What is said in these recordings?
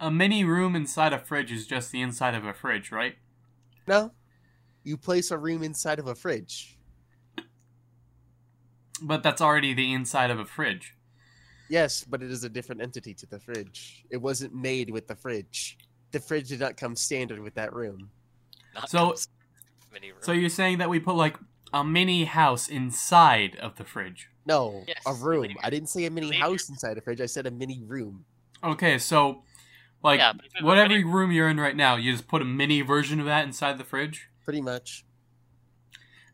a mini room inside a fridge is just the inside of a fridge, right? No, you place a room inside of a fridge. But that's already the inside of a fridge. Yes, but it is a different entity to the fridge. It wasn't made with the fridge. The fridge did not come standard with that room. Not So- mini room. So you're saying that we put like a mini house inside of the fridge? No, Yes, a a room. mini I didn't say a mini Mini house inside a fridge. I said a mini room. Okay, so like Yeah, but if it were whatever mini- room you're in right now, you just put a mini version of that inside the fridge. Pretty much.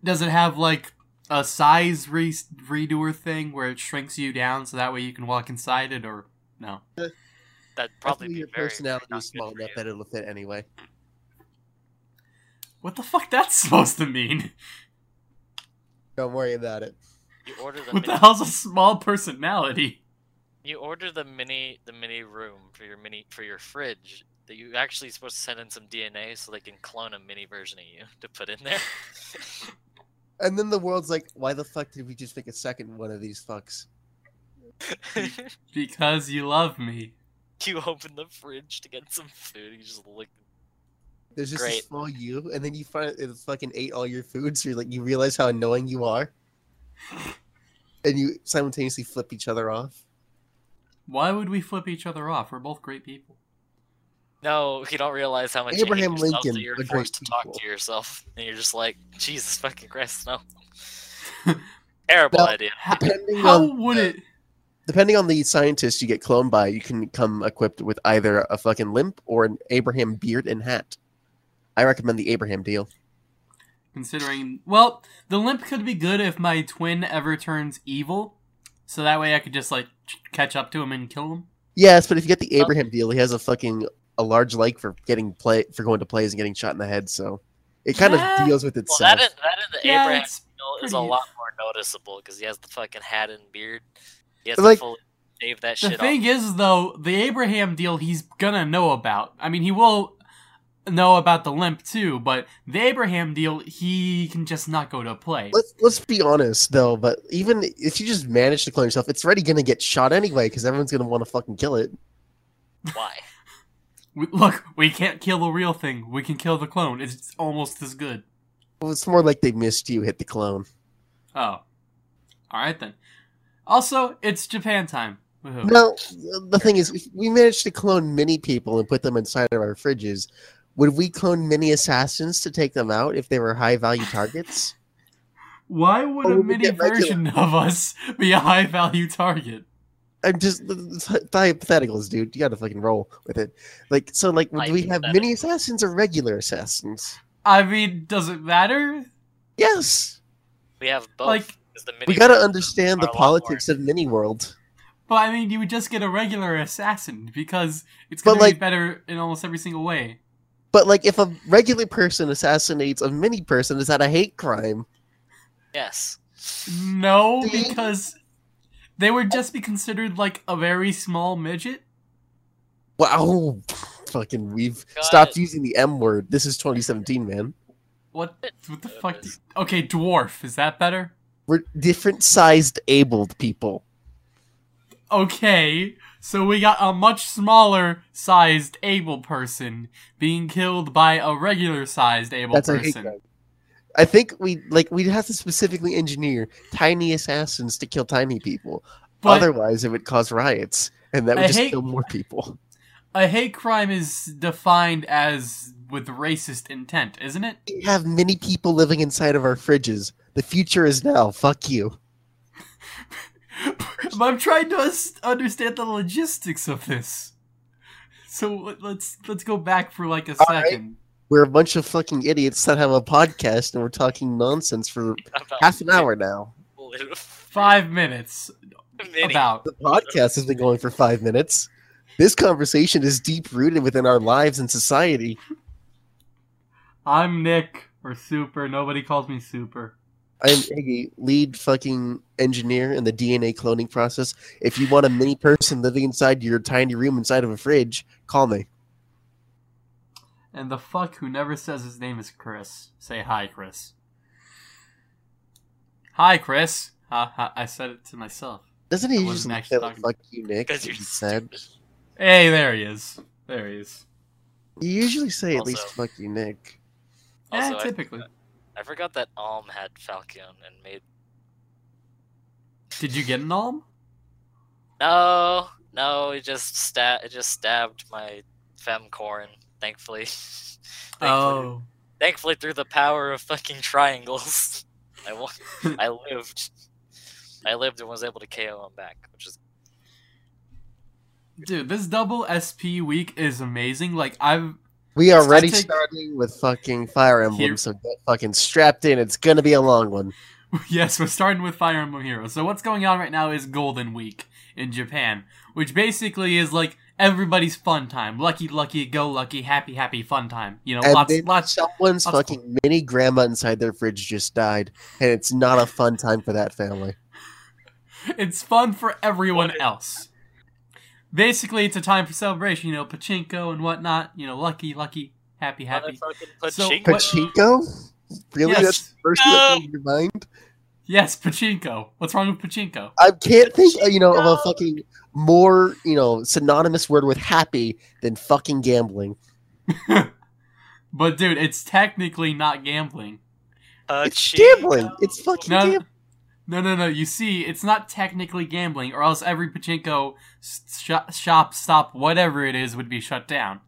Does it have like a size re- redoer thing where it shrinks you down so that way you can walk inside it, or no? that'd Probably probably be your very, personality very is small enough that it'll fit anyway. What the fuck that's supposed to mean? Don't worry about it. You order the What the hell's a small personality? You order the mini the mini room for your mini for your fridge that you actually supposed to send in some DNA so they can clone a mini version of you to put in there. And then the world's like, why the fuck did we just make a second one of these fucks? Because you love me. you open the fridge to get some food. You just look. There's just a small you, and then you find it fucking ate all your food, so you're like, you realize how annoying you are. And you simultaneously flip each other off. Why would we flip each other off? We're both great people. No, you don't realize how much Abraham you hate yourself, Lincoln, that you're a forced to talk people. to yourself, and you're just like, Jesus fucking Christ, no. Terrible Now- idea. How, Depending how on would the- it? Depending on the scientist you get cloned by, you can come equipped with either a fucking limp or an Abraham beard and hat. I recommend the Abraham deal. Considering, well, the limp could be good if my twin ever turns evil, so that way I could just like catch up to him and kill him. Yes, but if you get the Abraham deal, he has a fucking a large like for getting play for going to plays and getting shot in the head. So it kind Yeah. of deals with Well, itself. that is, that is the Yeah, Abraham it's deal is a lot more noticeable because he has the fucking hat and beard. He has But, to like- fully shave that The thing off. is, though, the Abraham deal he's gonna know about. I mean, he will know about the limp too, but the Abraham deal he can just not go to play. Let's let's be honest though. But even if you just manage to clone yourself, it's already gonna get shot anyway because everyone's gonna want to fucking kill it. Why? We, look, we can't kill the real thing. We can kill the clone. It's almost as good. Well, it's more like they missed you hit the clone. Oh, all right then. Also, it's Japan time. Woohoo. No, the thing is, we managed to clone many people and put them inside of our fridges, would we clone mini assassins to take them out if they were high value targets? Why would Or a would mini get regular- version of us be a high value target? I'm just it's hy- hypotheticals, dude. You gotta fucking roll with it. Like, so, like, would we have mini assassins or regular assassins? I mean, does it matter? Yes. We have both. Like, 'cause the We gotta understand the are a lot politics of mini world. but I mean, you would just get a regular assassin because it's gonna be like- better in almost every single way. But like, if a regular person assassinates a mini person, is that a hate crime? Yes. No, because they would just be considered like a very small midget. Wow. Fucking, we've God. stopped using the M word. This is 2017, man. What? What the fuck? Okay, dwarf. Is that better? We're different sized abled people. Okay, so we got a much smaller sized able person being killed by a regular sized able That's person. I think we like we'd have to specifically engineer tiny assassins to kill tiny people. But Otherwise, it would cause riots, and that would just hate- kill more people. a hate crime is defined as with racist intent, isn't it? We have many people living inside of our fridges. The future is now. Fuck you. but I'm trying to understand the logistics of this. So let- let's let's go back for like a All right. second. We're a bunch of fucking idiots that have a podcast, and we're talking nonsense for half an hour now. Five minutes mini. about. The podcast has been going for five minutes. This conversation is deep rooted within our lives and society. I'm Nick or Super. Nobody calls me Super. I am Iggy, lead fucking engineer in the DNA cloning process. If you want a mini person living inside your tiny room inside of a fridge, call me. And the fuck who never says his name is Chris. Say hi, Chris. Hi, Chris. Ha, ha, I said it to myself. Doesn't he wasn't usually actually say, talking- fuck you, Nick? 'Cause you're said. Hey, there he is. There he is. You usually say at least fuck you, Nick. Yeah, Also, eh, I- typically. I forgot that Alm had Falcon and made. Did you get an alm? No, no, it just stab. It just stabbed my femcorn. Thankfully. thankfully, Oh. thankfully through the power of fucking triangles, I won- I lived. I lived and was able to KO him back, which is Dude, this double SP week is amazing. Like I've We are take- starting with fucking Fire Emblem, Here- so get fucking strapped in. It's gonna be a long one. yes, we're starting with Fire Emblem Heroes. So what's going on right now is Golden Week in Japan, which basically is like everybody's fun time. Lucky, lucky, go lucky, happy, happy, fun time. You know, And lots, then lots. someone's lots of fucking mini grandma inside their fridge just died, and it's not a fun time for that family. It's fun for everyone else. Basically, it's a time for celebration. You know, pachinko and whatnot. You know, lucky, lucky, happy, happy. motherfucking So, pachinko. what- Pachinko? Really? Yes. That's the first thing that comes to your mind? Yes, pachinko. What's wrong with pachinko? I can't think, uh, you know, of a fucking more, you know, synonymous word with happy than fucking gambling. But dude, it's technically not gambling. It's gambling. It's fucking No, gambling. No, no, no. You see, it's not technically gambling, or else every pachinko s- shop, stop, whatever it is, would be shut down.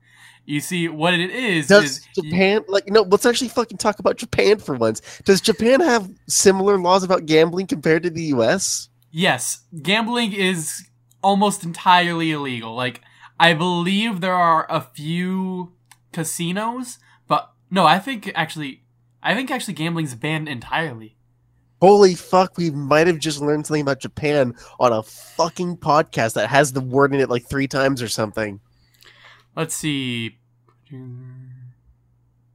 You see, what it is Does is Japan like no? Let's actually fucking talk about Japan for once. Does Japan have similar laws about gambling compared to the U.S.? yes, gambling is almost entirely illegal. Like, I believe there are a few casinos, but no, I think actually, I think actually gambling's banned entirely. Holy fuck! We might have just learned something about Japan on a fucking podcast that has the word in it like three times or something. Let's see.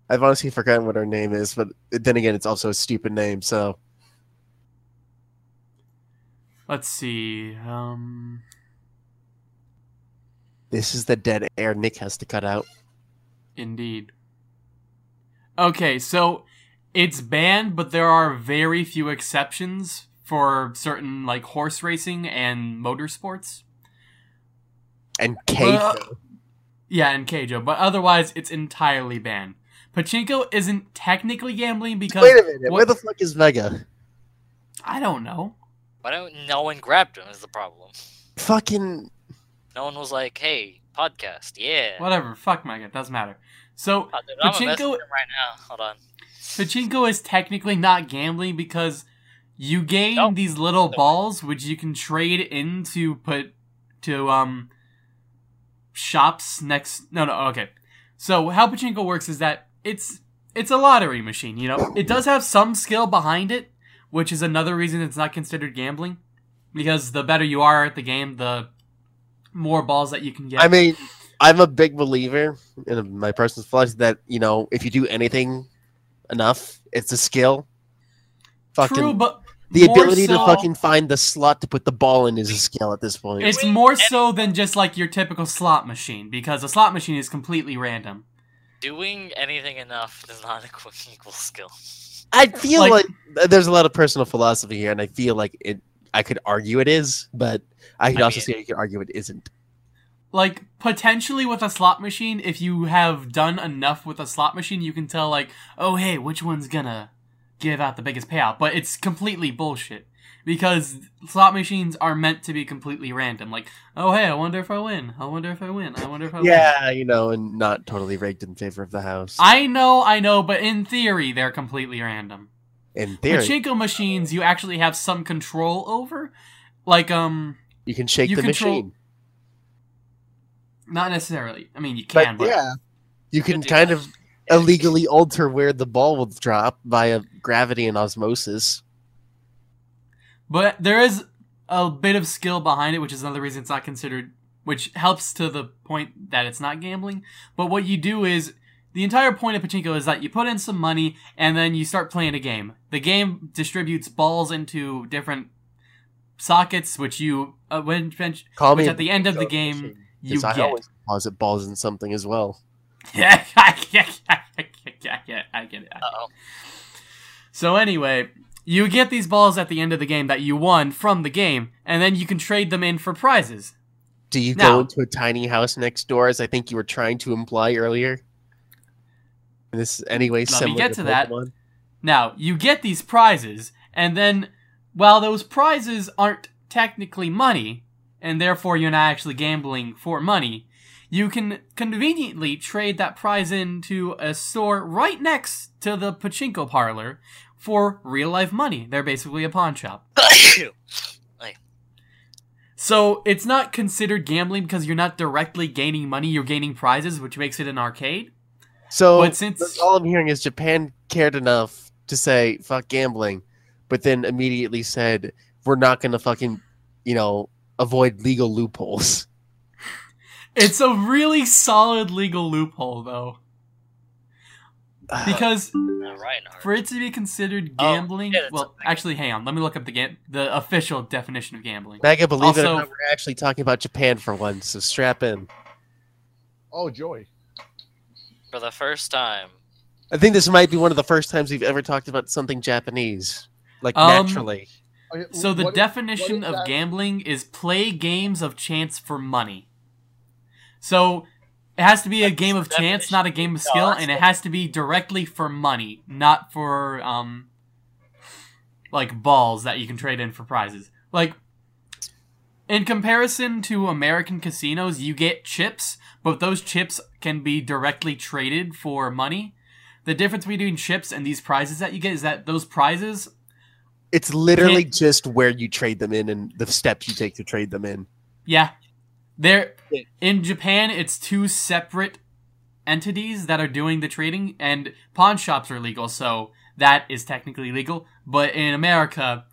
I've honestly forgotten what her name is, but then again, it's also a stupid name. So Let's see. Um. this is the dead air Nick has to cut out. Indeed. Okay, so it's banned, but there are very few exceptions for certain like horse racing and motorsports. And Kate, Uh, Yeah, and Keijo, but otherwise it's entirely banned. Pachinko isn't technically gambling because wait a minute, what- where the fuck is Vega? I don't know. Why don't no one grabbed him? Is the problem? Fucking No one was like, "Hey, podcast, yeah." Whatever, fuck Mega, it doesn't matter. So Oh, dude, I'm Pachinko- Pachinko... right now. Hold on. Pachinko is technically not gambling because you gain Nope. these little Nope. balls which you can trade into put to um shops next no no okay. So how Pachinko works is that it's it's a lottery machine, you know. It does have some skill behind it, which is another reason it's not considered gambling. Because the better you are at the game, the more balls that you can get. I mean, I'm a big believer in my personal philosophy that you know if you do anything enough, it's a skill. Fucking True, but the more ability to fucking find the slot to put the ball in is a skill at this point. It's more so than just like your typical slot machine because a slot machine is completely random. Doing anything enough does not equal, equal skill. I feel Like- like, there's a lot of personal philosophy here, and I feel like it. I could argue it is, but I could I also mean- say I could argue it isn't. Like potentially with a slot machine, if you have done enough with a slot machine, you can tell like, oh hey, which one's gonna give out the biggest payout. But it's completely bullshit because slot machines are meant to be completely random. Like, oh hey, I wonder if I win. I wonder if I win. I wonder if I win. Yeah, you know, and not totally rigged in favor of the house. I know, I know, but in theory, they're completely random. in theory, Pachinko machines, you actually have some control over. Like, um, you can shake you the control- machine. Not necessarily. I mean, you can, but, yeah, you can kind that. of illegally alter where the ball will drop via gravity and osmosis. but there is a bit of skill behind it, which is another reason it's not considered, which helps to the point that it's not gambling. But what you do is the entire point of pachinko is that you put in some money and then you start playing a game. The game distributes balls into different sockets, which you uh, when Call which me at the end of the game machine, you 'cause I get. always deposit balls in something as well. yeah, I get it. I get it. Uh oh. So anyway, you get these balls at the end of the game that you won from the game, and then you can trade them in for prizes. Do you Now- go into a tiny house next door, as I think you were trying to imply earlier? And this is anyway me similar get to that. Now, you get these prizes, and then, while those prizes aren't technically money, and therefore you're not actually gambling for money, you can conveniently trade that prize into a store right next to the pachinko parlor for real life money. They're basically a pawn shop. So it's not considered gambling because you're not directly gaining money, you're gaining prizes, which makes it an arcade. So But since- that's all I'm hearing is Japan cared enough to say fuck gambling, but then immediately said we're not going to fucking, you know, avoid legal loopholes. It's a really solid legal loophole, though. Because Uh, for it to be considered Oh, gambling, yeah, well, actually, hang on. Let me look up the ga- the official definition of gambling. Mega, believe it or Also- not, we're actually talking about Japan for once, so strap in. Oh, joy. For the first time. I think this might be one of the first times we've ever talked about something Japanese, like Um, naturally. Okay, So the what is- definition what is of gambling is play games of chance for money. So it has to be a game of chance, not a game of skill, that's and it has to be directly for money, not for um like balls that you can trade in for prizes. Like in comparison to American casinos, you get chips, but those chips can be directly traded for money. The difference between chips and these prizes that you get is that those prizes It's literally can't- just where you trade them in and the steps you take to trade them in. Yeah. There in Japan it's two separate entities that are doing the trading and pawn shops are legal, so that is technically legal. But in America,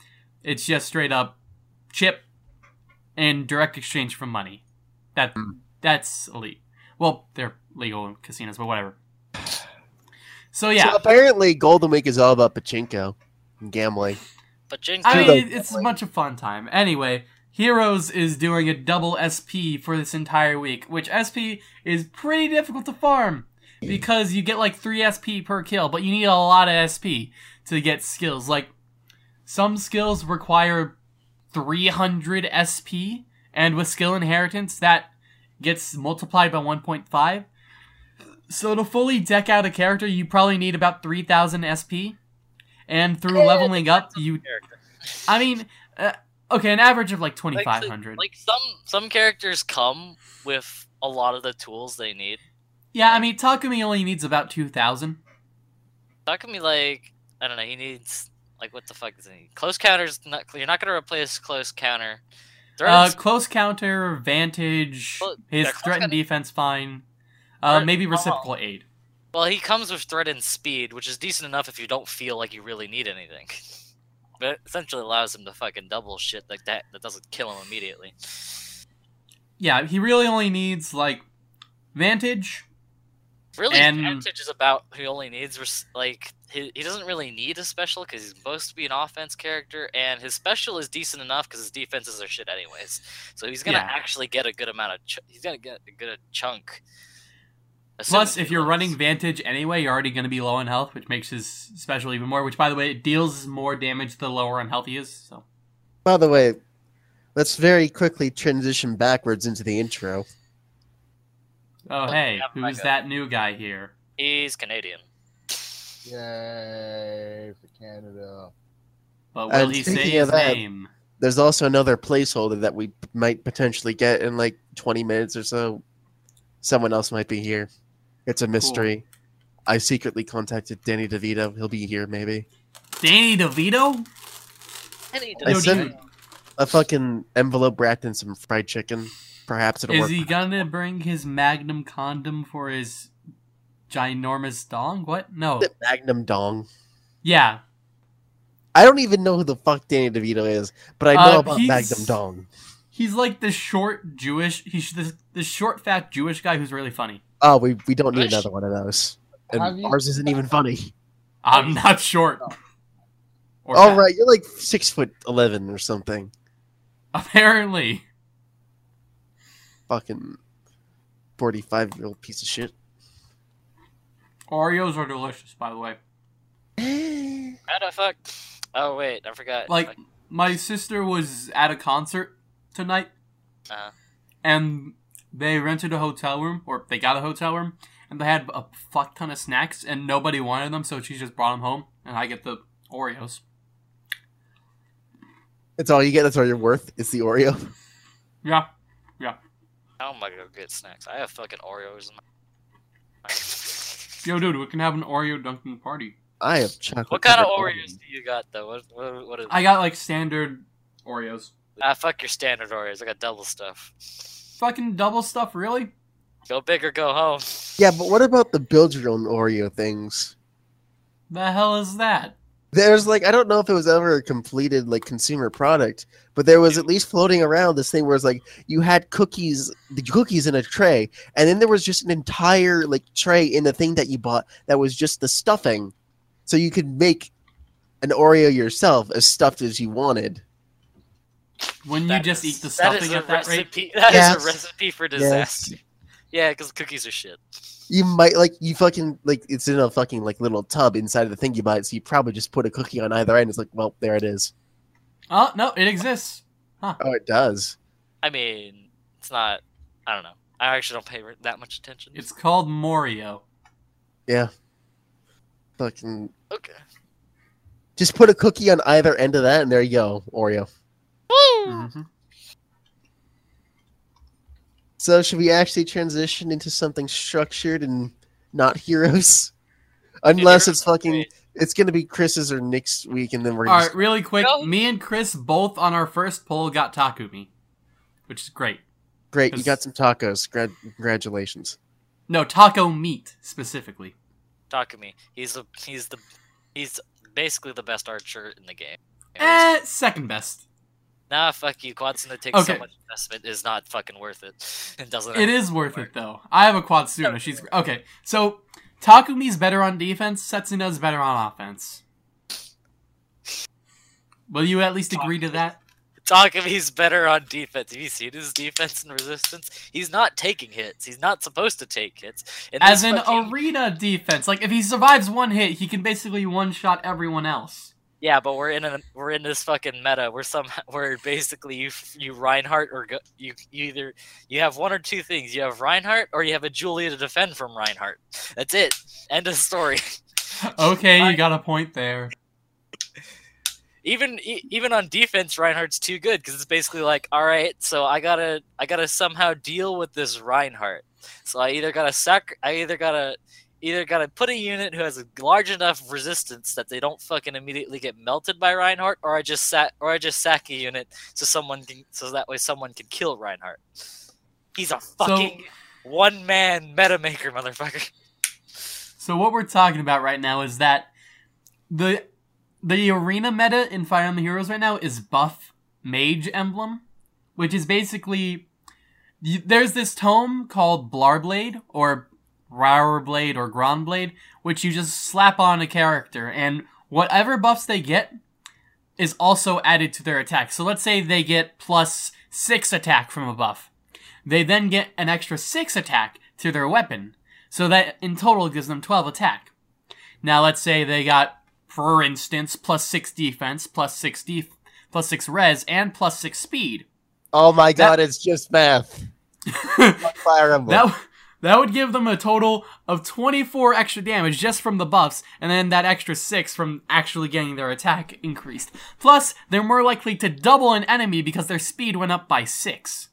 it's just straight up chip and direct exchange for money. That Hmm. that's elite. Well, they're legal in casinos, but whatever. So yeah, So apparently, Golden Week is all about pachinko and gambling. But Jinx I mean, it's a bunch of fun time. Anyway, Heroes is doing a double SP for this entire week, which SP is pretty difficult to farm because you get like 3 SP per kill, but you need a lot of SP to get skills. Like, some skills require 300 SP, and with skill inheritance, that gets multiplied by 1.5. So to fully deck out a character, you probably need about 3000 SP. And through leveling up, you character. I mean, uh, okay, an average of like Like, twenty five hundred. Like some some characters come with a lot of the tools they need. yeah, I mean, Takumi only needs about two thousand. Takumi like I don't know. He needs like what the fuck is he? Close counters. Not you're not gonna replace close counter. Uh, close counter, vantage, Well, his yeah, close threat and defense fine. Uh, maybe oh. reciprocal aid. Well, he comes with threat and speed, which is decent enough if you don't feel like you really need anything. But it essentially allows him to fucking double shit like that that doesn't kill him immediately. Yeah, he really only needs like vantage. Really, And- Vantage is about he only needs like he, he doesn't really need a special because he's supposed to be an offense character, and his special is decent enough because his defenses are shit anyways. So he's gonna Yeah. actually get a good amount of ch- he's gonna get a good chunk. Plus, if you're lives. running vantage anyway, you're already going to be low in health, which makes his special even more. Which, by the way, it deals more damage the lower on health he is. So, By the way, let's very quickly transition backwards into the intro. oh hey, who's that new guy here? he's Canadian. Yay for Canada. But will And he say his that- name? There's also another placeholder that we might potentially get in like 20 minutes or so. Someone else might be here. It's a mystery. I secretly contacted Danny DeVito. He'll be here maybe. Danny DeVito? And he I sent a fucking envelope wrapped in some fried chicken. Perhaps it'll Is work. he gonna bring his Magnum condom for his ginormous dong? What? No. Magnum Dong. Yeah. I don't even know who the fuck Danny DeVito is, but I know Uh, about Magnum Dong. He's like the short Jewish. He's the, the short fat Jewish guy who's really funny. Oh, we we don't need another one of those. And you- ours isn't even funny. I'm not short. Or All fat. right, you're like six foot eleven or something. Apparently. Fucking forty-five year old piece of shit. Oreos are delicious, by the way. How the fuck? Oh wait, I forgot. Like, Fuck. my sister was at a concert tonight, Uh-huh. and they rented a hotel room, or they got a hotel room, and they had a fuck ton of snacks, and nobody wanted them, so she just brought them home, and I get the Oreos. That's all you get. That's all you're worth. It's the Oreo. Yeah. Yeah. I'm I gonna get snacks? I have fucking Oreos in my. Yo, dude, we can have an Oreo Dunkin' party. I have chocolate. what kind of covered Oreos do you got though? What what, what is? I got like standard Oreos. Ah, fuck your standard Oreos. I got double stuff. Fucking double stuff, really? Go big or go home. Yeah, but what about the build your own Oreo things? The hell is that? There's like I don't know if it was ever a completed like consumer product, but there was at least floating around this thing where it's like you had cookies, the cookies in a tray, and then there was just an entire like tray in the thing that you bought that was just the stuffing, so you could make an Oreo yourself as stuffed as you wanted. When you just is- eat the that is stuffing a at that rate? recipe. That is Yes. a recipe for Yes. disaster. Yeah, because cookies are shit. You might like you fucking like it's in a fucking like little tub inside of the thing you buy, so you probably just put a cookie on either end. It's like, well, there it is. Oh, no, it exists. Oh, it does. I mean, it's not. I don't know. I actually don't pay that much attention. It's called Morio. Yeah. Fucking okay. just put a cookie on either end of that, and there you go, Oreo. Woo! hmm So should we actually transition into something structured and not heroes? Unless it's fucking, it's gonna be Chris's or Nick's week, and then we're All just, right, really quick. No. Me and Chris both on our first poll got Takumi, which is great. great. you got some tacos. Gra- congratulations. No, taco meat specifically. Takumi. He's the he's the he's basically the best archer in the game. Eh, second best. Nah, fuck you. Quadsuna takes Okay. so much investment is not fucking worth it. It doesn't. It is worth it though. I have a Quatsuna. She's okay. So Takumi's better on defense. Setsuna's better on offense. Will you at least agree to that? Takumi's better on defense. Have you seen his defense and resistance? He's not taking hits. He's not supposed to take hits. And As an fucking- arena defense, like if he survives one hit, he can basically one shot everyone else. Yeah, but we're in a we're in this fucking meta where some where basically you you Reinhardt or go, you you either you have one or two things. You have Reinhardt or you have a Julia to defend from Reinhardt. That's it. End of story. Okay, I- you got a point there. even even on defense, Reinhardt's too good because it's basically like, all right, so I gotta I gotta somehow deal with this Reinhardt. So I either gotta sac I either gotta either gotta put a unit who has a large enough resistance that they don't fucking immediately get melted by Reinhardt, or I just sat or I just sack a unit so someone can so that way someone can kill Reinhardt. He's a fucking one man meta maker, motherfucker. So what we're talking about right now is that the the arena meta in Fire Emblem Heroes right now is buff mage emblem, which is basically there's this tome called Blarblade or Blade or Gronnblade, which you just slap on a character, and whatever buffs they get is also added to their attack. So let's say they get plus six attack from a buff. They then get an extra six attack to their weapon. So that in total gives them 12 attack. Now let's say they got, for instance, plus 6 defense, plus 6 def- plus 6 res, and plus 6 speed. Oh my That- god, it's just math. Fire Emblem. that, that would give them a total of 24 extra damage just from the buffs, and then that extra 6 from actually getting their attack increased. Plus, they're more likely to double an enemy because their speed went up by 6.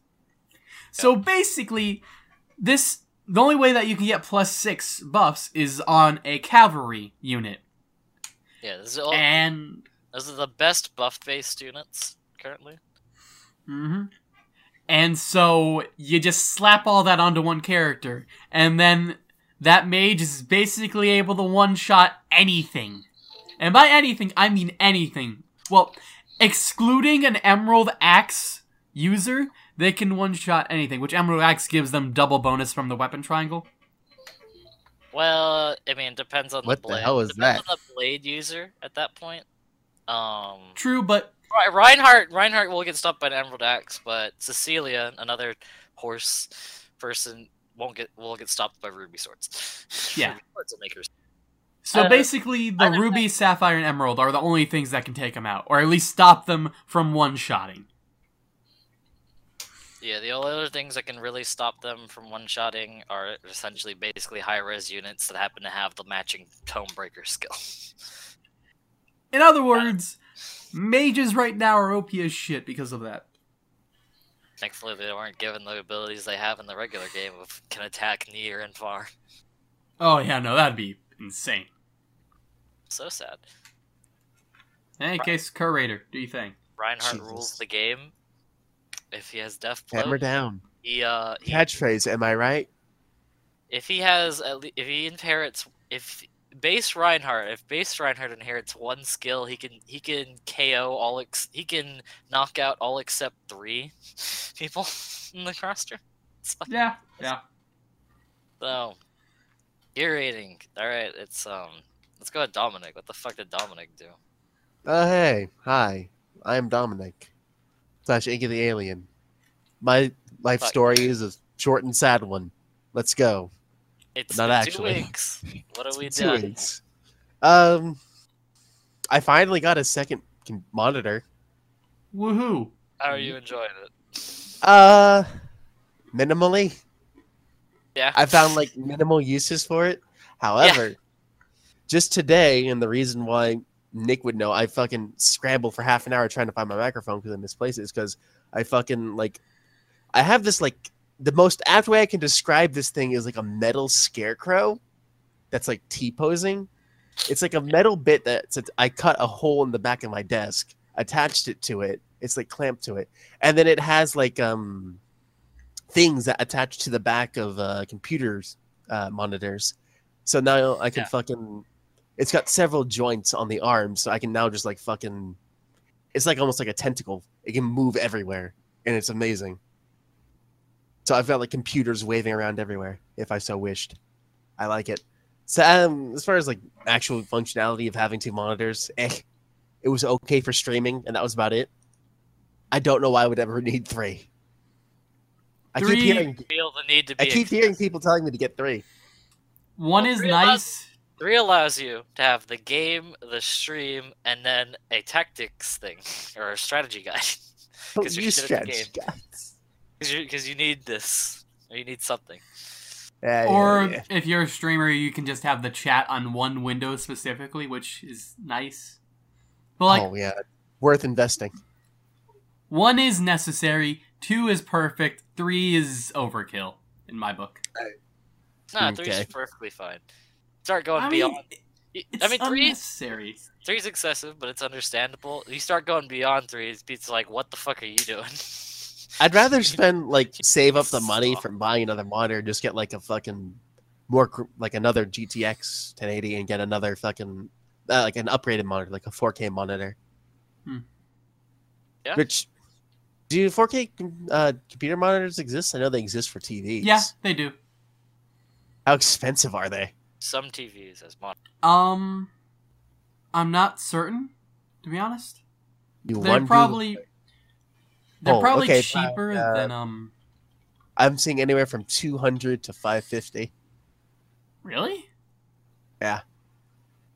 So basically, this the only way that you can get plus 6 buffs is on a cavalry unit. Yeah, this is all, And those are the best buff based units currently. hmm And so you just slap all that onto one character, and then that mage is basically able to one shot anything. And by anything, I mean anything. Well, excluding an Emerald Axe user, they can one shot anything, which Emerald Axe gives them double bonus from the weapon triangle. Well, I mean, depends on What the the hell is depends that? on the blade user at that point. Um, True, but Ri- Reinhardt, Reinhardt will get stopped by an Emerald Axe, but Cecilia, another horse person, won't get will get stopped by Ruby Swords. Yeah. Ruby Swords will make her. So Uh, basically, the ruby, sapphire, and emerald are the only things that can take them out, or at least stop them from one shotting. Yeah, the only other things that can really stop them from one-shotting are essentially basically high-res units that happen to have the matching tome breaker skill. In other words, mages right now are OP as shit because of that. Thankfully, they weren't given the abilities they have in the regular game of can attack near and far. Oh yeah, no, that'd be insane. So sad. In any case, curator, do you think? Reinhardt Jesus. rules the game. If he has death Hammer down. he uh, he, Catchphrase, am I right? if he has at if he inherits if base Reinhardt if base Reinhardt inherits one skill, he can he can KO all ex- he can knock out all except three people in the roster. It's Yeah, yeah. So, gear rating. All right, it's um. Let's go with Dominic. What the fuck did Dominic do? Oh, hey. Hi. I am Dominic. Slash Iggy the Alien. My life Fuck. story is a short and sad one. Let's go. It's Not been actually. two weeks. What are we Two done? weeks. Um, I finally got a second monitor. Woohoo! How are you enjoying it? Uh, minimally. Yeah. I found like minimal uses for it. However, just today, and the reason why Nick would know, I fucking scrambled for half an hour trying to find my microphone because I misplaced it. Is because I fucking like, I have this like the most apt way I can describe this thing is like a metal scarecrow that's like T posing. It's like a metal bit that I cut a hole in the back of my desk, attached it to it. It's like clamped to it, and then it has like um things that attach to the back of uh, computers uh, monitors. So now I can Yeah. fucking. It's got several joints on the arms, so I can now just like fucking. It's like almost like a tentacle. It can move everywhere, and it's amazing. So I've got like computers waving around everywhere, if I so wished. I like it. So um, as far as like actual functionality of having two monitors, eh, it was okay for streaming, and that was about it. I don't know why I would ever need three. I Three- keep hearing Feel the need to be. I keep hearing people telling me to get three. One Well, is three of us- nice. Three allows you to have the game, the stream, and then a tactics thing or a strategy guide. Don't 'Cause you're use shit at the strategy guides. Because you, 'cause you need this. Or you need something. Yeah, yeah, Or yeah. if you're a streamer, you can just have the chat on one window specifically, which is nice. But like, oh yeah, worth investing. one is necessary, two is perfect, three is overkill in my book. No, Okay. three's perfectly fine. Start going I mean, beyond. it's I mean, three unnecessary. three's excessive, but it's understandable. You start going beyond three, it's it's like, what the fuck are you doing? I'd rather spend like save up the money from buying another monitor, and just get like a fucking more like another GTX 1080 and get another fucking uh, like an upgraded monitor, like a 4K monitor. Hmm. Yeah. Which do 4K uh, computer monitors exist? I know they exist for TVs. Yeah, they do. How expensive are they? Some TVs as mon. Um, I'm not certain, to be honest. You They're wonder- probably they're Oh, probably okay, cheaper uh, than um. I'm seeing anywhere from 200 to 550. Really? Yeah.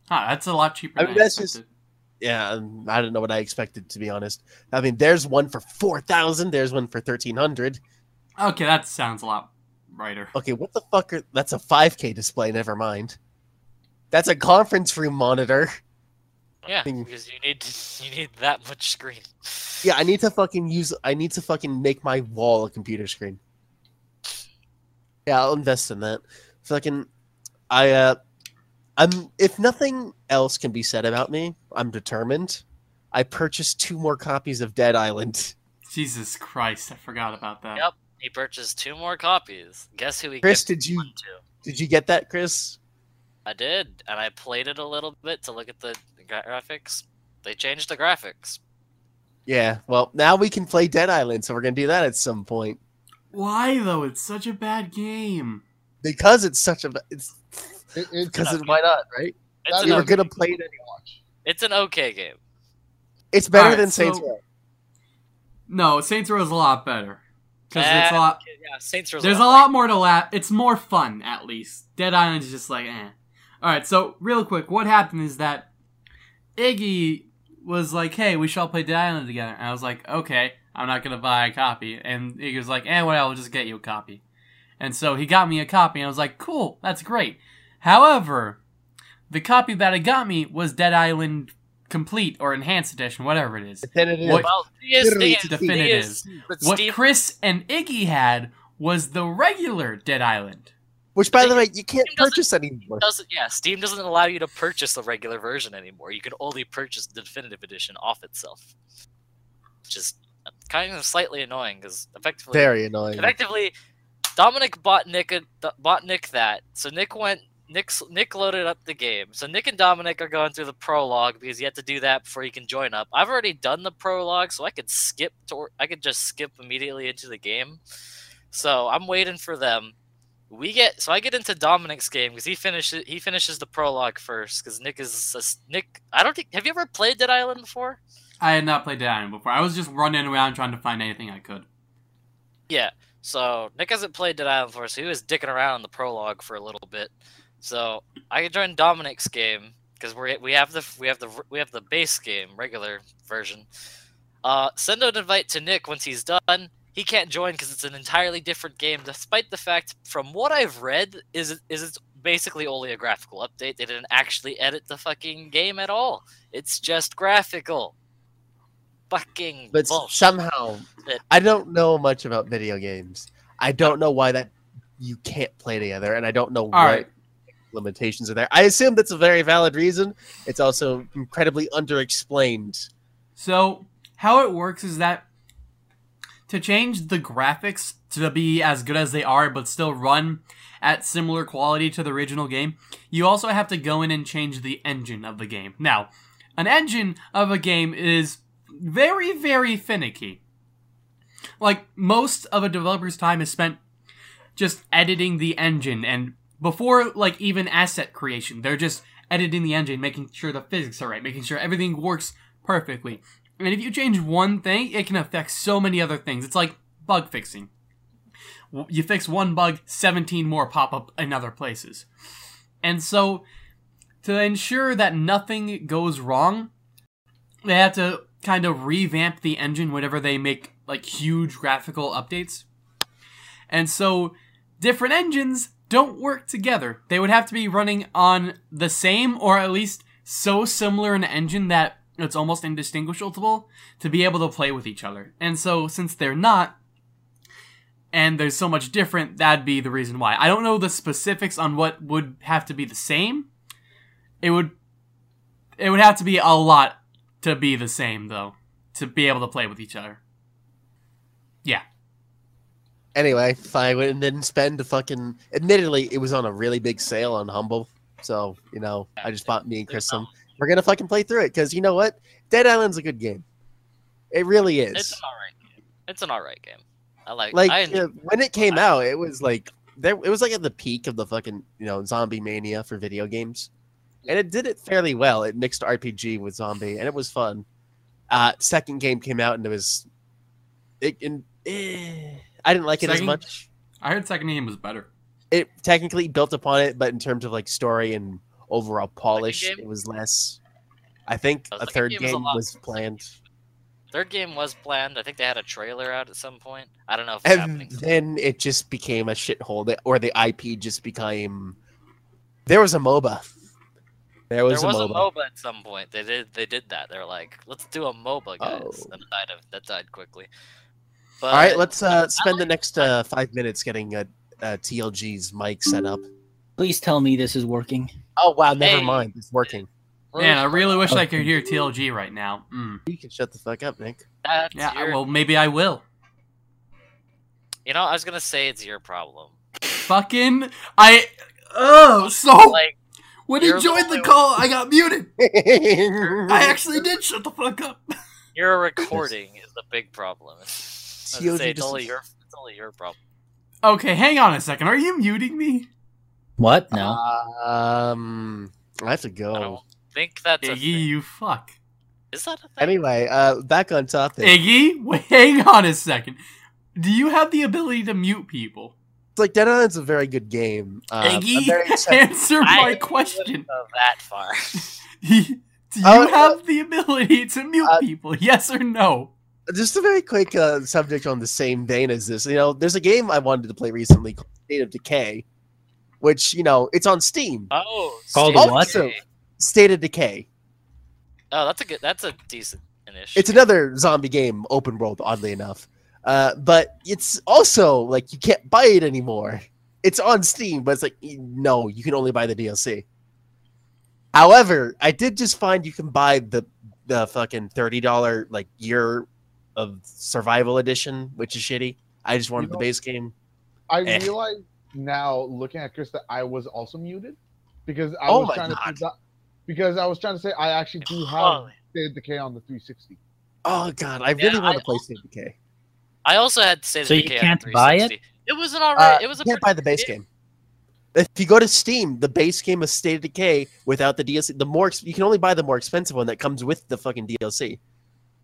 Huh, that's a lot cheaper. I than mean, that's just- expected. Yeah, um, I don't know what I expected to be honest. I mean, there's one for 4,000. There's one for 1,300. Okay, that sounds a lot brighter. Okay, what the fuck? Are, that's a 5K display. Never mind. That's a conference room monitor. Yeah, Thing- because you need you need that much screen. Yeah, I need to fucking use. I need to fucking make my wall a computer screen. Yeah, I'll invest in that. Fucking, I uh, I'm. If nothing else can be said about me, I'm determined. I purchased two more copies of Dead Island. Jesus Christ, I forgot about that. Yep. He purchased two more copies. Guess who he Chris, did you to? did you get that, Chris? I did, and I played it a little bit to look at the gra- graphics. They changed the graphics. Yeah. Well, now we can play Dead Island, so we're gonna do that at some point Why though? It's such a bad game. because it's such a. It's It, it's because Okay. why not, right? It's That an, We were okay, gonna play it. watch. it's an okay game. It's better Alright, than Saints so- Row. No, Saints Row is a lot better because it's a lot. Yeah, Saints Row. There's a lot more to laugh. It's more fun, at least. Dead Island is just like, eh. All right, so real quick, what happened is that Iggy was like, "Hey, we should all play Dead Island together," and I was like, "Okay." I'm not gonna buy a copy. And Iggy was like, eh, well, I'll just get you a copy. And so he got me a copy, and I was like, cool, that's great. However, the copy that it got me was Dead Island Complete or Enhanced Edition, whatever it is. Definitive. What- Well, the is, is, definitive. is, What Steam, Chris and Iggy had was the regular Dead Island. Which, by the way, you can't Steam purchase anymore. doesn't yeah Steam doesn't allow you to purchase the regular version anymore. You can only purchase the definitive edition off itself, which is uh, kind of slightly annoying because effectively Very annoying. effectively Dominic bought Nick a, bought Nick that. So Nick went Nick's Nick loaded up the game. So Nick and Dominic are going through the prologue because you have to do that before you can join up. I've already done the prologue, so I could skip to I could just skip immediately into the game. So I'm waiting for them. We get so I get into Dominic's game because he finishes he finishes the prologue first because Nick is a, Nick. I don't think have you ever played Dead Island before? I had not played Dead Island before. I was just running around trying to find anything I could. Yeah. So Nick hasn't played Dead Island before, so he was dicking around the prologue for a little bit. So I joined Dominic's game because we we have the we have the we have the base game regular version. Uh, send an invite to Nick once he's done. He can't join because it's an entirely different game, despite the fact, from what I've read, is it- is it's basically only a graphical update. They didn't actually edit the fucking game at all. It's just graphical. Fucking but somehow, That- I don't know much about video games. I don't know why that you can't play together, and I don't know what right. limitations are there. I assume that's a very valid reason. It's also incredibly underexplained. So, how it works is that to change the graphics to be as good as they are, but still run at similar quality to the original game, you also have to go in and change the engine of the game. Now, an engine of a game is very, very finicky. Like, most of a developer's time is spent just editing the engine, and before, like, even asset creation, they're just editing the engine, making sure the physics are right, making sure everything works perfectly. And if you change one thing, it can affect so many other things. It's like bug fixing. You fix one bug, 17 more pop up in other places. And so, to ensure that nothing goes wrong, they have to kind of revamp the engine whenever they make like huge graphical updates. And so, different engines don't work together. They would have to be running on the same or at least so similar an engine that it's almost indistinguishable to be able to play with each other. And so, since they're not, and there's so much different, that'd be the reason why. I don't know the specifics on what would have to be the same. It would, it would have to be a lot to be the same, though, to be able to play with each other. Yeah. Anyway, I went and didn't spend a fucking. Admittedly, it was on a really big sale on Humble, so you know, I just bought me and Chris some. We're gonna fucking play through it because you know what? Dead Island's a good game. It really is. It's an alright game. It's an alright game. I like. like I uh, when it came out, it was like there. It was like at the peak of the fucking you know zombie mania for video games, and it did it fairly well. It mixed RPG with zombie, and it was fun. Uh, second game came out, and it was it. And, eh, I didn't like it as much. I heard second game was better. It technically built upon it, but in terms of like story and overall polish, game? it was less. I think a third game was game lot- was planned, Third game was planned. I think they had a trailer out at some point. I don't know if it's and happening. then it just became a shithole. Or the IP just became. There was a MOBA. There There was, was a, a MOBA. MOBA at some point. They did. They did that. They're like, let's do a MOBA, guys. Oh. And it died. Of, that died quickly. But All right, let's uh, spend the next uh, five minutes getting a, a TLG's mic set up. Please tell me this is working. Oh wow, never Hey. mind, it's working. Man, I really wish I could hear TLG right now. Mm. You can shut the fuck up, Nick. That's Yeah, your- well, maybe I will. you know, I was gonna say it's your problem. Fucking, I. Oh, so Like, when he you're the joined the call, I got muted. I I actually did shut the fuck up. your recording is the big problem. I was say, it's only your. It's only your problem. Okay, hang on a second. Are you muting me? What? No. Um, I have to I go. don't think that's a Iggy, thing. you fuck. Is that a thing? Anyway, uh, back on topic. Iggy, wait, hang on a second. Do you have the ability to mute people? It's like Dead Island's a very good game. Uh, I'm Iggy, answer my wouldn't question. go that far. Do you Oh, have the ability to mute uh, people? Yes or no? just a very quick uh, subject on the same vein as this. You know, there's a game I wanted to play recently called State of Decay, which you know it's on Steam. Oh, Called State of what? Decay. State of Decay. Oh, that's a good. That's a decent initiative. It's another zombie game, open world, oddly enough. Uh, but it's also like you can't buy it anymore. It's on Steam, but it's like no, you can only buy the DLC. However, I did just find you can buy the the fucking thirty dollar like year of survival edition, which is shitty. I just wanted You the base game. I Eh. realize now, looking at Chris, that I was also muted because I Oh was trying God. to because I was trying to say I actually do have Holy. State of Decay on the 360. Oh god, I really Yeah, want I to play State of Decay. I also had State of So you Decay on can't the buy it? It was an alright. Uh, it was a you can't buy the base good game. If you go to Steam, the base game of State of Decay without the DLC, the more you can only buy the more expensive one that comes with the fucking DLC.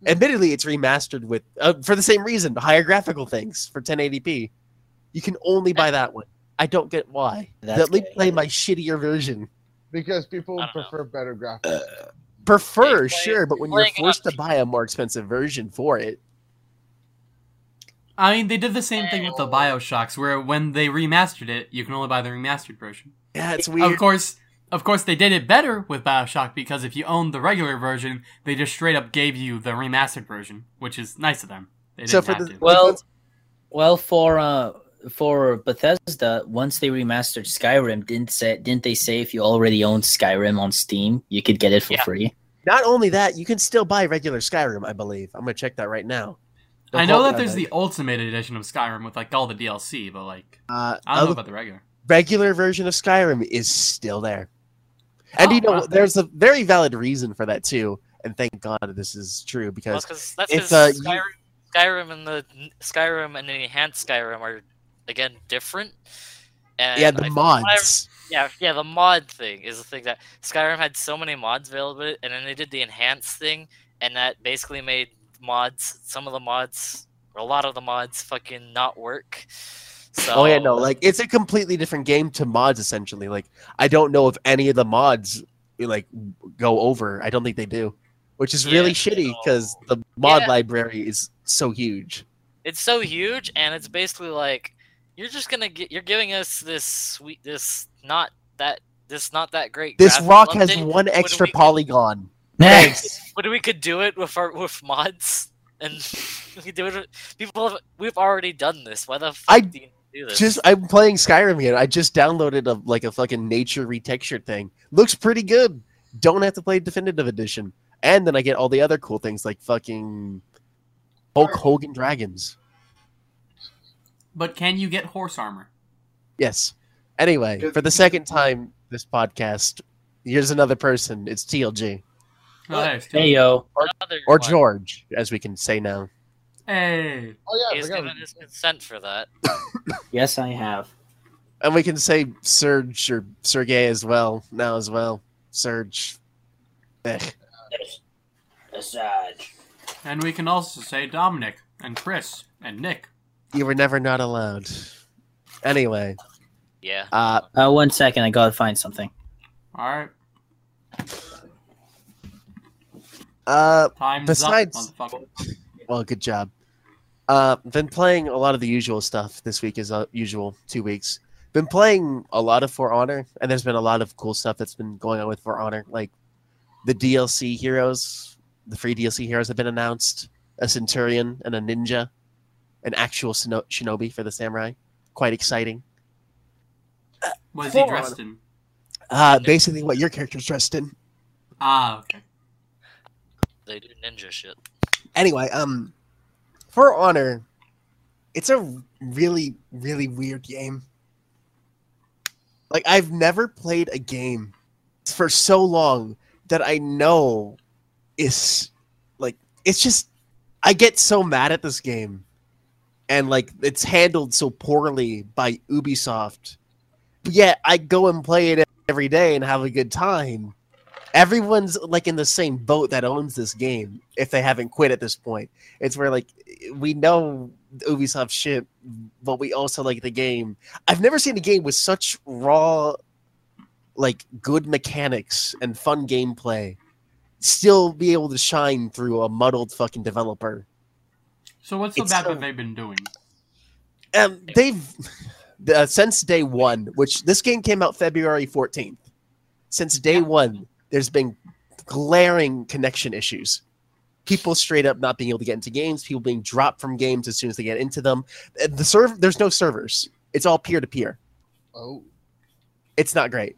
Admittedly, it's remastered with uh, for the same reason, higher graphical things for 1080p. You can only buy that one. I don't get why. That's Let me gay. play my shittier version. Because people I don't know. prefer better graphics. Prefer, play- sure, but when you're playing it on forced to buy a more expensive version for it, I mean, they did the same thing with the Bioshocks, where when they remastered it, you can only buy the remastered version. yeah, it's weird. Of course, of course, they did it better with Bioshock because if you owned the regular version, they just straight up gave you the remastered version, which is nice of them. They didn't So for have the- to. Well, well, for uh, for Bethesda, once they remastered Skyrim, didn't say didn't they say if you already owned Skyrim on Steam, you could get it for Yeah. free? Not only that, you can still buy regular Skyrim, I believe. I'm gonna check that right now. They'll I know quote me that there's the Ultimate Edition of Skyrim with like all the DLC, but like Uh, I don't know about the regular. regular version of Skyrim is still there. And Oh, you know, wow. there's a very valid reason for that too. And thank God this is true Well, because 'cause that's it's, 'cause uh, you- Skyrim, Skyrim and the Skyrim and the enhanced Skyrim are again different. And yeah, the I- mods. Yeah, yeah, the mod thing is the thing that Skyrim had so many mods available, and then they did the enhanced thing, and that basically made mods, some of the mods, or a lot of the mods, fucking not work. So, Oh yeah, no, like it's a completely different game to mods essentially. Like I don't know if any of the mods like go over. I don't think they do, which is really Yeah, shitty because the mod Yeah. library is so huge. it's so huge, and it's basically like you're just gonna get, you're giving us this sweet, this not that, this not that great. This rock has update, one extra we could- polygon. Thanks. But we could do it with our with mods, and we could do it. With, people, have, we've already done this. Why the fuck I do you do this? Just I'm playing Skyrim again. I just downloaded a like a fucking nature retextured thing. Looks pretty good. Don't have to play definitive edition. And then I get all the other cool things like fucking Hulk Hogan dragons. But can you get horse armor? Yes. Anyway, for the second time this podcast, here's another person. It's TLG Oh, hey, it's Hey yo, Another or. George, as we can say now. Hey, Oh yeah, He's forgot. given his consent for that. yes I have. And we can say Serge or Sergey as well now as well. Serge. Eh. Aside. and we can also say Dominic and Chris and Nick. You were never not allowed. Anyway, Yeah. uh, Uh, one second, I gotta find something. All right, uh, time's Besides- up, motherfucker. Well, good job. Uh, been playing a lot of the usual stuff this week, as uh, usual. Two weeks. Been playing a lot of For Honor, and there's been a lot of cool stuff that's been going on with For Honor, like the DLC heroes. The free DLC heroes have been announced: a Centurion and a Ninja, an actual Shinobi for the Samurai. Quite exciting. What is he dressed in? Uh, basically, what your character's dressed in. Ah, okay. They do ninja shit. anyway, um, For Honor, it's a really, really weird game. Like, I've never played a game for so long that I know is, like, it's just, I get so mad at this game. And, like, it's handled so poorly by Ubisoft. But yet, I go and play it every day and have a good time. Everyone's like in the same boat that owns this game if they haven't quit at this point. It's where like we know ubisoft shit but we also like the game. I've never seen a game with such raw like good mechanics and fun gameplay still be able to shine through a muddled fucking developer So what's the bad that they've been doing? Um, they've uh, since day one, which this game came out February 14th. Since day one, there's been glaring connection issues. People straight up not being able to get into games, people being dropped from games as soon as they get into them. Uh, The server, there's no servers. It's all peer to peer. Oh, It's not great.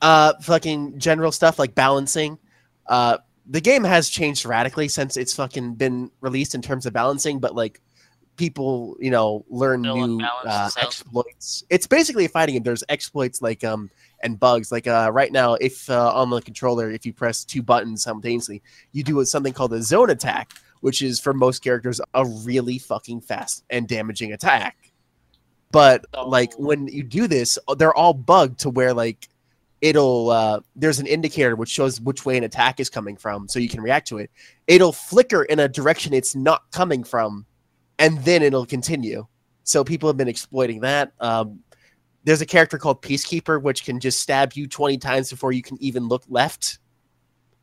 Uh, fucking general stuff like balancing. Uh, the game has changed radically since it's fucking been released in terms of balancing, but like people, you know, learn Still new uh, exploits. It's basically a fighting game. There's exploits like um and bugs. Like uh, right now, if uh, on the controller, if you press two buttons simultaneously, you do something called a zone attack, which is for most characters a really fucking fast and damaging attack. But like Oh. when you do this, they're all bugged to where like it'll uh there's an indicator which shows which way an attack is coming from so you can react to it. It'll flicker in a direction it's not coming from and then it'll continue. So people have been exploiting that. Um there's a character called Peacekeeper which can just stab you 20 times before you can even look left.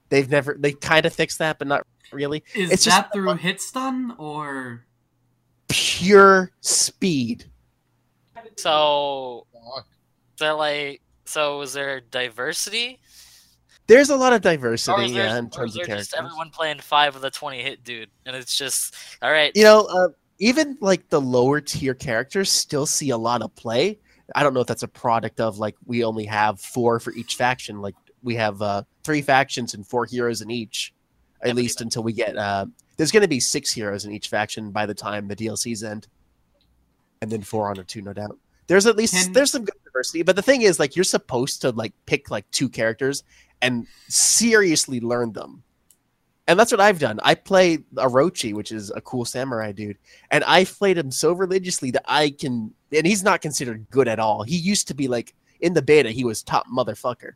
They've never they kind of fixed that but not really. Is It's just that through hit stun or Pure speed. So fuck. they're like, so was there diversity, There's a lot of diversity is there, yeah, in or terms of characters. just everyone playing five of the twenty hit dude, and it's just all right. you know, uh, even like the lower tier characters still see a lot of play. I don't know if that's a product of like we only have four for each faction. Like we have uh, three factions and four heroes in each, at but least until we get. Uh, there's going to be six heroes in each faction by the time the DLCs end, and then four on or two, no doubt. There's at least Can- there's some good diversity, but the thing is, like, you're supposed to like pick like two characters and seriously learn them. And that's what I've done. I play Orochi, which is a cool samurai dude, and I've played him so religiously that I can. And he's not considered good at all. He used to be like in the beta, he was top motherfucker,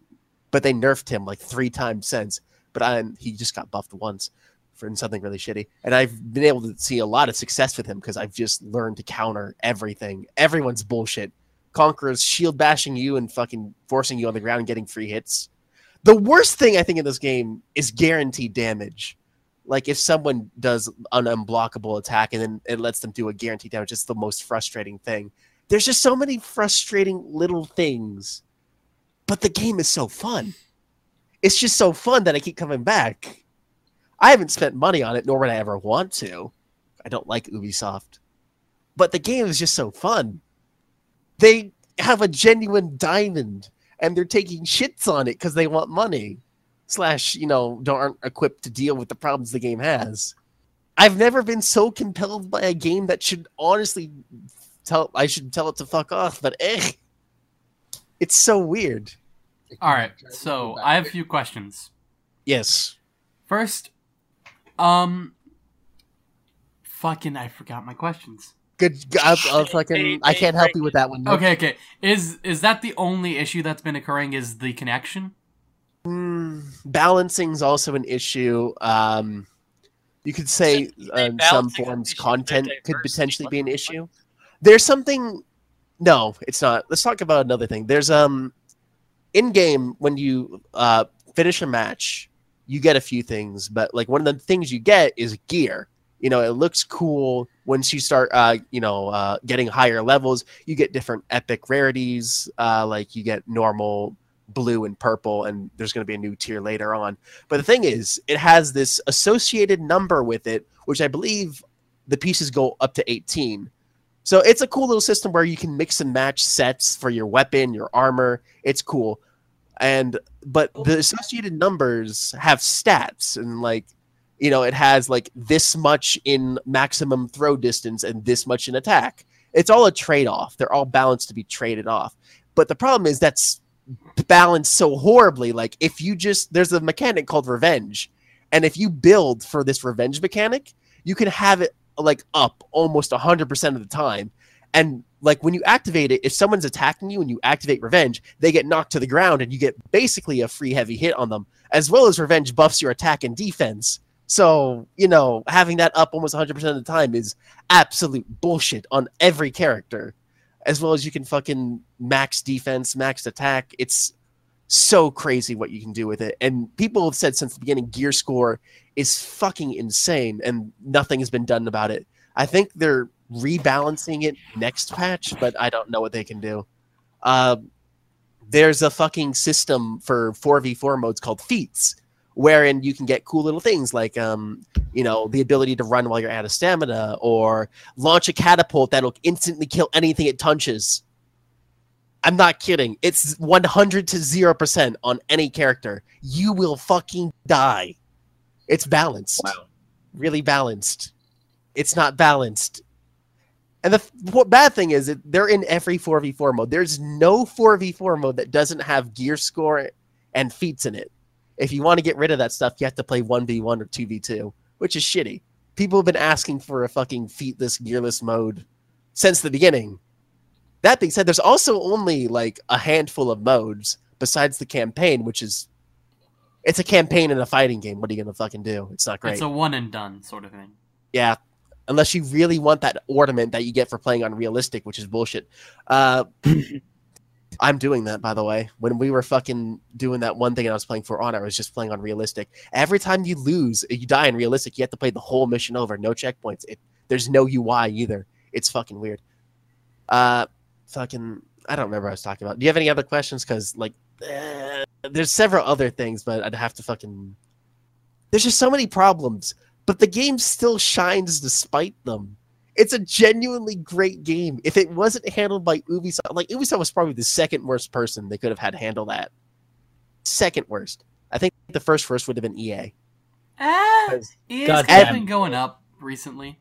but they nerfed him like three times since. But I, he just got buffed once for something really shitty, and I've been able to see a lot of success with him because I've just learned to counter everything. Everyone's bullshit. Conquerors shield bashing you and fucking forcing you on the ground and getting free hits. The worst thing I think in this game is guaranteed damage. Like if someone does an unblockable attack and then it lets them do a guaranteed damage, it's the most frustrating thing. There's just so many frustrating little things, but the game is so fun. It's just so fun that I keep coming back. I haven't spent money on it, nor would I ever want to. I don't like Ubisoft, but the game is just so fun. They have a genuine diamond and they're taking shits on it because they want money slash you know aren't equipped to deal with the problems the game has i've never been so compelled by a game that should honestly tell i should tell it to fuck off but eh, it's so weird all right? So. I have a few questions. yes First, um, fucking, I forgot my questions. Good I'll, I'll fucking i can't help you with that one Nick. Okay, okay. Is is that the only issue that's been occurring? Is the connection? Mm, balancing's also an issue um you could say So, you uh, think in some forms is an issue, content could potentially be an issue there's something no it's not let's talk about another thing there's um in game when you uh finish a match you get a few things but like one of the things you get is gear you know it looks cool. Once you start uh you know uh getting higher levels you get different epic rarities uh like you get normal blue and purple and there's going to be a new tier later on. But the thing is it has this associated number with it which i believe the pieces go up to 18 so it's a cool little system where you can mix and match sets for your weapon your armor. It's cool. And but the associated numbers have stats and like you know it has like this much in maximum throw distance and this much in attack. It's all a trade-off. They're all balanced to be traded off. But the problem is that's balanced so horribly like if you just there's a mechanic called revenge. And if you build for this revenge mechanic you can have it like up almost 100% of the time. And like when you activate it if someone's attacking you and you activate revenge they get knocked to the ground and you get basically a free heavy hit on them as well as revenge buffs your attack and defense so you know having that up almost 100% of the time is absolute bullshit on every character as well as you can fucking max defense max attack it's so crazy what you can do with it. And people have said since the beginning, gear score is fucking insane, and nothing has been done about it. I think they're rebalancing it next patch, but I don't know what they can do. Uh, there's a fucking system for 4v4 modes called feats, wherein you can get cool little things like, um, you know, the ability to run while you're out of stamina or launch a catapult that'll instantly kill anything it touches. I'm not kidding. It's 100 to 0% on any character. You will fucking die. It's balanced. Wow. Really balanced. It's not balanced. And the what bad thing is that they're in every 4v4 mode. There's no 4v4 mode that doesn't have gear score and feats in it. If you want to get rid of that stuff, you have to play 1v1 or 2v2, which is shitty. People have been asking for a fucking featless, gearless mode since the beginning. That being said, there's also only like a handful of modes besides the campaign, which is it's a campaign in a fighting game. What are you gonna fucking do? It's not great. It's a one and done sort of thing. Yeah, unless you really want that ornament that you get for playing on realistic, which is bullshit. Uh, I'm doing that, by the way. When we were fucking doing that one thing and I was playing for Honor, I was just playing on realistic. Every time you lose, you die in realistic, you have to play the whole mission over. No checkpoints. It, there's no UI either. It's fucking weird. Uh, fucking, I don't remember what I was talking about. Do you have any other questions? Because, like, eh, there's several other things, but I'd have to fucking... There's just so many problems, but the game still shines despite them. It's a genuinely great game. If it wasn't handled by Ubisoft, like Ubisoft was probably the second worst person they could have had handle that. Second worst. I think the first worst would have been EA. Ah, Because- EA's God kind of damn. been going up recently.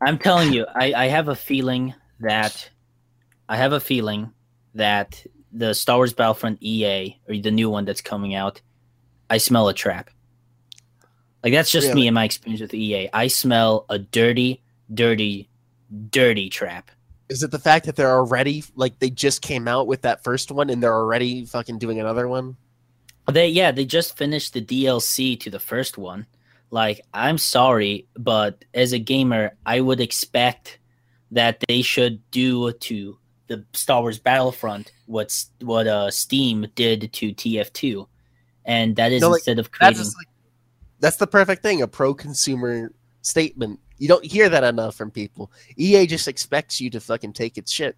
I'm telling you, I, I have a feeling that I have a feeling that the Star Wars Battlefront EA or the new one that's coming out, I smell a trap. Like that's just me Really? and my experience with EA. I smell a dirty, dirty, dirty trap. Is it the fact that they're already, like, they just came out with that first one and they're already fucking doing another one? They yeah, they just finished the DLC to the first one. Like, I'm sorry, but as a gamer, I would expect that they should do to the Star Wars Battlefront what what uh Steam did to TF2. And that is No, like, instead of That's creating just like, that's the perfect thing, a pro-consumer statement. You don't hear that enough from people. EA just expects you to fucking take its shit.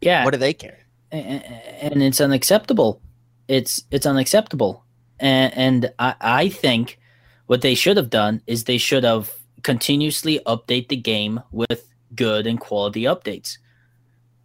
yeah, What do they care? and it's unacceptable. It's it's unacceptable, and, and I, I think what they should have done is they should have continuously update the game with good and quality updates.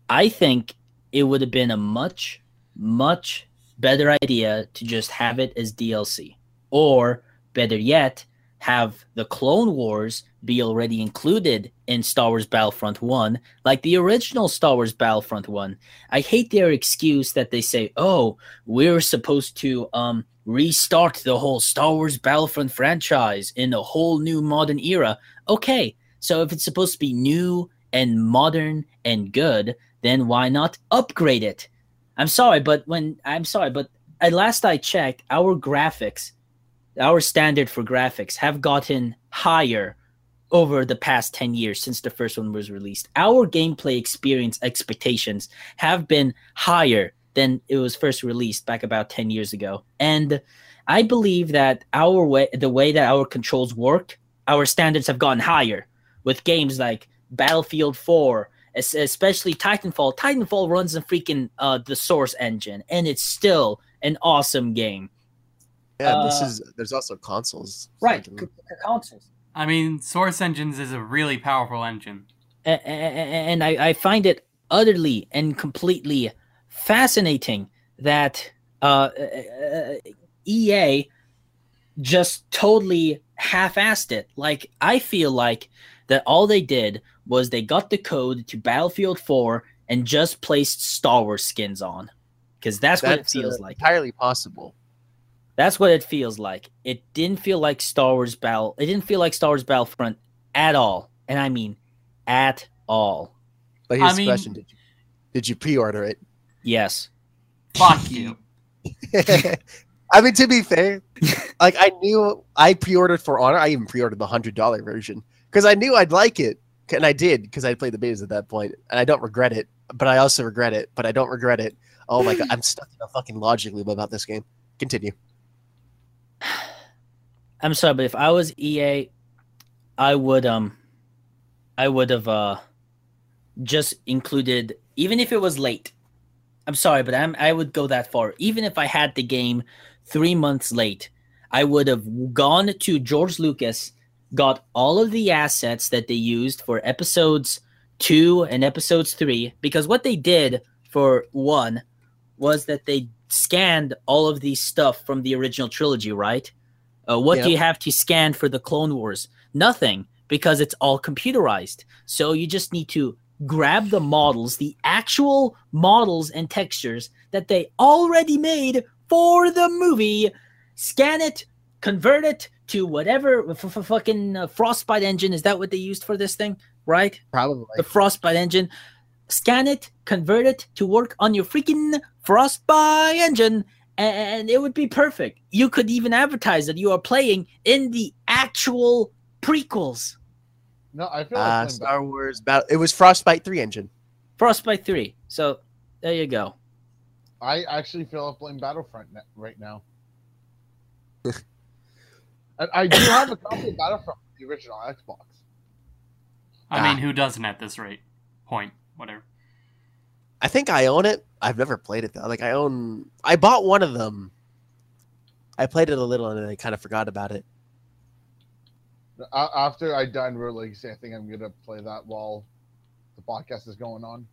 I think it would have been a much much better idea to just have it as DLC, or better yet, have the Clone Wars be already included in Star Wars Battlefront 1, like the original Star Wars Battlefront 1. I hate their excuse that they say, "Oh, we're supposed to um restart the whole Star Wars Battlefront franchise in a whole new modern era." Okay, so if it's supposed to be new and modern and good, then why not upgrade it? I'm sorry, but when I'm sorry, but at last I checked, our graphics, our standard for graphics have gotten higher over the past 10 years since the first one was released. Our gameplay experience expectations have been higher than it was first released back about 10 years ago. And I believe that our way the way that our controls work, our standards have gone higher with games like Battlefield 4, especially Titanfall. Titanfall runs in freaking uh, the Source engine and it's still an awesome game. Yeah, this Uh, is, there's also consoles. Right, c- consoles. I mean, Source Engines is a really powerful engine. And I, I find it utterly and completely fascinating that uh, uh, EA just totally half-assed it. Like I feel like that all they did was they got the code to Battlefield 4 and just placed Star Wars skins on, because that's, what it feels uh, like. entirely possible. That's what it feels like. It didn't feel like Star Wars Battle. It didn't feel like Star Wars Battlefront at all, and I mean at all. But here's I the mean- question: Did you did you pre-order it? Yes. Fuck you. I mean, to be fair, like I knew I pre-ordered for Honor. I even pre-ordered the hundred dollar version because I knew I'd like it, and I did because I played the betas at that point, and I don't regret it. But I also regret it. But I don't regret it. Oh my god, I'm stuck in a fucking logic loop about this game. Continue. I'm sorry, but if I was EA, I would um, I would have uh, just included even if it was late. I'm sorry, but I'm I would go that far. Even if I had the game three months late, I would have gone to George Lucas, got all of the assets that they used for episodes two and episodes three, because what they did for one was that they scanned all of these stuff from the original trilogy, right? Uh, what do you have to scan for the Clone Wars? Nothing, because it's all computerized. So you just need to grab the models, the actual models and textures that they already made for the movie, scan it, convert it to whatever f- f- fucking uh, Frostbite engine. Is that what they used for this thing? Right? Probably. the Frostbite engine, scan it, convert it to work on your freaking Frostbite engine, and it would be perfect. You could even advertise that you are playing in the actual prequels. No, I feel like Uh, playing Star Wars Battle. It was Frostbite 3 engine. Frostbite 3. So there you go. I actually feel like playing Battlefront right now. and I do have a copy of Battlefront the original Xbox. I Ah. mean, who doesn't at this rate? Point. Whatever. I think I own it. I've never played it though. Like I own. I bought one of them. I played it a little and then I kind of forgot about it. After I done Rogue Legacy, I think I'm gonna play that while the podcast is going on.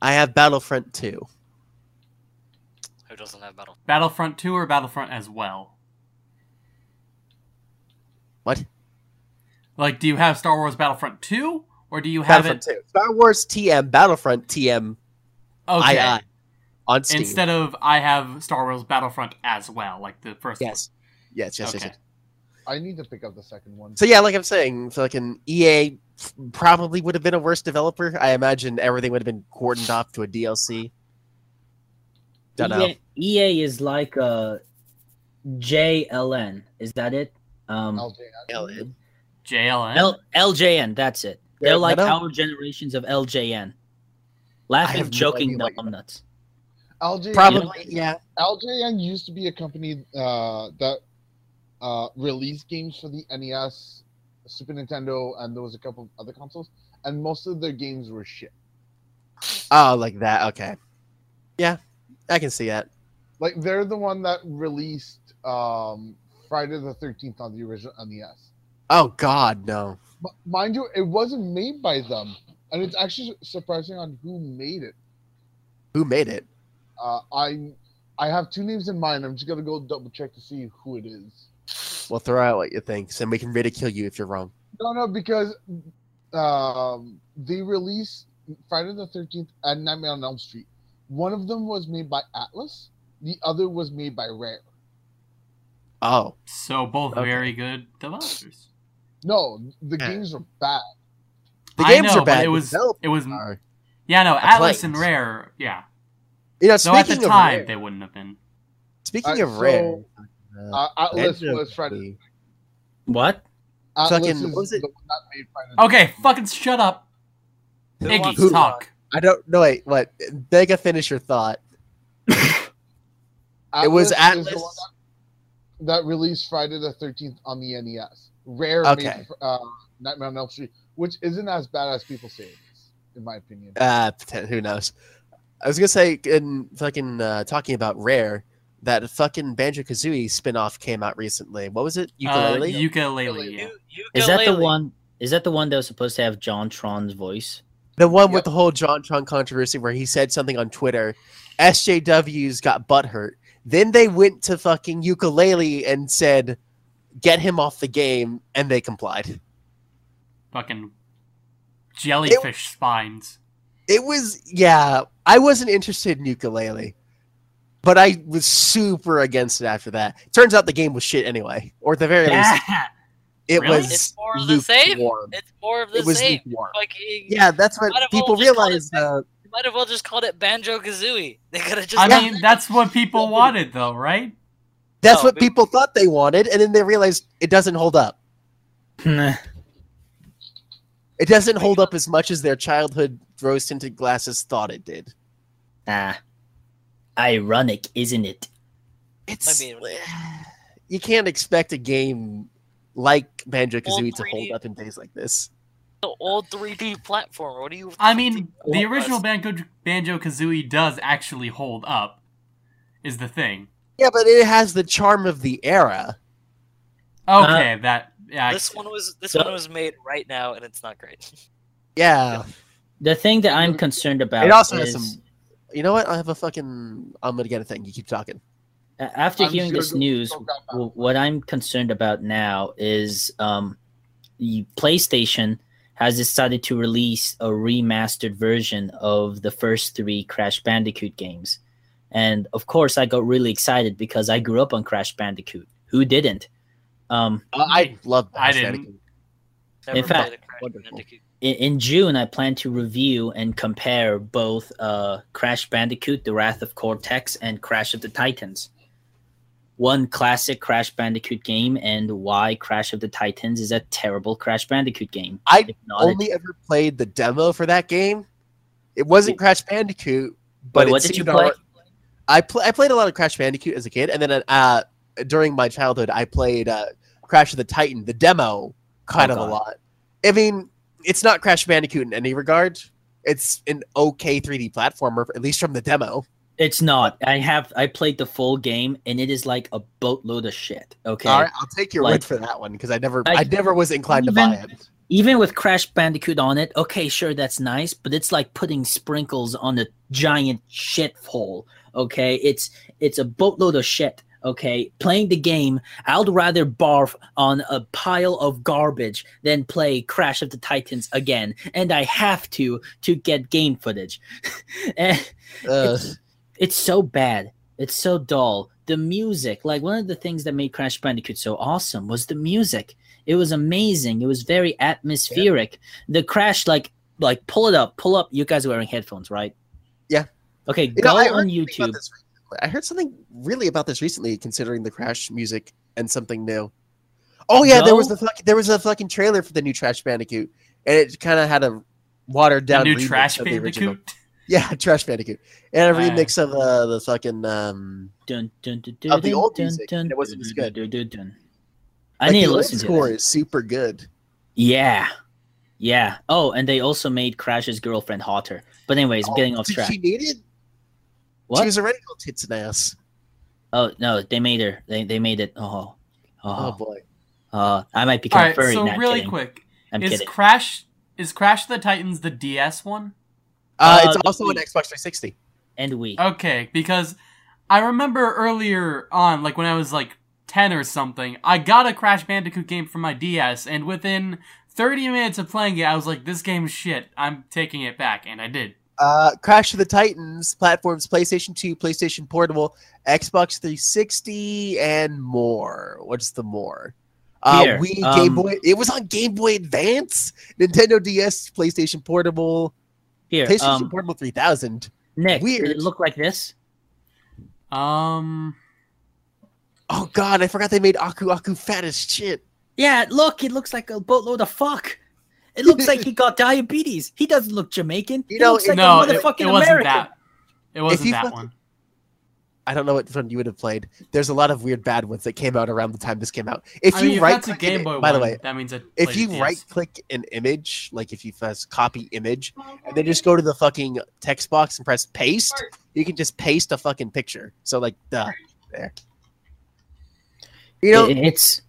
I have Battlefront 2. Who doesn't have Battle? Battlefront 2 or Battlefront as well? What? Like, do you have Star Wars Battlefront 2? Or do you have Battlefront 2. Star Wars TM Battlefront TM it okay, II on Steam. instead of I have Star Wars Battlefront as well, like the first yes. Yes, yes, yes, Okay. yes. I need to pick up the second one. So yeah, like I'm saying, fucking EA probably would have been a worse developer. I imagine everything would have been cordoned off to a DLC. Don't know. EA, EA is like a JLN. Is that it? Um, LJN. JLN? L- LJN. That's it. They're like our generations of LJN. Laughing, joking, idea what nuts. LJN, Probably, yeah. LJN used to be a company uh, that uh, released games for the NES, Super Nintendo, and there was a couple of other consoles, and most of their games were shit. Oh, like that. Okay. Yeah, I can see that. Like they're the one that released um, Friday the Thirteenth on the original NES. Oh God, no. Mind you, it wasn't made by them, and it's actually surprising on who made it. Who made it? Uh, I I have two names in mind. I'm just gonna go double check to see who it is. Well, throw out what you think, and we can ridicule you if you're wrong. No, no, because um, they released Friday the Thirteenth and Nightmare on Elm Street. One of them was made by Atlus. The other was made by Rare. Oh, So both Okay. very good developers. No, the Yeah. games are bad. the I games know, are bad. It was developers it was are. yeah no Atlus and. Rare yeah. You know, Though at the of time rare, they wouldn't have been. speaking Uh, of rare, so, uh, Uh, Atlus was Friday. What? Atlus Fucking- is what was it? the one that made Friday. Okay, fucking shut up. Iggy, wants to- talk. I don't know. Wait, what? Bega, finish your thought. It was is the Atlus. one that, that released Friday the Thirteenth on the NES. Rare Okay. made uh, Nightmare on Elm Street, which isn't as bad as people say it is, in my opinion. Uh, who knows? I was gonna say, in fucking uh, talking about rare, that fucking Banjo Kazooie spinoff came out recently. What was it? Uh, Yooka-Laylee. Yooka-Laylee. Yeah. You, Is that the one? Is that the one that was supposed to have JonTron's voice? the one with the whole JonTron controversy where he said something on Twitter. SJWs got butthurt. Then they went to fucking Yooka-Laylee and said, "Get him off the game," and they complied. Fucking jellyfish spines. It was yeah. I wasn't interested in Yooka-Laylee, but I was super against it after that. Turns out the game was shit anyway, or at the very least, it Really? was It's more of the same. lukewarm. It's more of the It was same. lukewarm. Fucking, Yeah, that's what people all just realized. Uh, might have well just called it Banjo Kazooie. They could have just. I Yeah. mean, that's what people wanted, though, right? That's No, what people thought they wanted, and then they realized it doesn't hold up. Nah. It doesn't hold up as much as their childhood rose tinted glasses thought it did. Ah. ironic, isn't it? It's I mean- you can't expect a game like Banjo Kazooie to hold up in days like this. The old 3D platformer. What do you? I mean, the original us? Banjo Banjo Kazooie does actually hold up. Is the thing. Yeah, but it has the charm of the era. Okay, that yeah. This one was this So- one was made right now, and it's not great. Yeah. The thing that I'm concerned about It also is has some. You know what? I have a fucking. I'm gonna get a thing. You keep talking. after I'm hearing sure this news, the- the- w- what I'm concerned about now is um, the PlayStation has decided to release a remastered version of the first three Crash Bandicoot games. And of course, I got really excited because I grew up on Crash Bandicoot. Who didn't? Um, Uh, I love. I didn't. Bandicoot. Never In fact- played a Crash Wonderful. Bandicoot. in, in June, I plan to review and compare both uh, Crash Bandicoot: The Wrath of Cortex and Crash of the Titans. One classic Crash Bandicoot game, and why Crash of the Titans is a terrible Crash Bandicoot game. I If it- only ever played the demo for that game. It wasn't Crash Bandicoot, but Wait, it what did you play? alright- I pl- I played a lot of Crash Bandicoot as a kid, and then uh, during my childhood, I played uh, Crash of the Titan, the demo, kind Oh, of a lot. I mean, it's not Crash Bandicoot in any regard. It's an okay 3D platformer, at least from the demo. It's not. I have. I played the full game, and it is like a boatload of shit. Okay. All right, I'll take your Like- word for that one because I never, I, I- never was inclined to buy it. Even with Crash Bandicoot on it, okay, sure, that's nice, but it's like putting sprinkles on a giant shit hole. Okay, it's it's a boatload of shit. Okay, playing the game, I'd rather barf on a pile of garbage than play Crash of the Titans again, and I have to to get game footage. and it's, it's so bad. It's so dull. The music, like one of the things that made Crash Bandicoot so awesome was the music. It was amazing. It was very atmospheric. The Crash, like, like pull it up, pull up. You guys are wearing headphones, right? Yeah. Okay, You know, go I on YouTube. I heard something really about this recently, considering the Crash music and something new. Oh yeah, there was the fucking, there was a fucking trailer for the new Trash Bandicoot, and it kind of had a watered The down new Trash of the original. Bandicoot. Yeah, Trash Bandicoot, and a Uh, remix of uh, the fucking um. Dun, dun, dun, Of the old dun, music, dun, it wasn't dun, as good. dun, dun, dun. I like, need the to old listen to score it. is super good. Yeah, yeah. Oh, and they also made Crash's girlfriend hotter. But anyways, I'm getting Oh, off did track. She needed. She What? was already called tits and ass. Oh no, they made her. They they made it. Oh, Oh, oh. boy. Uh, I might All become right, furry. so Not really kidding. quick, I'm is kidding. Crash is Crash the Titans the DS one? Uh, Uh, it's the also an Xbox 360. and we. Okay, because I remember earlier on, like when I was like 10 or something, I got a Crash Bandicoot game for my DS, and within 30 minutes of playing it, I was like, this game's shit. I'm taking it back, and I did. Uh, Crash of the Titans platforms PlayStation 2, PlayStation Portable, Xbox 360, and more. What's the more? Uh, Here, Wii, um, Game Boy. It was on Game Boy Advance, Nintendo DS, PlayStation Portable, Here, PlayStation um, Portable 3000. Nick, weird. did it look like this? Um, Oh God, I forgot they made Aku Aku fat as shit. Yeah, look, it looks like a boatload of fuck. It looks like he got diabetes. He doesn't look Jamaican. You he know, looks like no, a it, it wasn't American. that. It wasn't that fucking- one. I don't know what one you would have played. There's a lot of weird bad ones that came out around the time this came out. If I you mean, if right that's a Game Boy by one, the way, that means it. if you right click an image, like if you press copy image, and then just go to the fucking text box and press paste, you can just paste a fucking picture. So like, duh, there. You know, it's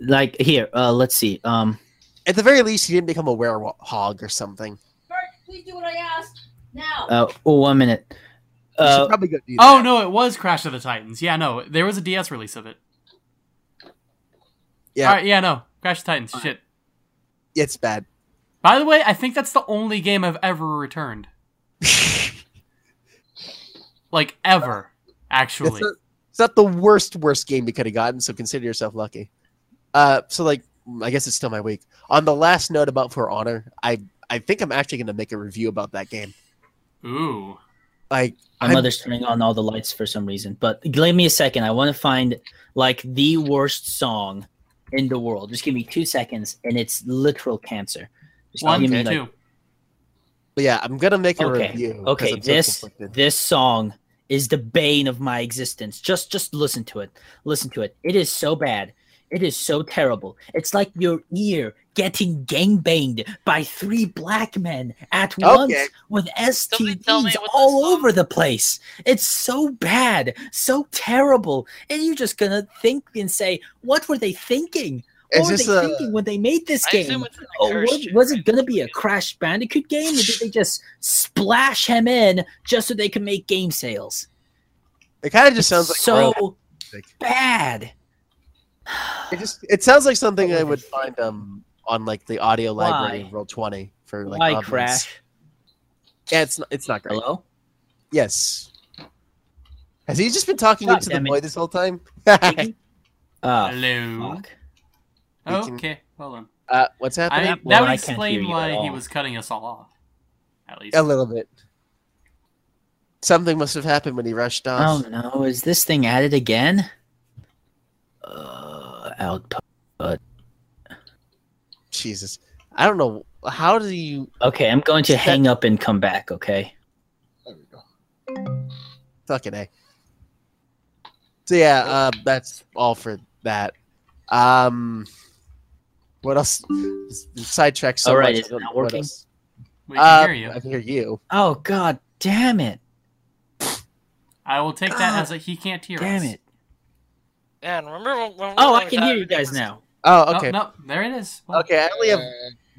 like here. Uh, let's see. Um, at the very least, he didn't become a werehog or something. Bert, please do what I asked. Now. uh, oh, one minute. Should Uh, probably go do that. Oh no, it was Crash of the Titans. Yeah, no, there was a DS release of it. yeah, All right, yeah, no, Crash of the Titans. Shit. it's bad. By the way, I think that's the only game I've ever returned. Like ever, actually. It's not, it's not the worst worst game you could have gotten, so consider yourself lucky. Uh, so like, I guess it's still my week. On the last note about For Honor, I I think I'm actually going to make a review about that game. Ooh. Like, my I'm- mother's turning on all the lights for some reason. But give me a second. I want to find like the worst song in the world. Just give me two seconds, and it's literal cancer. Just One, give two, me like but yeah, I'm gonna make a Okay, review. 'cause Okay, I'm so this this song is the bane of my existence. Just just listen to it. Listen to it. It is so bad. It is so terrible. It's like your ear getting gangbanged by three black men at once with Somebody tell STDs all over the place. It's so bad, so terrible. And you're just gonna think and say, what were they thinking? What Is were this they a- thinking when they made this I game? assume it's in the Oh, was, was it going to be a Crash Bandicoot game, or did they just splash him in just so they could make game sales? It kind of just sounds like so real music. bad. It just it sounds like something I would find um on like the audio library Why? of Roll Twenty for like Why obvious- Crash? Yeah, it's not, it's not great. Hello. Yes. Has he just been talking God into the damn it. boy this whole time? Iggy? Oh, Hello. fuck. Okay, hold on. uh, what's I, happening? that Well, would I can't hear explain why he was cutting us all off. At least. A little bit. Something must have happened when he rushed off. Oh no! Is this thing added again? Uh, output. Jesus, I don't know. How do you Okay, I'm going to hang up and come back. Okay. There we go. fucking a? So yeah, uh, that's all for that. Um, what else? Sidetrack so All right, much. is I it don't not know what working? else. We can Uh, hear you. I can hear you. Oh god, damn it! I will take that as a he can't hear Damn us. Damn it! Yeah, and remember when, when Oh, I can hear you guys now. Oh, Oh, okay. no, there it is. Well, Okay, I only have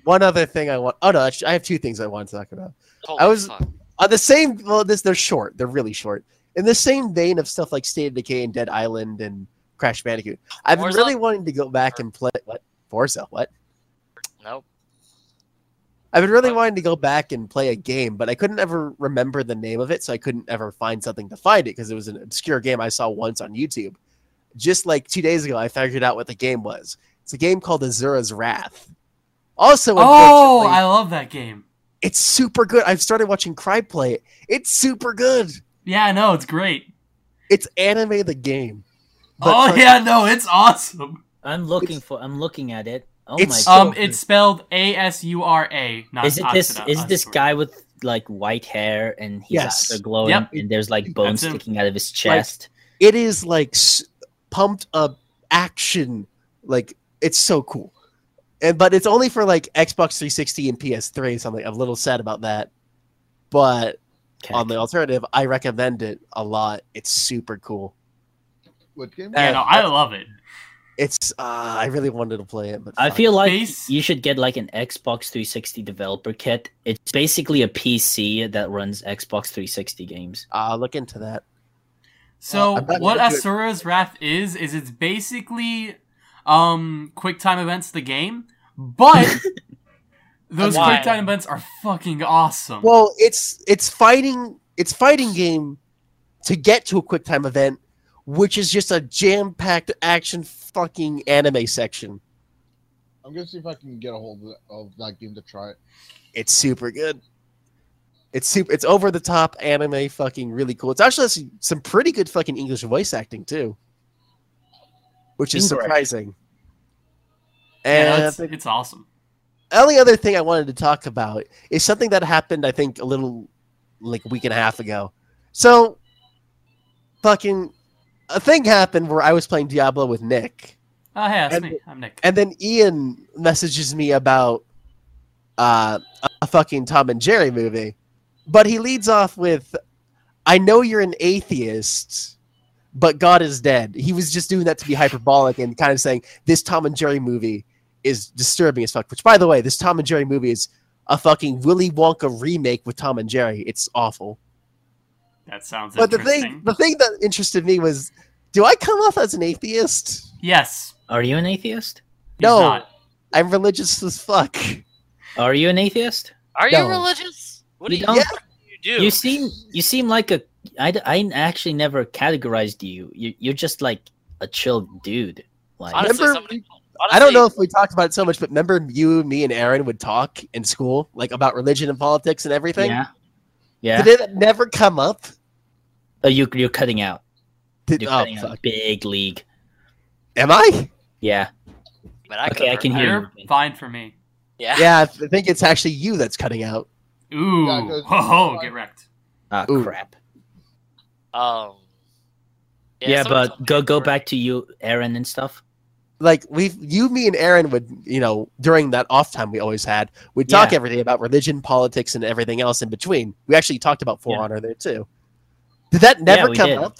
one other thing I want. Oh no, I have two things I want to talk about. Holy I was- fuck. On the same, well, this they're short. They're really short. In the same vein of stuff like State of Decay and Dead Island and Crash Bandicoot, I've been really wanting to go back and play what Forza. What? Nope. I've been really What? wanting to go back and play a game, but I couldn't ever remember the name of it, so I couldn't ever find something to find it because it was an obscure game I saw once on YouTube. Just like two days ago, I figured out what the game was. It's a game called Asura's Wrath. Also, oh, I love that game. it's super good. I've started watching Cry play it. It's super good. Yeah, no, it's great. It's anime the game. Oh for- yeah, no, it's awesome. I'm looking It's- for. I'm looking at it. Oh It's my so Um, god! it's spelled A S U R A. Not is it this? Asura- Is this guy with like white hair and he's Yes. glowing Yep. and there's like bones sticking out of his chest? It is like s- pumped up action. Like it's so cool. And but it's only for like Xbox 360 and PS3, so I'm like I'm a little sad about that. But Okay. on the alternative, I recommend it a lot. It's super cool. what game? Yeah, Uh, no, I love it. It's uh, I really wanted to play it, but I fuck. feel like Base- you should get like an Xbox 360 developer kit. It's basically a PC that runs Xbox 360 games. I'll look into that. So I'm what gonna. Asura's Wrath is is it's basically um QuickTime events the game, but those Why? QuickTime events are fucking awesome. Well, it's it's fighting it's fighting game to get to a quick time event, which is just a jam packed action fucking anime section. I'm gonna see if I can get a hold of that game to try it. It's super good. It's super. It's over the top anime, fucking really cool. It's actually some- some pretty good fucking English voice acting too, which is surprising. yeah, And no, it's, it's awesome. the only other thing I wanted to talk about is something that happened, I think, a little like a week and a half ago. So, fucking, a thing happened where I was playing Diablo with Nick, Oh, hey, that's and- me. I'm Nick. and then Ian messages me about uh, a fucking Tom and Jerry movie, but he leads off with, "I know you're an atheist." But God is dead. He was just doing that to be hyperbolic and kind of saying this Tom and Jerry movie is disturbing as fuck. Which, by the way, this Tom and Jerry movie is a fucking Willy Wonka remake with Tom and Jerry. It's awful. That sounds But the thing, the thing that interested me was, do I come off as an atheist? yes, Are you an atheist? he's No. not. I'm religious as fuck. Are you an atheist? Are No. you religious? What You do you, don't- what you do? You seem you seem like a I, I actually never categorized you. you. You're just like a chill dude. Like honestly, Remember- somebody, I don't know if we talked about it so much, but remember you, me, and Aaron would talk in school, like about religion and politics and everything? yeah, yeah. Did it never come up? Oh, you you're cutting out. Did, You're oh, cutting out. Big league. Am I? Yeah. But I Okay, I can hear You're fine for me. Yeah. Yeah, I think it's actually you that's cutting out. Ooh, Yeah, 'cause- oh, get wrecked. Ah, Ooh. crap. Um. Yeah, someone told but go go before- back to you, Aaron, and stuff. like we you me and Aaron would you know during that off time we always had we'd talk Yeah. every day about religion politics and everything else in between we actually talked about For Yeah. Honor there too did that never we come did. up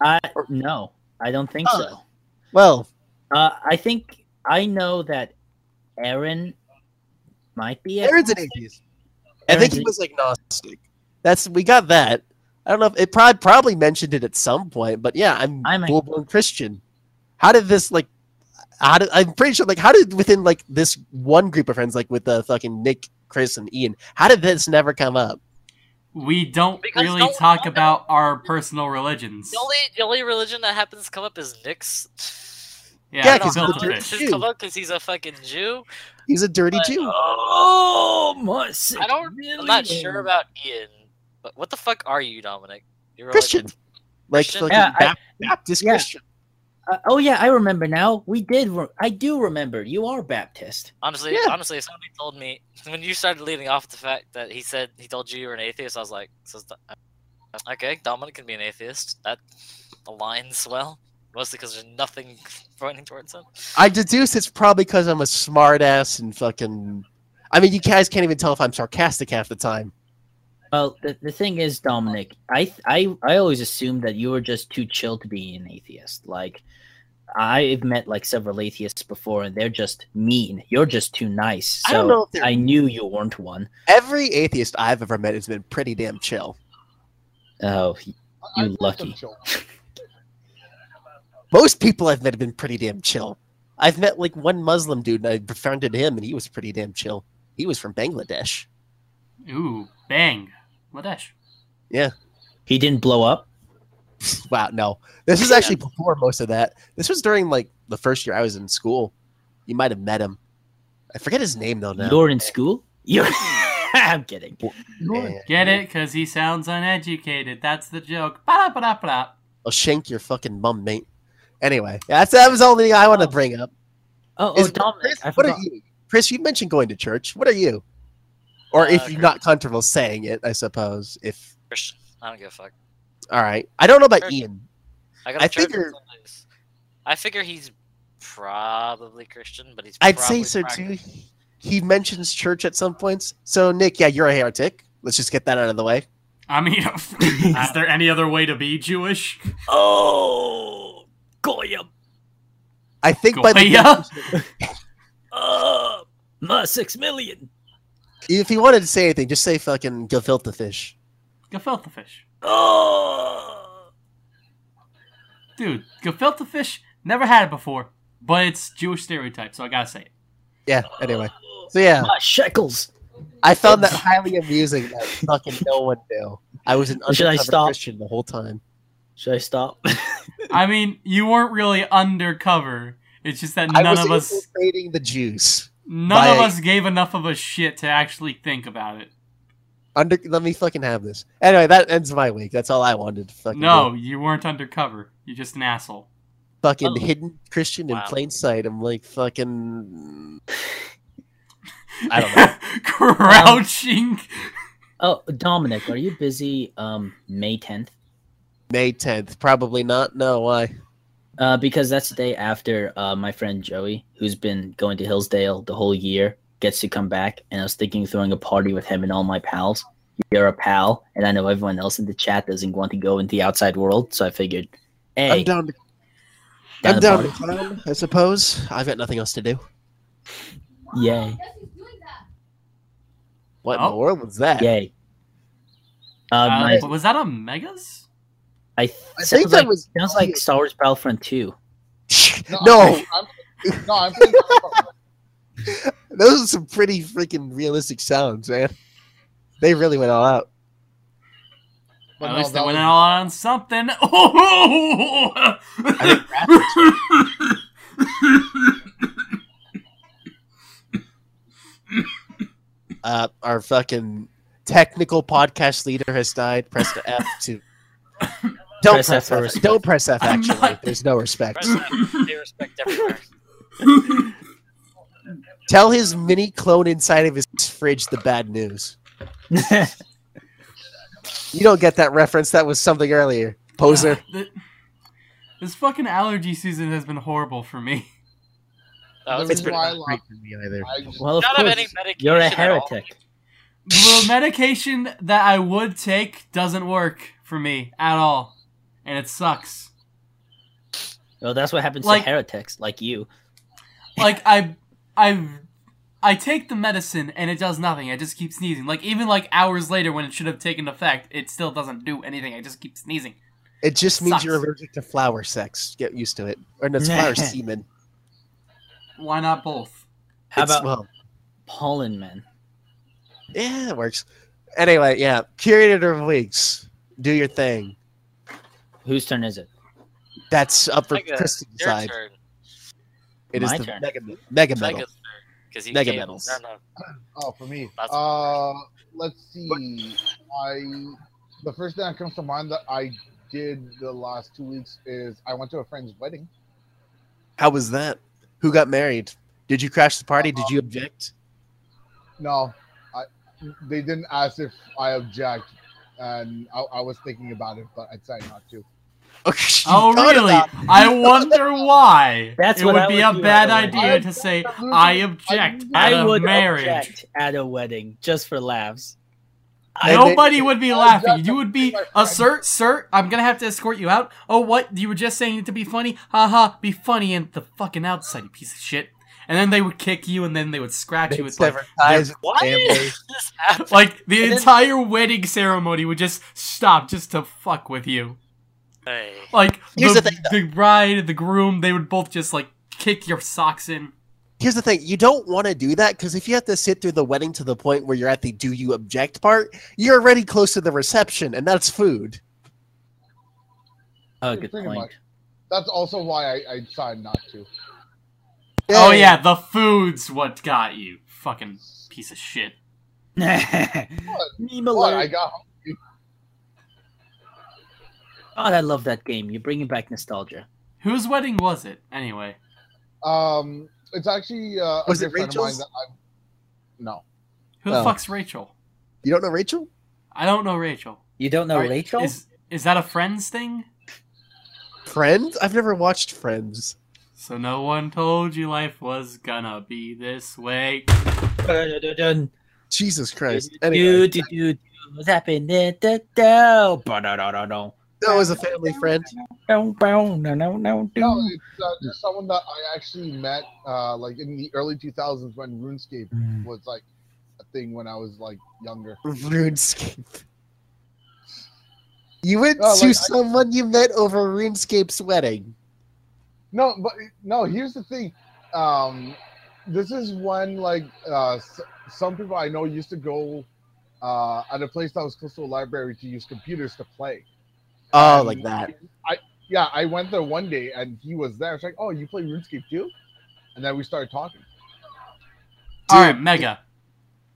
I no, I don't think Oh. so. well Uh, I think I know that Aaron might be. Aaron's an agnostic. atheist I think he Aaron's- was agnostic that's we got that I don't know if it probably probably mentioned it at some point but yeah I'm, I'm a- full blown Christian how did this like how did I'm pretty sure like how did within like this one group of friends like with the fucking Nick Chris and Ian how did this never come up We don't Because really no- talk no- about our personal religions. The only the only religion that happens to come up is Nick's. Yeah, Yeah, I 'cause don't he's a how Jew. this has come up because he's a fucking Jew. He's a dirty But- Jew Oh my! I don't. I'm not sure about Ian. But what the fuck are you, Dominic? You're Christian. Like like Christian? fucking Yeah, I- Baptist yeah. Christian. Uh, oh yeah, I remember now. We did. Re- I do remember. You are Baptist. honestly, Yeah. honestly, somebody told me when you started leading off the fact that he said he told you you were an atheist, I was like, so okay, Dominic can be an atheist. That aligns well. Mostly because there's nothing pointing towards him. I deduce it's probably because I'm a smartass and fucking. I mean, you guys can't even tell if I'm sarcastic half the time. Well, the, the thing is, Dominic, I I I always assumed that you were just too chill to be an atheist. Like, I've met like several atheists before, and they're just mean. You're just too nice. So I don't know I knew you weren't one. Every atheist I've ever met has been pretty damn chill. Oh, You I've lucky. them chill. Most people I've met have been pretty damn chill. I've met like one Muslim dude, and I befriended him, and he was pretty damn chill. He was from Bangladesh. Ooh, bang, Yeah, he didn't blow up. Wow, no. This was actually before most of that. This was during like the first year I was in school. You might have met him. I forget his name though now. You're in school. You're. I'm kidding. Yeah. Get it? Because he sounds uneducated. That's the joke. Ba-da-ba-da-ba-da. I'll shank your fucking mum, mate. Anyway, that's that was the only thing I want to bring up. Oh, oh Is- Dominic, Chris, I what are you? Chris, you mentioned going to church. What are you? Or if Uh, you're not comfortable saying it, I suppose. If Christian. I don't give a fuck. all right, I don't know about Sure. Ian. I got I a church figure- I figure he's probably Christian, but he's. I'd say so practicing- too. He mentions church at some points. So Nick, yeah, you're a heretic. Let's just get that out of the way. I mean, is there any other way to be Jewish? Oh, Goyim. I think by the Goya? Uh, my six million. if you wanted to say anything, just say fucking gefilte fish. Gefilte fish. Oh. Dude, gefilte fish, never had it before. But it's Jewish stereotype, so I gotta say it. Yeah. Anyway, so yeah, My shekels. I found that highly amusing that fucking no one knew. I was an Should I undercover stop? Christian the whole time. Should I stop? I mean, you weren't really undercover. It's just that I none was of us infiltrating the Jews. none of us gave enough of a shit to actually think about it. Under, let me fucking have this. Anyway, that ends my week. That's all I wanted to fucking No, do. you weren't undercover. You're just an asshole. Fucking Oh. hidden Christian in plain sight. I'm like fucking. I don't know. Crouching. oh, Dominic, are you busy? Um, May tenth. May 10th. Probably not. No, why? Uh, because that's the day after uh, my friend Joey, who's been going to Hillsdale the whole year, gets to come back. And I was thinking of throwing a party with him and all my pals. You're a pal, and I know everyone else in the chat doesn't want to go into the outside world, so I figured, hey, I'm down to, down I'm the down to clown, I suppose. I've got nothing else to do. yay, Guess who's doing that? What in Oh. the world was that? yay. Uh, Uh, my, was that a Megas? I, I sounds think that like, was. sounds like Star Wars Battlefront 2. No, No, I'm, I'm, no, I'm those are some pretty freaking realistic sounds, man. They really went all out. But At no, least they that went was- all on something. Oh! Uh, our fucking technical podcast leader has died. Press the F to. Don't Press press, F for F. Don't press F. I'm Actually, not- there's no respect. Press F. They respect everywhere. Tell his mini clone inside of his fridge the bad news. You don't get that reference. That was something earlier. Poser. Th- this fucking allergy season has been horrible for me. That was The It's been why I not great for me either. Just, Well, of Not have course, any medication you're a heretic. the medication that I would take doesn't work for me at all, and it sucks. Well, that's what happens Like- to heretics like you. Like I, I, I take the medicine and it does nothing. I just keep sneezing. Like even like hours later when it should have taken effect, it still doesn't do anything. I just keep sneezing. It just means Sucks. you're allergic to flower sex. Get used to it. Or no, it's flower semen. Why not both? How It's- about well, pollen men? yeah, it works. Anyway, yeah. Curator of Weeks. Do your thing. Whose turn is it? That's up for Mega, Kristen to Your decide. turn. It is My the turn. mega, mega metal. Turn. Because Mega gave- medals. No, no. oh, for me. Uh, let's see. I the first thing that comes to mind that I did the last two weeks is I went to a friend's wedding. How was that? Who got married? Did you crash the party? Did you object? No, I they didn't ask if I object, and I, I was thinking about it, but I decided not to. Okay, Oh really? I wonder why. That's it what would I be would a do bad at a wedding. idea to say I object I out of would marriage. object at a wedding just for laughs. And Nobody then- would be I laughing. object You would be my a sir, sir. I'm gonna have to escort you out. Oh, what? You were just saying it to be funny? Haha, be funny and the fucking outside, you piece of shit. And then they would kick you, and then they would scratch you They'd with like, sever ties What? family. this happened? like the And then- entire wedding ceremony would just stop just to fuck with you. Hey. Like Here's the, the thing, the bride, the groom, they would both just like kick your socks in. Here's the thing: you don't want to do that because if you have to sit through the wedding to the point where you're at the "do you object" part, you're already close to the reception, and that's food. Oh, good pretty point. much. That's also why I, I decided not to. Oh yeah, the food's what got you. Fucking piece of shit. Meme What? I got God, I love that game. You're bringing back nostalgia. Whose wedding was it anyway? um. It's actually uh, Was a it good of mine Rachel's? that No. Who the Oh. fuck's Rachel? You don't know Rachel? I don't know Rachel. You don't know Alright, Rachel? Is is that a Friends thing? Friends? I've never watched Friends. So no one told you life was gonna be this way. Jesus Christ! Do, Anyway, do, do, that was a family friend. Bow, bow, no, no, no. No, it's uh, someone that I actually met uh, like in the early 2000s when RuneScape Mm. was like a thing when I was like younger. RuneScape. You went Oh, to like, I- someone you met over RuneScape's wedding. No, but no. Here's the thing. Um, this is when like uh, s- some people I know used to go uh, at a place that was close to a library to use computers to play. Oh, And like that. I yeah, I went there one day and he was there. It's like, oh, you play RuneScape too? And then we started talking. All right, Mega.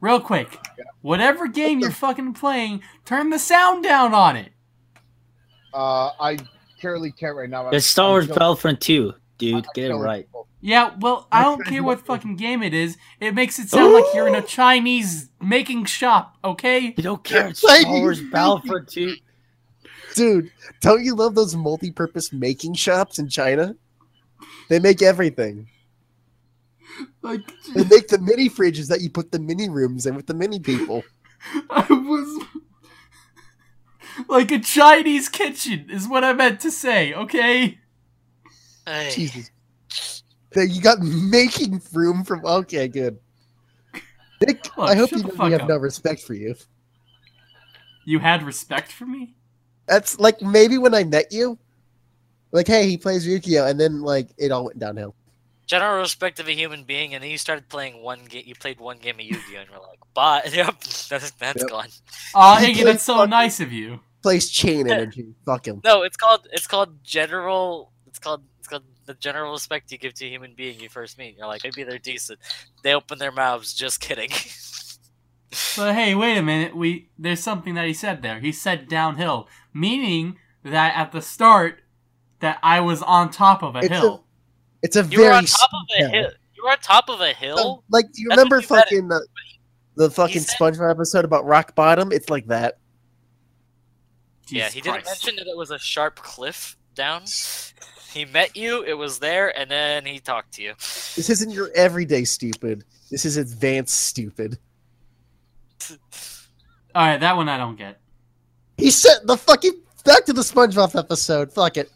Real quick, whatever game you're fucking playing, turn the sound down on it. Uh, I currently can't right now. It's Star Wars I'm Battlefront 2, dude. I'm Get it right. people. Yeah, well, I don't care what fucking game it is. It makes it sound like you're in a Chinese making shop, okay? You don't care. It's Like, Star Wars you- Battlefront 2. Dude, don't you love those multi-purpose making shops in China? They make everything. Like, They make the mini fridges that you put the mini rooms in with the mini people. I was like a Chinese kitchen is what I meant to say, okay? Hey. Jesus. There, you got making room from. Okay, good. Nick, Look, I hope shut you know fuck have up. no respect for you. You had respect for me? That's like maybe when I met you, like, hey, he plays Yu-Gi-Oh, and then like it all went downhill. General respect of a human being, and then you started playing one game. You played one game of Yu-Gi-Oh, and you're like, "But yep, that's that's Yep. gone." Aw, He Iggy, that's so fucking- nice of you. Plays chain energy. Fuck him. No, it's called it's called general. It's called it's called the general respect you give to a human being you first meet. You're like, maybe they're decent. They open their mouths. Just kidding. But hey, wait a minute. We there's something that he said there. He said downhill, meaning that at the start that I was on top of a It's a hill. It's a you were very on top of a steep hill. You were on top of a hill. So, like, do you That's remember you fucking uh, the fucking said- SpongeBob episode about rock bottom? It's like that. yeah, Jesus he didn't mention that it was a sharp cliff down. He met you, it was there, and then he talked to you. This isn't your everyday stupid. This is advanced stupid. All right, that one I don't get. He said the fucking back to the SpongeBob episode. Fuck it.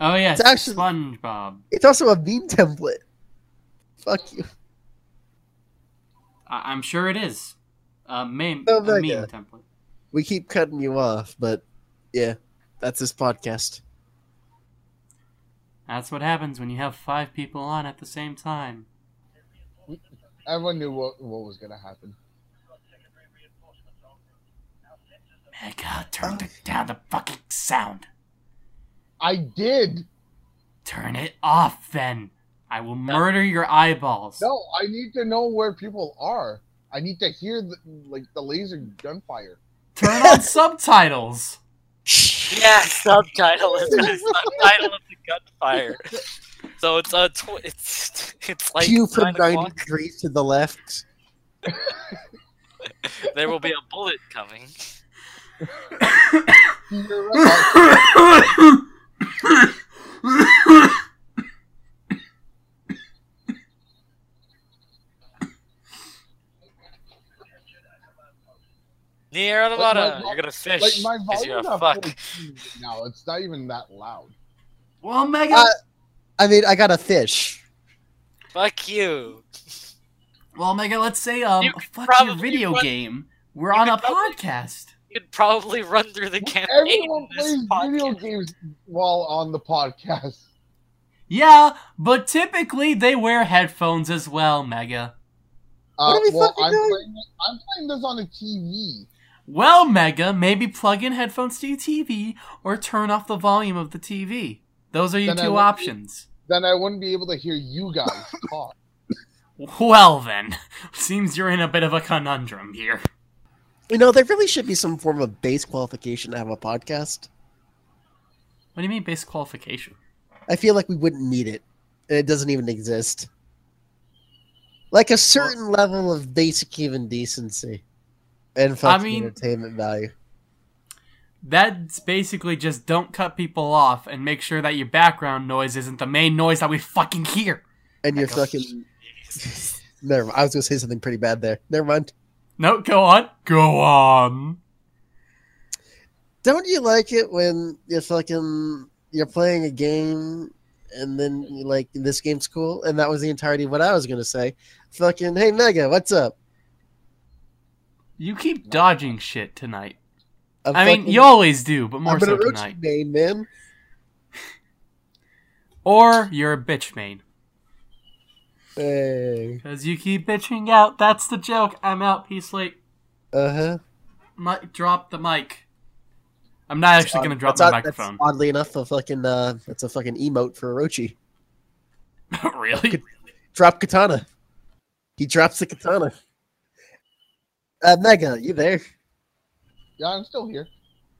Oh yeah, It's actually- SpongeBob. It's also a meme template. Fuck you. I- I'm sure it is. A meme, Oh, a meme Mega. template. We keep cutting you off, but yeah, that's this podcast. That's what happens when you have five people on at the same time. Everyone knew what, what was gonna happen. Mega, turn oh. the, down the fucking sound. I did. Turn it off, then. I will murder your eyeballs. No, I need to know where people are. I need to hear the like the laser gunfire. Turn on subtitles. Yeah, subtitle is the subtitle of the gunfire. So it's a tw- it's it's like Q from nine 90 degrees to the left. There will be a bullet coming. You're right. Near a Like, lot my of vol- you're gonna fish like my 'cause you're a fuck. fully tuned now. It's not even that loud. well, Mega. Uh, I mean, I got a fish. Fuck you. well, Mega. Let's say um, You could fuck your video run- game. We're you on a probably- podcast. You could probably run through the campaign. Everyone in this plays video games while on the podcast. Yeah, but typically they wear headphones as well, Mega. Uh, What are we well, fucking I'm doing? playing. I'm playing this on a TV. Well, Mega, maybe plug in headphones to your TV or turn off the volume of the TV. Those are your Then two won't be- options. Then I wouldn't be able to hear you guys talk. Well, then. Seems you're in a bit of a conundrum here. You know, there really should be some form of base qualification to have a podcast. What do you mean base qualification? I feel like we wouldn't need it, and it doesn't even exist. Like a certain level of basic human decency and fucking mean- entertainment value. That's basically just don't cut people off and make sure that your background noise isn't the main noise that we fucking hear. And you're fucking. Never. mind. I was gonna say something pretty bad there. Never mind. No, go on. Go on. Don't you like it when you're fucking you're playing a game and then like this game's cool and that was the entirety of what I was gonna say. Fucking hey Mega, what's up? You keep dodging shit tonight. I'm I mean, you always do, but more I'm so tonight. main, man. Or you're a bitch main. Hey. Because you keep bitching out. That's the joke. I'm out. Peace late. Uh huh. Mi- drop the mic. I'm not actually going to drop That's my that's microphone. oddly enough, a fucking uh, that's a fucking emote for Orochi. really? Drop katana. He drops the katana. Uh, Mega, you there? Yeah, I'm still here.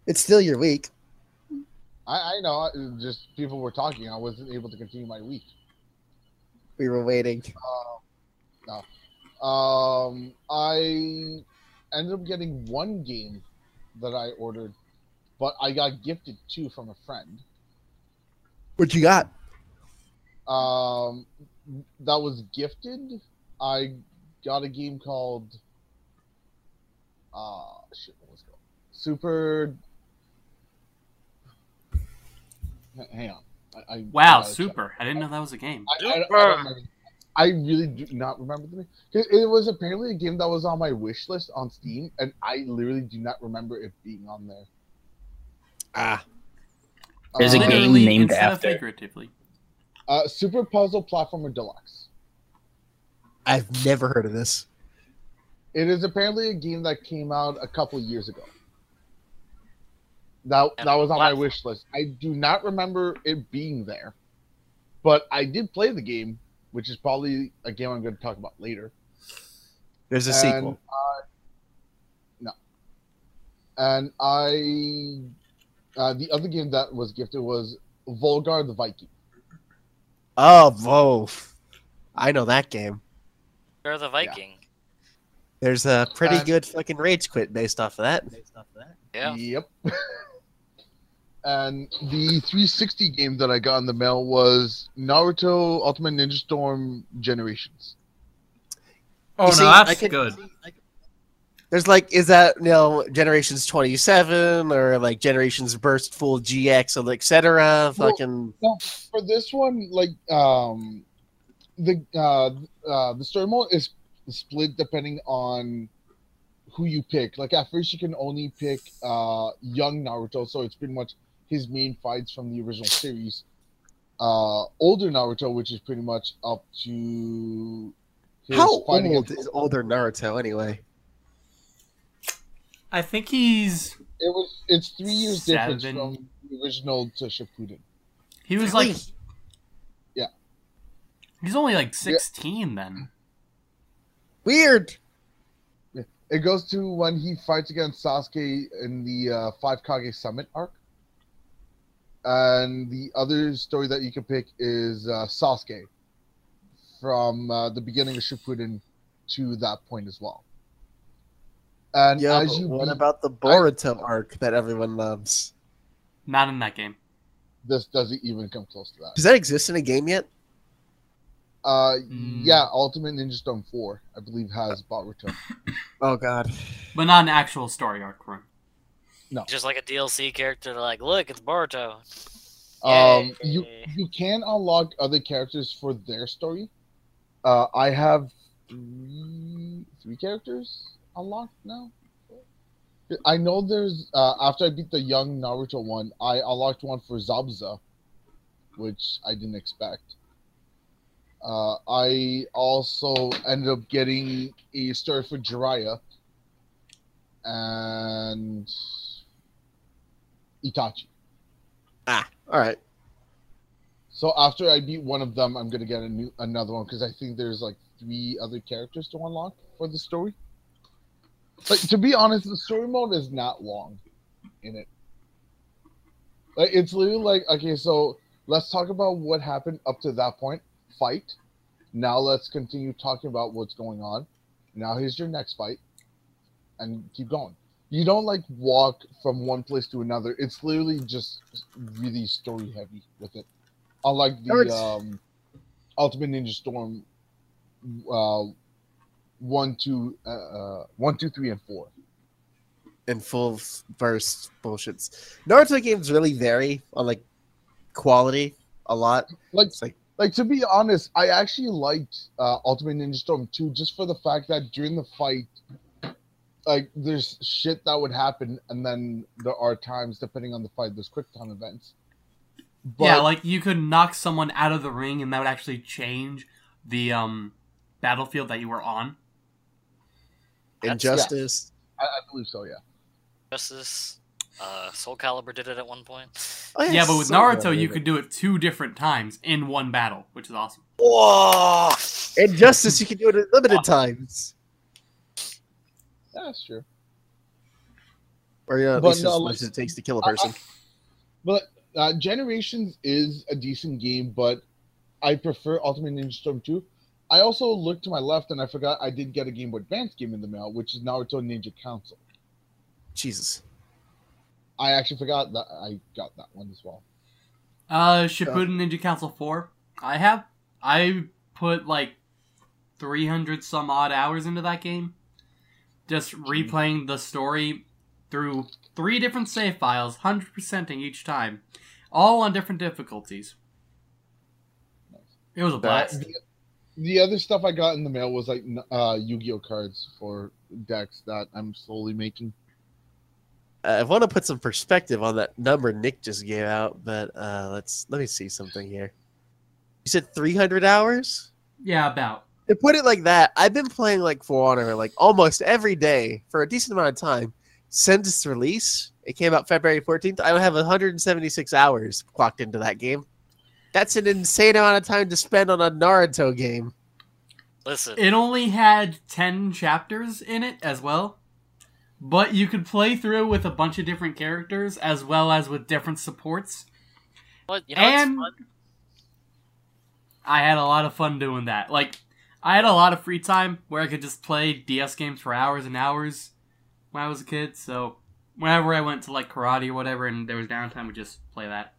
It's still your week. I, I know. Just people were talking. I wasn't able to continue my week. We were waiting. Um, I ended up getting one game that I ordered, but I got gifted two from a friend. What you got? Um, that was gifted. I got a game called. Uh, shit, what was it called? Super. H- Hang on. I, I Wow, gotta super. I didn't know that was a game. I, I, I. I really do not remember the name. It, it was apparently a game that was on my wish list on Steam, and I literally do not remember it being on there. Ah, There's a Uh, game named after. figuratively. Uh, Super Puzzle Platformer Deluxe. I've never heard of this. It is apparently a game that came out a couple years ago. That And that was on my wish list. I do not remember it being there, but I did play the game, which is probably a game I'm going to talk about later. There's a And sequel. I- no. And I, uh, the other game that was gifted was Volgarr the Viking. Oh, whoa. I know that game. You're the Viking. There's a pretty Uh, good fucking rage quit based off of that. based off of that. Yeah. Yep. and the 360 game that I got in the mail was Naruto Ultimate Ninja Storm Generations. Oh You no, see, I that's could- good. There's like, is that you know generations 27 or like generations burst full GX or etc. Well- Fucking No, for this one, like um, the uh, uh, the story mode is split depending on who you pick. Like at first, you can only pick uh, young Naruto, so it's pretty much his main fights from the original series. Uh, older Naruto, which is pretty much up to his how fight old against- is older Naruto anyway? I think he's It was it's three years difference from the original to Shippuden. he was like Yeah. He's only like 16 then. Weird. It goes to when he fights against Sasuke in the uh, Five Kage Summit arc. And the other story that you can pick is uh, Sasuke from uh, the beginning of Shippuden to that point as well. And Yeah, as you what beat, about the Boruto arc that everyone loves? Not in that game. this doesn't even come close to that. Does that exist in a game yet? Uh, Mm. yeah, Ultimate Ninja Storm 4, I believe, has Boruto. Oh god. But not an actual story arc run. Just like a DLC character, like, look, it's Boruto. Um, you Yay. you can unlock other characters for their story. Uh, I have three three characters unlocked now. I know there's uh, after I beat the young Naruto one, I unlocked one for Zabuza, which I didn't expect. Uh, I also ended up getting a story for Jiraiya and Itachi. Ah, all right. So after I beat one of them, I'm gonna get a new another one because I think there's like three other characters to unlock for the story. Like to be honest, the story mode is not long in it. Like it's literally like okay, so let's talk about what happened up to that point. Fight. Now let's continue talking about what's going on. Now here's your next fight, and keep going. You don't like walk from one place to another. It's literally just really story heavy with it. Unlike the Hurts. um, Ultimate Ninja Storm, uh, one, two, uh, uh, one, two, three, and four. In full burst bullshits. Naruto games really vary on like quality a lot. Like, It's like like to be honest, I actually liked uh, Ultimate Ninja Storm 2 just for the fact that during the fight, like there's shit that would happen, and then there are times depending on the fight, there's quick time events. But yeah, like you could knock someone out of the ring and that would actually change the um battlefield that you were on. That's- Injustice. I, I believe so. Yeah. Justice. Uh, Soul Calibur did it at one point. Oh, Yeah, but with so Naruto good. you could do it two different times in one battle, which is awesome. Whoa! Injustice, you can do it at limited times. Yeah, that's true. Or you know, at But least no, as like- much as it takes to kill a person. But uh, Generations is a decent game, but I prefer Ultimate Ninja Storm 2. I also looked to my left and I forgot I did get a Game Boy Advance game in the mail, which is Naruto Ninja Council. Jesus. I actually forgot that I got that one as well. Uh Shippuden Ninja Council 4. I have I put like 300 some odd hours into that game. Just replaying the story through three different save files, 100%ing each time. All on different difficulties. It was a blast. The, the other stuff I got in the mail was like uh, Yu-Gi-Oh cards for decks that I'm slowly making. I want to put some perspective on that number Nick just gave out, but uh, let's let me see something here. You said 300 hours? Yeah, about. To put it like that, I've been playing like For Honor like almost every day for a decent amount of time since its release. It came out February 14th. I have 176 hours clocked into that game. That's an insane amount of time to spend on a Naruto game. Listen, It only had 10 chapters in it as well. But you could play through with a bunch of different characters as well as with different supports. what, you know what's and fun? I had a lot of fun doing that. Like I had a lot of free time where I could just play DS games for hours and hours when I was a kid. So whenever I went to like karate or whatever, and there was downtime, we just play that.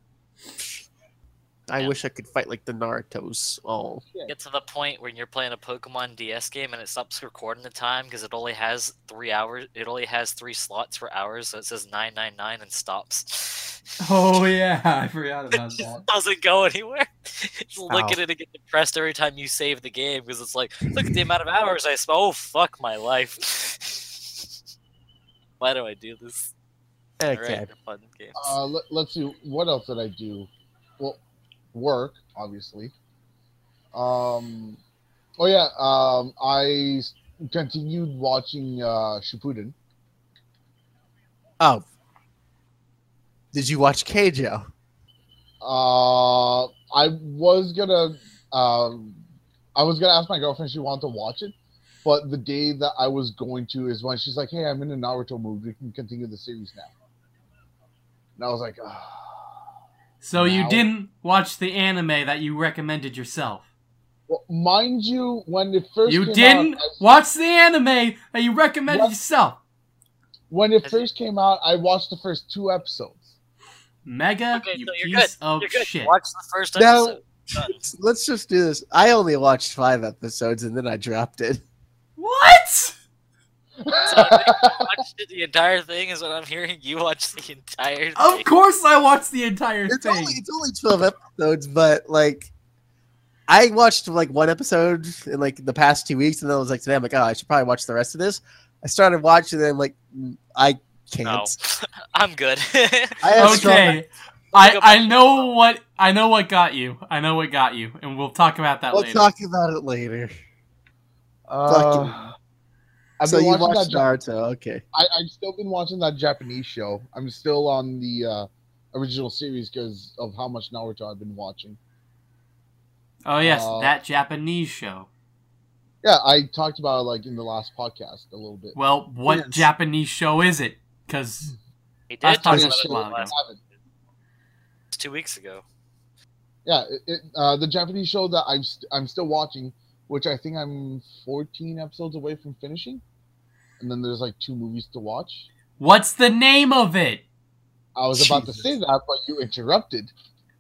I Yeah. wish I could fight like the Naruto's. Oh, Get to the point when you're playing a Pokemon DS game and it stops recording the time because it only has three hours. It only has three slots for hours, so it says nine nine nine and stops. Oh yeah, I forgot it about just that. doesn't go anywhere. Just look Ow. at it and get depressed every time you save the game because it's like, look at the amount of hours I spent. Oh fuck my life. Why do I do this? okay. Alright, fun games. Uh, let, let's see. What else did I do? Well, work, obviously. Um, oh yeah. Um, I continued watching uh, Shippuden. Oh, did you watch Keijo? Uh, I was gonna, um, I was gonna ask my girlfriend if she wanted to watch it, but the day that I was going to is when she's like, "Hey, I'm in a Naruto mood. We can continue the series now." And I was like, ah. So you didn't watch the anime that you recommended yourself. Well, mind you, when it first You came didn't out, I- watch the anime that you recommended What? yourself. when it first came out, I watched the first two episodes. Mega, okay, you so you're good. piece of shit. Watch the first episode. Done. Let's just do this. I only watched five episodes and then I dropped it. What? So watched the entire thing is what I'm hearing. You watched the entire thing. Of course, I watched the entire It's thing. only it's only twelve episodes, but like I watched like one episode in like the past two weeks, and then I was like, today I'm like, oh, I should probably watch the rest of this. I started watching, and like, mm, I can't. No, I'm good. I have okay. I, I know what I know what got you. I know what got you, and we'll talk about that We'll later. talk about it later. Uh, I've so been you watching watched that. Ja- Naruto, okay? I, I've still been watching that Japanese show. I'm still on the uh, original series because of how much Naruto I've been watching. oh yes, Uh, that Japanese show. Yeah, I talked about it like in the last podcast a little bit. Well, what Yes. Japanese show is it? Because he I did thought talk it about was it a while ago. last haven't. two weeks ago. Yeah, it, it, uh, the Japanese show that I'm st- I'm still watching, which I think I'm 14 episodes away from finishing, and then there's like two movies to watch. what's the name of it? I was about to say that, but you interrupted.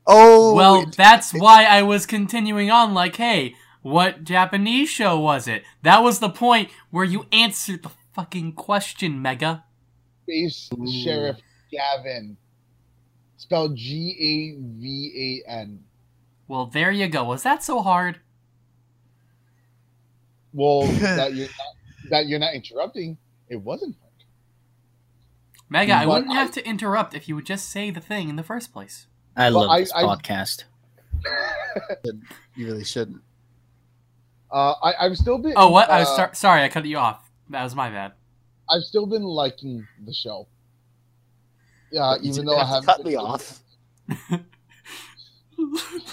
Oh, well, it- that's why I was continuing on. Like, hey, what Japanese show was it? That was the point where you answered the fucking question, Mega. Space Ooh. Sheriff Gavan, spelled G A V A N. Well, there you go. Was that so hard? Well, that you're not, that you're not interrupting. It wasn't. hard. Mega, I wouldn't I- have to interrupt if you would just say the thing in the first place. I love I- this I- podcast. you really shouldn't. Uh, I, I've still been. Oh, what? I was uh, star- sorry, I cut you off. That was my bad. I've still been liking the show. Yeah, You even though I have to haven't cut been me able off.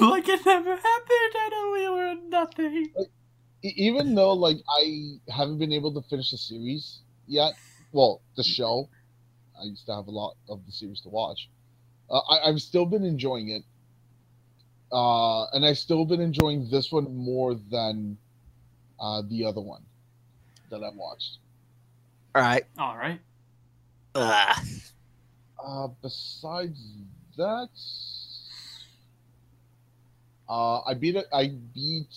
like it never happened, and we were nothing. e- even though like I haven't been able to finish the series yet. Well, the show. I used to have a lot of the series to watch. Uh, I, I've still been enjoying it, uh, and I've still been enjoying this one more than uh, the other one that I've watched. All right. All right. Ah. Uh, besides that, uh, I beat it. I beat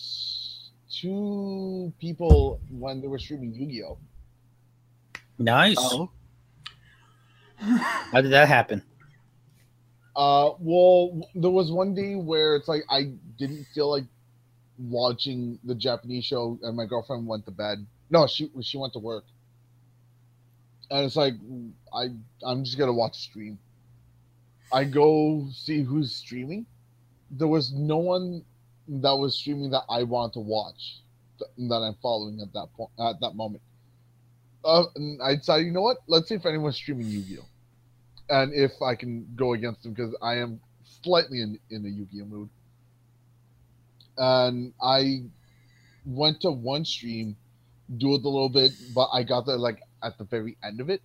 two people when they were streaming Yu-Gi-Oh. Nice. Oh. How did that happen? Uh, well, there was one day where it's like I didn't feel like watching the Japanese show, and my girlfriend went to bed. No, she she went to work, and it's like I I'm just gonna watch the stream. I go see who's streaming. There was no one that was streaming that I wanted to watch that I'm following at that point at that moment. Uh, I decided, you know what? Let's see if anyone's streaming Yu-Gi-Oh and if I can go against him because I am slightly in in a Yu-Gi-Oh mood. And I went to one stream, it a little bit, but I got there like at the very end of it.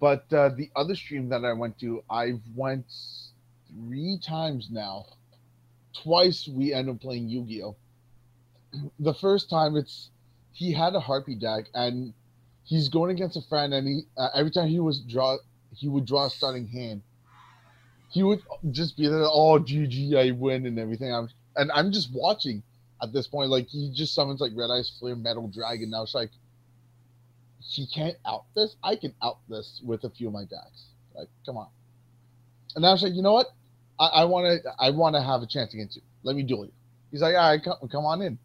But uh, the other stream that I went to, I've went three times now. Twice we end up playing Yu-Gi-Oh, the first time it's he had a harpy deck and he's going against a friend and he uh, every time he was draw he would draw a starting hand. He would just be like oh gg i win and everything. I'm and i'm just watching at this point. Like he just summons like red eyes flare metal dragon. Now it's like he can't out this? I can out this with a few of my decks. Like come on. And i was like you know what i want to i want to have a chance against you let me duel you he's like all right come, come on in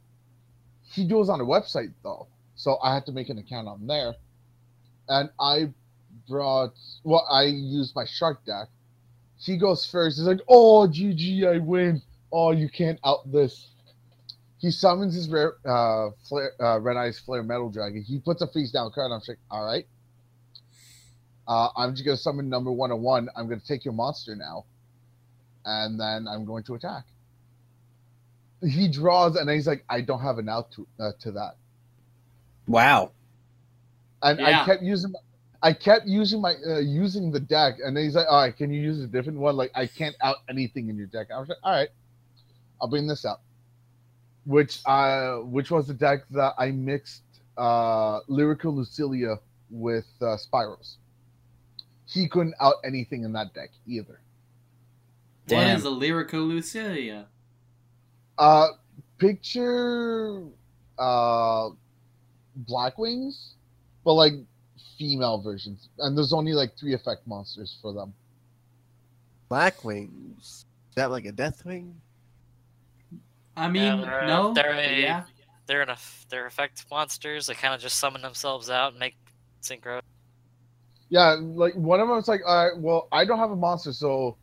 he duels on a website though so I had to make an account on there. And I brought, well, I used my shark deck. He goes first. He's like, oh, GG, I win. Oh, you can't out this. He summons his rare, uh, flare, uh, Red Eyes Flare Metal Dragon. He puts a face down card. I'm like, all right. Uh, I'm just to summon number 101. I'm going to take your monster now. And then I'm going to attack. He draws, and then he's like, I don't have an out to, uh, to that Wow. and Yeah. I kept using I kept using my uh, using the deck, and then he's like, "All right, can you use a different one? Like, I can't out anything in your deck." I was like, "All right, I'll bring this up." Which uh, which was the deck that I mixed uh, lyrical Lucilia with uh, Spyrals. He couldn't out anything in that deck either. What Damn. is a lyrical Lucilia? Uh, picture uh, Black Wings, but like female versions, and there's only like three effect monsters for them. Black Wings. Is that like a Deathwing? I mean, they're, uh, no. they're but a- yeah. They're an eff- they're effect monsters. They kind of just summon themselves out and make synchro. Yeah, like one of them was like, all right, well, I don't have a monster, so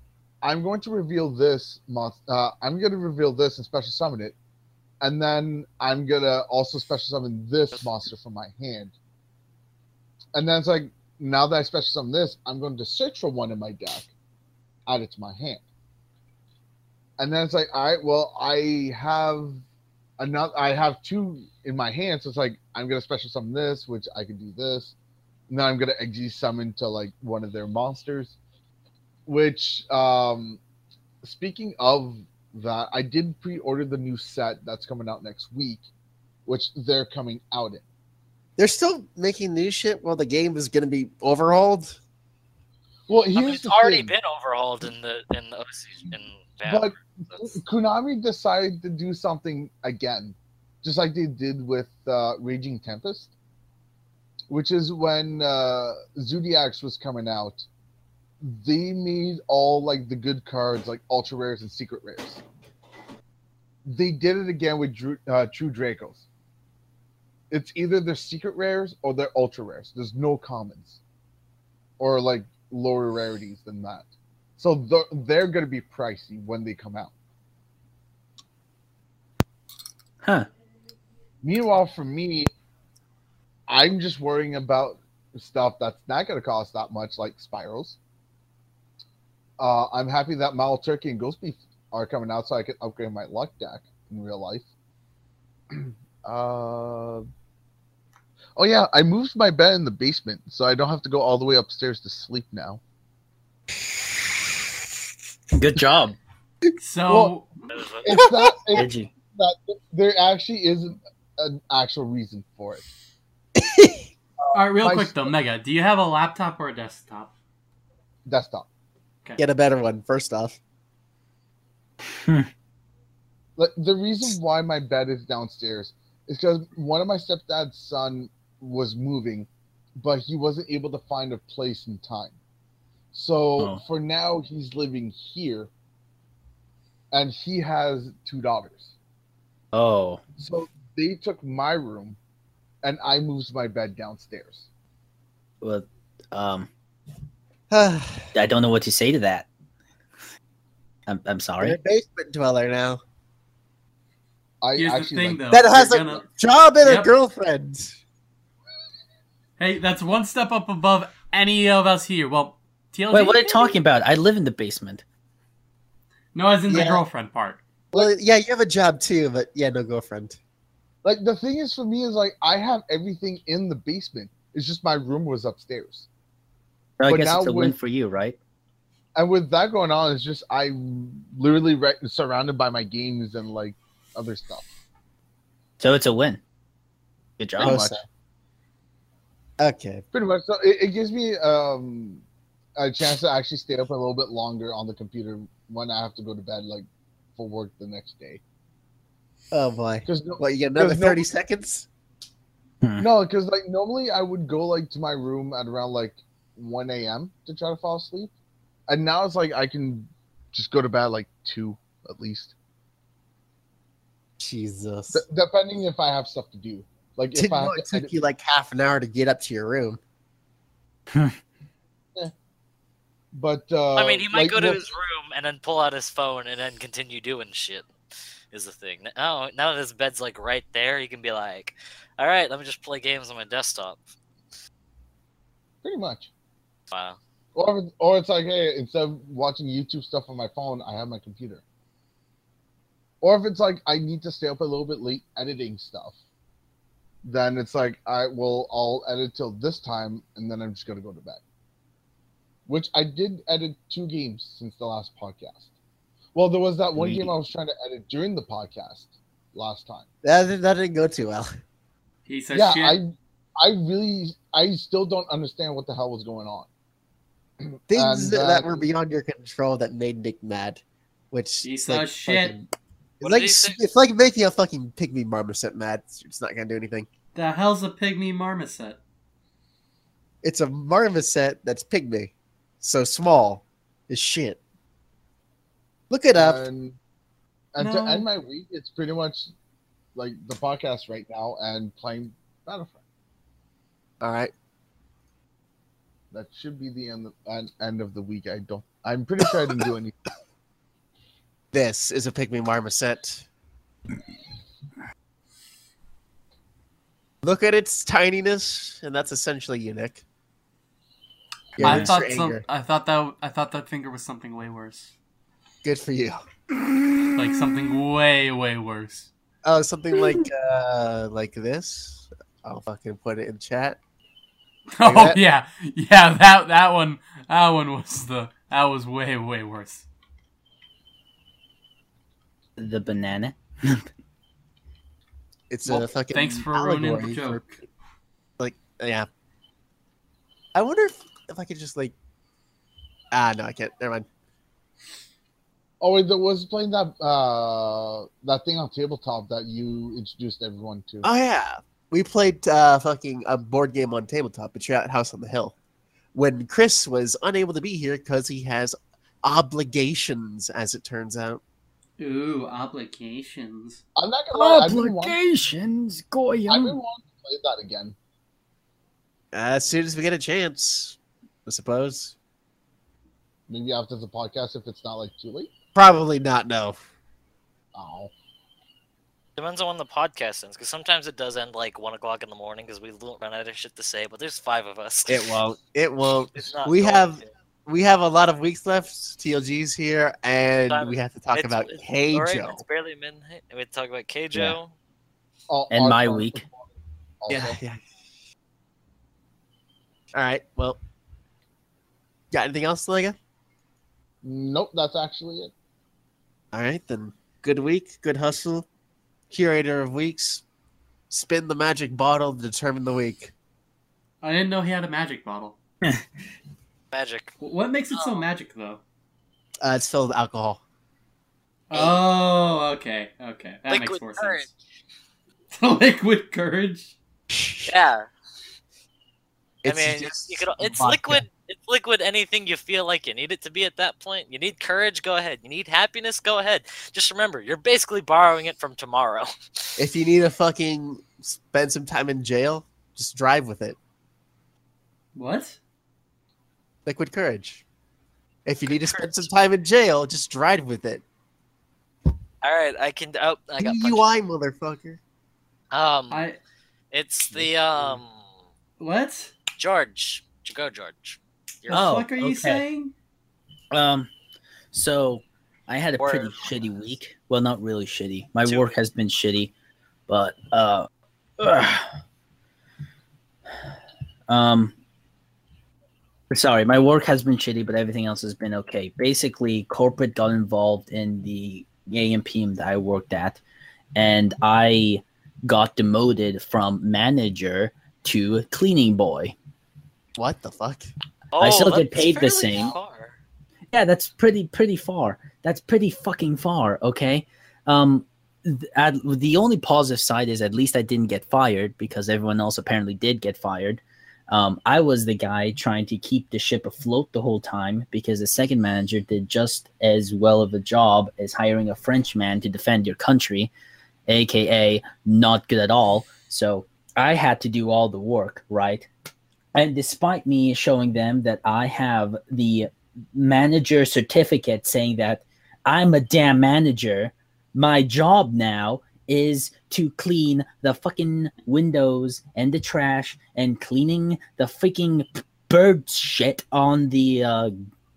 I'm going to reveal this monster. Uh, I'm going to reveal this and special summon it, and then I'm gonna also special summon this monster from my hand. And then it's like, now that I special summon this, I'm going to search for one in my deck, add it to my hand. And then it's like, all right, well, I have another. I have two in my hand, so it's like I'm gonna special summon this, which I can do this. And then I'm gonna XG summon to like one of their monsters. Which, um, speaking of that, I did pre-order the new set that's coming out next week, which they're coming out in. They're still making new shit while the game is going to be overhauled. Well, I here's mean, it's the already thing. been overhauled in the in the OC in But That's- Konami decided to do something again, just like they did with uh, Raging Tempest, which is when uh, Zoodiacs was coming out. They made all like the good cards, like ultra rares and secret rares. They did it again with Dru- uh, True Dracos. It's either their secret rares or their ultra rares. There's no commons or like lower rarities than that. So they're, they're going to be pricey when they come out. Huh. Meanwhile, for me, I'm just worrying about stuff that's not going to cost that much, like spyrals. Uh, I'm happy that Mal Turkey and Ghost Beef are coming out, so I can upgrade my luck deck in real life. uh, oh yeah, I moved my bed in the basement, so I don't have to go all the way upstairs to sleep now. Good job, So It's not. It's not there actually isn't an actual reason for it. all right, real my quick though, Mega, do you have a laptop or a desktop? Desktop. Get a better one, first off. Like the reason why my bed is downstairs is because one of my stepdad's son was moving, but he wasn't able to find a place in time. So Oh. for now, he's living here, and he has two daughters. Oh, So they took my room, and I moved my bed downstairs. well, um, You're I don't know what to say to that. I'm, I'm a sorry. basement dweller now. I Here's the thing like, though. That has you're a gonna- job and Yep. a girlfriend. Hey, that's one step up above any of us here. Well, TLG. Wait, what are you talking about? I live in the basement. No, as in the girlfriend part. Well, yeah, you have a job too, but yeah, no girlfriend. like the thing is for me is like I have everything in the basement. It's just my room was upstairs. I But guess now it's a win for you, right? and with that going on, it's just I literally re- surrounded by my games and like other stuff. So it's a win. Good job. Pretty much. Okay. Pretty much. So it, it gives me um a chance to actually stay up a little bit longer on the computer when I have to go to bed, like for work the next day. Oh boy. Because no, What, you get another There's no- 30 seconds? no, because like normally I would go like to my room at around like 1 a.m. to try to fall asleep, and now it's like I can just go to bed like two at least, Jesus. D- depending if I have stuff to do. Like Didn't I know it to took edit- you like half an hour to get up to your room. but uh, I mean, he might like, go to his room and then pull out his phone and then continue doing shit. Is the thing now? Now that his bed's like right there, he can be like, "All right, let me just play games on my desktop." pretty much. Wow. Or if- or it's like, hey, instead of watching YouTube stuff on my phone, I have my computer. Or if it's like I need to stay up a little bit late editing stuff, then it's like I will I'll edit till this time and then I'm just gonna go to bed. Which I did edit two games since the last podcast. Well, there was that one Sweet. game I was trying to edit during the podcast last time. That, didn't- that didn't go too well. He of yeah, shit. I I really I still don't understand what the hell was going on. Things And, that uh, were beyond your control that made Nick mad. Which Piece like, of shit. fucking- It's like, did he say? it's like making a fucking pygmy marmoset mad. It's not gonna do anything. the hell's a pygmy marmoset? It's a marmoset that's pygmy. So small is shit. Look it up. And, and to end my week, it's pretty much like the podcast right now and playing Battlefront. All right. That should be the end of, end, end of the week. I don't. I'm pretty sure I didn't do anything. This is a pygmy marmoset. Look at its tininess, and that's essentially unique. Your I Mr. thought some, I thought that I thought that finger was something way worse. Good for you. Like something way way worse. Oh, something like uh like this. I'll fucking put it in chat. Oh that? yeah, yeah. That that one that one was the that was way way worse. The banana. It's Well, a fucking Thanks for ruining the joke. like yeah. I wonder if, if I could just like ah no I can't. Never mind. Oh wait, there was playing that uh that thing on tabletop that you introduced everyone to. Oh yeah, we played uh, fucking a board game on tabletop at your House on the Hill when Chris was unable to be here because he has obligations, as it turns out. Ooh, obligations. I'm not gonna lie, I've been, wanting, Obligations, I've been wanting to play that again. As soon as we get a chance, I suppose. Maybe after the podcast if it's not like too late. Probably not. No. Oh, Depends on when the podcast ends, because sometimes it does end like one o'clock in the morning because we don't run out of shit to say. But there's five of us. It won't. It won't. We have to. we have a lot of weeks left. TLG's here, and Time- we have to talk It's- about it's- Hey alright, Joe. It's barely midnight. and We talk about Keijo. Oh, And my week. Yeah, yeah. All right. Well, got anything else, Lega? Nope, that's actually it. All right, then. Good week, good hustle. Curator of weeks. Spin the magic bottle to determine the week. I didn't know he had a magic bottle. Magic. What makes it so Oh. magic though? Uh, it's filled with alcohol. Oh, okay, okay, that makes Liquid more courage. sense. Liquid courage. Yeah. It's I mean, you could. It's vodka. liquid. It's liquid. Anything you feel like you need it to be at that point. You need courage. Go ahead. You need happiness. Go ahead. Just remember, you're basically borrowing it from tomorrow. If you need to fucking spend some time in jail, just drive with it. What? Liquid courage. If you need to spend some time in jail, just drive with it. All right, I can. Oh, I got. punched. DUI, motherfucker. Um, I it's the um what? George. Go, George. You're The Oh, fuck are you okay. saying? Um, so I had a pretty shitty week. Well, not really shitty. My Two work has been shitty, but uh, ugh. um, sorry, my work has been shitty, but everything else has been okay. Basically, corporate got involved in the AMPM that I worked at, and I got demoted from manager to cleaning boy. What the fuck? Oh, still get paid the same. far. Yeah, that's pretty pretty far. That's pretty fucking far. Okay. Um, th- at, the only positive side is at least I didn't get fired because everyone else apparently did get fired. Um, I was the guy trying to keep the ship afloat the whole time because the second manager did just as well of a job as hiring a French man to defend your country, aka not good at all. So I had to do all the work, right? And despite me showing them that I have the manager certificate saying that I'm a damn manager. My job now is to clean the fucking windows and the trash and cleaning the freaking bird shit on the uh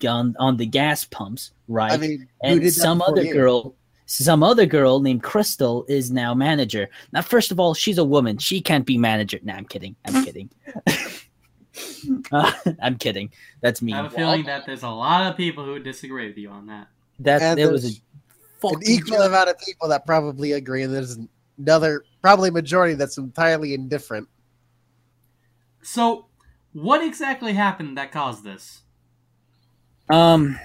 on, on the gas pumps, right? I mean, and some other you? girl some other girl named Crystal is now manager. Now, first of all, she's a woman. She can't be manager. Nah, I'm kidding. I'm kidding. Uh, I'm kidding. That's me. I have a feeling that there's a lot of people who would disagree with you on that. That And there was a An equal amount of people that probably agree, and there's another probably majority that's entirely indifferent. So, what exactly happened that caused this? Um,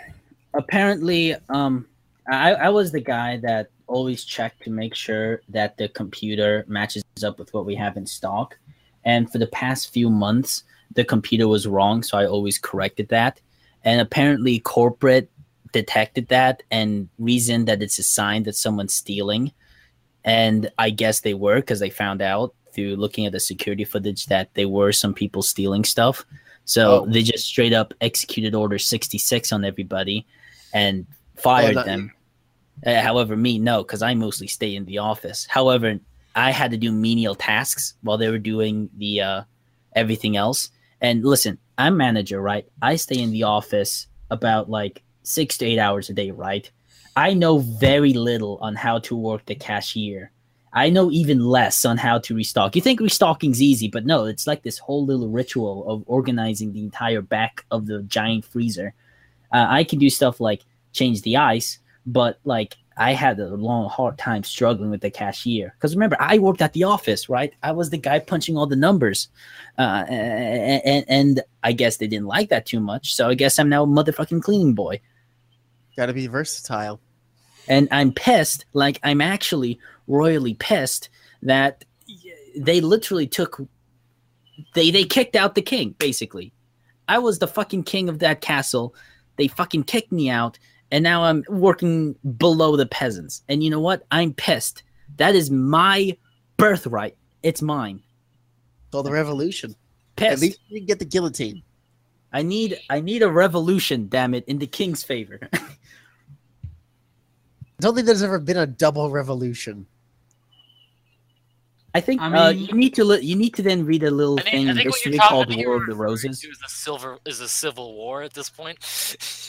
apparently, um, I, I was the guy that always checked to make sure that the computer matches up with what we have in stock. And for the past few months, the computer was wrong, so I always corrected that. And apparently, corporate detected that and reasoned that it's a sign that someone's stealing. And I guess they were because they found out through looking at the security footage that there were some people stealing stuff. So Oh. they just straight up executed Order 66 on everybody and fired not them. Uh, however, me, no, because I mostly stay in the office. However, I had to do menial tasks while they were doing the uh, everything else. And listen, I'm manager, right? I stay in the office about like six to eight hours a day, right? I know very little on how to work the cashier. I know even less on how to restock. You think restocking's easy, but no, it's like this whole little ritual of organizing the entire back of the giant freezer. Uh, I can do stuff like change the ice, but like I had a long, hard time struggling with the cashier. Because remember, I worked at the office, right? I was the guy punching all the numbers, uh, and, and I guess they didn't like that too much. So I guess I'm now a motherfucking cleaning boy Got to be versatile. and I'm pissed. Like I'm actually royally pissed that they literally took they they kicked out the king. Basically, I was the fucking king of that castle. They fucking kicked me out, and now I'm working below the peasants. And you know what? I'm pissed. That is my birthright. It's mine. Called the revolution. Pissed. At least you can get the guillotine. I need I need a revolution. Damn it, in the king's favor. I don't think there's ever been a double revolution. I think I uh, you need to li- you need to then read a little I think, thing I in think what you're history talking called War of the Roses. Is a silver is a civil war at this point?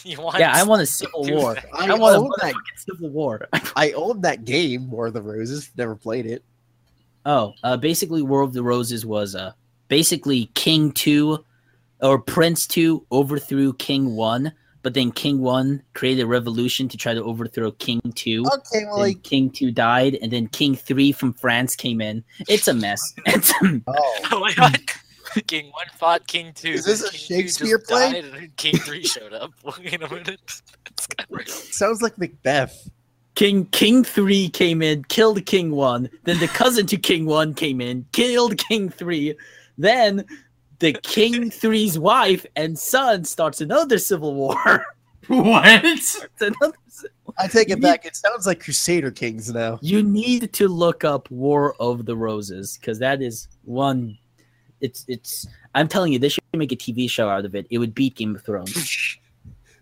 you want? Yeah, I want a civil war. that. I, I want a that. civil war. I own that game, War of the Roses. Never played it. oh, uh, basically, War of the Roses was uh, basically King Two or Prince Two overthrew King One, but then King One created a revolution to try to overthrow King Two. Okay, well, like, King Two died, and then King Three from France came in. It's a mess. It's a, oh, Oh my god. King one fought King two. Is this then a King two Shakespeare just play? died, and King three showed up. Wait a minute. It's kind of sounds like Macbeth. King King Three came in, killed King One. Then the cousin to King One came in, killed King Three. Then the King Three's wife and son starts another civil war. What? Another ci- I take it back. It sounds like Crusader Kings now. you need to look up War of the Roses because that is one. It's it's. I'm telling you, they should make a TV show out of it. It would beat Game of Thrones.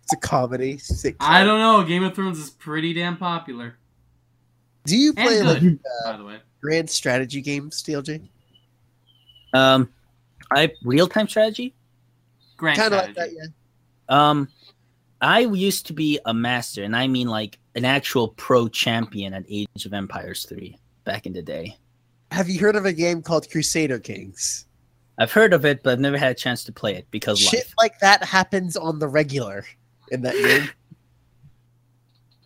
It's a comedy. Sitcom. I don't know. Game of Thrones is pretty damn popular. Do you And play like uh, by the way. grand strategy games, TLJ? Um, I real time strategy. Grand Kind of like that, yeah. Um, I used to be a master, and I mean like an actual pro champion at Age of Empires 3 back in the day. Have you heard of a game called Crusader Kings? I've heard of it, but I've never had a chance to play it because Shit life. like that happens on the regular in that game.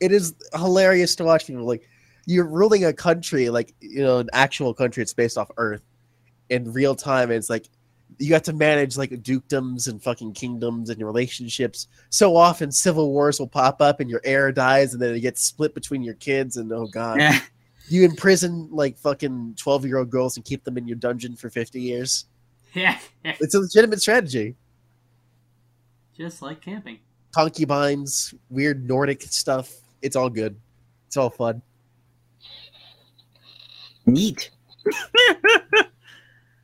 it is hilarious to watch people like, you're ruling a country like you know an actual country. It's based off Earth in real time. And it's like you have to manage like dukedoms and fucking kingdoms and your relationships. So often civil wars will pop up and your heir dies and then it gets split between your kids and oh god. Eh, You imprison like fucking 12 year old girls and keep them in your dungeon for 50 years. Yeah, It's a legitimate strategy. just like camping. Concubines, weird Nordic stuff. It's all good. It's all fun. Neat.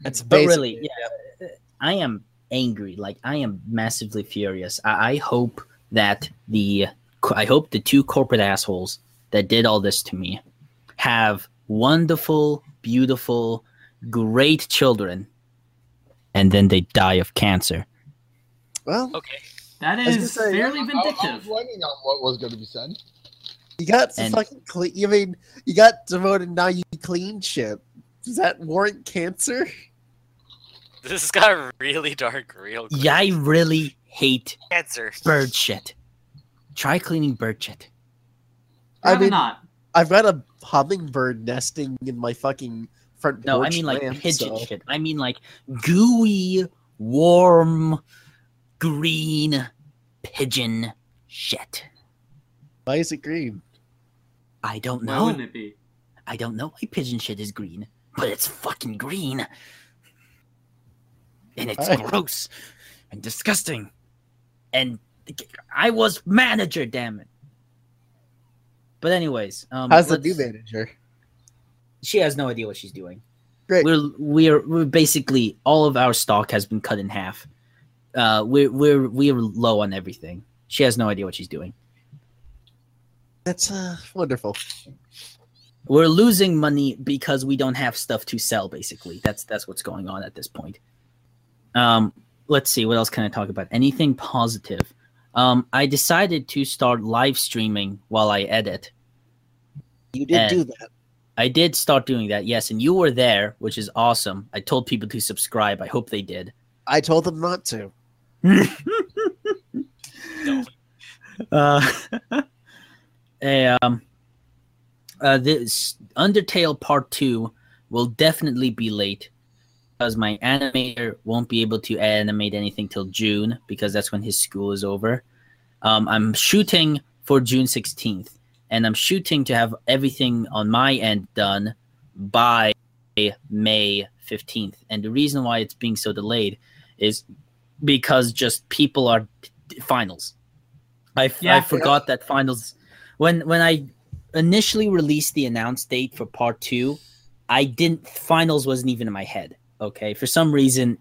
That's But really, yeah, uh, uh, I am angry. Like I am massively furious. I, I hope that the I hope the two corporate assholes that did all this to me have wonderful, beautiful, great children, and then they die of cancer. Well, Okay. that is was gonna is say, fairly I, I was vindictive. on what was going to be said. you got some And- fucking clean. You mean you got devoted now? You clean shit. Does that warrant cancer? This got really dark real quick. Yeah, I really hate Cancer. bird shit. Try cleaning bird shit. I mean, not. I've got a hummingbird nesting in my fucking front No, I mean like lamp, pigeon so- shit. I mean like gooey, warm, green pigeon shit. Why is it green? I don't Why know. wouldn't it be? I don't know why pigeon shit is green, but it's fucking green. And it's I- gross and disgusting. And I was manager, damn it. But anyways, um, How's the new manager? She has no idea what she's doing. Great. We're we're we're basically all of our stock has been cut in half. Uh, we're we're we're low on everything. She has no idea what she's doing. That's uh, wonderful. We're losing money because we don't have stuff to sell. Basically, that's that's what's going on at this point. Um, let's see what else can I talk about. Anything positive? Um, I decided to start live streaming while I edit. You did And- do that. I did start doing that, yes, and you were there, which is awesome. I told people to subscribe. I hope they did. I told them not to. uh, a, um, uh, this Undertale Part Two will definitely be late because my animator won't be able to animate anything till June because that's when his school is over. Um, I'm shooting for June 16th, and I'm shooting to have everything on my end done by May 15th. And the reason why it's being so delayed is because just people are finals. I, Yeah. I forgot that finals when when I initially released the announced date for part two, I didn't finals wasn't even in my head. Okay, for some reason,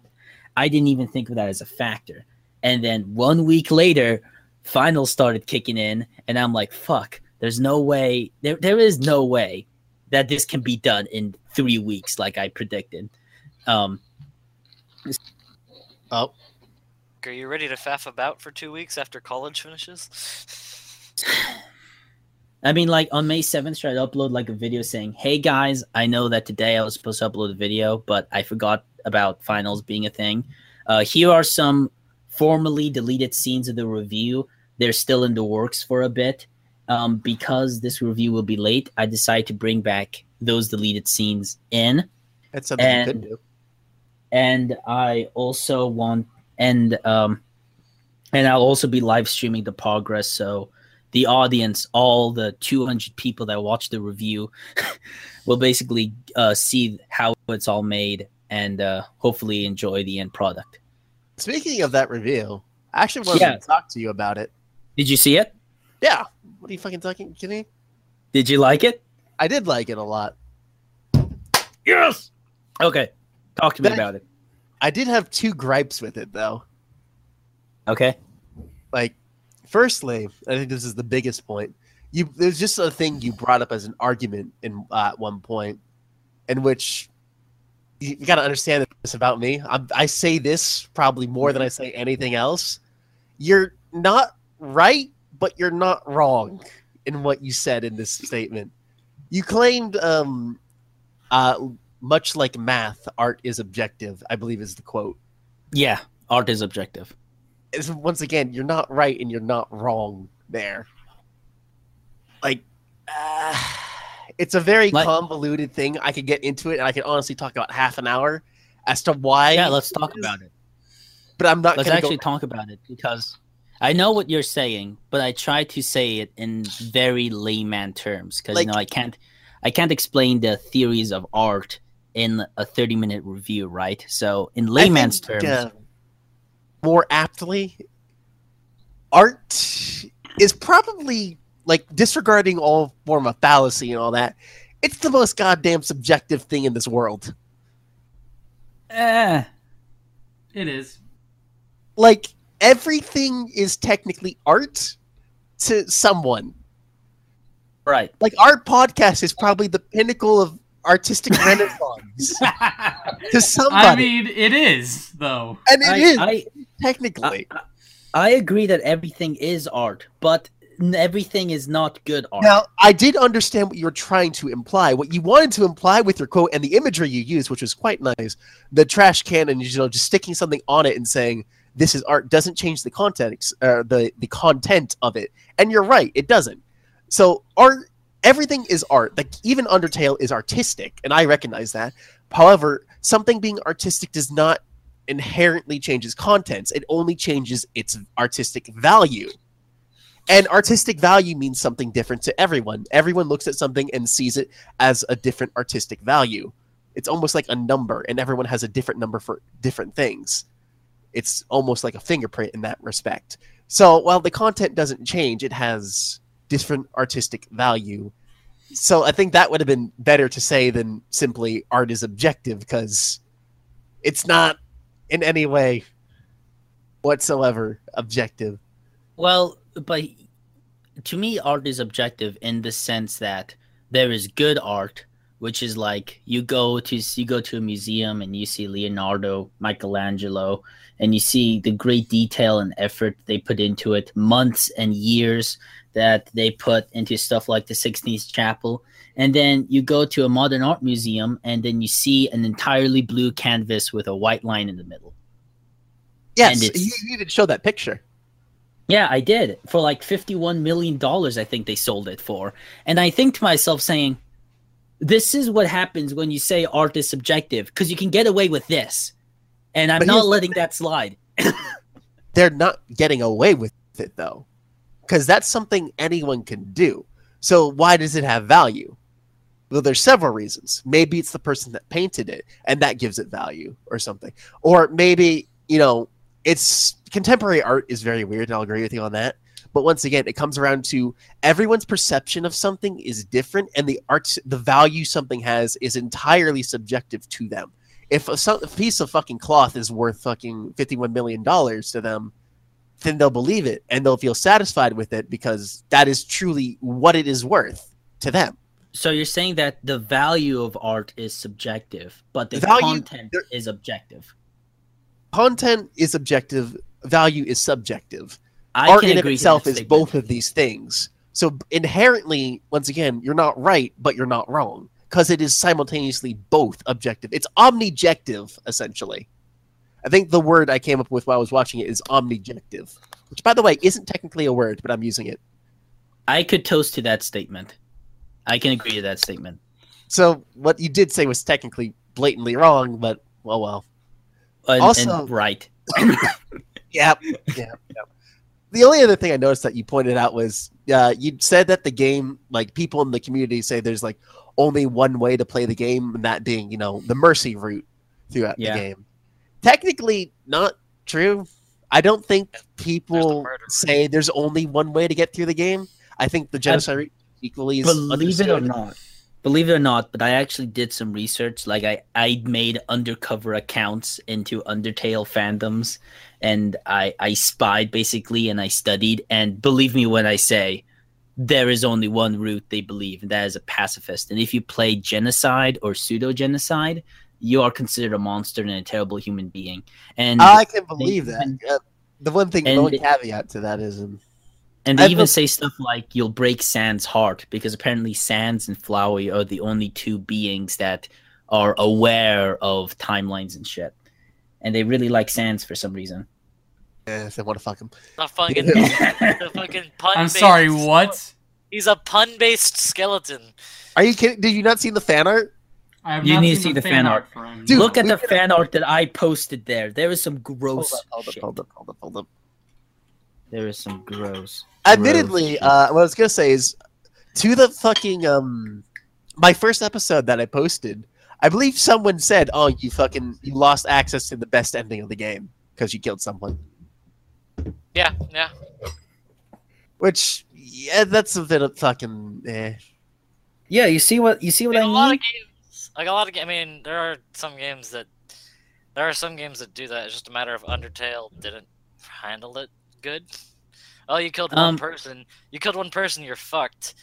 I didn't even think of that as a factor. And then one week later, finals started kicking in, and I'm like, "Fuck!" There's no way. There there is no way that this can be done in three weeks, like I predicted. Um, Oh, Are you ready to faff about for two weeks after college finishes? I mean, like on May 7th, should I upload like a video saying, hey guys, I know that today I was supposed to upload a video, but I forgot about finals being a thing. Uh, here are some formerly deleted scenes of the review. They're still in the works for a bit. Um, because this review will be late, I decided to bring back those deleted scenes in. that's something you could do. and I also want and um and I'll also be live streaming the progress so the audience all the 200 people that watch the review will basically uh see how it's all made and uh hopefully enjoy the end product. Speaking of that review, I actually wanted Yeah. to talk to you about it. Did you see it? Yeah. What are you fucking talking, kidding? Did you like it? I did like it a lot. Yes. Okay. Talk to me That- about it. I did have two gripes with it though. Okay. Like, firstly, I think this is the biggest point. You there's just a thing you brought up as an argument in uh, at one point, in which you, you got to understand this about me. I'm, I say this probably more than I say anything else. You're not right, but you're not wrong in what you said in this statement. You claimed, um, uh, much like math, art is objective. I believe is the quote. Yeah, art is objective. Is once again, you're not right and you're not wrong there. Like, uh, It's a very Like- convoluted thing. I could get into it, and I could honestly talk about half an hour as to why. Yeah, let's talk about it. But I'm not Let's actually go. talk about it because I know what you're saying, but I try to say it in very layman terms because Like- you know I can't I can't explain the theories of art in a 30 minute review, right? So in layman's think, terms, uh, more aptly, art is probably like disregarding all form of fallacy and all that. It's the most goddamn subjective thing in this world. eh, It is. Like everything is technically art to someone. right. Like our podcast is probably the pinnacle of artistic renaissance to I mean, it is though. and it I, is I, technically. I, I agree that everything is art, but everything is not good art. Now, I did understand what you were trying to imply. What you wanted to imply with your quote and the imagery you used, which was quite nice, the trash can and you know just sticking something on it and saying this is art doesn't change the context, uh, the the content of it. And you're right, it doesn't. So art, everything is art. Like even Undertale is artistic, and I recognize that. However, something being artistic does not inherently change its contents. It only changes its artistic value. And artistic value means something different to everyone. Everyone looks at something and sees it as a different artistic value. It's almost like a number, and everyone has a different number for different things. It's almost like a fingerprint in that respect. So while the content doesn't change, it has different artistic value. So I think that would have been better to say than simply art is objective, because it's not in any way whatsoever objective. Well, but to me, art is objective in the sense that there is good art, which is like you go to you go to a museum and you see Leonardo, Michelangelo, and you see the great detail and effort they put into it, months and years that they put into stuff like the Sistine Chapel. And then you go to a modern art museum and then you see an entirely blue canvas with a white line in the middle. Yes, you, even show that picture. Yeah, I did. For like $51 million, I think they sold it for. And I think to myself, saying, this is what happens when you say art is subjective, because you can get away with this. And I'm But not letting that slide. they're not getting away with it though because that's something anyone can do. So why does it have value? Well there's several reasons. Maybe it's the person that painted it and that gives it value or something. Or maybe you know it's contemporary art is very weird and i'll agree with you on that. But once again it comes around to everyone's perception of something is different and the art the value something has is entirely subjective to them. If a, a piece of fucking cloth is worth fucking 51 million dollars to them then they'll believe it and they'll feel satisfied with it because that is truly what it is worth to them. So you're saying that the value of art is subjective, but the Value- content is objective. Content is objective, value is subjective. I Art in agree itself is both of these things. So inherently, once again, you're not right, but you're not wrong because it is simultaneously both objective. It's omnijective, essentially. I think the word I came up with while I was watching it is omnijective, which, by the way, isn't technically a word, but I'm using it. I could toast to that statement. I can agree to that statement. So what you did say was technically blatantly wrong, but well, well. And, Also- and right. Yep. yeah. Yep. The only other thing I noticed that you pointed out was uh, you said that the game, like people in the community say there's like only one way to play the game, and that being, you know, the mercy route throughout Yeah. the game. Technically, not true. I don't think people murder route. say there's only one way to get through the game. I think the genocide route equally is believe it or not believe it or not but i actually did some research like i i made undercover accounts into undertale fandoms and i i spied basically and i studied and believe me when i say there is only one route they believe and that is a pacifist and if you play genocide or pseudo genocide you are considered a monster and a terrible human being and I can believe that. even- Uh, the one thing, the and one it- caveat to that is, um, And they I even feel- say stuff like you'll break Sans heart because apparently Sans and Flowey are the only two beings that are aware of timelines and shit. And they really like Sans for some reason. if they want to fuck him. The fucking, the fucking pun. I'm sorry, what? He's a pun-based skeleton. Are you kidding? Did you not see the fan art? I have You need to see the fan art. for him. Dude, Look at the fan art that I posted there. There is some gross Hold up, hold up, shit. hold up, hold up, hold up. There is some gross. Admittedly, gross uh, what I was gonna say is, to the fucking um, my first episode that I posted, I believe someone said, "Oh, you fucking you lost access to the best ending of the game because you killed someone." Yeah, yeah. Which, yeah, that's a bit of fucking. Eh. Yeah, you see what you see what Like, I a lot mean? of games, like a lot of. I mean, there are some games that there are some games that do that. It's just a matter of Undertale didn't handle it good. Oh, you killed one Um, person. You killed one person. You're fucked.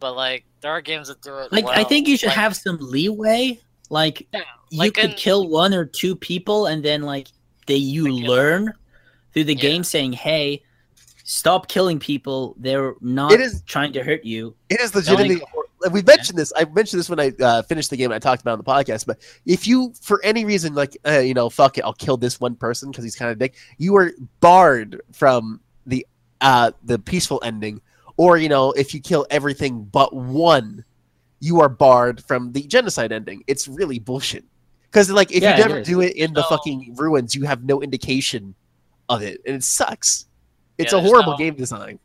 But like, there are games that do it. Like I think you should like- have some leeway. Like Yeah, you like could in- kill one or two people and then like they you Like, yeah. learn through the Yeah. game saying, "Hey, stop killing people. They're not It is- trying to hurt you." It is legitimately. like, we mentioned this. I mentioned this when I uh, finished the game. I talked about on the podcast. But if you, for any reason, like uh, you know, fuck it, I'll kill this one person because he's kind of dick. You are barred from the uh, the peaceful ending, or you know, if you kill everything but one, you are barred from the genocide ending. It's really bullshit. Because like, if Yeah, you never do it in the No. fucking ruins, you have no indication of it, and it sucks. It's Yeah, a horrible no- game design.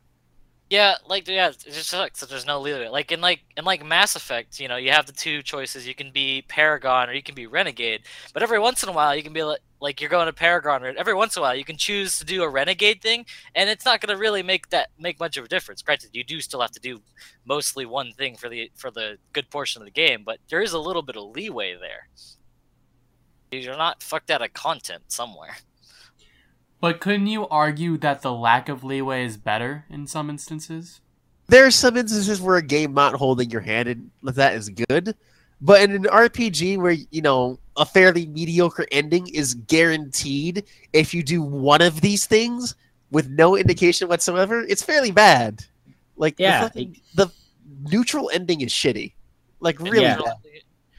Yeah, like yeah, it just sucks that there's no leader. Like in like in like Mass Effect, you know, you have the two choices. You can be Paragon or you can be Renegade. But every once in a while, you can be like like you're going to Paragon. Or every once in a while, you can choose to do a Renegade thing, and it's not going to really make that make much of a difference. Granted, you do still have to do mostly one thing for the for the good portion of the game, but there is a little bit of leeway there. You're not fucked out of content somewhere. But couldn't you argue that the lack of leeway is better in some instances? there are some instances where a game not holding your hand and that is good but in an rpg where you know a fairly mediocre ending is guaranteed if you do one of these things with no indication whatsoever it's fairly bad like the Yeah, fucking- the, neutral ending is shitty like really Yeah. bad.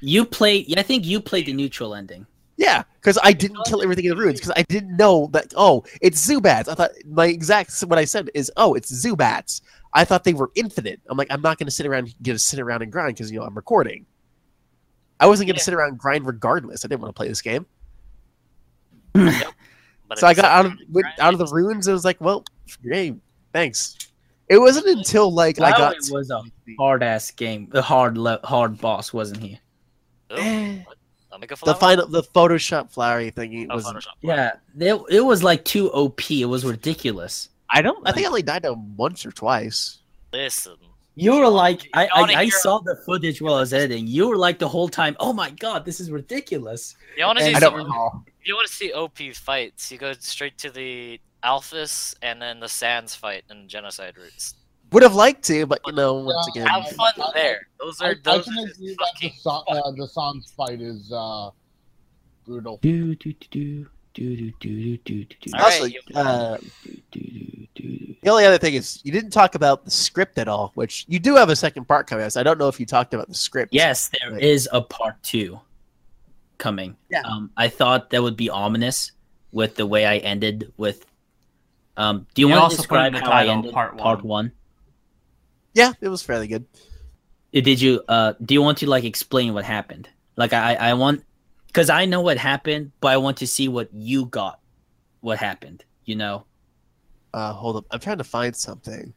You played. I think you played the neutral ending. Yeah, because I didn't kill everything in the ruins because I didn't know that. Oh, it's Zubats. I thought my exact what I said is, oh, it's Zubats. I thought they were infinite. I'm like, I'm not going to sit around, get to sit around and grind because you know I'm recording. I wasn't going to Yeah. sit around and grind regardless. I didn't want to play this game, But so I got out of went out of the ruins. and was like, well, hey, thanks. It wasn't until like I got it was a hard ass game. A hard hard boss, wasn't he? Oh, what? Omega the final the Photoshop Flowey thing. Oh, Was Photoshop. Yeah, it, it was like too OP. It was ridiculous. I don't. I think I only died once or twice. Listen. You were like, I, I, I saw the footage while I was editing. You were like the whole time, oh my god, this is ridiculous. You want to see I don't some, recall. if you want to see OP fights, you go straight to the Alphys and then the Sans fight and Genocide routes. Would have liked to, but you know, once Yeah, again, Have fun there. Those are I those can are agree just that the, fucking so, uh, the Sans fight is uh, brutal. Do do do do do do do do do All right, also, you- uh, do do do. the only other thing is you didn't talk about the script at all, which you do have a second part coming out. So I don't know if you talked about the script. Yes, there is Right. a part two coming. Yeah. Um, I thought that would be ominous with the way I ended with. Um, do you, You want to describe the how I ended part part one. Yeah, it was fairly good. Did you? Uh, do you want to like explain what happened? Like I, I want, because I know what happened, but I want to see what you got, what happened. You know. Uh, hold up, I'm trying to find something.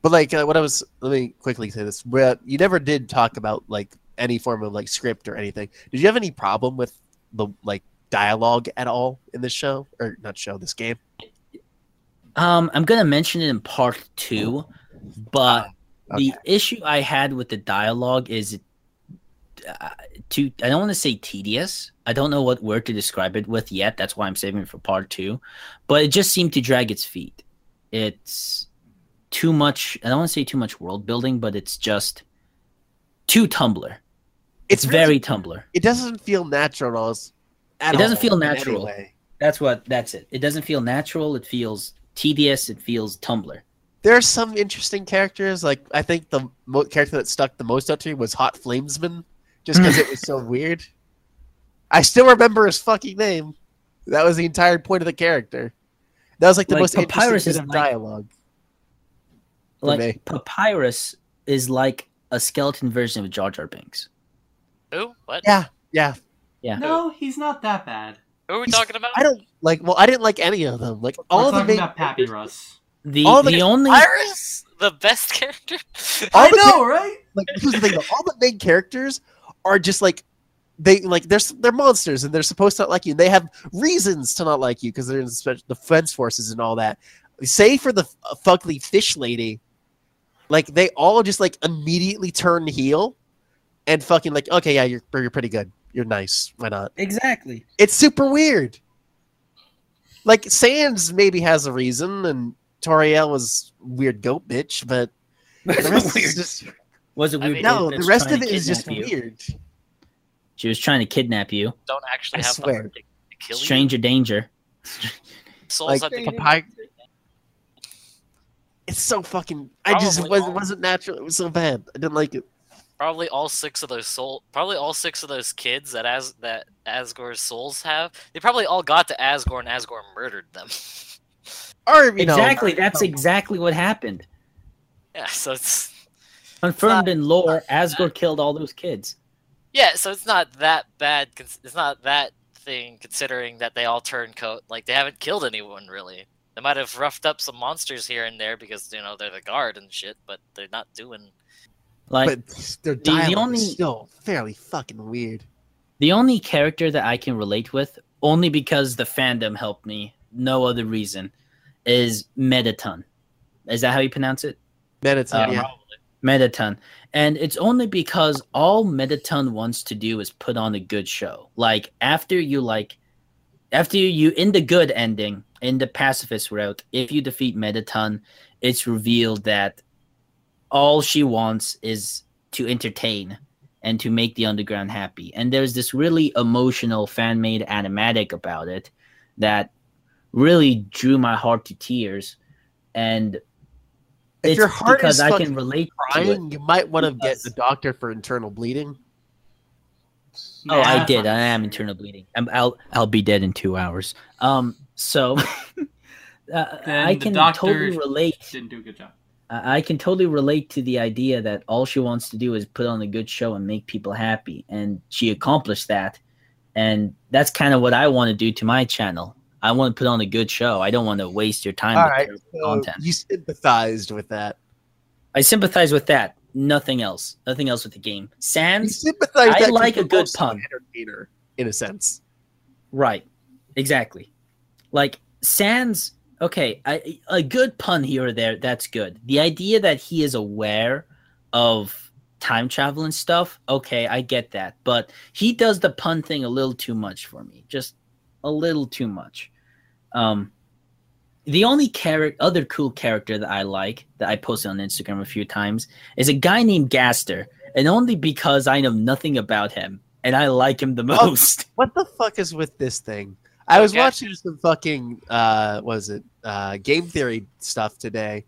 But like, uh, what I was, let me quickly say this: where you never did talk about like any form of like script or anything. Did you have any problem with the like dialogue at all in this show or not show this game? Um, I'm gonna mention it in part two, but the Okay. issue I had with the dialogue is uh, too. I don't want to say tedious. I don't know what word to describe it with yet. That's why I'm saving it for part two. But it just seemed to drag its feet. It's too much. I don't want to say too much world building, but it's just too Tumblr. It's, really- very Tumblr. It doesn't feel natural at all. s- at It doesn't feel natural. That's what. That's it. It doesn't feel natural. It feels tedious. It feels Tumblr. There are some interesting characters. Like I think the mo- character that stuck the most out to me was Hot Flamesman, just because it was so weird. I still remember his fucking name. That was the entire point of the character. That was like the Like, most Papyrus interesting is bit like- dialogue. Like me. papyrus is like a skeleton version of Jar Jar Binks. Who? What? Yeah, yeah. Yeah. No, he's not that bad. Who are we He's- talking about? I don't like. Well, I didn't like any of them. Like all We're of the talking main about Papyrus. The All the- the only Iris, the best character. I know, right? like here's the thing though, all the main characters are just like they like they're they're monsters and they're supposed to not like you. And they have reasons to not like you because they're in the special defense forces and all that. Say for the f- fugly fish lady, like they all just like immediately turn heel and fucking like okay yeah you're you're pretty good you're nice why not exactly. it's super weird. Like Sans maybe has a reason and Toriel was weird goat bitch but the rest is just Was it I weird? mean- no the rest of to it is just you? weird. She was trying to kidnap you. Don't actually I have swear. to, to kill you. Stranger danger. Souls like, have to kill papaya- It's so fucking. I just was, all- wasn't natural. It was so bad. I didn't like it. probably all six of those soul probably all six of those kids that as that Asgore's souls have they probably all got to Asgore and Asgore murdered them Or you know, exactly. That's exactly what happened. yeah so it's Confirmed not- in lore, Asgore killed all those kids. yeah so it's not that bad it's not that thing considering that they all turncoat like they haven't killed anyone really they might have roughed up some monsters here and there because you know they're the guard and shit but they're not doing Like but their the dialogue only- is still fairly fucking weird. the only character that I can relate with, only because the fandom helped me, no other reason, is Mettaton. Is that how you pronounce it? Mediton, Um, yeah. Mettaton. And it's only because all Mettaton wants to do is put on a good show. Like after you like after you in the good ending, in the pacifist route, if you defeat Mettaton, it's revealed that all she wants is to entertain and to make the underground happy. And there's this really emotional fan made animatic about it that really drew my heart to tears. And If it's your heart because is I fucking can relate to it. Crying, you might want to get Because- the doctor for internal bleeding. Oh, I did. I am internal bleeding. I'm, I'll I'll be dead in two hours. Um, so uh, I can totally relate. Didn't do a good job. I I can totally relate to the idea that all she wants to do is put on a good show and make people happy, and she accomplished that. And that's kind of what I want to do to my channel. I want to put on a good show. I don't want to waste your time All with right, so content. you sympathized with that. I sympathize with that. Nothing else. Nothing else with the game. Sans. I like a good pun. Entertainer, in a sense. Right. Exactly. Like Sans, okay, I, a good pun here or there, that's good. The idea that he is aware of time travel and stuff, okay, I get that. But he does the pun thing a little too much for me. Just a little too much. Um the only character other cool character that I like that I posted on Instagram a few times is a guy named Gaster, and only because I know nothing about him and I like him the Oh, most. What the fuck is with this thing? I was Okay. watching some fucking uh was it uh game theory stuff today.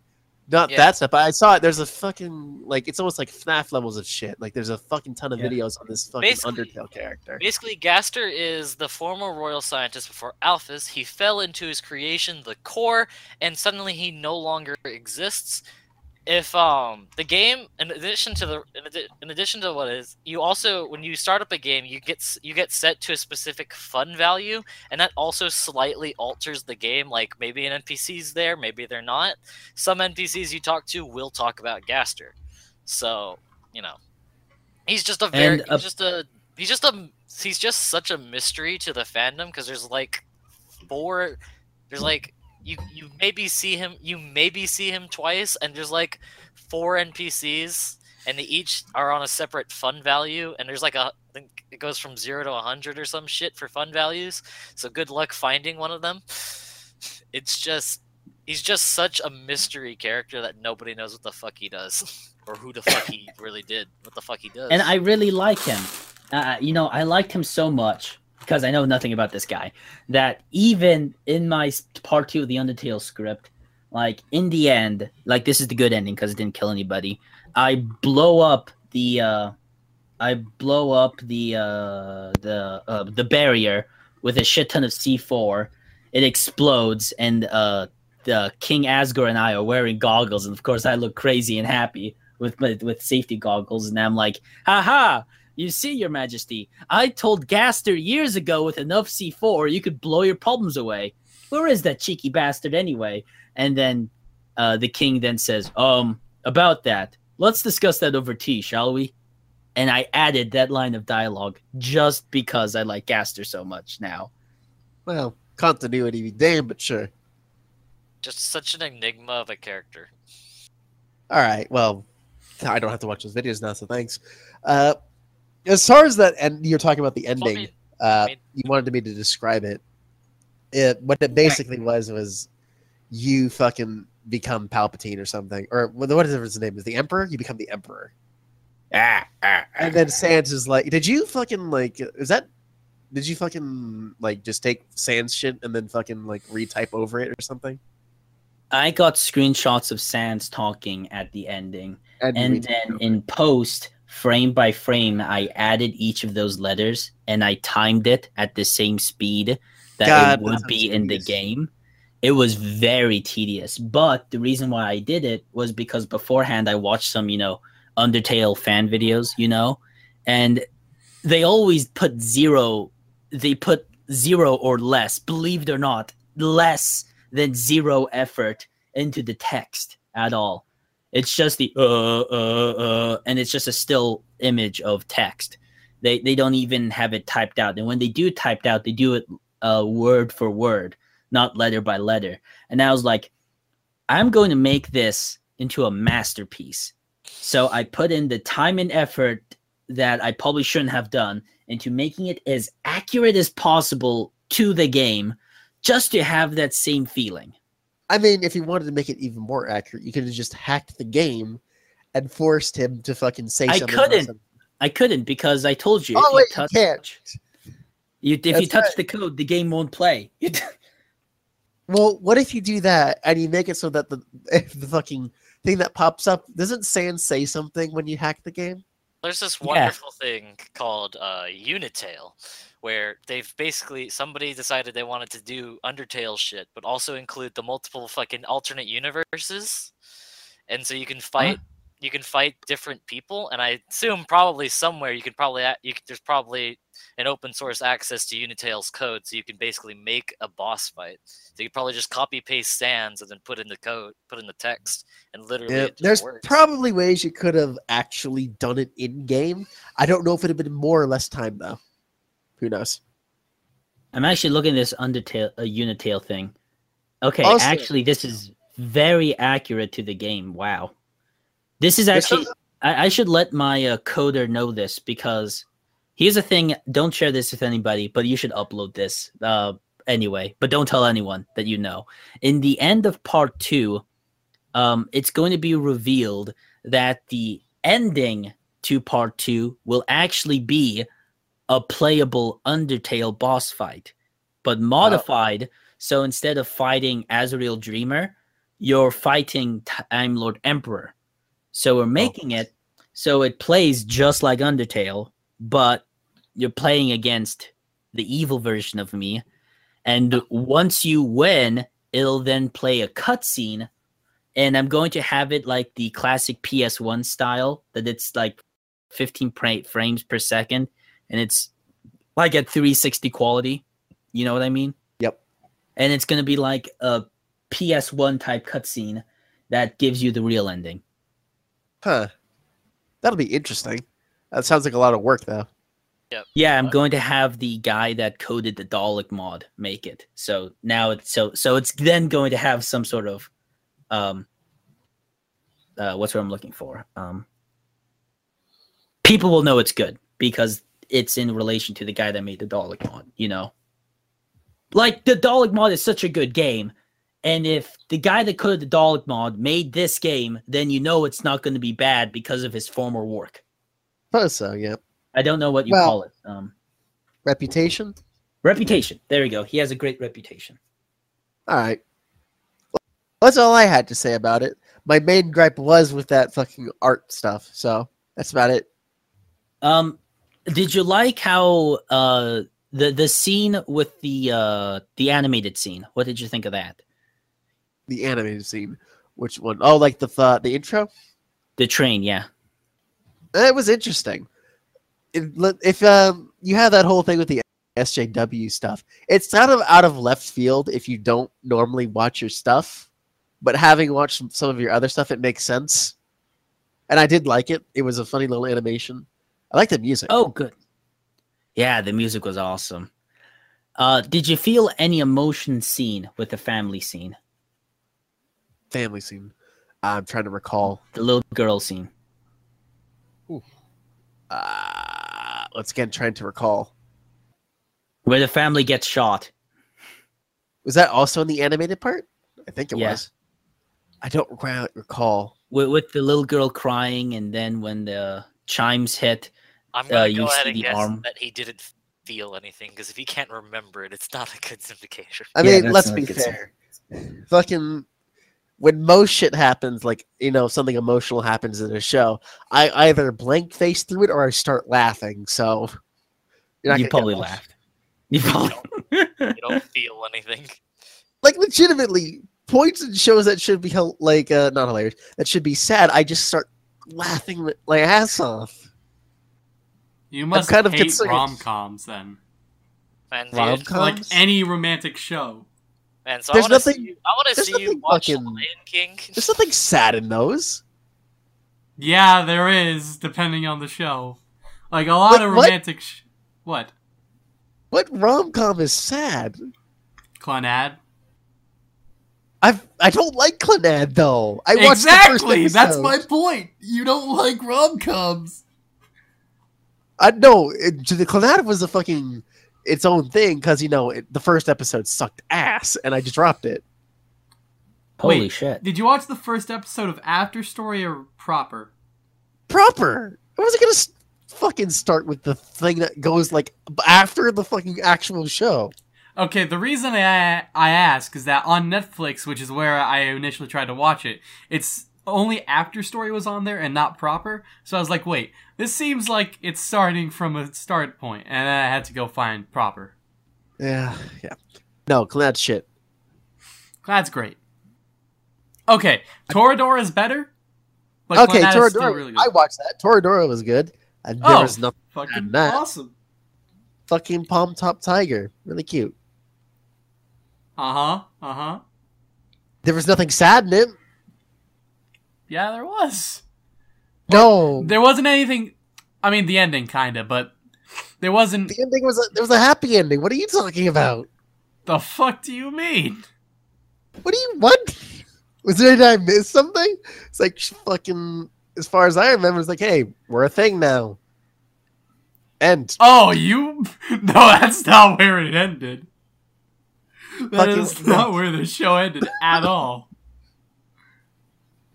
Not Yeah. that stuff, but I saw it. There's a fucking like it's almost like FNAF levels of shit. Like there's a fucking ton of Yeah. videos on this fucking Basically- Undertale character. Basically, Gaster is the former royal scientist before Alphys. He fell into his creation, the core, and suddenly he no longer exists. If um the game, in addition to the in, addi- in addition to what is, you also when you start up a game, you get you get set to a specific fun value, and that also slightly alters the game. Like maybe an NPC's there, maybe they're not. Some NPCs you talk to will talk about Gaster, so you know he's just a very uh, he's just a he's just a he's just such a mystery to the fandom because there's like four there's like you you maybe see him you maybe see him twice and there's like four npcs and they each are on a separate fun value and there's like a I think it goes from zero to a 100 or some shit for fun values. So good luck finding one of them. It's just he's just such a mystery character that nobody knows what the fuck he does or who the fuck he really did what the fuck he does. And I really like him. Uh, you know, I liked him so much because I know nothing about this guy that even in my part two of the Undertale script, like in the end, like this is the good ending because it didn't kill anybody. I blow up the, uh, I blow up the uh, the uh, the barrier with a shit ton of C four. It explodes and uh, the King Asgore and I are wearing goggles, and of course I look crazy and happy with with with safety goggles, and I'm like, haha. You see, Your Majesty, I told Gaster years ago with enough C4 you could blow your problems away. Where is that cheeky bastard anyway? And then uh, the king then says, Um, about that, let's discuss that over tea, shall we? And I added that line of dialogue just because I like Gaster so much now. Well, continuity be damned, but sure. Just such an enigma of a character. All right. Well, I don't have to watch those videos now, so thanks. Uh, as far as that, and you're talking about the Well, I ending. mean, uh, mean- you wanted me to describe it. It what it basically was was you fucking become Palpatine or something, or what what is his name? Is the Emperor? You become the Emperor, Ah, ah, ah. and then Sans is like, "Did you fucking like? Is that? Did you fucking like just take Sans shit and then fucking like retype over it or something?" I got screenshots of Sans talking at the ending. you and then in post frame by frame i added each of those letters and i timed it at the same speed that God, it would be in the game. It was very tedious but the reason why i did it was because beforehand i watched some you know undertale fan videos you know and they always put zero they put zero or less believe it or not less than zero effort into the text at all it's just the uh uh uh, and it's just a still image of text. They they don't even have it typed out, and when they do typed out, they do it uh, word for word, not letter by letter. And I was like, I'm going to make this into a masterpiece. So I put in the time and effort that I probably shouldn't have done into making it as accurate as possible to the game, just to have that same feeling. I mean, if you wanted to make it even more accurate, you could have just hacked the game and forced him to fucking say I something. couldn't. else. I couldn't because I told you. Oh, if wait, you you touch, can't. You, if you touch right. the code, the game won't play. Well, what if you do that and you make it so that the if the fucking thing that pops up doesn't Sans say something when you hack the game? There's this Yeah. wonderful thing called uh, Unitale, where they've basically somebody decided they wanted to do Undertale shit, but also include the multiple fucking alternate universes, and so you can uh-huh. fight. You can fight different people, and I assume probably somewhere you can probably you, there's probably an open source access to Unitale's code, so you can basically make a boss fight. So you probably just copy paste Sans and then put in the code, put in the text, and literally Yeah, there's works. probably ways you could have actually done it in game. I don't know if it had been more or less time though. Who knows? I'm actually looking at this Undertale, uh, Unitale thing. Okay, Also- actually, this is very accurate to the game. Wow, this is actually. I, I should let my uh, coder know this because here's the thing. Don't share this with anybody, but you should upload this uh, anyway. But don't tell anyone that you know. In the end of part two, um, it's going to be revealed that the ending to part two will actually be a playable Undertale boss fight, but modified. Oh. So instead of fighting Azrael Dreamer, you're fighting Time Lord Emperor. So we're oh. making it so it plays just like Undertale, but you're playing against the evil version of me. And once you win, it'll then play a cutscene. And I'm going to have it like the classic PS1 style, that it's like 15 pra- frames per second, and it's like at 360 quality. You know what I mean? Yep. And it's going to be like a PS1 type cutscene that gives you the real ending. Huh. That'll be interesting. That sounds like a lot of work though. Yeah, I'm going to have the guy that coded the Dalek mod make it. So now it's so so it's then going to have some sort of um uh what's what I'm looking for. Um people will know it's good because it's in relation to the guy that made the Dalek mod, you know. Like the Dalek mod is such a good game. And if the guy that coded the Dalek mod made this game, then you know it's not going to be bad because of his former work. Suppose so, yeah. I don't know what you Well- call it. Um Reputation? Reputation. There we go. He has a great reputation. All right. Well, That's all I had to say about it. My main gripe was with that fucking art stuff. So that's about it. Um, did you like how uh the the scene with the uh the animated scene? What did you think of that? The animated scene. Which one? Oh, like the uh, the intro? The train, yeah. It was interesting. It, if um, you have that whole thing with the SJW stuff, it's kind of out of left field if you don't normally watch your stuff. But having watched some- some of your other stuff, it makes sense. And I did like it. It was a funny little animation. I like the music. Oh, good. Yeah, the music was awesome. Uh, did you feel any emotion scene with the family scene? family scene. I'm trying to recall. The little girl scene. Uh, let's again trying to recall. Where the family gets shot. Was that also in the animated part? I think it Yeah. was. I don't re- recall. With, with the little girl crying, and then when the chimes hit, I'm Uh, gonna you go ahead see and the guess arm. that he didn't feel anything because if he can't remember it, it's not a good indication. I mean, that's let's be good fair. Fucking when most shit happens, like you know, something emotional happens in a show, I either blank face through it or I start laughing. So you're not you probably much. laughed. You probably. You don't feel anything. Like legitimately, points and shows that should be hel- like uh, not hilarious, that should be sad. I just start laughing my ass off. You must kind of hate concerned. rom coms then. Man, Rom-com? Like Coms? any romantic show. man, so There's I want to see nothing- you. I want to see you nothing watch fucking- Lion King. There's nothing sad in those. Yeah, there is, depending on the show. Like a lot What- of what? romantic. Sh- what? What rom com is sad? Clannad? I I don't like Clannad though. I watched the first exactly. That's my point. You don't like rom coms. I know it, the Clannad was a fucking its own thing because you know it, the first episode sucked ass and I just dropped it. Holy Wait, shit. Did you watch the first episode of After Story or Proper? Proper. I wasn't gonna fucking start with the thing that goes like after the fucking actual show. Okay, the reason I I ask is that on Netflix, which is where I initially tried to watch it, it's only After Story was on there and not Proper. So I was like, wait, this seems like it's starting from a start point, and I had to go find Proper. Yeah, yeah. No, Clannad's shit. That's great. Okay, Toradora is better. But okay, Clannad Toradora. really good. I watched that. Toradora was good. And there Oh. was nothing. Fucking that. awesome. Fucking palm top tiger. Really cute. Uh huh. Uh huh. There was nothing sad in it. Yeah, there was. No. There wasn't anything. I mean, the ending, kinda, but there wasn't. The ending was a, there was a happy ending. What are you talking about? The fuck do you mean? What do you what? Was there did I miss something? It's like fucking. As far as I remember, it's like, hey, we're a thing now. End. Oh, you? No, that's not where it ended. That Fucking- is not where the show ended at all.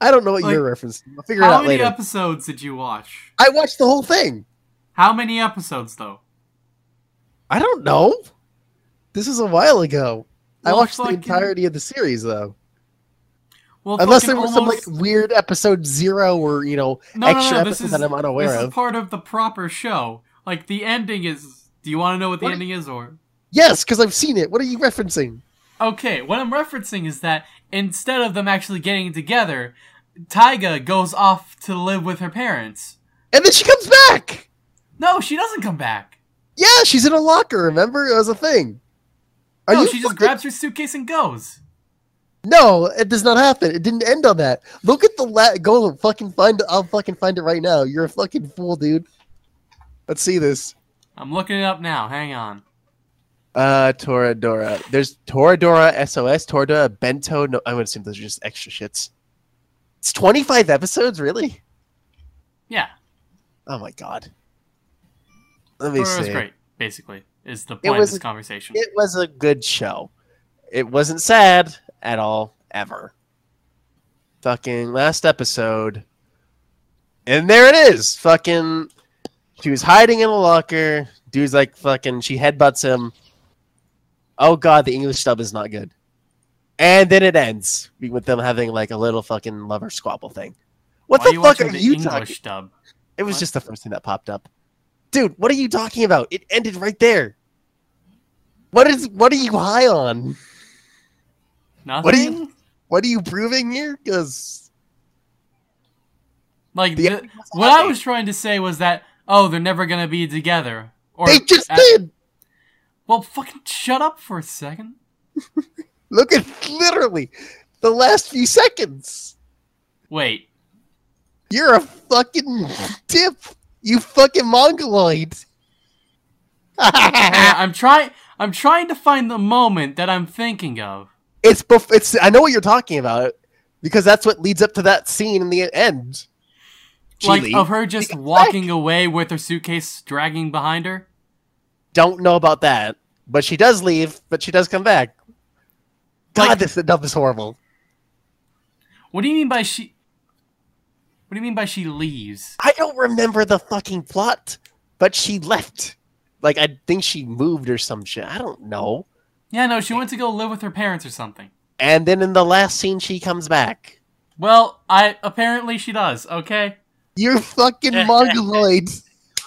I don't know what Like, you're referencing. I'll figure it out How many episodes did you watch? I watched the whole thing. How many episodes, though? I don't know. This was a while ago. I Well, watched the entirety of the series though. Well, Unless there fucking was some like weird episode zero or you know no, no, extra no, this episode is, that I'm unaware this is of. part of the proper show. Like the ending is. Do you want to know what the What- ending is, or? Yes, because I've seen it. What are you referencing? Okay, what I'm referencing is that instead of them actually getting together, Taiga goes off to live with her parents. And then she comes back. No, she doesn't come back. Yeah, she's in a locker. Remember, it was a thing. Are no, you she just grabs her suitcase and goes. No, it does not happen. It didn't end on that. Look at the la- go fucking find. I'll fucking find it right now. You're a fucking fool, dude. Let's see this. I'm looking it up now. Hang on. Uh, Toradora. There's Toradora SOS, Toradora Bento. No, I would assume those are just extra shits. It's 25 episodes, really? Yeah, Oh my god. Let me Toro was great. Basically, is the point was of this conversation. It was a good show. It wasn't sad at all, ever. Fucking last episode. And there it is. Fucking. She was hiding in a locker. Dude's like fucking. She headbutts him. Oh god, the English dub is not good. And then it ends with them having like a little fucking lover squabble thing. What Why the are fuck are the you English talking? dub? It was What? just the first thing that popped up. Dude, what are you talking about? It ended right there. What is what are you high on? Nothing. What are you what are you proving here? Because Like The the- what I was trying to say was that oh, they're never gonna be together. Or They just at- did. Well, fucking shut up for a second. Look at literally the last few seconds. Wait, You're a fucking dip. You fucking mongoloid. I'm trying. I'm trying to find the moment that I'm thinking of. it's bef- it's I know what you're talking about because that's what leads up to that scene in the end. like of her just walking away with her suitcase dragging behind her. Don't know about that, but she does leave, but she does come back. God, Like- this dub is horrible. What do you mean by she? What do you mean by she leaves? I don't remember the fucking plot, but she left. Like I think she moved or some shit. I don't know. Yeah, no, she went to go live with her parents or something. And then in the last scene, she comes back. Well, I apparently she does. Okay, You're fucking mongoloid.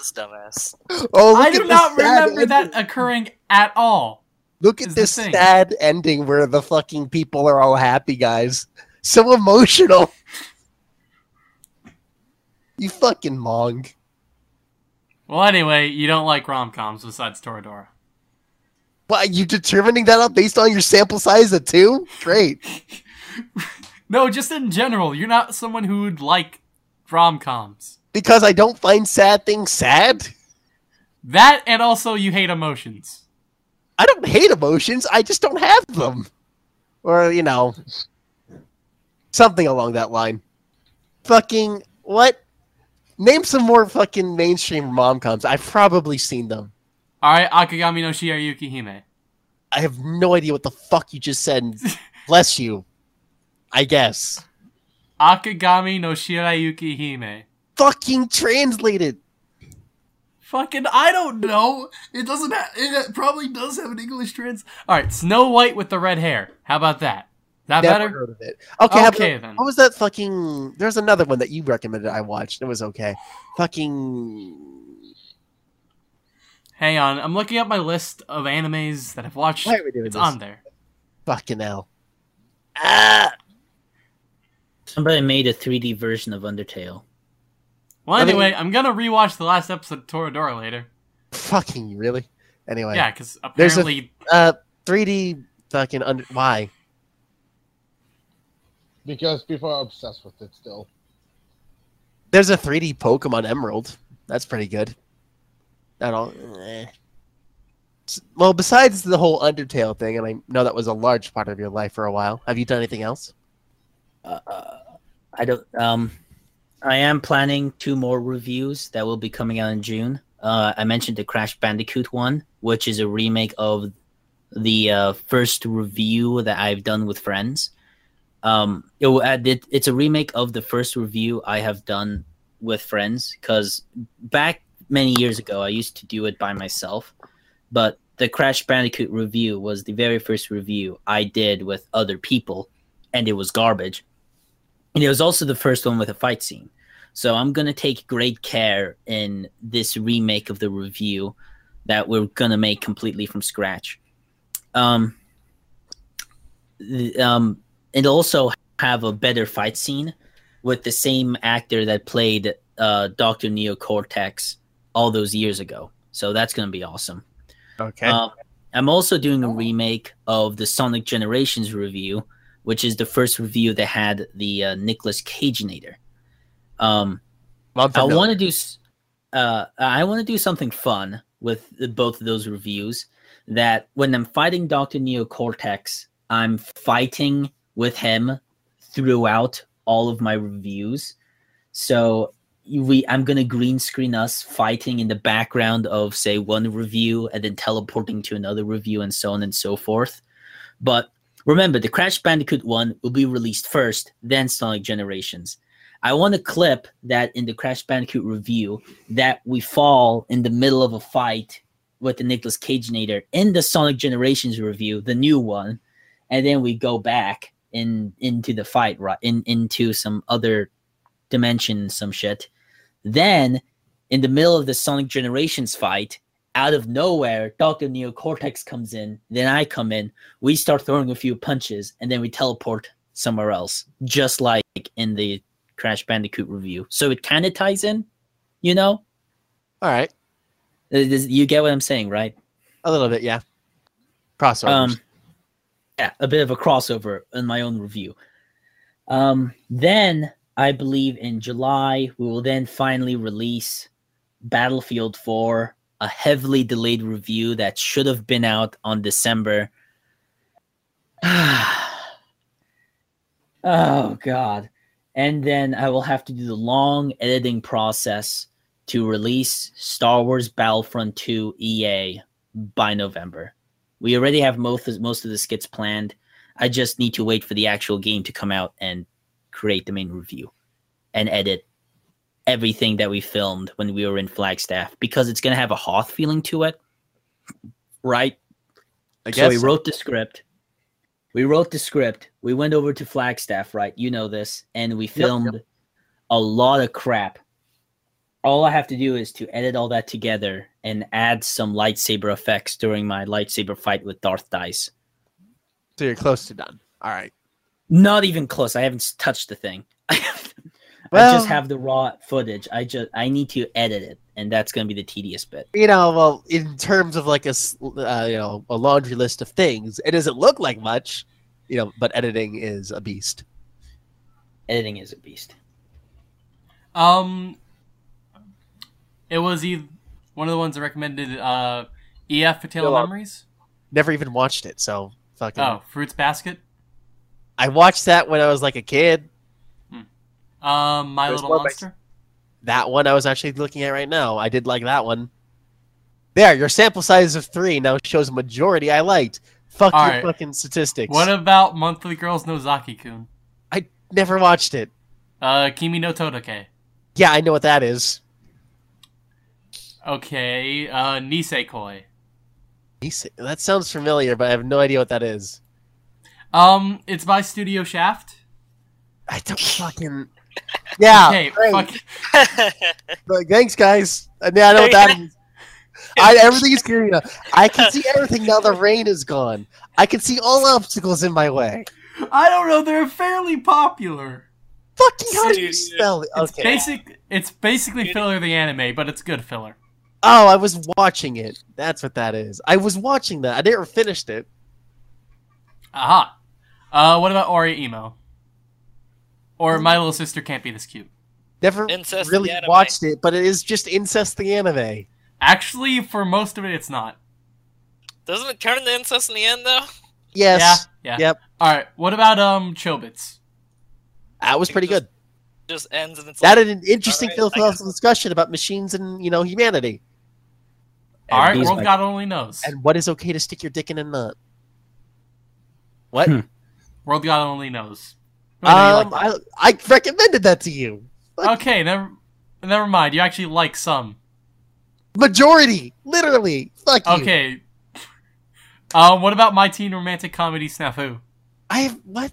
This dumbass. Oh, I do not sad remember that occurring at all. Look at this sad ending where the fucking people are all happy, guys. So emotional. You fucking mong. Well, anyway, you don't like rom coms besides Toradora. What, are you determining that up based on your sample size of two? Great. No, just in general, you're not someone who would like rom coms. Because I don't find sad things sad? That and also you hate emotions. I don't hate emotions, I just don't have them. Or, you know, something along that line. Fucking, what? Name some more fucking mainstream rom-coms. I've probably seen them. All right, Akagami no Shirayuki Hime. I have no idea what the fuck you just said. Bless you. I guess. Akagami no Shirayuki Hime. Fucking translated. Fucking, I don't know. It doesn't. Ha- it probably does have an English trans. All right, Snow White with the red hair. How about that? Is that Never better? heard of it. Okay, Okay, about- then. What was that fucking... There's another one that you recommended I watched. It was okay. Fucking... Hang on, I'm looking up my list of animes that I've watched. Why are we doing It's this? on there. Fucking hell. Ah! Somebody made a 3D version of Undertale. Well, I mean- anyway, I'm gonna rewatch the last episode of Toradora later. Fucking really? Anyway. Yeah, because There's a- Uh, 3D fucking under... Why? because people are obsessed with it still. There's a 3D Pokemon Emerald. That's pretty good. Not all... eh. Well, besides the whole Undertale thing, and I know that was a large part of your life for a while, have you done anything else? Uh, I don't. Um, I am planning two more reviews that will be coming out in June. Uh, I mentioned the Crash Bandicoot one, which is a remake of the uh, first review that I've done with friends. Um, it, w- I did- it's a remake of the first review I have done with friends because back many years ago I used to do it by myself, but the Crash Bandicoot review was the very first review I did with other people, and it was garbage. And it was also the first one with a fight scene. So I'm gonna take great care in this remake of the review that we're gonna make completely from scratch. Um, um, and also have a better fight scene with the same actor that played uh, Doctor Neo Cortex all those years ago. So that's gonna be awesome. Okay. Um, I'm also doing a remake of the Sonic Generations review, which is the first review that had the uh, Nicolas Cageinator. Um, I want to do, uh, I want to do something fun with both of those reviews. That when I'm fighting Doctor Neo Cortex, I'm fighting with him throughout all of my reviews. So we, I'm gonna green screen us fighting in the background of say one review and then teleporting to another review and so on and so forth. But remember, the Crash Bandicoot one will be released first, then Sonic Generations. I want a clip that in the Crash Bandicoot review that we fall in the middle of a fight with the Nicolas Cageinator in the Sonic Generations review, the new one, and then we go back in into the fight, right? In into some other dimension, some shit. Then, in the middle of the Sonic Generations fight, out of nowhere, Dr. Neo Cortex comes in. Then I come in. We start throwing a few punches, and then we teleport somewhere else, just like in the Crash Bandicoot review. So it kind of ties in, you know? All right, Uh, You get what I'm saying, right? a little bit, yeah. Crossovers. Um, yeah, a bit of a crossover in my own review. Um, then I believe in July we will then finally release Battlefield 4, a heavily delayed review that should have been out on December. oh God! And then I will have to do the long editing process to release Star Wars Battlefront 2 EA by November. We already have most of, most of the skits planned. I just need to wait for the actual game to come out and create the main review and edit everything that we filmed when we were in Flagstaff because it's going to have a Hoth feeling to it. Right? I So we guess wrote the script. We wrote the script. We went over to Flagstaff, right? You know this. And we filmed a lot of crap. All I have to do is to edit all that together and add some lightsaber effects during my lightsaber fight with Darth Dice. so you're close to done. All right. Not even close. I haven't touched the thing. I just have the raw footage. I just I need to edit it, and that's going to be the tedious bit. You know, well, in terms of like a uh, you know a laundry list of things, it doesn't look like much, you know, but editing is a beast. Editing is a beast. Um, it was e- one of the ones that recommended uh, EF for Tale Go of. Memories. Never even watched it, so fucking. Oh, Fruits Basket. I watched that when I was like a kid. Um, My There's Little one by- Monster. That one I was actually looking at right now. I did like that one. There, your sample size of three now shows a majority I liked. Fuck All your right. fucking statistics. What about Monthly Girls Nozaki-kun? I never watched it. Uh, Kimi no Todoke. Yeah, I know what that is. Okay, uh, Nisekoi. Ise- That sounds familiar, but I have no idea what that is. Um, it's by Studio Shaft. I don't fucking. Yeah. okay, great. fuck. Thanks, guys. I, mean, I know what that is. I, everything is clear now. I can see everything now. The rain is gone. I can see all obstacles in my way. I don't know. They're fairly popular. Fucking how do you spell it? It's basic. It's basically filler the anime, but it's good filler. Oh, I was watching it. That's what that is. I was watching that. I never finished it. Aha. Uh, what about Oreimo? Or My Little Sister Can't Be This Cute. Never Incest really anime. watched it, but it is just incest the anime. Actually, for most of it, it's not. Doesn't it turn into incest in the end, though? Yes. Yeah. Yeah. Yep. All right. What about um Chobits? That was pretty good. Just ends and it's That like, had an interesting Alright, I guess- philosophical discussion about machines and, you know, humanity. All right. World might- God only knows. And what is okay to stick your dick in and not. What? Hmm. World God only knows. Whether you Um, like I I recommended that to you. that. okay. Never. Never mind. You actually like some. Majority, literally. Fuck you. Okay. Um. What about my teen romantic comedy snafu? I have what?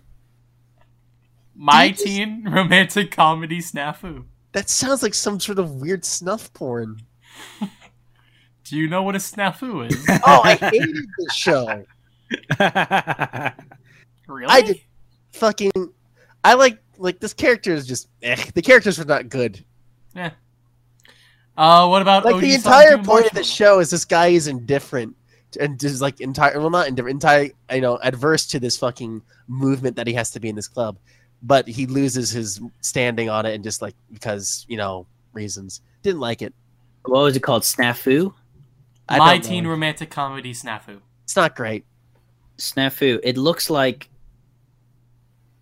My Did you just- teen romantic comedy snafu. That sounds like some sort of weird snuff porn. Do you know what a snafu is? Oh, I hated this show. really? I did fucking. I like like this character is just. Eh, the characters were not good. Yeah. Uh, what about Like the entire point of the show is this guy is indifferent and just like entire well not indifferent entire you know adverse to this fucking movement that he has to be in this club, but he loses his standing on it and just like because you know reasons didn't like it. what was it called? Snafu? I My don't know. teen romantic comedy snafu. It's not great. Snafu. It looks like.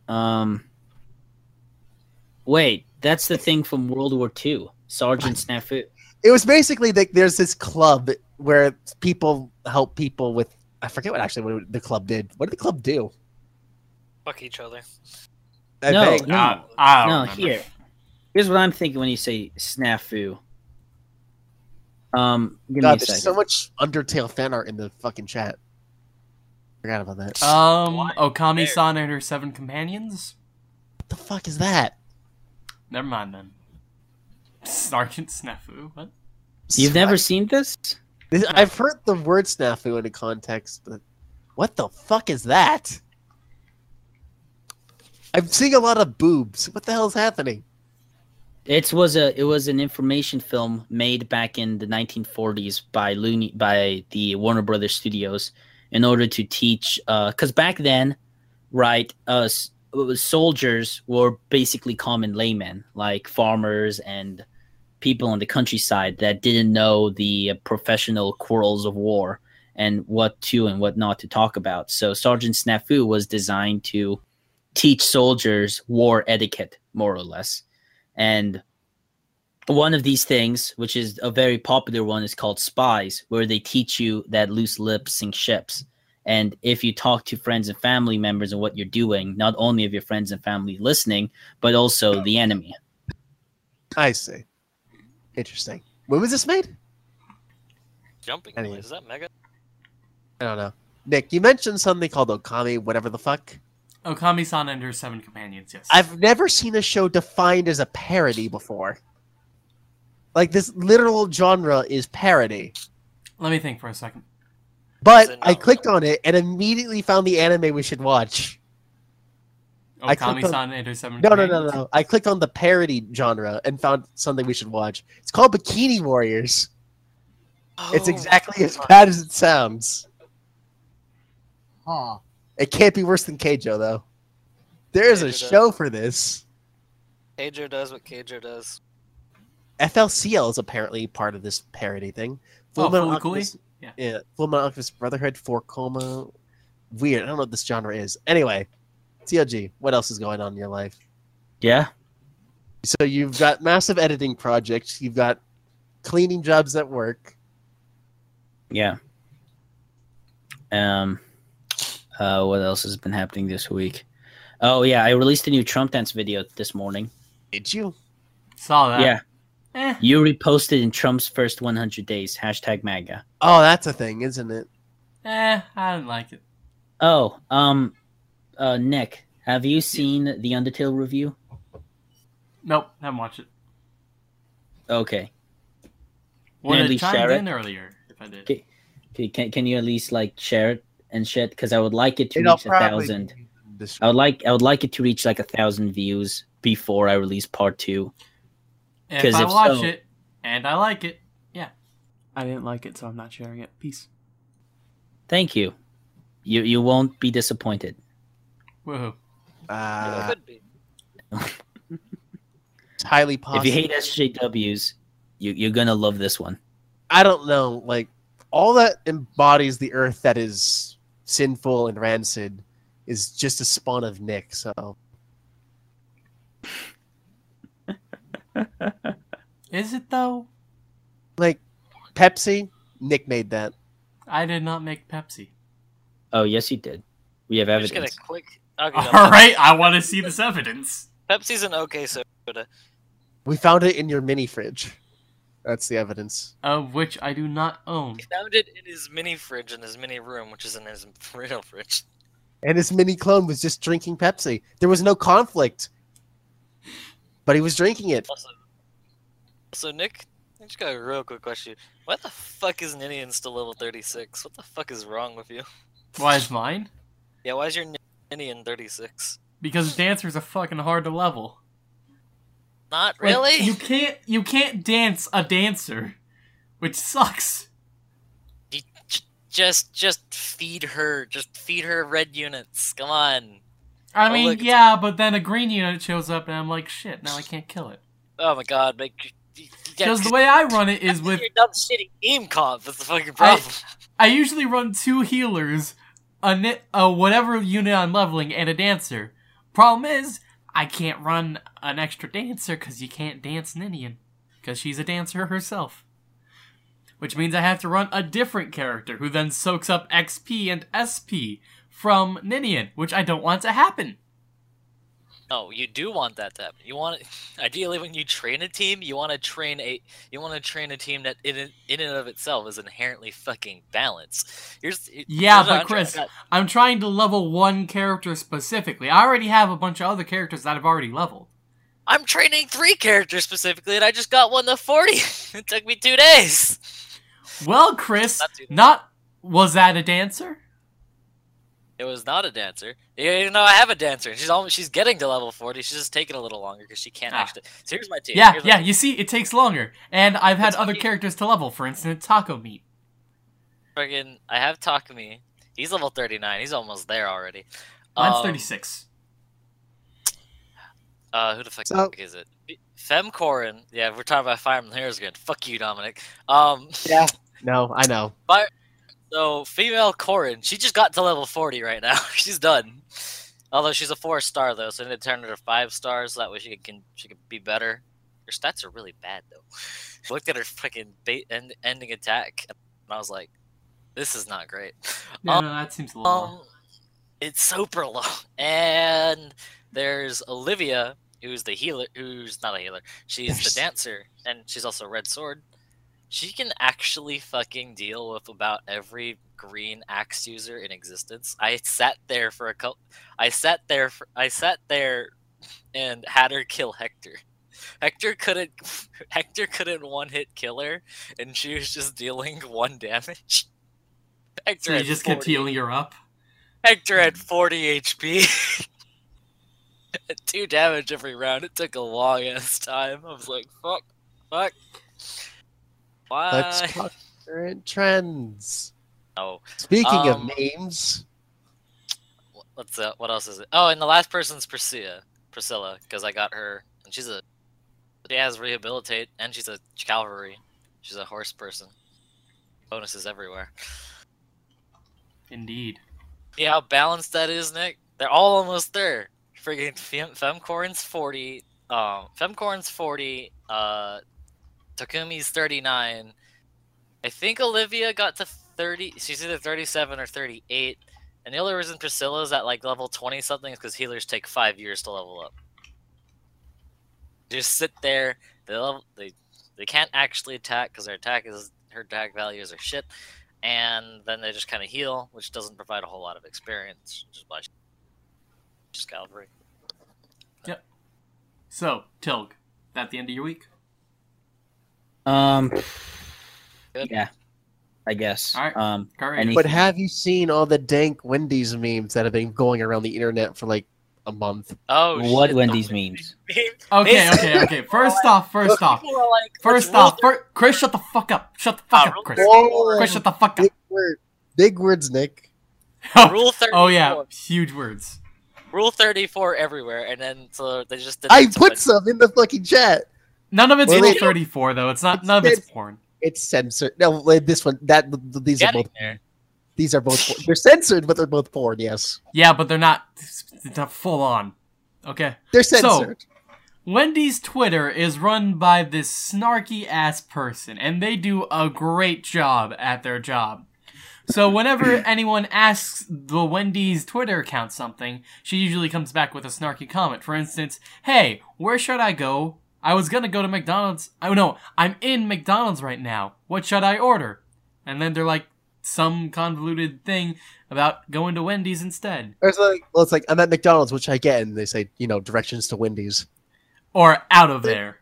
Um. Wait, that's the thing from World War II. Sergeant Snafu. It was basically like there's this club where people help people with. I forget what actually what the club did. What did the club do? fuck each other. I No, banged- no. Uh, I don't No, remember. here. Here's what I'm thinking when you say snafu. Um, give me God, a there's second. so much Undertale fan art in the fucking chat. Forgot about that. Um, Okami-san and her seven companions. what the fuck is that? Never mind then. Sergeant Snafu. What? You've never seen this? This- I've heard the word snafu in a context, but what the fuck is that? I'm seeing a lot of boobs. What the hell's happening? It was a it was an information film made back in the 1940s by Looney by the Warner Brothers Studios in order to teach because back then, right, uh, s- soldiers were basically common laymen like farmers and people on the countryside that didn't know the professional quarrels of war and what to and what not to talk about. So Sergeant Snafu was designed to teach soldiers war etiquette, more or less. And one of these things, which is a very popular one, is called spies, where they teach you that loose lips sink ships. And if you talk to friends and family members and what you're doing, not only of your friends and family listening, but also the enemy. I see. Interesting. When was this made? Jumping Anyway. noise. Is that mega? I don't know. Nick, you mentioned something called Okami, whatever the fuck. Okami-san and her seven companions. Yes. I've never seen a show defined as a parody before. Like this literal genre is parody. Let me think for a second. But I clicked on it and immediately found the anime we should watch. I clicked on- Okami-san and her seven No, no, no, no. I clicked on the parody genre and found something we should watch. It's called Bikini Warriors. It's Oh, exactly as bad as it sounds. Huh. It can't be worse than Keijo, though. There is a Keijo does. show for this. Keijo does what Keijo does. FLCL is apparently part of this parody thing. Oh, Fullmetal Fully Alchemist- Yeah. Yeah, Full Metal Alchemist Brotherhood, For Coma. Weird. I don't know what this genre is. Anyway, TLG, what else is going on in your life? Yeah. So you've got massive editing projects. You've got cleaning jobs at work. Yeah. Um uh what else has been happening this week? Oh yeah, I released a new Trump dance video this morning. Did you? Saw that. yeah. Eh. You reposted in Trump's first 100 days. Hashtag MAGA. Oh, that's a thing, isn't it? Eh, I didn't like it. Oh, um, uh, Nick, have you seen the Undertale review? Nope, haven't watched it. Okay. Would at least chimed share it. in earlier if I did. Okay. Okay, Can, can you at least like share it and shit? Because I would like it to It'll reach a thousand. I would like I would like it to reach like a thousand views before I release part two. If 'Cause I if watch so- it and I like it, yeah. I didn't like it, so I'm not sharing it. Peace. Thank you. You you won't be disappointed. Woohoo. Uh, Could be. it's highly possible. If you hate SJWs, you you're gonna love this one. I don't know, like all that embodies the earth that is sinful and rancid is just a spawn of Nick. So Is it though? like Pepsi, Nick made that. I did not make Pepsi. Oh yes, he did. We have I'm just evidence. gonna quick. Okay, no, All right, I want to see this evidence. Pepsi's an okay soda. We found it in your mini fridge. That's the evidence. Of which I do not own. He found it in his mini fridge in his mini room, which is in his real fridge. And his mini clone was just drinking Pepsi. There was no conflict. But he was drinking it. Also, so Nick, I just got a real quick question. Why the fuck is Ninian still level 36? What the fuck is wrong with you? Why is mine? Yeah, why is your Ninian 36? Because dancers are fucking hard to level. Not Like, really? you can't you can't dance a dancer, which sucks. You just just feed her. Just feed her red units. Come on. I mean, yeah, but then a green unit shows up and I'm like, shit, now I can't kill it. Oh my god, make Because the way I run it is with your dumb shitty aim comp. That's the fucking problem. I usually run two healers, a ni- a whatever unit I'm leveling, and a dancer. Problem is, I can't run an extra dancer because you can't dance Ninian. Because she's a dancer herself. Which means I have to run a different character who then soaks up XP and SP from Ninian, which I don't want to happen. No, you do want that to happen. You want ideally when you train a team, you want to train a you want to train a team that in in and of itself is inherently fucking balanced. Here's Yeah, but I'm trying- Chris, I'm trying to level one character specifically. I already have a bunch of other characters that I've already leveled. I'm training three characters specifically, and I just got one to forty. it took me two days. Well, Chris, Not not was that a dancer? It was not a dancer. You didn't know I have a dancer. She's almost she's getting to level forty. She's just taking a little longer because she can't Ah. actually. So here's my team. Yeah, Here's yeah. team. You see, it takes longer, and I've had It's other fucking- characters to level. For instance, Taco Meat. Friggin' I have Takumi. He's level thirty nine. He's almost there already. Mine's Um, thirty six. Uh, who the fuck So- is it? Fem Corrin. Yeah, we're talking about Fire Emblem Heroes again. Fuck you, Dominic. Um, Yeah. No, I know. So female Corrin, she just got to level forty right now. she's done. Although she's a four star though, so I need to turn her to five stars so that way she can she can be better. Her stats are really bad though. I looked at her fucking bait end, ending attack, and I was like, "This is not great." No, no, that seems a low. Um, it's super low. And there's Olivia, who's the healer, who's not a healer. She's There's- the dancer, and she's also Red Sword. She can actually fucking deal with about every green axe user in existence. I sat there for a couple. I sat there. For, I sat there and had her kill Hector. Hector couldn't. Hector couldn't one hit kill her, and she was just dealing one damage. Hector so you just kept healing her up. Hector had mm. 40 HP. Two damage every round. It took a long ass time. I was like, fuck, fuck. Why? Let's talk current trends. Oh, Speaking Um, of names. what's uh, what else is it? Oh, and the last person's Priscilla, Priscilla, because I got her, and she's a she has rehabilitate, and she's a cavalry. She's a horse person. Bonuses everywhere. Indeed. Yeah, how balanced that is, Nick. They're all almost there. Friggin' Fem- Femcorrin's 40, um, Femcorrin's 40, uh, Takumi's 39. I think Olivia got to 30, she's either 37 or 38. And the only reason Priscilla's at like level 20 something is because healers take five years to level up. Just sit there, they, level, they, they can't actually attack because their attack is, her attack values are shit and then they just kind of heal, which doesn't provide a whole lot of experience, why she- just Calvary. Yep. So, Tilg, that the end of your week? Um, Good. yeah, I guess. All right. Um, Alright. But have you seen all the dank Wendy's memes that have been going around the internet for like a month? Oh, what shit, Wendy's memes? Okay, okay, okay. First off, first off, like, first off, fir- Chris, shut the fuck up. Shut the fuck Ah, up, Chris. Whoa. Chris, shut the fuck up. Big word, big words, Nick. Rule 34. oh yeah, huge words. Rule 34 everywhere, and then so they just did I put some in the fucking chat. None of it's Well, Rule 34 though. It's not. It's None of it's porn. It's censored. No, this one. That these are both. there. These are both. Porn. They're censored, but they're both porn. Yes, Yeah, but they're not. They're not full on. Okay. they're So- censored. Wendy's Twitter is run by this snarky ass person, and they do a great job at their job. So whenever anyone asks the Wendy's Twitter account something, she usually comes back with a snarky comment. For instance, "Hey, where should I go? I was gonna go to McDonald's. Oh no, I'm in McDonald's right now. What should I order?" And then they're like some convoluted thing about going to Wendy's instead, Or it's like, well, it's like I'm at McDonald's, which I get, and they say, you know, directions to Wendy's. or out of there.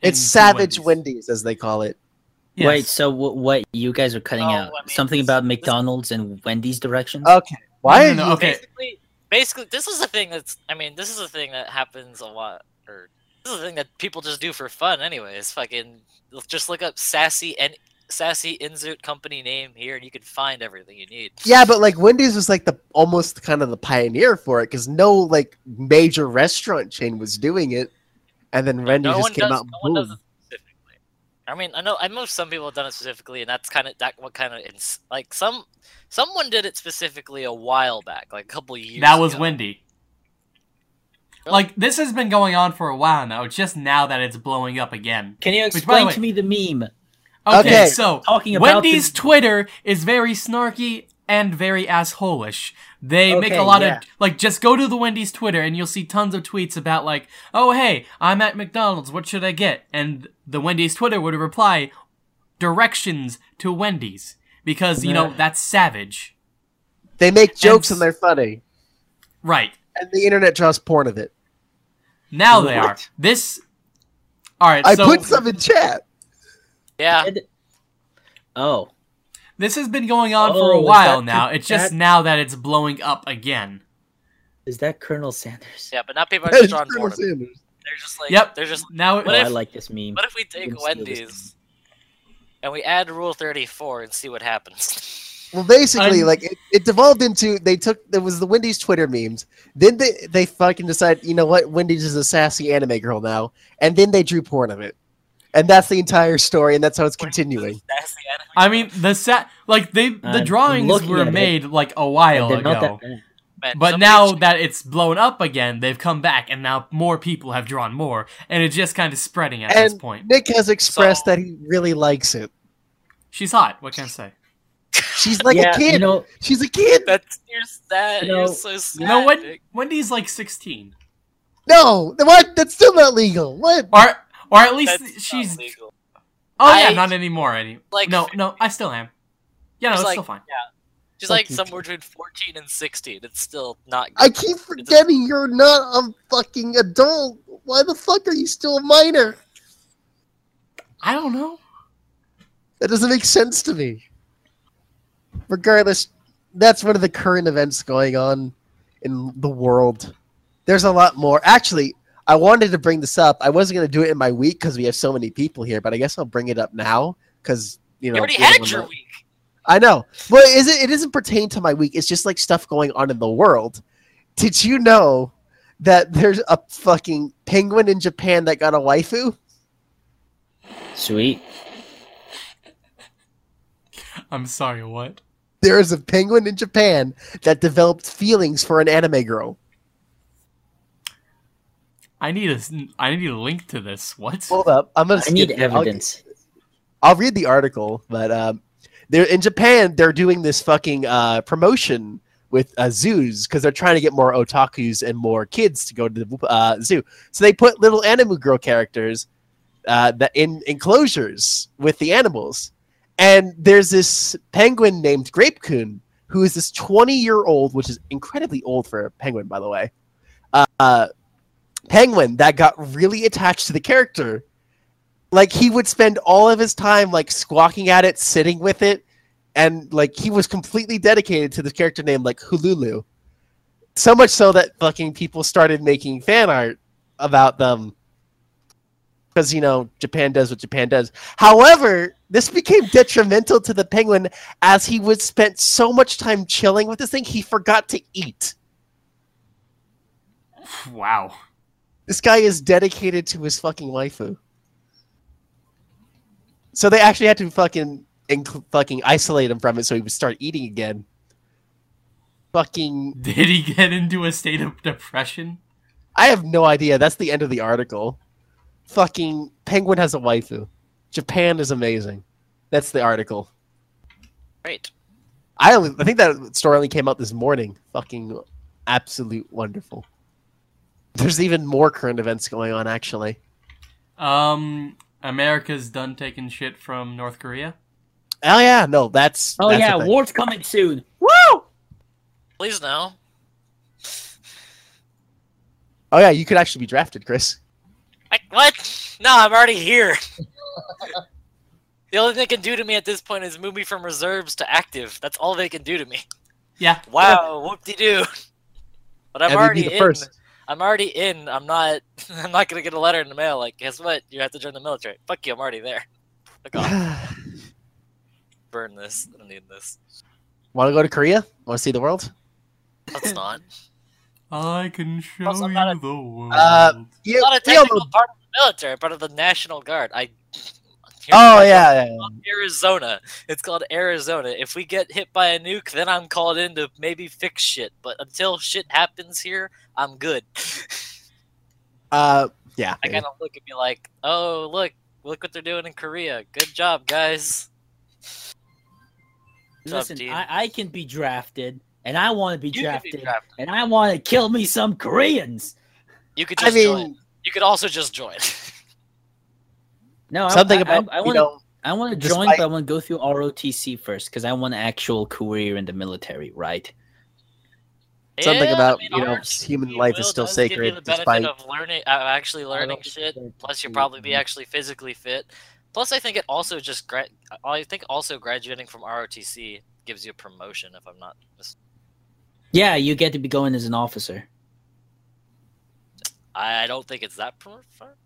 It's Savage Wendy's, as they call it. Yes. Wait, so w- what you guys are cutting Oh, out? I mean, Something about McDonald's and Wendy's directions? Okay, why? No, are no, no, you- okay. Basically, basically, this is a thing that's. I mean, this is a thing that happens a lot, or this is a thing that people just do for fun. Anyways, fucking just look up sassy and sassy Inzut company name here, and you can find everything you need. Yeah, but like Wendy's was like the almost kind of the pioneer for it because no like major restaurant chain was doing it, and then Wendy's no just one came does. out. and No one does boom. it specifically. I mean, I know. I know some people have done it specifically, and that's kind of that. What kind of ins- like some someone did it specifically a while back, like a couple years. That was ago. Wendy. Really? Like this has been going on for a while now. It's just now that it's blowing up again. Can you by the explain way- to me the meme? Okay, Okay. so Talking about Wendy's the- Twitter is very snarky and very assholish. They make a lot yeah. of like just go to the Wendy's Twitter and you'll see tons of tweets about like, "Oh hey, I'm at McDonald's. What should I get?" And the Wendy's Twitter would reply, "Directions to Wendy's." Because, you know, that's savage. They make jokes And- and they're funny, Right. and the internet draws porn of it. Now they are. This All right, I so put some in chat. Yeah, Oh, This has been going on for a Oh, while that- now. It's just now that it's blowing up again. Is that Colonel Sanders? Yeah, but now people are That just is drawing Colonel boredom. Sanders. They're just like, Yep. they're just. Now, Oh, What I like this meme. What if we take can steal this Wendy's and we add Rule 34 and see what happens? Well, basically, I'm- like it, it devolved into they took there was the Wendy's Twitter memes. Then they they fucking decided, you know what, Wendy's is a sassy anime girl now, and then they drew porn of it, and that's the entire story, and that's how it's continuing. I mean, the set like they the I'm drawings were at it. made like a while ago. that. Man, But now people- that it's blown up again, they've come back, and now more people have drawn more, and it's just kind of spreading at this point. Nick has expressed So- that he really likes it. She's hot. What can I say? She's like yeah, a kid. you know, She's a kid. That's you're sad. You know- you're so sad. You know what? Wendy's like sixteen, No, what? That's still not legal. What? or or at least That's she's. not legal. Oh yeah, not anymore. Any Like no, no, I still am. Yeah, no, it's like- still fine. Yeah. She's like somewhere between 14 and 16. It's still not. good. I keep forgetting you're not a fucking adult. Why the fuck are you still a minor? I don't know. That doesn't make sense to me. Regardless, that's one of the current events going on in the world. There's a lot more. Actually, I wanted to bring this up. I wasn't going to do it in my week because we have so many people here, but I guess I'll bring it up now because, you know. You already had wanna- your week. I know. But is it, it doesn't pertain to my week. It's just like stuff going on in the world. Did you know that there's a fucking penguin in Japan that got a waifu? sweet. I'm sorry. What? There is a penguin in Japan that developed feelings for an anime girl. I need a I need a link to this. What? Hold up. I'm gonna I need skip it. I'll- evidence. I'll, read the article, but um, they're in Japan. They're doing this fucking uh, promotion with uh, zoos because they're trying to get more otakus and more kids to go to the uh, zoo. So they put little anime girl characters uh, that in enclosures with the animals. And there's this penguin named Grape-kun who is this 20-year-old, which is incredibly old for a penguin, by the way, uh, penguin that got really attached to the character. Like, he would spend all of his time, like, squawking at it, sitting with it, and, like, he was completely dedicated to the character named, like, Hululu. So much so that fucking people started making fan art about them because you know Japan does what Japan does. However, this became detrimental to the penguin as he would spent so much time chilling with this thing he forgot to eat. Wow. This guy is dedicated to his fucking waifu. So they actually had to fucking fucking isolate him from it so he would start eating again. Fucking Did he get into a state of depression? I have no idea. That's the end of the article. Fucking penguin has a waifu. Japan is amazing. That's the article. Great. I only, I think that story only came out this morning. Fucking absolute wonderful. There's even more current events going on, actually. Um, America's done taking shit from North Korea. Oh yeah, no, that's. Oh that's yeah, war's coming soon. Woo! Please no. Oh yeah, you could actually be drafted, Chris. I, what? No, I'm already here. the only thing they can do to me at this point is move me from reserves to active. That's all they can do to me. Yeah. Wow, whoop-de-doo. But I'm MVP already the in. first. I'm already in. I'm not. I'm not gonna get a letter in the mail. Like, guess what? You have to join the military. Fuck you. I'm already there. Burn this. I don't need this. Want to go to Korea? Want to see the world? Let's not. I can show Plus, you a- the world. Uh, Yeah, I'm not a we all technical know- part of the military. I'm part of the National Guard. I. Oh yeah, yeah, yeah. Arizona. It's called Arizona. If we get hit by a nuke, then I'm called in to maybe fix shit. But until shit happens here, I'm good. Uh, yeah. I kind of look and be like, oh, look, look what they're doing in Korea. Good job, guys. What's up, Listen. I, I can be drafted, and I want to be drafted, be drafted. and I want to kill me some Koreans. You could I mean, join. You could also just join. No, something I, about I, I want know. I want to join, like- but I want to go through ROTC first because I want an actual career in the military, right? Something about, I mean, you know, ROTC human life is still does give you sacred the benefit despite- of learning, uh, actually learning shit. think Plus, you'll probably be actually physically fit. Plus, I think it also just gra- I think also graduating from ROTC gives you a promotion. If I'm not, mis- Yeah, you get to be going as an officer. I don't think it's that. Pro-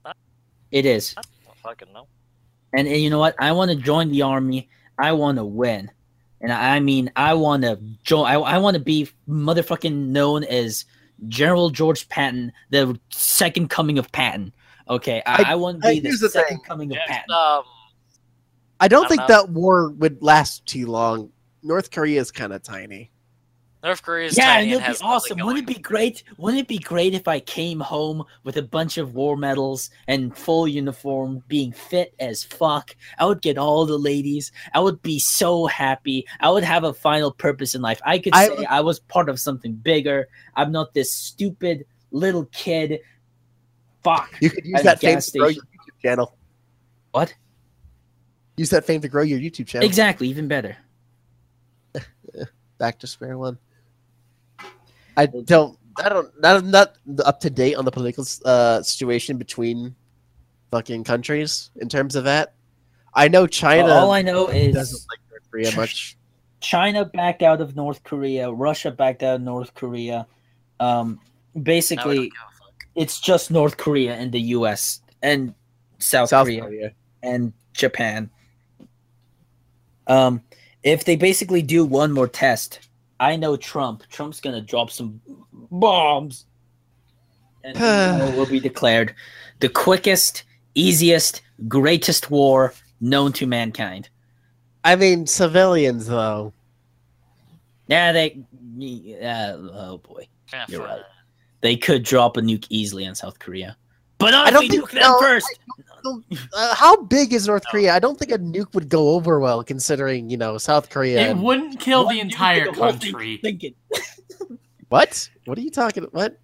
I It is. don't fucking know. And, and you know what? I want to join the army. I want to win. And I mean, I want to join. I, I want to be motherfucking known as General George Patton, the second coming of Patton. Okay, I, I- I want to I- be the the second thing. coming of Yes, Patton. um, I don't I think don't that war would last too long. North Korea is kind of tiny. North Korea's yeah, and and it'd be awesome. Wouldn't it be great? Wouldn't it be great if I came home with a bunch of war medals and full uniform, being fit as fuck? I would get all the ladies. I would be so happy. I would have a final purpose in life. I could I say I was part of something bigger. I'm not this stupid little kid. Fuck. You could use that fame to grow your YouTube channel. What? Use that fame to grow your YouTube channel. Exactly. Even better. Back to square one. I don't. I don't. I'm not up to date on the political uh, situation between fucking countries in terms of that. I know China All I know is doesn't like North Korea much. China backed out of North Korea. Russia backed out of North Korea. Um, basically, don't give a fuck. it's just North Korea and the U.S. and South, South Korea, Korea. and Japan. Um, if they basically do one more test, I know Trump. Trump's gonna drop some bombs, and it will be declared the quickest, easiest, greatest war known to mankind. I mean, civilians though. Yeah, they. Uh, oh boy, Yeah, You're right. they could drop a nuke easily on South Korea, but I don't think- nuke them no, first. Uh, how big is North Korea? I don't think a nuke would go over well, considering you know South Korea. It wouldn't kill the entire think the whole thing- country. What? What are you talking? What?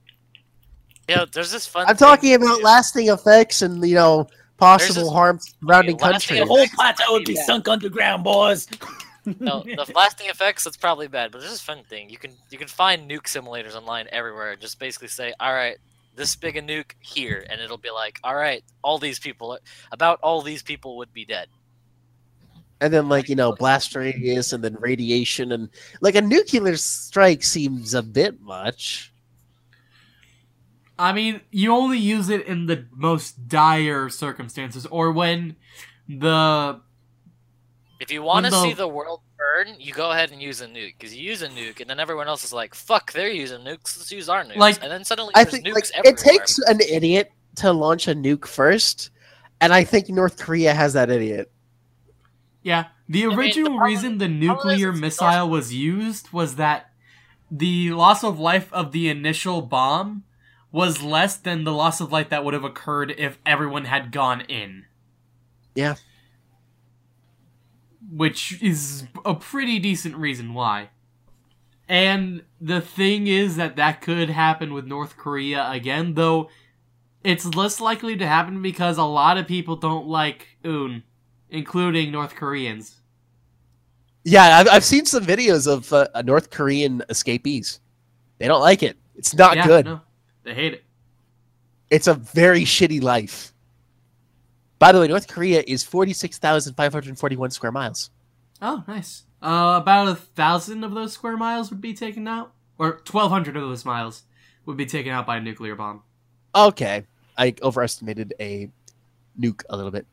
Yeah, there's this fun. I'm thing- talking about lasting effects and you know possible harm surrounding lasting countries. The whole plateau would be Yeah. sunk underground, boys. No, the lasting effects that's probably bad, but there's this fun thing. You can you can find nuke simulators online everywhere. Just basically say, all right, this big a nuke here, and it'll be like, all right, all these people, about all these people would be dead. and then like you know blast radius and then radiation and like a nuclear strike seems a bit much. I mean, you only use it in the most dire circumstances, or when the If you want to the- see the world burn, you go ahead and use a nuke, because you use a nuke, and then everyone else is like, fuck, they're using nukes, let's use our nukes, Like, and then suddenly I think nukes like everywhere. it takes an idiot to launch a nuke first, and I think North Korea has that idiot. yeah, the mean, the original problem- reason the nuclear missile was used was that the loss of life of the initial bomb was less than the loss of life that would have occurred if everyone had gone in. Yeah. Which is a pretty decent reason why. And the thing is that that could happen with North Korea again, though it's less likely to happen because a lot of people don't like Un, including North Koreans. Yeah, I've, I've seen some videos of uh, North Korean escapees. They don't like it. It's not yeah, good. No, they hate it. It's a very shitty life. By the way, North Korea is 46,541 square miles. Oh, nice. Uh, about a thousand of those square miles would be taken out, or twelve hundred of those miles would be taken out by a nuclear bomb. Okay. I overestimated a nuke a little bit.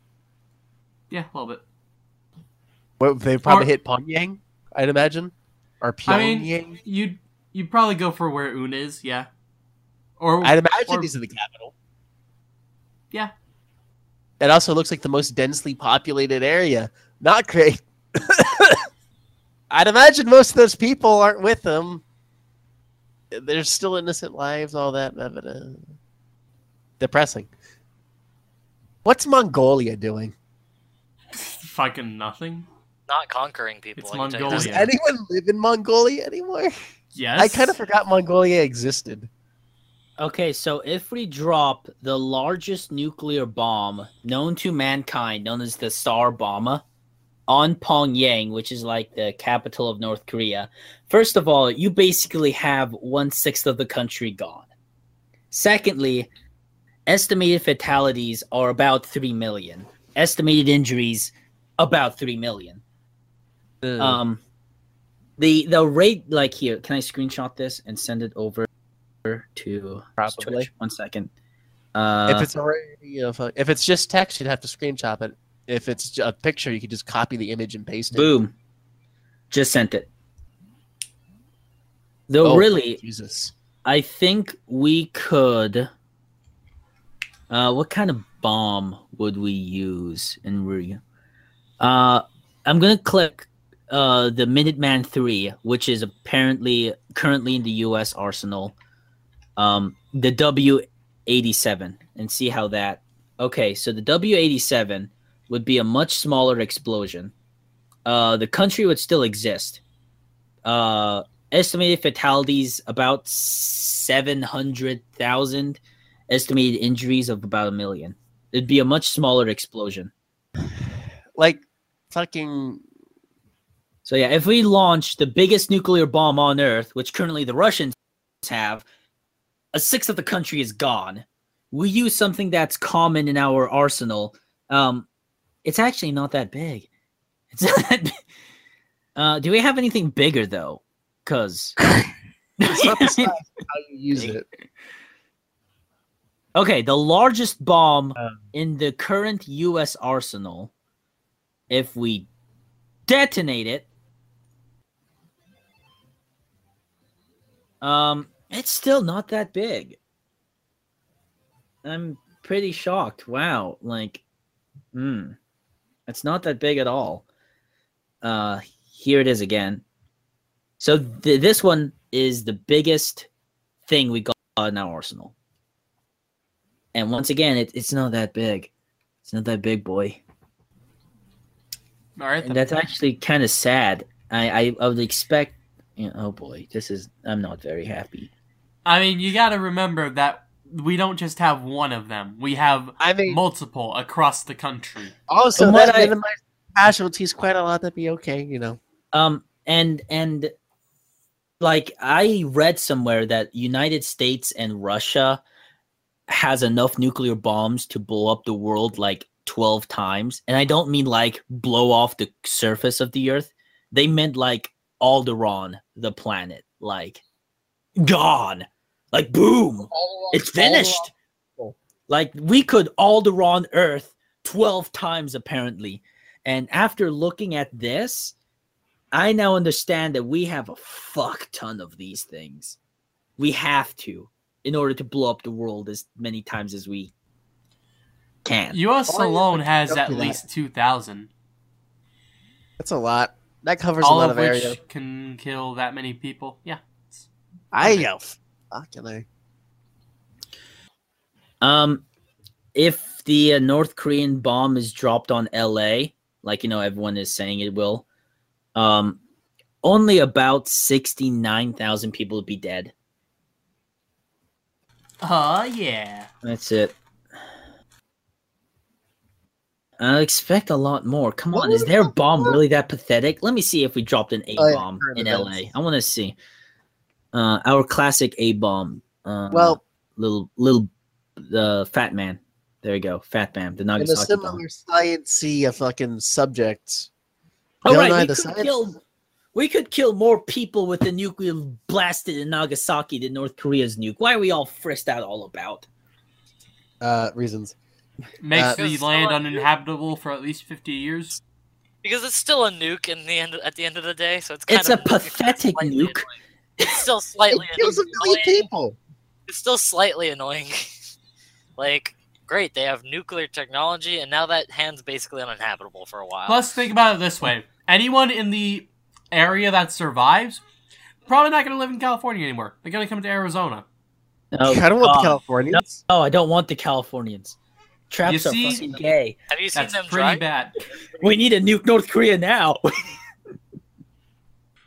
Yeah, a little bit. Well, they probably Or- hit Pyongyang, I'd imagine. Or Pyongyang. I mean, you'd you'd probably go for where Un is, yeah. Or I'd imagine or- he's in the capital. Yeah. It also looks like the most densely populated area. Not great. I'd imagine most of those people aren't with him. There's still innocent lives, all that. blah, blah, blah. Depressing. What's Mongolia doing? fucking nothing. Not conquering people. It's I can tell you Does anyone live in Mongolia anymore? Yes, I kind of forgot Mongolia existed. Okay, so if we drop the largest nuclear bomb known to mankind, known as the Tsar Bomba, on Pyongyang, which is like the capital of North Korea, first of all, you basically have one sixth of the country gone. Secondly, estimated fatalities are about 3 million. estimated injuries about three million. Um, the the rate like here. Can I screenshot this and send it over to Probably. Twitch? One second. Uh, if it's already, if it's just text, you'd have to screenshot it. If it's a picture, you could just copy the image and paste it. boom, just sent it. Though Oh, really, Jesus. I think we could. Uh, what kind of bomb would we use in re? Uh, I'm gonna click uh the Minuteman Three, which is apparently currently in the U.S. arsenal. Um, the W87, and see how that. Okay, so the W87 would be a much smaller explosion. Uh, the country would still exist. Uh, estimated fatalities about 700,000 estimated injuries of about a million it'd be a much smaller explosion Like, fucking. so yeah if we launch the biggest nuclear bomb on earth which currently the russians have a sixth of the country is gone we use something that's common in our arsenal um it's actually not that big it's not that big. uh do we have anything bigger though because It's not the size, how you use it. Okay, the largest bomb Um. in the current U.S. arsenal, if we detonate it, um, it's still not that big. I'm pretty shocked. Wow, like, hmm, it's not that big at all. Uh, here it is again. So th- this one is the biggest thing we got in our arsenal. And once again, it, it's not that big. It's not that big, boy. All right. And that's actually kind of sad. I, I, I would expect. You know, oh boy, this is. I'm not very happy. I mean, you got to remember that we don't just have one of them. We have I mean, multiple across the country. also, that I- minimized casualties quite a lot. That'd be okay, you know. Um, and and like I read somewhere that United States and Russia has enough nuclear bombs to blow up the world like 12 times. And I don't mean like blow off the surface of the earth. They meant like Alderaan, the planet, like gone. Like boom. All It's finished. along- Like we could Alderaan Earth 12 times apparently. And after looking at this, I now understand that we have a fuck ton of these things. We have to in order to blow up the world as many times as we can. U.S. Alone has at least two thousand, That's a lot. That covers all a lot of of which area. can kill that many people. Yeah. I yo, fucking I. Um, if the uh, North Korean bomb is dropped on LA, like you know everyone is saying it will, um, only about sixty nine thousand people would be dead. Oh yeah. That's it. I expect a lot more. Come on, is their bomb really that pathetic? Let me see if we dropped an A Oh, yeah, bomb in. LA. I want to see. Uh, our classic A bomb. Uh, Well, little little, uh, Fat Man. There you go, Fat Man, the in a Nagasaki similar sciencey uh, fucking subject, Oh, right, we the could Science- kill. We could kill more people with the nuclear blasted in Nagasaki than North Korea's nuke. Why are we all frisked out all about? uh, reasons. Makes Uh, the land uninhabitable for at least fifty years. Because it's still a nuke in the end at the end of the day, so it's kind It's of a pathetic nuke. annoying. It's still It slightly kills a million annoying. people. It's still slightly annoying. like, great, they have nuclear technology, and now that hand's basically uninhabitable for a while. Plus, think about it this way: anyone in the area that survives, probably not going to live in California anymore. They're going to come to Arizona. Oh, I don't want God. the Californians. No, I don't want the Californians. Traps You are see- fucking gay. have you seen That's them pretty drive? bad. We need to nuke North Korea now.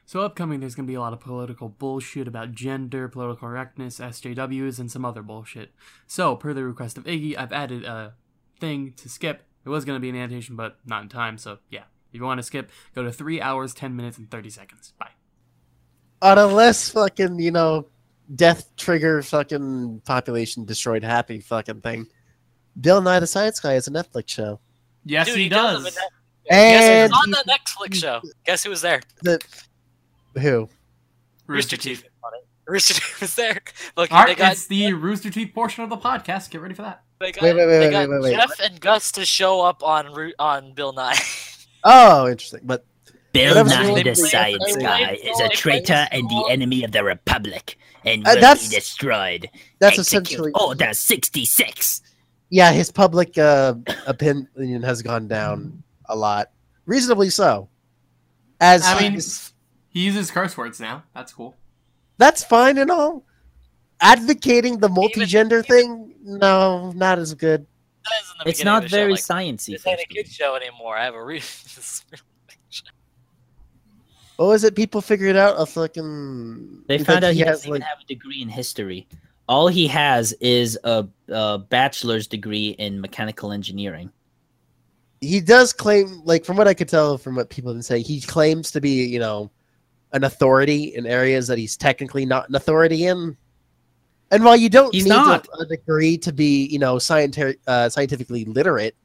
So upcoming, there's gonna be a lot of political bullshit about gender, political correctness, SJWs, and some other bullshit. So, per the request of Iggy, I've added a thing to skip. It was gonna be an annotation, but not in time. So yeah, if you want to skip, go to three hours, ten minutes, and thirty seconds. Bye. On a less fucking, you know, death trigger fucking population destroyed happy fucking thing. Bill Nye the Science Guy is a Netflix show. Yes, Dude, he, does. does. have a net- Guess And who's on the Netflix show? Guess who was there? Who? Rooster Teeth. on it. Rooster Teeth was there. Look, All they got, it's the Rooster Teeth portion of the podcast. Get ready for that. they got, Wait, wait, wait, they wait, got wait, wait, wait. Jeff and Gus to show up on on Bill Nye. Oh, interesting. But Bill Nye, they the science guy, is a traitor and the enemy of the Republic, and Uh, will that's- be destroyed. that's Execute essentially Order 66. yeah. His public uh, opinion has gone down a lot, reasonably so. As I mean, he's- he uses curse words now. That's cool. that's fine and all. Advocating the multi-gender thing, no, not as good. That is in the It's not the show, very like, sciencey. This ain't a kid show anymore. I have a reason. What was it? People figured out a fucking. They found out he, has doesn't even have a degree in history. All he has is a, a bachelor's degree in mechanical engineering. he does claim, like from what I could tell from what people have been saying, he claims to be, you know, an authority in areas that he's technically not an authority in. And while you don't He's need not. A, a degree to be, you know, scientific, uh, scientifically literate,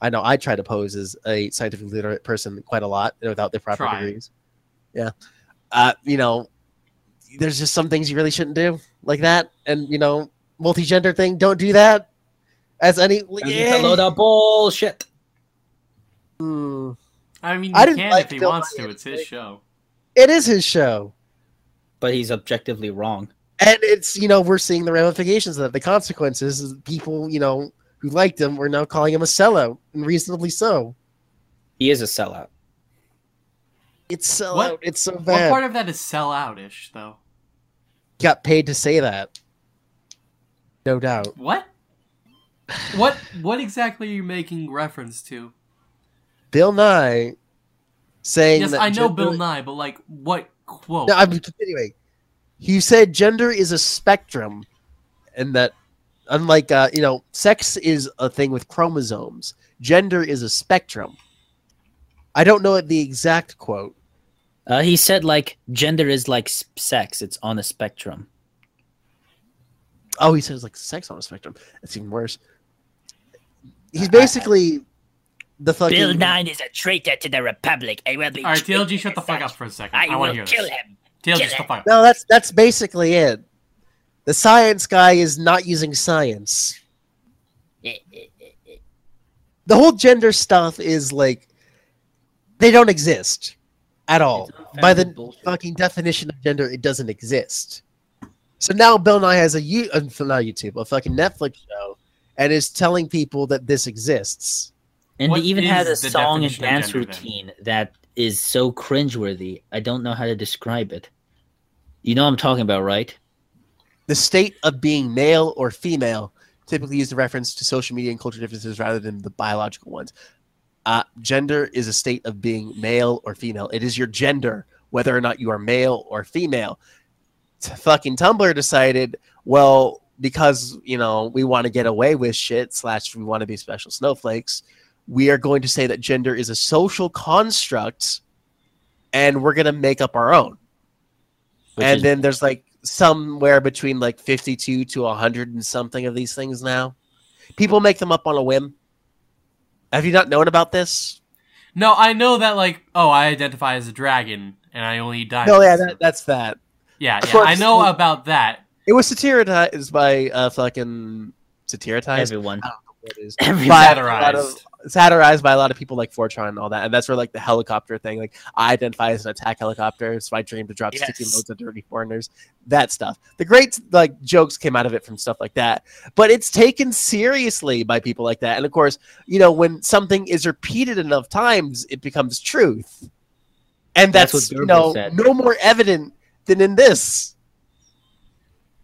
I know I try to pose as a scientifically literate person quite a lot without the proper Try. degrees. Yeah. Uh, you know, there's just some things you really shouldn't do like that. And, you know, multi-gender thing, don't do that. As any... It's a load of bullshit. Hmm. I mean, I he didn't can like if he wants to. It's his anyway. show. It is his show. But he's objectively wrong. And it's, you know, we're seeing the ramifications of that. The consequences is people, you know, who liked him were now calling him a sellout, and reasonably so. He is a sellout. It's sellout. What- It's so What bad. part of that is sell out-ish, though? Got paid to say that. No doubt. What? What? What exactly are you making reference to? Bill Nye saying Yes, that I know gender- Bill Nye, but like, what quote? No, I'm continuing. He said gender is a spectrum, and that unlike uh, you know, sex is a thing with chromosomes. Gender is a spectrum. I don't know the exact quote. Uh, he said like gender is like sex; it's on a spectrum. Oh, he says like sex on a spectrum. That's even worse. He's basically the fucking. Bill Nye is a traitor to the Republic. I will be. All right, treated TLG, shut the fuck up for a second. I, I, want to hear kill this. him. TLG, kill shut the fuck up. No, that's that's basically it. The science guy is not using science. Eh, eh, eh, the whole gender stuff is like they don't exist at all. By the bullshit. fucking definition of gender, it doesn't exist. So now Bill Nye has a you uh, not YouTube, a fucking Netflix show, and is telling people that this exists. And What he even had a the song and dance gender, then? routine that is so cringeworthy. I don't know how to describe it. You know what I'm talking about, right? The state of being male or female, typically used in reference to social media and culture differences rather than the biological ones. Uh, gender is a state of being male or female. It is your gender, whether or not you are male or female. T- fucking Tumblr decided, well, because you know we want to get away with shit slash we want to be special snowflakes, we are going to say that gender is a social construct, and we're gonna make up our own Which and then there's like somewhere between like 52 to 100 and something of these things now. People make them up on a whim. Have you not known about this? No, I know that like, oh, I identify as a dragon and I only eat diamonds. No, yeah, that, that's that. yeah, yeah. I know about that. It was satirized by uh, fucking satirized. everyone. I don't know what it is. By a of- Satirized. satirized by a lot of people like 4chan and all that, and that's where like the helicopter thing. Like I identify as an attack helicopter. It's my dream to drop sticky Yes. loads of dirty foreigners. That stuff. The great like jokes came out of it from stuff like that, but it's taken seriously by people like that. And of course, you know when something is repeated enough times, it becomes truth, and That's that's, what you know said. no more evident than in this.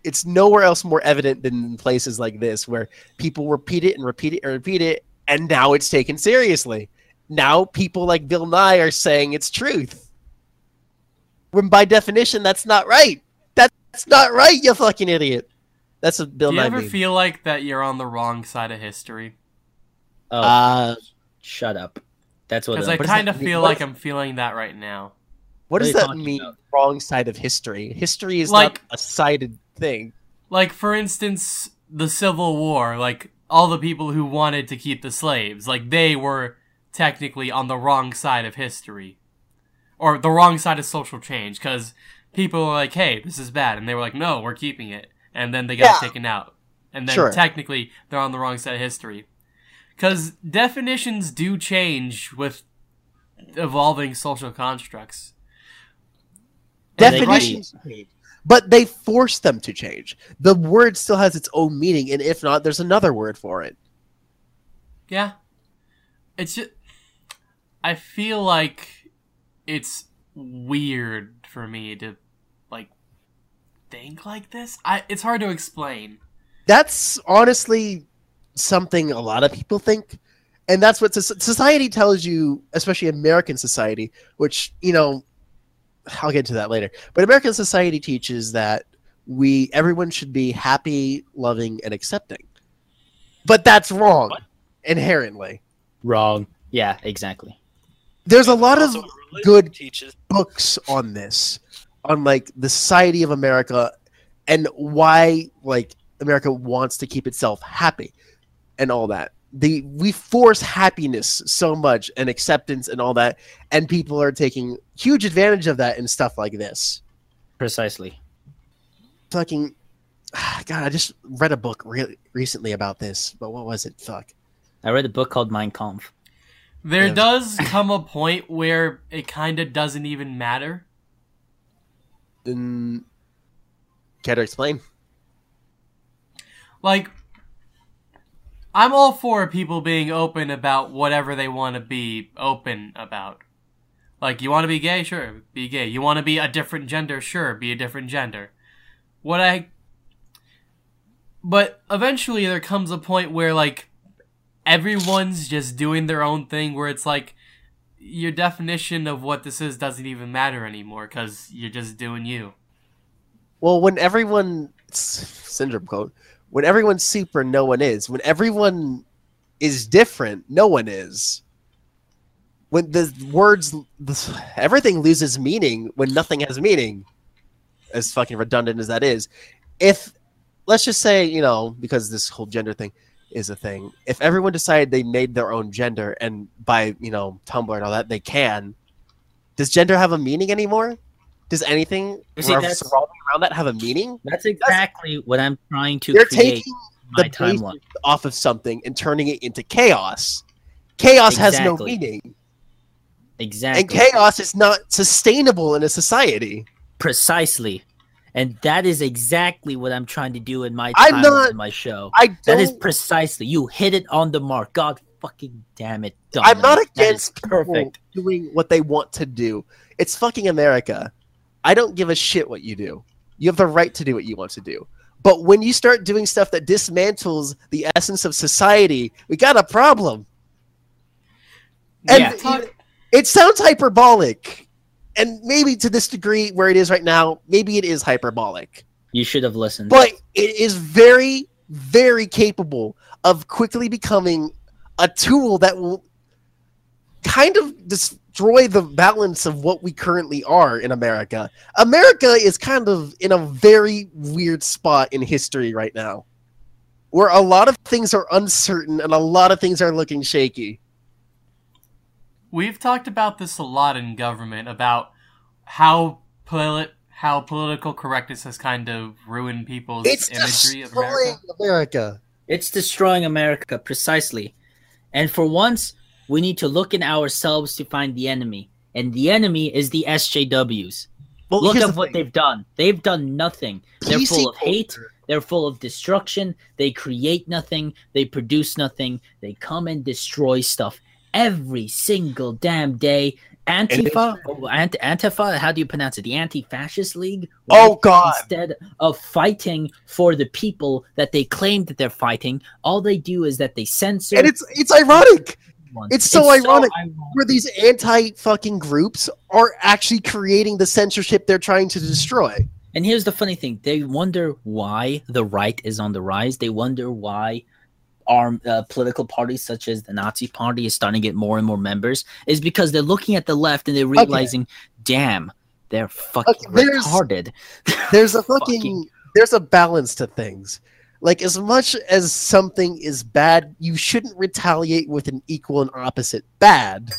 It's nowhere else more evident than in places like this where people repeat it and repeat it and repeat it, and now it's taken seriously. Now people like Bill Nye are saying it's truth. When by definition, that's not right. That's not right, you fucking idiot. That's a Bill Nye. Do you Nye ever meme. feel like that you're on the wrong side of history? Oh, uh, shut up. That's what. Because I kind of feel What like I'm feeling that right now. what What does that mean, about? wrong side of history? History is Like- not a sided thing. Like, for instance, the Civil War. Like, all the people who wanted to keep the slaves. Like they were technically on the wrong side of history, or the wrong side of social change, because people were like, "Hey, this is bad," and they were like, "No, we're keeping it," and then they got Yeah. taken out, and then Sure. technically they're on the wrong side of history, because definitions do change with evolving social constructs. And Definitions change, but they force them to change. The word still has its own meaning, and if not, there's another word for it. Yeah. It's just I feel like it's weird for me to like think like this. I it's hard to explain. That's honestly something a lot of people think. And that's what society tells you, especially American society, which, you know, I'll get to that later. But American society teaches that we everyone should be happy, loving, and accepting. But that's wrong What? inherently. Wrong. Yeah, exactly. There's a lot of Also, religion good teaches books on this, on like the society of America and why like America wants to keep itself happy and all that. The we force happiness so much and acceptance and all that, and people are taking huge advantage of that and stuff like this. Precisely. Fucking God, I just read a book re recently about this, but what was it? Fuck. I read a book called Mein Kampf. There Yeah. does come a point where it kind of doesn't even matter. Then care to explain? Like I'm all for people being open about whatever they want to be open about. Like you want to be gay, sure, be gay. You want to be a different gender, sure, be a different gender. What I But eventually there comes a point where like everyone's just doing their own thing where it's like your definition of what this is doesn't even matter anymore cuz you're just doing you. Well, when everyone syndrome quote, when everyone's super, no one is. When everyone is different, no one is. When the words, everything loses meaning when nothing has meaning. As fucking redundant as that is, if let's just say you know because this whole gender thing is a thing. If everyone decided they made their own gender and by you know Tumblr and all that they can, does gender have a meaning anymore? Does anything that's- revolving around that have a meaning? That's exactly what I'm trying to You're create taking my the timeline. off of something and turning it into chaos. Chaos has no meaning, Exactly. and chaos is not sustainable in a society. Precisely. And that is exactly what I'm trying to do in my I'm not- in my show. I don't. That is precisely. You hit it on the mark. God fucking damn it. I'm not Dominic. That is against people perfect. doing what they want to do. It's fucking America. I don't give a shit what you do. You have the right to do what you want to do. But when you start doing stuff that dismantles the essence of society, we got a problem. And Yeah. Talk- it sounds hyperbolic. And maybe to this degree where it is right now, maybe it is hyperbolic. You should have listened. But it is very, very capable of quickly becoming a tool that will kind of destroy the balance of what we currently are in America. America is kind of in a very weird spot in history right now. Where a lot of things are uncertain and a lot of things are looking shaky. We've talked about this a lot in government about how polit- how political correctness has kind of ruined people's It's imagery of destroying America. America. It's destroying America, precisely. And for once, we need to look in ourselves to find the enemy. And the enemy is the SJWs. Well, Look at the what thing. they've done. They've done nothing. They're PC full of hate. They're full of destruction. They create nothing. They produce nothing. They come and destroy stuff every single damn day. Antifa, oh, Ant- Antifa, how do you pronounce it? The Anti-Fascist League. Oh, God. Instead of fighting for the people that they claim that they're fighting, all they do is that they censor. And it's it's ironic. Everyone. it's so ironic. where these anti fucking groups are actually creating the censorship they're trying to destroy. And here's the funny thing: they wonder why the right is on the rise. They wonder why our uh, political parties, such as the Nazi Party, is starting to get more and more members. Is because they're looking at the left and they're realizing, damn, they're fucking Okay, there's- retarded. There's a fucking, Fucking- there's a balance to things. Like, as much as something is bad, you shouldn't retaliate with an equal and opposite bad.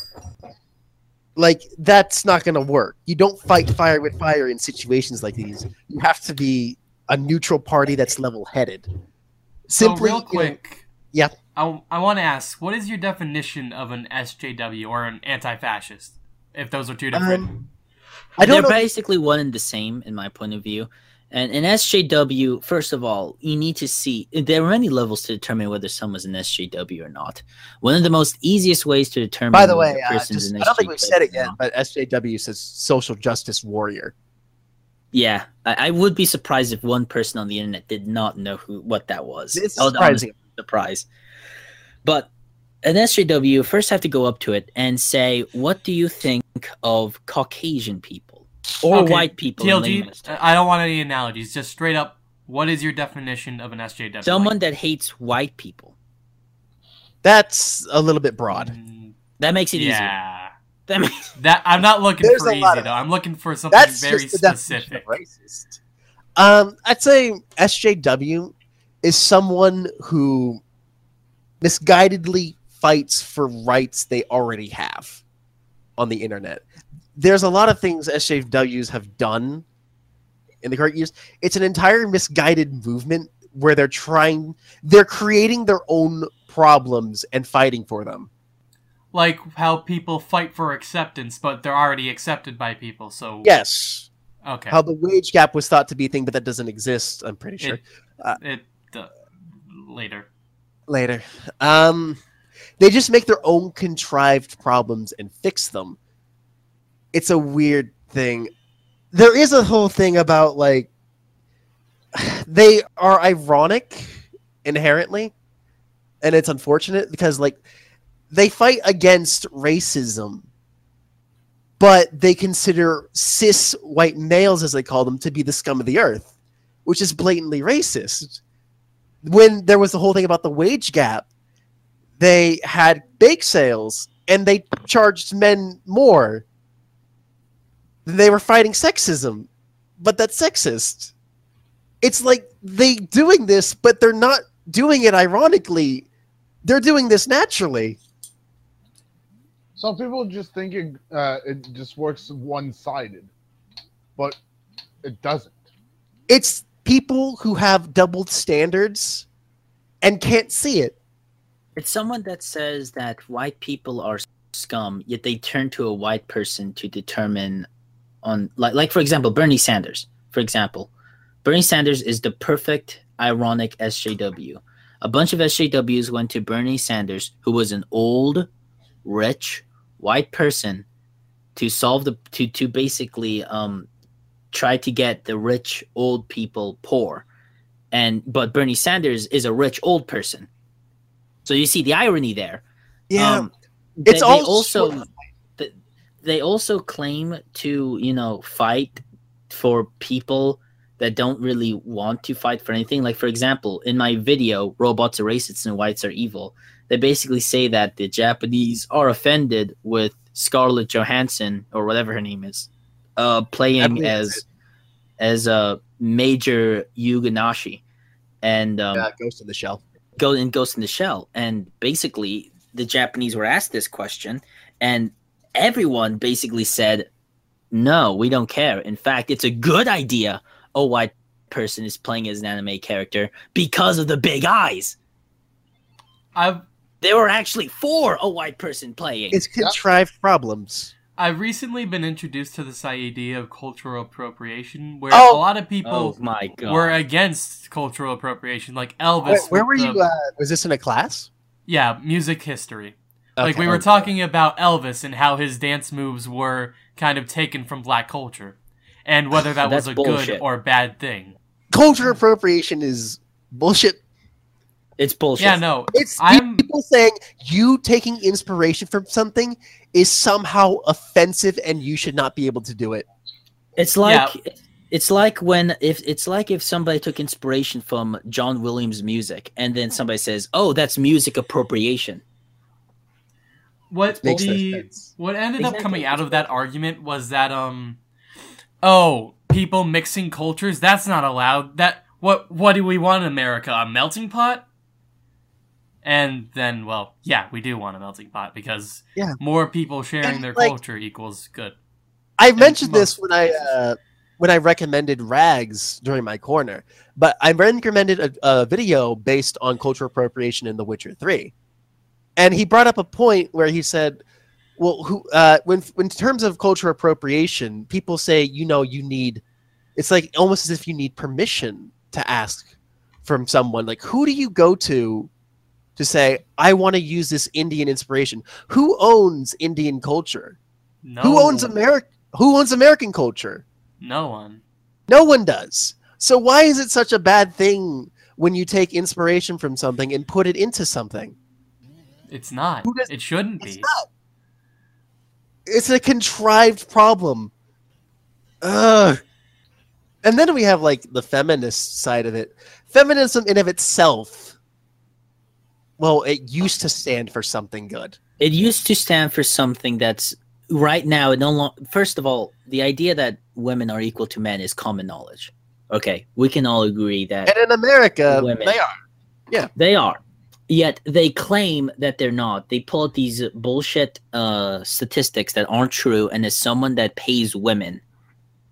Like, that's not going to work. You don't fight fire with fire in situations like these. You have to be a neutral party that's level-headed. So Simply, real you know, quick. Yeah. I, I want to ask, what is your definition of an SJW or an anti-fascist? If those are two different. Um, I don't They're know. basically one and the same in my point of view. And in SJW, first of all, you need to see there are many levels to determine whether someone's an SJW or not. One of the most easiest ways to determine By the way, uh, just, I don't think we've said it yet, but SJW says social justice warrior. Yeah, I, I would be surprised if one person on the internet did not know who what that was. It's I surprising. surprised. But an SJW first have to go up to it and say, "What do you think of Caucasian people or Okay, white people?" TLG, terms? I don't want any analogies. Just straight up, what is your definition of an SJW? Someone that hates white people. That's a little bit broad. Mm, That makes it easier. yeah. That makes That I'm not looking There's for easy of- though. I'm looking for something That's very just the definition specific. of racist. Um, I'd say SJW is someone who misguidedly fights for rights they already have on the internet. There's a lot of things SJWs have done in the current years. It's an entire misguided movement where they're trying, they're creating their own problems and fighting for them. Like how people fight for acceptance, but they're already accepted by people. So Yes. okay, How the wage gap was thought to be a thing, but that doesn't exist, I'm pretty sure. it uh, later. later. Um, they just make their own contrived problems and fix them. It's a weird thing. There is a whole thing about like they are ironic inherently, and it's unfortunate because like they fight against racism, but they consider cis white males, as they call them, to be the scum of the earth, which is blatantly racist when there was the whole thing about the wage gap, they had bake sales and they charged men more. They were fighting sexism, but that's sexist. It's like they doing this, but they're not doing it ironically. They're doing this naturally. Some people just think it, uh, it just works one-sided, but it doesn't. It's people who have doubled standards and can't see it. It's someone that says that white people are scum, yet they turn to a white person to determine on like like for example, Bernie Sanders. For example, Bernie Sanders is the perfect ironic SJW. A bunch of SJWs went to Bernie Sanders, who was an old, rich, white person, to solve the to to basically um try to get the rich old people poor. And but Bernie Sanders is a rich old person. So you see the irony there. Um, It's they, all they also they also claim to you know fight for people that don't really want to fight for anything. Like for example, in my video, "Robots are Racists and Whites Are Evil," they basically say that the Japanese are offended with Scarlett Johansson or whatever her name is, uh, playing as as a major Yuganashi, and um, yeah, Ghost in the Shell. go in Ghost in the Shell, and basically the Japanese were asked this question, and everyone basically said, "No, we don't care. In fact, it's a good idea a white person is playing as an anime character because of the big eyes." I've There were actually for a white person playing. It's contrived problems. I've recently been introduced to this idea of cultural appropriation, where Oh! a lot of people oh my god! were against cultural appropriation, like Elvis. Where, where were the- you? Uh, was this in a class? Yeah, music history. Like we were talking about Elvis and how his dance moves were kind of taken from black culture, and whether that was a bullshit. good or bad thing. Culture appropriation is bullshit. it's bullshit. Yeah, no, It's I'm people saying you taking inspiration from something is somehow offensive and you should not be able to do it. It's like it's like when if it's like if somebody took inspiration from John Williams' music and then somebody says, "Oh, that's music appropriation." What Makes no the sense. what ended up coming out of that argument was that um oh people mixing cultures that's not allowed that what what do we want in America? A melting pot? And then, well, yeah, we do want a melting pot because Yeah. more people sharing And, their like- culture equals good. I mentioned this when I uh, when I recommended rags during my corner, but I recommended a, a video based on cultural appropriation in The Witcher Three, and he brought up a point where he said, "Well, who uh, when in terms of cultural appropriation, people say you know you need, it's like almost as if you need permission to ask from someone. Like, who do you go to?" To say, I want to use this Indian inspiration. Who owns Indian culture? No, Who owns America? Who owns American culture? No one. No one does. So why is it such a bad thing when you take inspiration from something and put it into something? It's not. Who does- It shouldn't It's be. not. It's a contrived problem. Ugh. And then we have like the feminist side of it. Feminism in of itself, well, it used to stand for something good. It used to stand for something that's right now. It no longer. First of all, the idea that women are equal to men is common knowledge. Okay, we can all agree that And in America, Women. they are. Yeah, they are. Yet they claim that they're not. They pull out these bullshit uh, statistics that aren't true. And as someone that pays women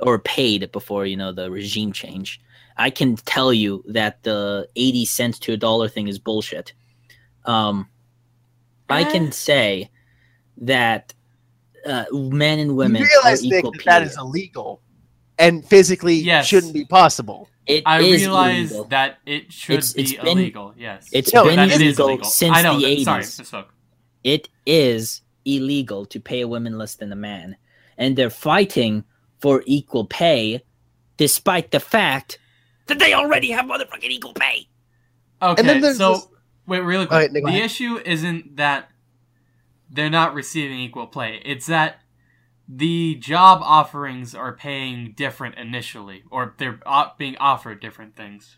or paid before, you know, the regime change, I can tell you that the 80 cents to a dollar thing is bullshit. Um, I Eh. can say that uh, men and women you realize, are Nick, equal. that, that is period. illegal and physically Yes. shouldn't be possible. It I is realize illegal. that it should It's- be been- illegal. Yes, it's No, been that it is illegal illegal. since I know. the that- Sorry, 80s. misspoke. it is illegal to pay a woman less than a man and they're fighting for equal pay despite the fact that they already have motherfucking equal pay Okay, then so this- wait, really quick. All right, Nick, go the ahead. issue isn't that they're not receiving equal play. It's that the job offerings are paying different initially, or they're being offered different things.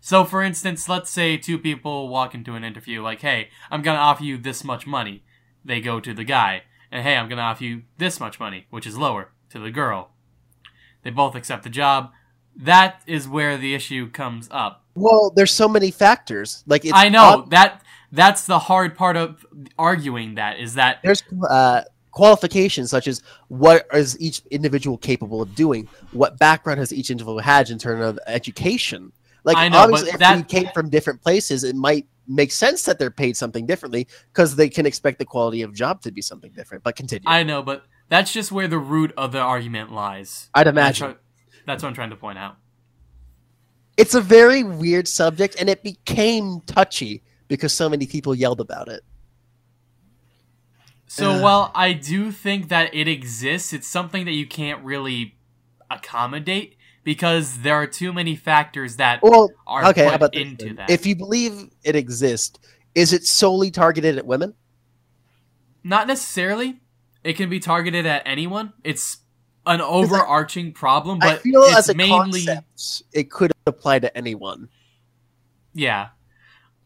So, for instance, let's say two people walk into an interview like, "Hey, I'm gonna offer you this much money." They go to the guy, and "Hey, I'm gonna offer you this much money," which is lower to the girl. They both accept the job. That is where the issue comes up. Well, there's so many factors. Like it's I know that that's the hard part of arguing that is that there's uh, qualifications such as what is each individual capable of doing, what background has each individual had in terms of education. Like I know, obviously, if that- we came from different places, it might make sense that they're paid something differently because they can expect the quality of job to be something different. But continue. I know, but that's just where the root of the argument lies. I'd That's imagine. what, that's what I'm trying to point out. It's a very weird subject, and it became touchy because so many people yelled about it. So Ugh. while I do think that it exists, it's something that you can't really accommodate because there are too many factors that Well, are okay, put about into then? that. If you believe it exists, is it solely targeted at women? Not necessarily. It can be targeted at anyone. It's an overarching problem, I but feel it's as a mainly concept, it could apply to anyone. Yeah.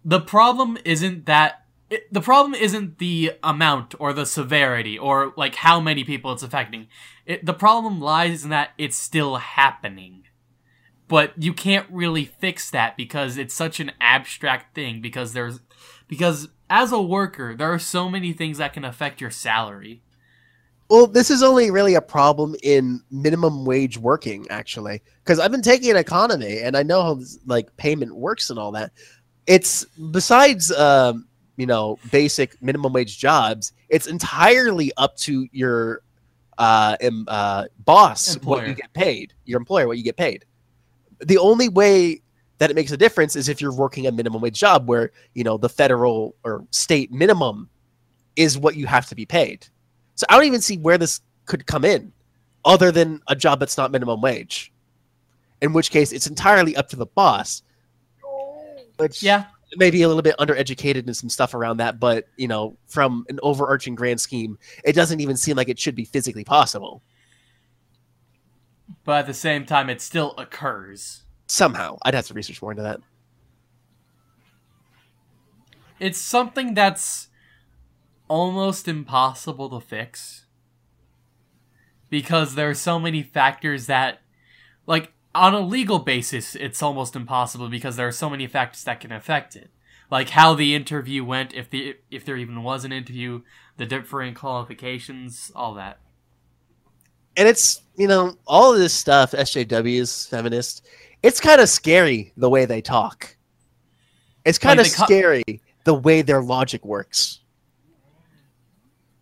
The problem isn't that it, the problem isn't the amount or the severity or like how many people it's affecting. It, the problem lies in that it's still happening. But you can't really fix that because it's such an abstract thing because there's because as a worker there are so many things that can affect your salary. Well, this is only really a problem in minimum wage working, actually, because I've been taking an economy and I know how like payment works and all that. It's besides, um, you know, basic minimum wage jobs. It's entirely up to your uh, em, uh, boss what you get paid, your employer what you get paid. The only way that it makes a difference is if you're working a minimum wage job where you know the federal or state minimum is what you have to be paid. So I don't even see where this could come in other than a job that's not minimum wage. In which case it's entirely up to the boss. Which Yeah. May be a little bit undereducated and some stuff around that, but you know, from an overarching grand scheme, it doesn't even seem like it should be physically possible. But at the same time it still occurs. Somehow. I'd have to research more into that. it's something that's almost impossible to fix because there are so many factors that like on a legal basis, it's almost impossible because there are so many factors that can affect it, like how the interview went, if the if there even was an interview, the different qualifications, all that. and it's you know all of this stuff SJWs feminist it's kind of scary the way they talk it's kind of Like scary the way their logic works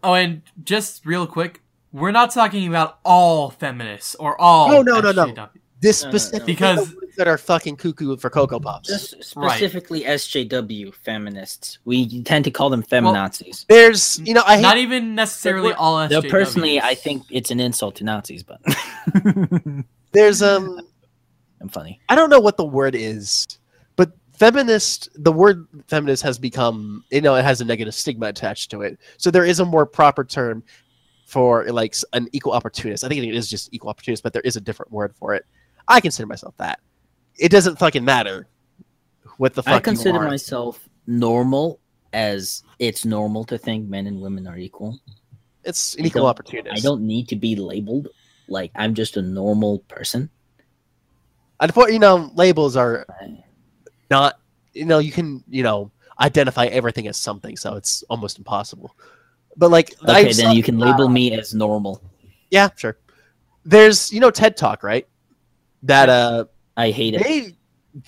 Oh, and just real quick, we're not talking about all feminists or all. No, no, no, no. SJW. this No, no, no. specific Because- that are fucking cuckoo for cocoa pops Just Right. specifically SJW feminists. We tend to call them feminazis. there's you know I hate, Not even necessarily Though all Though SJWs. personally, I think it's an insult to Nazis, but there's um I'm funny. I don't know what the word is but feminist the word feminist has become you know it has a negative stigma attached to it so there is a more proper term for like s- an equal opportunist I think it is just equal opportunist but there is a different word for it I consider myself that. It doesn't fucking matter what the fuck I consider myself normal as it's normal to think men and women are equal. it's an equal don't- I don't need to be labeled like I'm just a normal person. Unfor- you know labels are not you know you can you know identify everything as something so it's almost impossible. But like Okay, I've then you can label me as normal. yeah sure. There's you know ted talk right that uh I hate it. they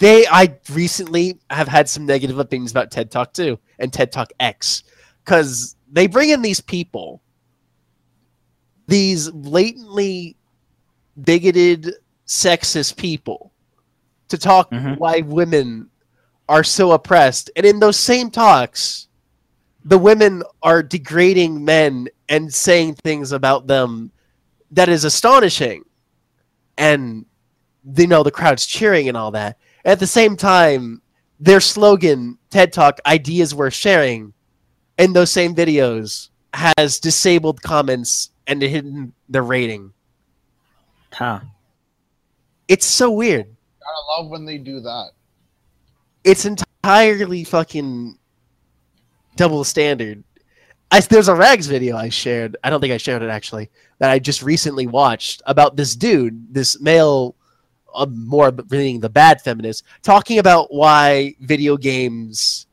they i recently have had some negative opinions about ted talk too and ted talk x because they bring in these people these blatantly bigoted sexist people to talk Mhm. why women are so oppressed and in those same talks the women are degrading men and saying things about them that is astonishing and you know the crowd's cheering and all that at the same time their slogan ted talk ideas worth sharing in those same videos has disabled comments and hidden the rating Huh. it's so weird I love when they do that. it's entirely fucking double standard. I, there's a Rags video I shared. I don't think I shared it actually. That I just recently watched about this dude, this male, more being the bad feminist, talking about why video games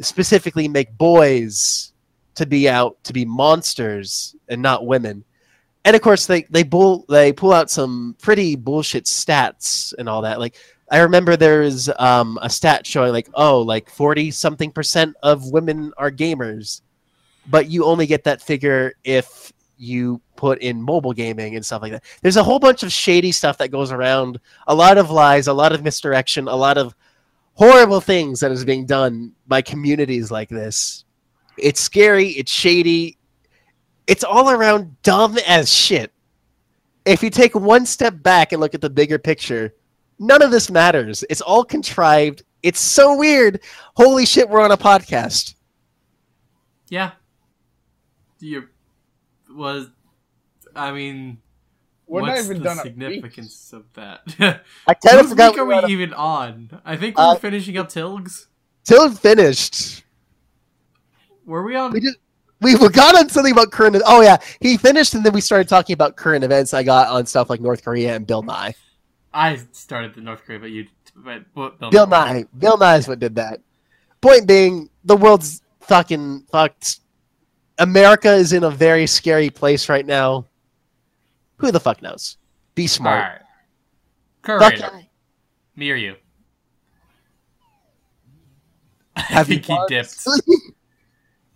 specifically make boys to be out to be monsters and not women. And of course, they they bull they pull out some pretty bullshit stats and all that. Like I remember there's um, a stat showing like, oh, like 40 something percent of women are gamers, but you only get that figure if you put in mobile gaming and stuff like that. There's a whole bunch of shady stuff that goes around, a lot of lies, a lot of misdirection, a lot of horrible things that is being done by communities like this. It's scary, it's shady, it's all around dumb as shit. If you take one step back and look at the bigger picture, none of this matters. It's all contrived. It's so weird. Holy shit, we're on a podcast. Yeah. You was. I mean, We're not what's even the done significance of that? I kind of Whose forgot week are we were on we a- even on? I think we're Uh, finishing up Tilgs. till finished. Were we on? We just we we got on something about current. Oh yeah, he finished, and then we started talking about current events. I got on stuff like North Korea and Bill Nye. I started the North Korea, but you. But, but Bill, Bill Nye. Bill Nye is what did that. Point being, the world's fucking fucked. America is in a very scary place right now. Who the fuck knows? Be smart. Alright. Curator, Fuck- me or you? I think he dipped.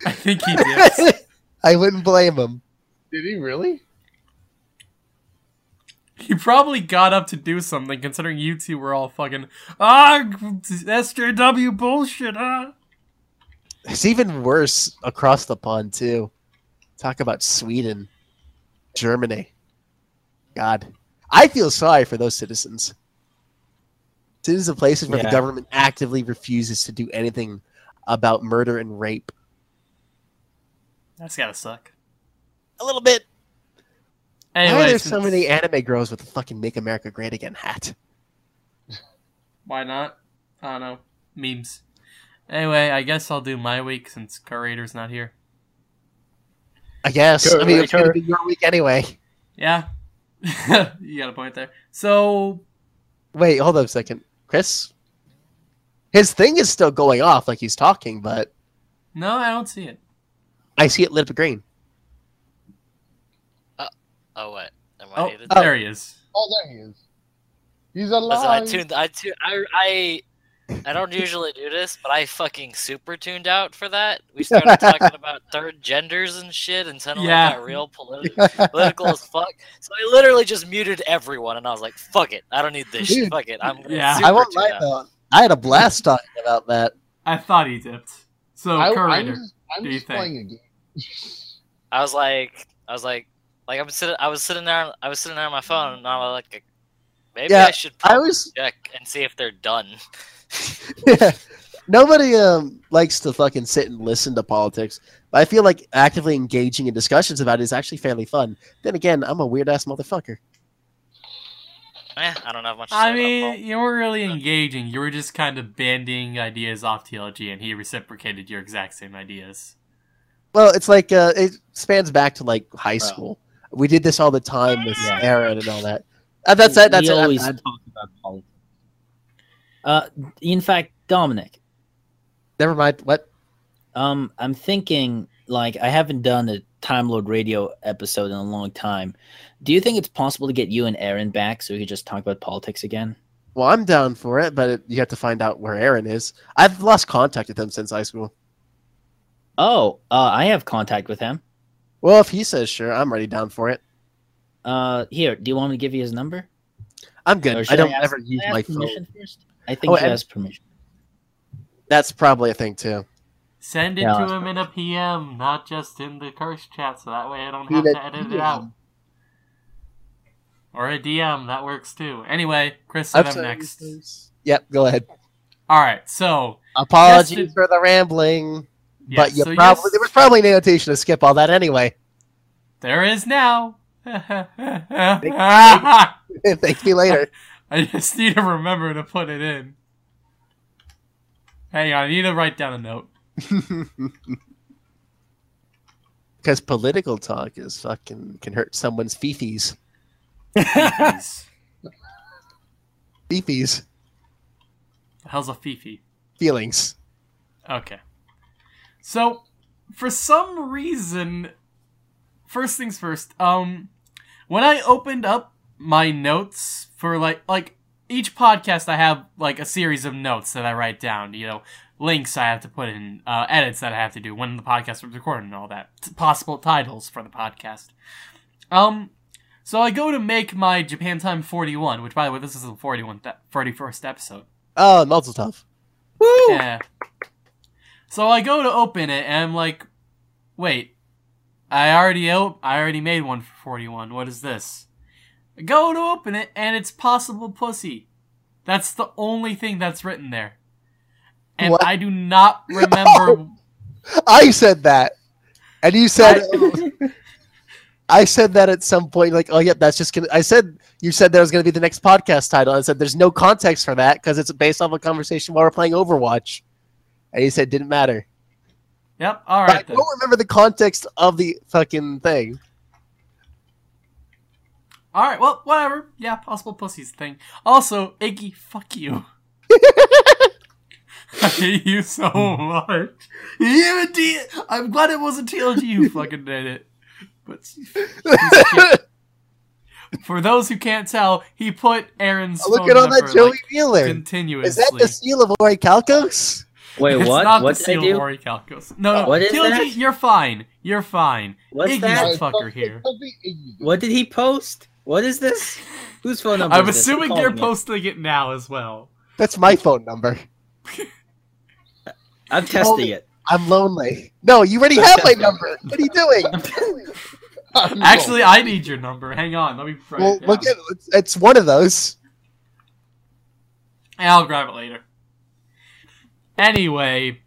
I think he dipped. I wouldn't blame him. Did he really? He probably got up to do something, considering you two were all fucking ah SJW bullshit, huh? It's even worse across the pond too. Talk about Sweden, Germany. God, I feel sorry for those citizens. Citizens of places where the government actively refuses to do anything about murder and rape. That's gotta suck. A little bit. Why Anyway, are there so many anime girls with the fucking "Make America Great Again" hat? Why not? I don't know. Memes. Anyway, I guess I'll do my week since curator's not here. I guess. Sure, I mean, it's gonna be your week anyway. Yeah. you got a point there. So Wait, hold on a second. Chris? His thing is still going off like he's talking, but No, I don't see it. I see it lit up green. Uh, oh what? Am I Oh, muted? there he is. Oh, there he is. He's oh, Listen, I tuned. I tuned. I I I don't usually do this, but I fucking super tuned out for that. We started talking about third genders and shit, and suddenly Yeah. it got real politi- political as fuck. So I literally just muted everyone, and I was like, "Fuck it, I don't need this. shit. Fuck it, I'm gonna Yeah. super I won't lie out." though. I had a blast talking about that. I thought he dipped. So, I, curator. I'm just, I'm do you think? playing a game. I was like, I was like, like I'm sitting. I was sitting there. I was sitting there on my phone, and I was like, maybe Yeah, I should I was check and see if they're done. Nobody um likes to fucking sit and listen to politics. But I feel like actively engaging in discussions about it is actually fairly fun. Then again, I'm a weird ass motherfucker. Eh, I don't have much. To I about mean, pol- you weren't really engaging. You were just kind of banding ideas off TLG, and he reciprocated your exact same ideas. Well, it's like uh, it spans back to like high school. We did this all the time with Yeah. Aaron and all that. Uh, that's it. That's we it. I'm- always I'm- talk about politics. Uh, in fact, Dominic, never mind. What? um, I'm thinking like I haven't done a Time Lord Radio episode in a long time. Do you think it's possible to get you and Aaron back so we could just talk about politics again? Well, I'm down for it, but it, you have to find out where Aaron is. I've lost contact with him since high school. Oh, uh, I have contact with him. Well, if he says sure, I'm already down for it. Uh, here, do you want me to give you his number? I'm good. I don't ask- ever use I my phone. first. I think Oh, he has permission. That's probably a thing too. Send it Yeah, to him in a PM, not just in the curse chat, so that way I don't have to edit it out. Or a DM, that works too. Anyway, Chris, I'm sorry, next. please. Yep, go ahead. Alright, so, Apologies Yes, for the rambling, yeah, but you so probably yes, there was probably an annotation to skip all that anyway. there is now. Thank me later. I just need to remember to put it in. Hang on, I need to write down a note. Because political talk is fucking can hurt someone's fifis. Fifis. Fifis the hell's a fifi? feelings. Okay. So, for some reason, first things first, um, when I opened up my notes for like, like, each podcast I have like a series of notes that I write down, you know, links I have to put in, uh, edits that I have to do when the podcast was recorded and all that, t- possible titles for the podcast. Um, so I go to make my Japan Time 41, which by the way, this is the 41 th- 41st episode. Oh, Mazel Tov. Yeah. So I go to open it and I'm like, wait, I already op- I already made one for 41. What is this? I go to open it and it's possible pussy. That's the only thing that's written there. And What? I do not remember. I said that, and you said I said that at some point. Like, oh, yep, that's just gonna. I said you said that was gonna be the next podcast title. I said there's no context for that because it's based off a conversation while we're playing Overwatch, and you said didn't matter. yep. all right. I don't remember the context of the fucking thing. All right. Well, whatever. Yeah, possible pussy's the thing. Also, Iggy, fuck you. I hate you so much. Even D- I'm glad it wasn't TLG who fucking did it. But for those who can't tell, he put Aaron's Look phone at all that number, Joey like, Wheeler. continuously. Is that the seal of Orichalcos? Wait, it's what? Not What the did I seal do? of Ori Calcos. No, no. Uh, what is TLG, that? you're fine. You're fine. What's Iggy's that? fucker here. Something Iggy did. What did he post? What is this? Whose phone number? Is this? I'm is assuming Who's they're posting it now as well. That's my phone number. I'm testing it. I'm lonely. No, you already have my number. What are you doing? Actually, I need your number. Hang on. Let me write well, it look at it's, it's one of those. I'll grab it later. Anyway,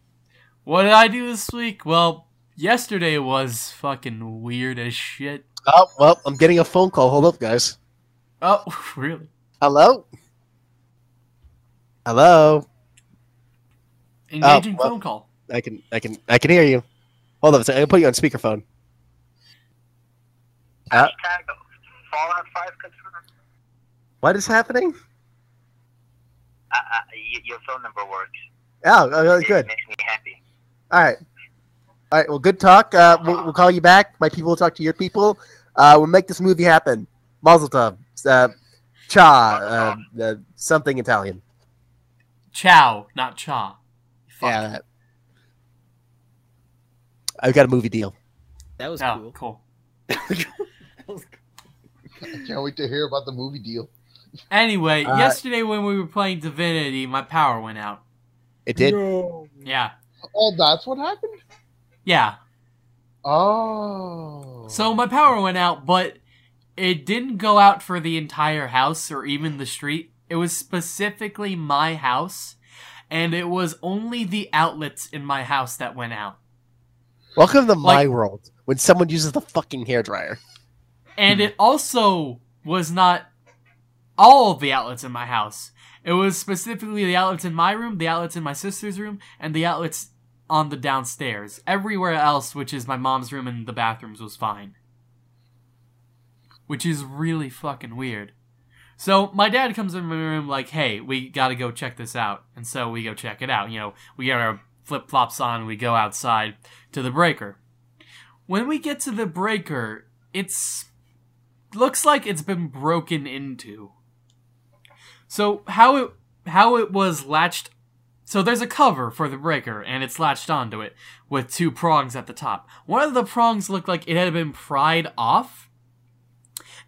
what did I do this week? Well, yesterday was fucking weird as shit. Oh well, I'm getting a phone call. Hold up, guys. Oh, really? Hello. Hello. Engaging well- phone call. I can I can I can hear you. Hold on a second. I'm gonna put you on speakerphone. Uh, Fallout 5 confirmed. what is happening? I, I, y- your phone number works. Oh, oh, It good. makes me happy. All right. All right. Well, good talk. Uh, we'll, we'll call you back. My people will talk to your people. Uh, we'll make this movie happen. Mazel tov. Uh, cha. Uh, uh, something Italian. Chow, not cha. Fuck. Yeah. That. I've got a movie deal. That was Oh, cool. cool. I can't wait to hear about the movie deal. Anyway, Uh, yesterday when we were playing Divinity, my power went out. It did. Yeah. Oh, that's what happened. Yeah. Oh. So my power went out, but it didn't go out for the entire house or even the street. It was specifically my house, and it was only the outlets in my house that went out. Welcome to my Like- world. When someone uses the fucking hairdryer. And it also was not all of the outlets in my house. It was specifically the outlets in my room, the outlets in my sister's room, and the outlets on the downstairs. Everywhere else, which is my mom's room and the bathrooms, was fine. Which is really fucking weird. So my dad comes in my room like, hey, we gotta go check this out. And so we go check it out. You know, we get our flip flops on, we go outside to the breaker. When we get to the breaker, it's looks like it's been broken into. So how it how it was latched so there's a cover for the breaker and it's latched onto it with two prongs at the top. One of the prongs looked like it had been pried off.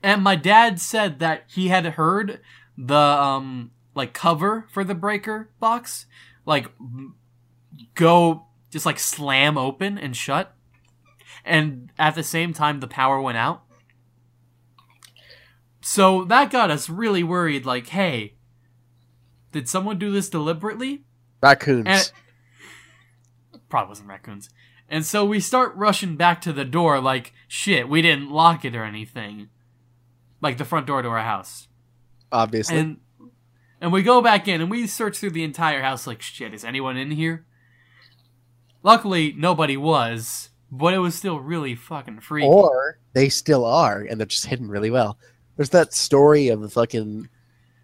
And my dad said that he had heard the um like cover for the breaker box like go just like slam open and shut. And at the same time the power went out. So that got us really worried like, hey, did someone do this deliberately? Raccoons. Probably wasn't raccoons. And so we start rushing back to the door like, shit, we didn't lock it or anything. Like the front door to our house. obviously. And and we go back in and we search through the entire house like, shit, is anyone in here? Luckily, nobody was, but it was still really fucking freaky. or they still are, and they're just hidden really well. There's that story of the fucking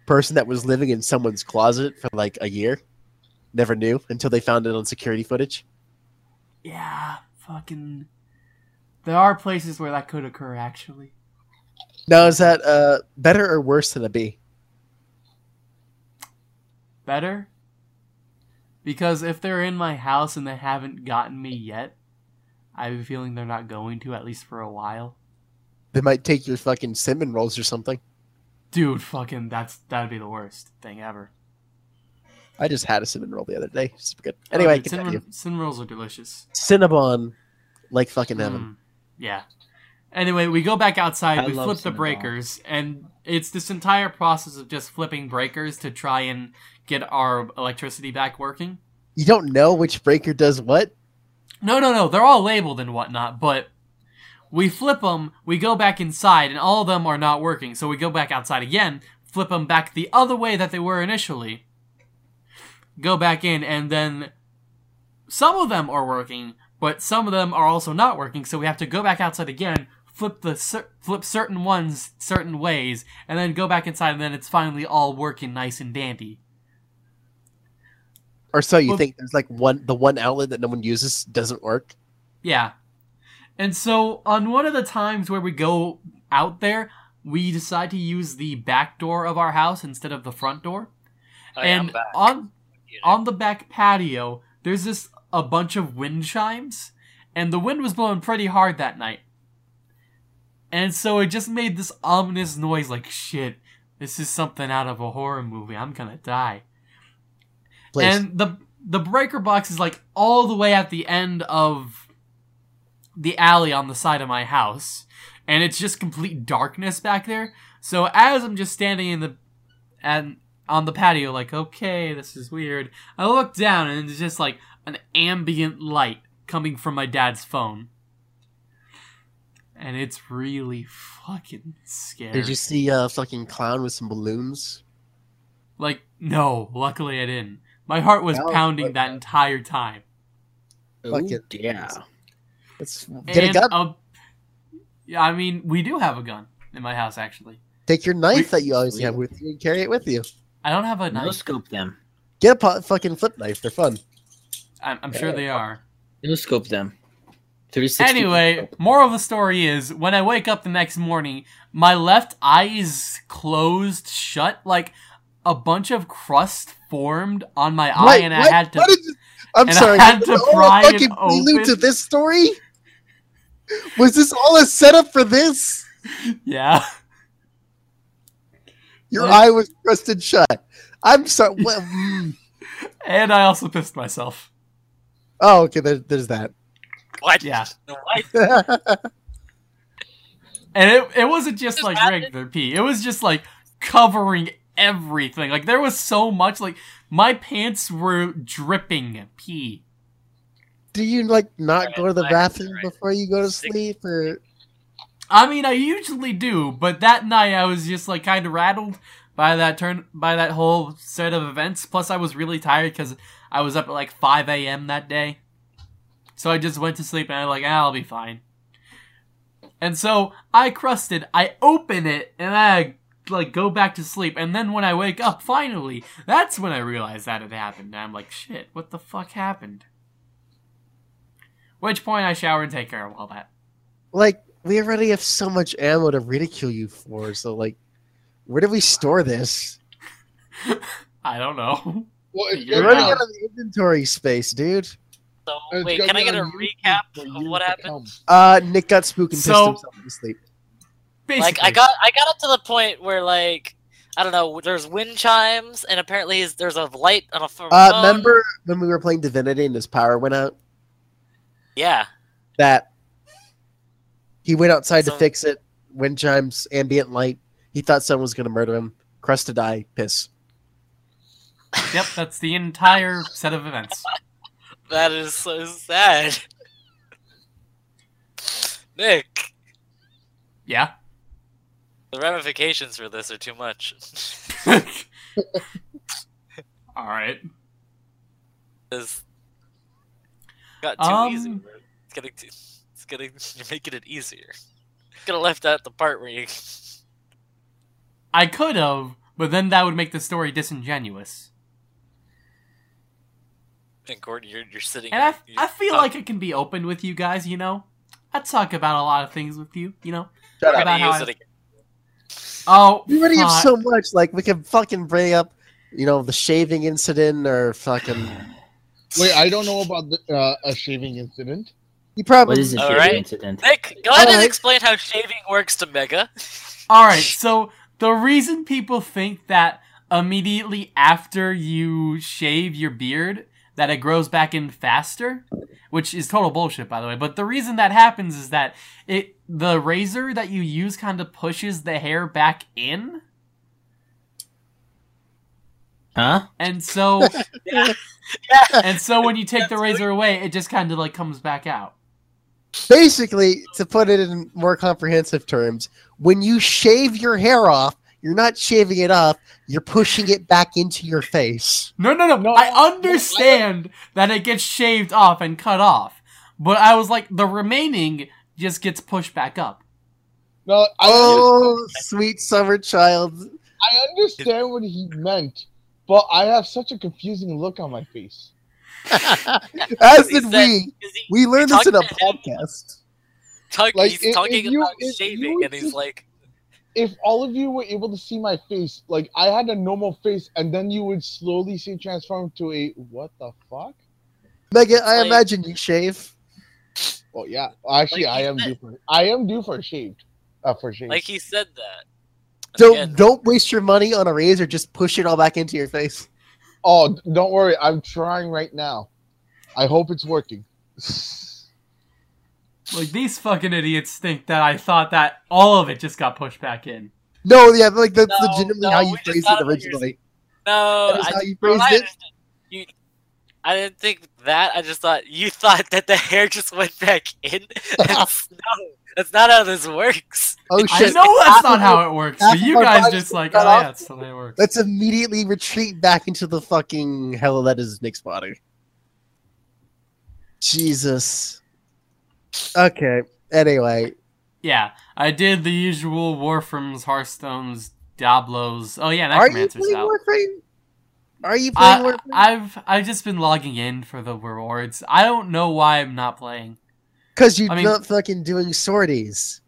person that was living in someone's closet for like a year. Never knew until they found it on security footage. yeah, fucking. There are places where that could occur, actually. Now, is that uh, better or worse than a B? better because if they're in my house and they haven't gotten me yet i have a feeling they're not going to at least for a while They might take your fucking cinnamon rolls or something. dude fucking that's that'd be the worst thing ever I just had a cinnamon roll the other day. Super good. Anyway, oh, cinnamon, cinnamon rolls are delicious Cinnabon, like fucking heaven. Mm, yeah anyway we go back outside I we love flip the breakers and it's this entire process of just flipping breakers to try and get our electricity back working You don't know which breaker does what? No, no, no. They're all labeled and whatnot, but we flip them, we go back inside, and all of them are not working. So we go back outside again, flip them back the other way that they were initially, go back in, and then some of them are working, but some of them are also not working. So we have to go back outside again, flip the flip certain ones certain ways, and then go back inside, and then it's finally all working nice and dandy. Or so you Well- think there's like one the one outlet that no one uses doesn't work? Yeah. And so on one of the times where we go out there, we decide to use the back door of our house instead of the front door. I am and back. on You know. on the back patio, there's this a bunch of wind chimes, and the wind was blowing pretty hard that night. And so it just made this ominous noise like shit. This is something out of a horror movie. I'm gonna die. Please. And the the breaker box is like all the way at the end of the alley on the side of my house, and it's just complete darkness back there. So as I'm just standing in the and on the patio, like okay, this is weird. I look down and it's just like an ambient light coming from my dad's phone, and it's really fucking scary. Did you see a fucking clown with some balloons? Like no, luckily I didn't. My heart was No, pounding but- that entire time. Fuck Ooh, it. yeah. Let's get a gun. a- yeah, I mean, we do have a gun in my house, actually. Take your knife we- that you always Sweet. have with you and carry it with you. I don't have a No scope them. Get a po- fucking flip knife. They're fun. I'm, I'm sure they are. No scope them. 360. Anyway, moral of the story is when I wake up the next morning, my left eye is closed shut, like a bunch of crust formed on my eye, Wait, and what? I had to. What is- I'm and I had to this all pry a it fucking prelude to this story? Was this all a setup for this? Yeah. Your What? eye was crusted shut. I'm sorry. Well, mm. And I also pissed myself. Oh, okay. There, there's that. What? Yeah. What? And it, it wasn't just Just like happened. regular pee. It was just like covering everything. Like there was so much. Like my pants were dripping pee. Do you like not Right, go to the bathroom right. before you go to sleep, or I mean, I usually do, but that night I was just like kind of rattled by that turn by that whole set of events. Plus, I was really tired because I was up at like 5 a.m. that day. So I just went to sleep and I was like, ah, I'll be fine. And so I crusted. I open it and I like go back to sleep. And then when I wake up, finally, that's when I realized that had happened. And I'm like, shit, what the fuck happened? Which point I shower and take care of all that. like we already have so much ammo to ridicule you for? So like, where do we store this? I don't know. Well, You're We're gonna running out of inventory space, dude. So It's wait, can I get a recap of what happened? Uh, Nick got spooked and pissed So- himself to sleep. Basically, Like I got I got up to the point where like I don't know, there's wind chimes and apparently there's a light on a phone. Uh, remember when we were playing Divinity and his power went out? Yeah. That he went outside So- to fix it. Wind chimes, ambient light. He thought someone was going to murder him. Crusted eye, piss. Yep, that's the entire set of events. That is so sad. Nick, Yeah. the ramifications for this are too much. All right. It's got too Um, easy. bro. It's getting too, it's getting you're making it easier. Could have left out the part where you I could have, but then that would make the story disingenuous. and Gordon, you're you're sitting. And I, here- you're I feel talk- like it can be open with you guys, you know? I talk about a lot of things with you, you know? Shut we're up. about gonna how use I- it again. Oh, We already have so much. Like, we can fucking bring up, you know, the shaving incident or fucking... Wait, I don't know about the, uh, a shaving incident. You probably... What is the All shaving right. incident? Nick, go ahead and Alright. explain how shaving works to Mega. All right, so the reason people think that immediately after you shave your beard that it grows back in faster, which is total bullshit by the way, but the reason that happens is that it the razor that you use kind of pushes the hair back in, Huh? and so Yeah. and so when you take the That's razor away, it just kind of like comes back out. Basically, to put it in more comprehensive terms, when you shave your hair off, you're not shaving it off, you're pushing it back into your face. No, no, no. No, I no, understand that it gets shaved off and cut off, but I was like, the remaining just gets pushed back up. No, I, Oh, sweet summer child. I understand what he meant, but I have such a confusing look on my face. As did said- we. 'cause he- We learned this in a talking to him. podcast. talk- Like, he's if- talking if you- about shaving, and he's just- like, If all of you were able to see my face, like I had a normal face, and then you would slowly see transform to a what the fuck? Mega, I Like- imagine you shave. Oh yeah, actually, Like I am said- due for I am due for a shaved, uh, for a shave. like he said that. Don't Again, don't waste your money on a razor. Just push it all back into your face. Oh, don't worry, I'm trying right now. I hope it's working. Like these fucking idiots think that I thought that all of it just got pushed back in. No, yeah, like that's No, legitimately no, how you phrased it originally. No, That is I, how you phrased it? You, I didn't think that. I just thought you thought that the hair just went back in. That's, no, that's not how this works. Oh I shit! know that's not how it- it works, but you guys just like, oh yeah, that's the way it works. Let's immediately retreat back into the fucking hell that is Nick's body. Jesus. Okay. Anyway, Yeah, I did the usual Warframe's Hearthstone's Diablo's. Oh yeah, Are you Necromancer's playing out. Warframe? Are you playing I, Warframe? I've I've just been logging in for the rewards. I don't know why I'm not playing. Because you're I mean- not fucking doing sorties.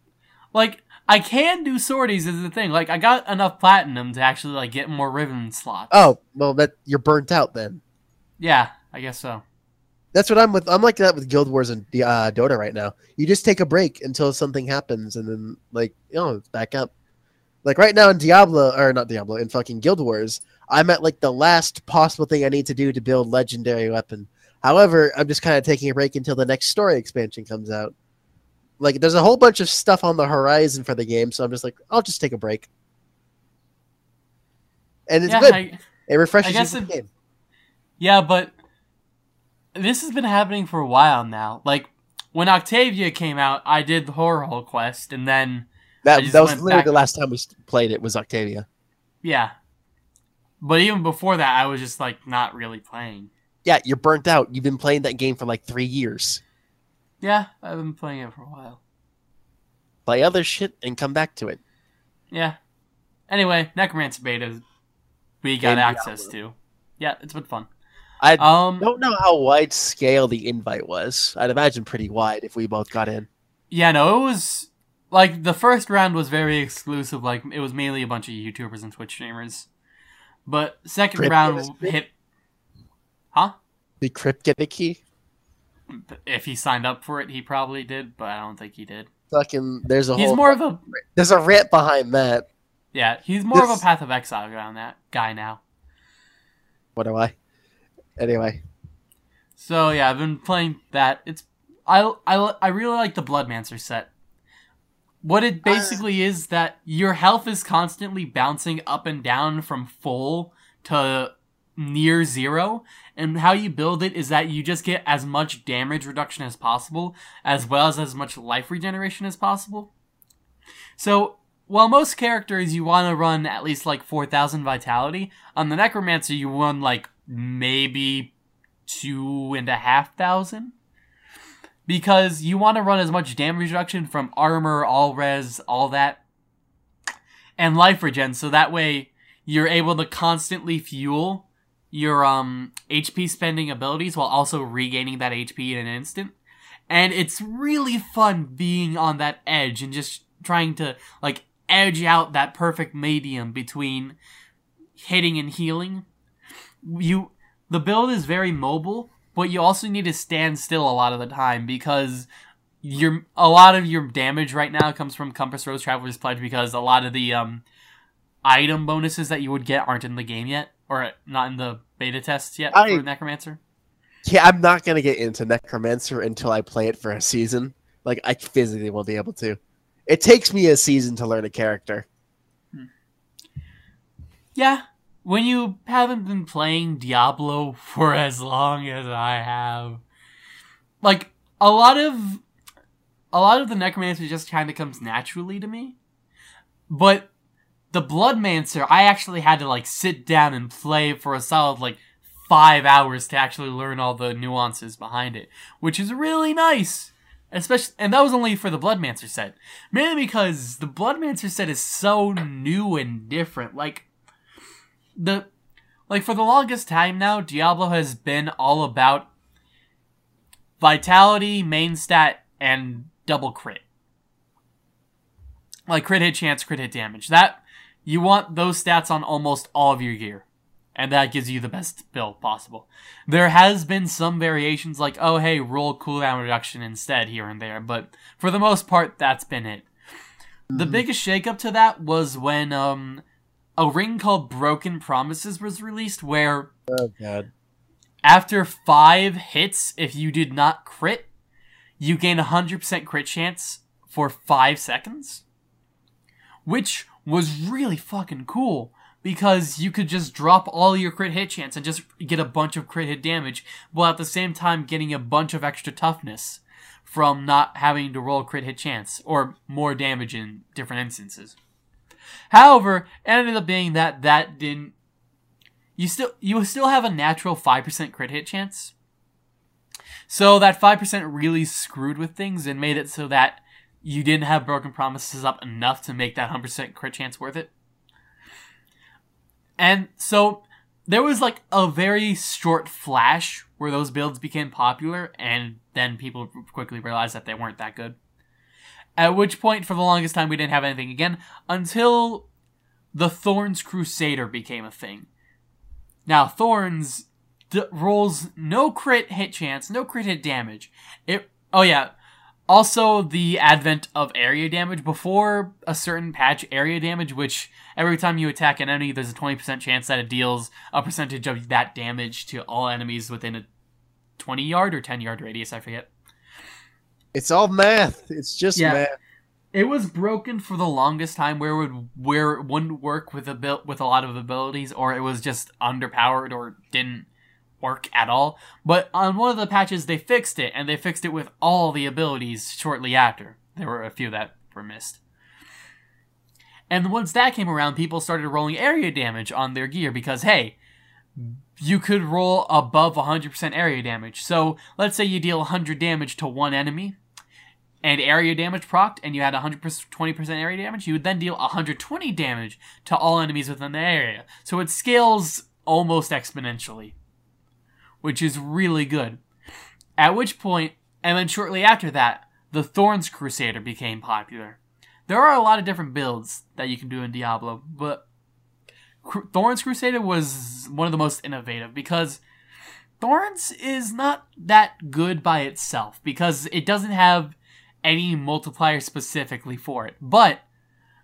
Like I can do sorties is the thing. Like I got enough platinum to actually like get more ribbon slots. Oh, well, that you're burnt out then. yeah, I guess so. That's what I'm with. I'm like that with Guild Wars and uh, Dota right now. You just take a break until something happens, and then like, you know, it's back up. Like right now in Diablo, or not Diablo, in fucking Guild Wars, I'm at like the last possible thing I need to do to build legendary weapon. However, I'm just kind of taking a break until the next story expansion comes out. Like, there's a whole bunch of stuff on the horizon for the game, so I'm just like, I'll just take a break. And it's yeah, good. I, it refreshes you the game. yeah, but this has been happening for a while now. Like when Octavia came out, I did the horror hole quest, and then That, that was literally back- the last time we played it was Octavia. yeah. But even before that, I was just like not really playing. Yeah, you're burnt out. You've been playing that game for like three years. Yeah, I've been playing it for a while. Play other shit and come back to it. Yeah. Anyway, Necromancer beta we got And access to. Yeah, it's been fun. I Um don't know how wide scale the invite was. I'd imagine pretty wide if we both got in. yeah, no, it was like the first round was very exclusive, like it was mainly a bunch of YouTubers and Twitch streamers. But second round hit Huh? Did Crypt get a key? If he signed up for it, he probably did, but I don't think he did. Fucking, there's a He's whole. more of a There's a rant behind that. yeah, he's more of a Path of Exile guy on that guy now. What do I? Anyway, So yeah, I've been playing that. It's I I I really like the Bloodmancer set. What it uh, basically is that your health is constantly bouncing up and down from full to near zero, and how you build it is that you just get as much damage reduction as possible, as well as as much life regeneration as possible. So while most characters you want to run at least like four thousand vitality, on the Necromancer you run like maybe two and a half thousand because you want to run as much damage reduction from armor, all res, all that, and life regen, so that way you're able to constantly fuel your um HP spending abilities while also regaining that HP in an instant. And it's really fun being on that edge and just trying to like edge out that perfect medium between hitting and healing. You the build is very mobile, but you also need to stand still a lot of the time because your a lot of your damage right now comes from Compass Rose Traveler's Pledge because a lot of the um item bonuses that you would get aren't in the game yet or not in the beta tests yet I- for Necromancer. yeah, I'm not gonna get into Necromancer until I play it for a season. Like, I physically won't be able to. It takes me a season to learn a character. Yeah, when you haven't been playing Diablo for as long as I have, like a lot of a lot of the necromancer just kind of comes naturally to me. But the bloodmancer, I actually had to like sit down and play for a solid like 5 hours to actually learn all the nuances behind it, which is really nice. Especially and that was only for the bloodmancer set. Mainly because the bloodmancer set is so new and different. Like the like for the longest time now, Diablo has been all about vitality, main stat, and double crit. Like crit hit chance, crit hit damage. That you want those stats on almost all of your gear. And that gives you the best build possible. There has been some variations like, oh hey, roll cooldown reduction instead here and there, but for the most part, that's been it. The biggest shakeup to that was when um a ring called Broken Promises was released, where Oh god. after five hits, if you did not crit, you gain a 100% crit chance for five seconds. Which was really fucking cool because you could just drop all your crit hit chance and just get a bunch of crit hit damage while at the same time getting a bunch of extra toughness from not having to roll crit hit chance or more damage in different instances. However, it ended up being that that didn't you still you still have a natural 5% crit hit chance. So that 5% really screwed with things and made it so that you didn't have broken promises up enough to make that 100% crit chance worth it. And so there was like a very short flash where those builds became popular, and then people quickly realized that they weren't that good. At which point, for the longest time, we didn't have anything again until the Thorns Crusader became a thing. Now, Thorns d- rolls no crit hit chance, no crit hit damage. It. Oh yeah. Also, the advent of area damage. Before a certain patch, area damage, which every time you attack an enemy, there's a 20% chance that it deals a percentage of that damage to all enemies within a 20 yard or 10 yard radius, I forget. It's all math. It's just Yeah. math. It was broken for the longest time where it would where it wouldn't work with a bil- with a lot of abilities or it was just underpowered or didn't work at all. But on one of the patches they fixed it and they fixed it with all the abilities shortly after. There were a few that were missed. And once that came around, people started rolling area damage on their gear because hey, you could roll above 100% area damage. So, let's say you deal 100 damage to one enemy and area damage procced, and you had 120% area damage, you would then deal 120 damage to all enemies within the area. So it scales almost exponentially, which is really good. At which point, and then shortly after that, the Thorns Crusader became popular. There are a lot of different builds that you can do in Diablo, but Thorns Crusader was one of the most innovative because Thorns is not that good by itself because it doesn't have any multiplier specifically for it. But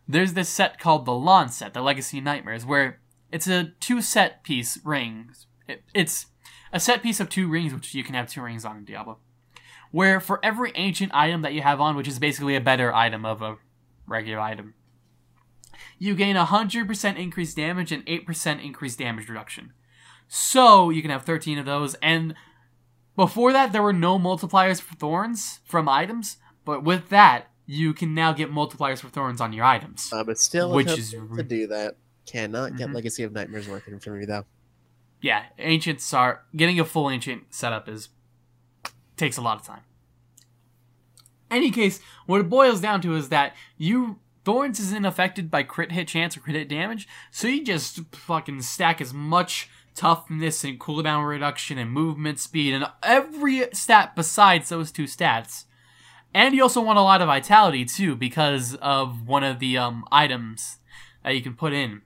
there's this set called the Lawn set, the Legacy Nightmares, where it's a two set piece rings. It, it's a set piece of two rings, which you can have two rings on in Diablo. Where for every ancient item that you have on, which is basically a better item of a regular item, you gain 100% increased damage and 8% increased damage reduction. So you can have 13 of those, and before that, there were no multipliers for thorns from items, but with that, you can now get multipliers for thorns on your items. Uh, but still, Which is to do that. Cannot get Mhm. Legacy of Nightmares working for me though. yeah, ancients are getting a full ancient setup is takes a lot of time. Any case, what it boils down to is that you Thorns isn't affected by crit hit chance or crit hit damage, so you just fucking stack as much toughness and cooldown reduction and movement speed and every stat besides those two stats. And you also want a lot of vitality too because of one of the um, items that you can put in.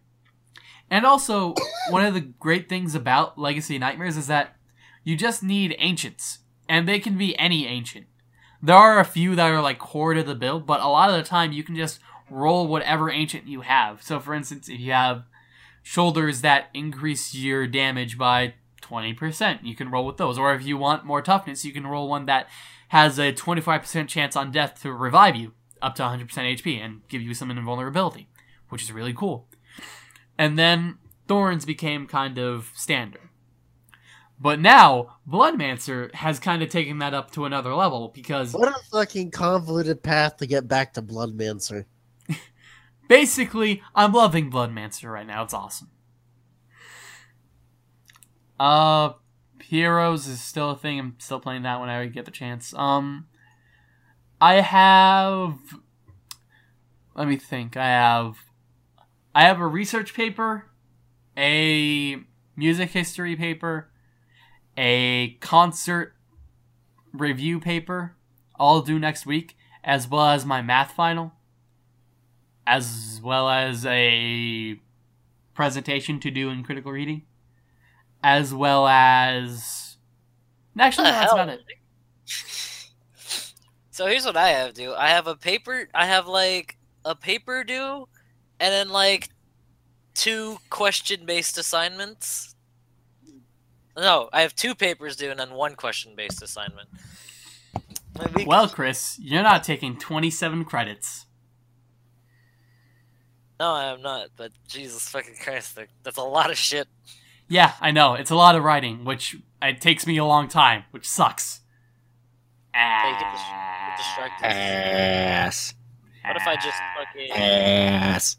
And also, one of the great things about Legacy Nightmares is that you just need ancients, and they can be any ancient. There are a few that are like core to the build, but a lot of the time you can just roll whatever ancient you have. So, for instance, if you have shoulders that increase your damage by 20%, you can roll with those. Or if you want more toughness, you can roll one that has a 25% chance on death to revive you up to 100% HP and give you some invulnerability, which is really cool. And then Thorns became kind of standard. But now, Bloodmancer has kind of taken that up to another level because What a fucking convoluted path to get back to Bloodmancer. basically, I'm loving Bloodmancer right now. It's awesome. Uh, Heroes is still a thing. I'm still playing that when I get the chance. Um, I have. Let me think. I have. I have a research paper, a music history paper, a concert review paper, all due next week, as well as my math final, as well as a presentation to do in critical reading, as well as. Actually, no, that's hell? about it. So here's what I have due. I have a paper. I have like a paper due, and then like two question-based assignments. No, I have two papers due and then one question-based assignment. My Well, Chris, you're not taking 27 credits. no, I am not. But Jesus fucking Christ, that's a lot of shit. Yeah, I know. It's a lot of writing, which it takes me a long time, which sucks. Yeah, you get dis- get distracted. Ass. What if I just fucking? Ass.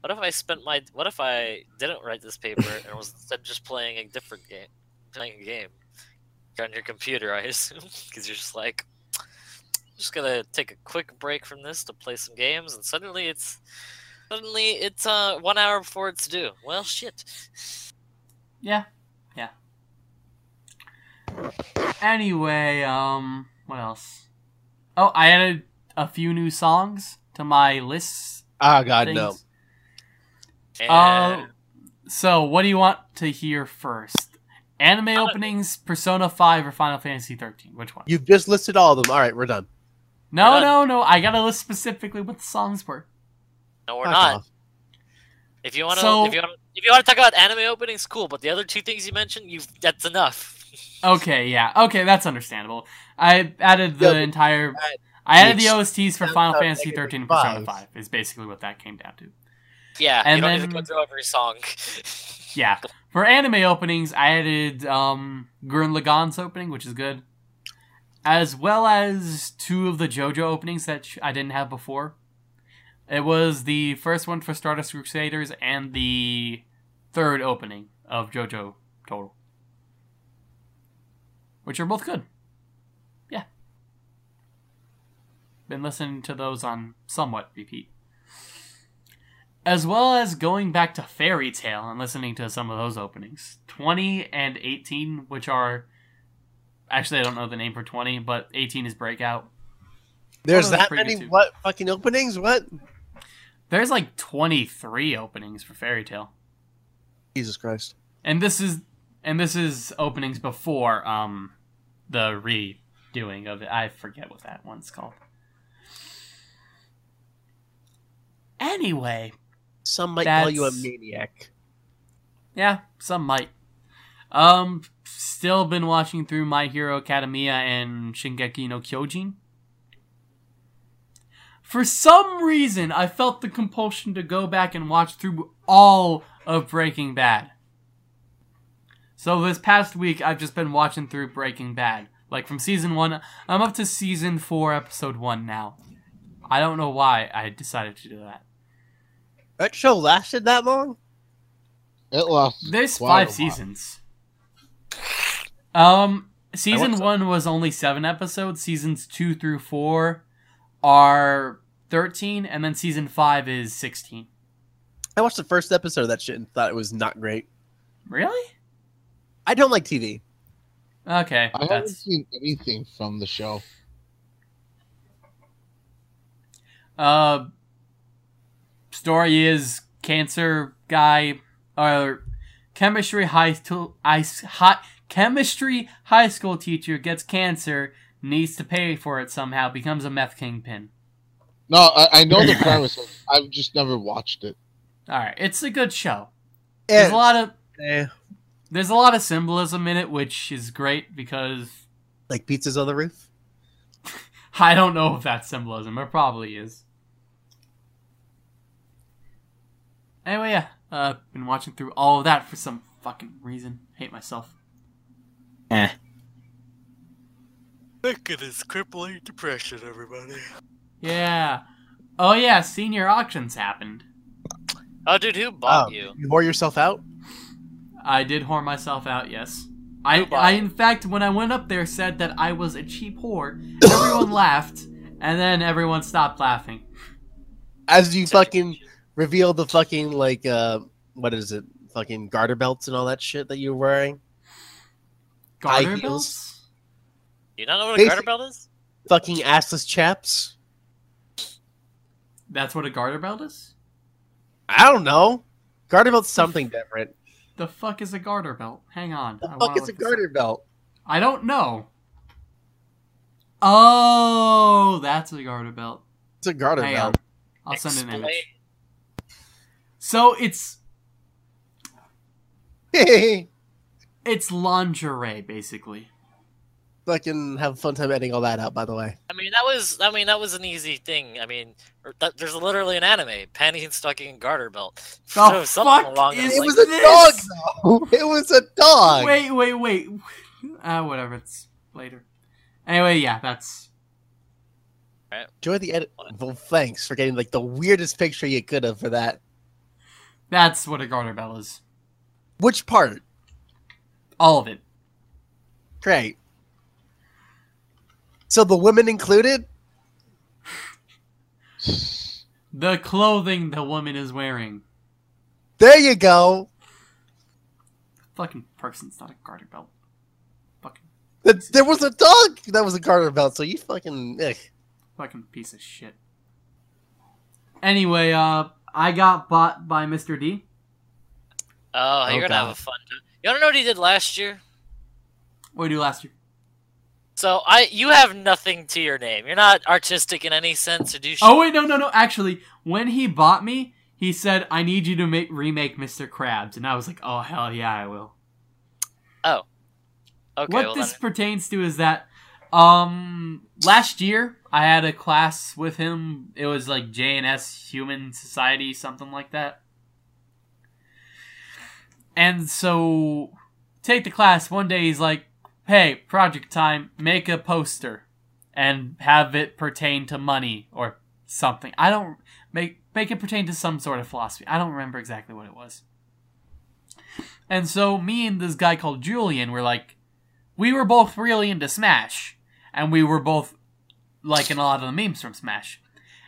What if I spent my? What if I didn't write this paper and was instead just playing a different game, playing a game on your computer? I assume because you're just like, just gonna take a quick break from this to play some games, and suddenly it's Suddenly, it's uh one hour before it's due. Well, shit. Yeah, yeah. Anyway, um, what else? Oh, I added a few new songs to my lists. Ah, God, things. no. And Uh, so what do you want to hear first? Anime Uh, openings, Persona 5, or Final Fantasy 13? Which one? You've just listed all of them. All right, we're done. no, we're no, no. I gotta list specifically what the songs were. no, we're Fuck not. off. If you want to, So- if you want, if you want to talk about anime openings, cool. But the other two things you mentioned, you that's enough. Okay, yeah. Okay, that's understandable. I added the Yeah, entire. add I added the each OSTs for Final Fantasy it's 13 and Persona five. 5, is basically what that came down to. Yeah, And you don't need then- to go through every song. Yeah. For anime openings, I added um, Gurren Lagann's opening, which is good, as well as two of the JoJo openings that sh- I didn't have before. It was the first one for Stardust Crusaders and the third opening of JoJo Total, which are both good. Yeah. Been listening to those on somewhat repeat as well as going back to Fairy Tail and listening to some of those openings. 20 and 18, which are. Actually, I don't know the name for 20, but 18 is Breakout. There's that many what fucking openings? What? There's like 23 openings for Fairy Tail. Jesus Christ. And this is. And this is openings before um the redoing of it. I forget what that one's called. Anyway, Some might call you a maniac. Yeah, some might. Um, still been watching through My Hero Academia and Shingeki no Kyojin. For some reason, I felt the compulsion to go back and watch through all of Breaking Bad. So this past week, I've just been watching through Breaking Bad. Like from season one, I'm up to season four, episode one now. I don't know why I decided to do that. That show lasted that long? It lasted. There's quite five a while. seasons. Um, season one was only seven episodes. Seasons two through four are thirteen, and then season five is sixteen. I watched the first episode of that shit and thought it was not great. Really? I don't like TV. Okay, I haven't that's seen anything from the show. uh. Story is cancer guy or chemistry high school ice high chemistry high school teacher gets cancer needs to pay for it somehow becomes a meth kingpin. No, I, I know the premise. I've just never watched it. All right, it's a good show. There's a lot of Eh, there's a lot of symbolism in it, which is great because like pizzas on the roof. I don't know if that's symbolism. It probably is. Anyway, yeah, uh, been watching through all of that for some fucking reason. Hate myself. Eh. Look at this crippling depression, everybody. Yeah. Oh yeah, senior auctions happened. Oh, dude, who bought Oh, you? You whore yourself out? I did whore myself out. Yes. I, I in fact when I went up there said that I was a cheap whore. Everyone laughed, and then everyone stopped laughing. As you fucking reveal the fucking, like, uh, what is it? Fucking garter belts and all that shit that you were wearing? High Garter heels? Belts? You not know what a Basic- garter belt is? Fucking assless chaps? That's what a garter belt is. I don't know. Garter belt's something different. The fuck is a garter belt? Hang on. The I fuck is a look up. garter belt? I don't know. Oh, that's a garter belt. It's a garter Hang on. belt. I'll send an Explain- image. So it's it's lingerie basically. Fucking have a fun time editing all that out, by the way. I mean, that was I mean that was an easy thing. I mean, that, there's literally an anime, panty and stocking garter belt. The So something fuck along is It lines. was a this? dog, though. It was a dog. Wait, wait, wait. Ah, whatever. It's later. Anyway, yeah, that's Enjoy the edit. Well, thanks for getting like the weirdest picture you could have for that. that's what a garter belt is. Which part? All of it. Great. So the women included? The clothing the woman is wearing. There you go. Fucking person's not a garter belt. Fucking Th- There was a dog that was a garter belt, so you fucking. eh. fucking piece of shit. Anyway, uh, I got bought by Mr. D. Oh, Oh, you're gonna God. have a fun time. You wanna know what he did last year? What did we do last year? So I, you have nothing to your name. You're not artistic in any sense, or do you? Oh wait, no, no, no. Actually, when he bought me, he said, "I need you to make remake Mr. Krabs," and I was like, "Oh hell yeah, I will." Oh. Okay. what well this then. pertains to is that, um, last year I had a class with him. It was like J and S Human Society, something like that. And so, take the class. One day he's like, "Hey, project time. Make a poster, and have it pertain to money or something. I don't make make it pertain to some sort of philosophy. I don't remember exactly what it was." And so me and this guy called Julian were like, we were both really into Smash, and we were both liking a lot of the memes from Smash.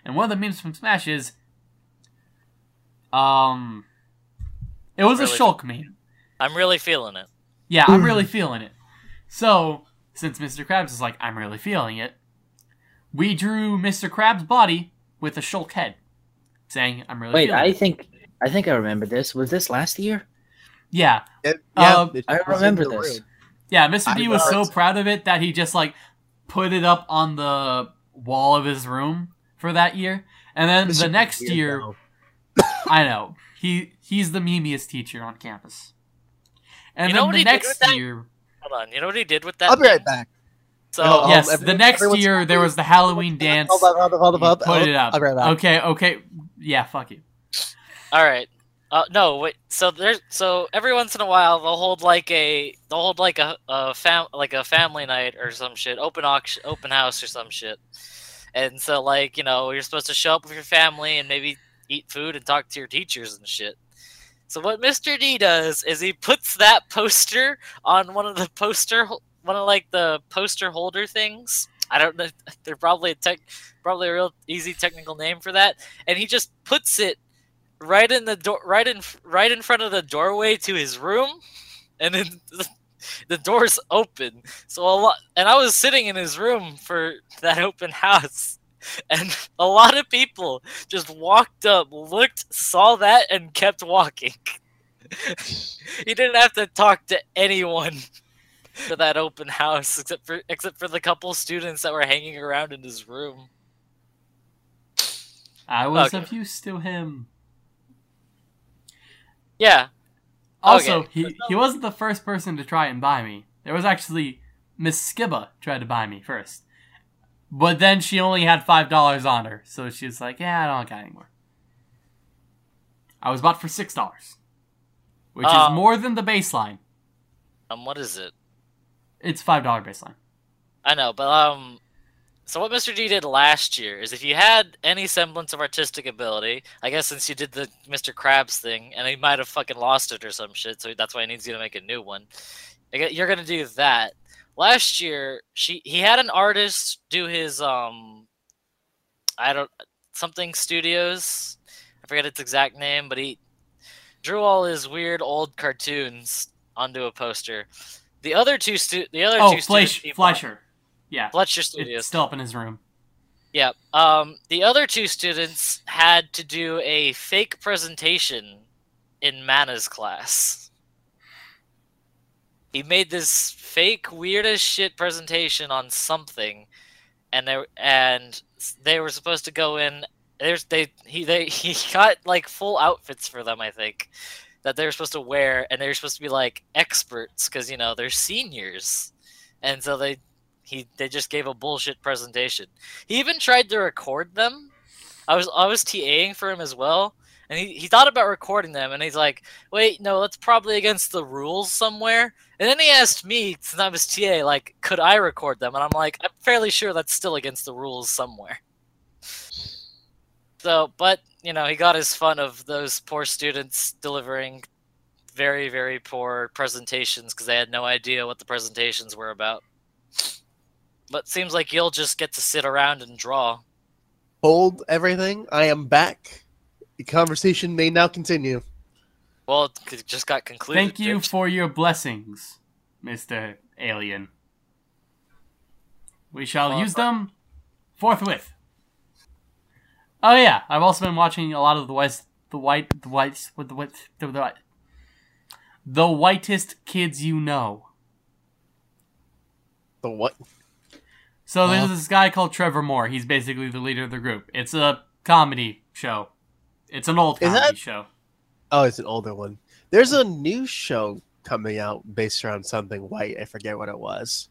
And one of the memes from Smash is, um, it was Really? a Shulk meme. I'm really feeling it. Yeah, I'm really feeling it. So, since Mr. Krabs is like, I'm really feeling it, we drew Mr. Krabs' body with a Shulk head, saying, I'm really Wait, feeling I it. think I think I remember this. Was this last year? Yeah, It- Uh, I remember this. room. Yeah, Mr. I D was so was- proud of it that he just like put it up on the wall of his room for that year. And then This the next weird, year. I know he he's the memeiest teacher on campus. And You know then what the he did next with that? year, Hold on. You know what he did with that? I'll be right back. So Oh, yes, everyone- the next everyone's- year there was the Halloween dance. Hold on, hold on, hold on, He hold on. put it up. I'll be right back. Okay, okay, yeah, fuck you. All right. Uh, no, wait. So there's so every once in a while they'll hold like a they'll hold like a, a fam like a family night or some shit, open auction, open house or some shit. And so like you know you're supposed to show up with your family and maybe eat food and talk to your teachers and shit. So what Mr. D does is he puts that poster on one of the poster one of like the poster holder things. I don't know. They're probably a tech, probably a real easy technical name for that. And he just puts it right in the door, right in right in front of the doorway to his room, and then the, the door's open. So a lot, and I was sitting in his room for that open house, and a lot of people just walked up, looked, saw that, and kept walking. he didn't have to talk to anyone for that open house, except for except for the couple students that were hanging around in his room. I was Okay. of use to him. Yeah, Also, Okay. he he wasn't the first person to try and buy me. There was actually Miss Skibba tried to buy me first, but then she only had five dollars on her, so she was like, "Yeah, I don't got any more." I was bought for six dollars, which Uh, is more than the baseline. um, what is it? It's five dollar baseline. I know, but um, so what Mr. D did last year is if you had any semblance of artistic ability, I guess since you did the Mr. Krabs thing, and he might have fucking lost it or some shit, so that's why he needs you to make a new one. You're gonna do that. Last year, she he had an artist do his um, I don't something studios. I forget its exact name, but he drew all his weird old cartoons onto a poster. The other two stu- the other Oh, two students Fleisch, Fleischer. Yeah, Fletcher it's Studios. still up in his room. Yeah. Um, the other two students had to do a fake presentation in Mana's class. He made this fake weird as shit presentation on something, and they and they were supposed to go in. There's they he they he got like full outfits for them. I think that they were supposed to wear, and they were supposed to be like experts because you know they're seniors, and so they he they just gave a bullshit presentation. He even tried to record them. I was I was TAing for him as well, and he, he thought about recording them, and he's like, "Wait, no, that's probably against the rules somewhere." And then he asked me, since I was TA, like, could I record them? And I'm like, I'm fairly sure that's still against the rules somewhere. So, but you know, he got his fun of those poor students delivering very very poor presentations because they had no idea what the presentations were about. But seems like you'll just get to sit around and draw. hold everything. I am back. The conversation may now continue. Well, it just got concluded. Thank you bitch. for your blessings, Mr. Alien. We shall Well, use them forthwith. Oh yeah, I've also been watching a lot of the West, the white, the whites, with the what, the, the, the whitest kids you know. The what? So there's Uh. this guy called Trevor Moore. He's basically the leader of the group. It's a comedy show. It's an old comedy that- show. Oh, it's an older one. There's a new show coming out based around something white. I forget what it was.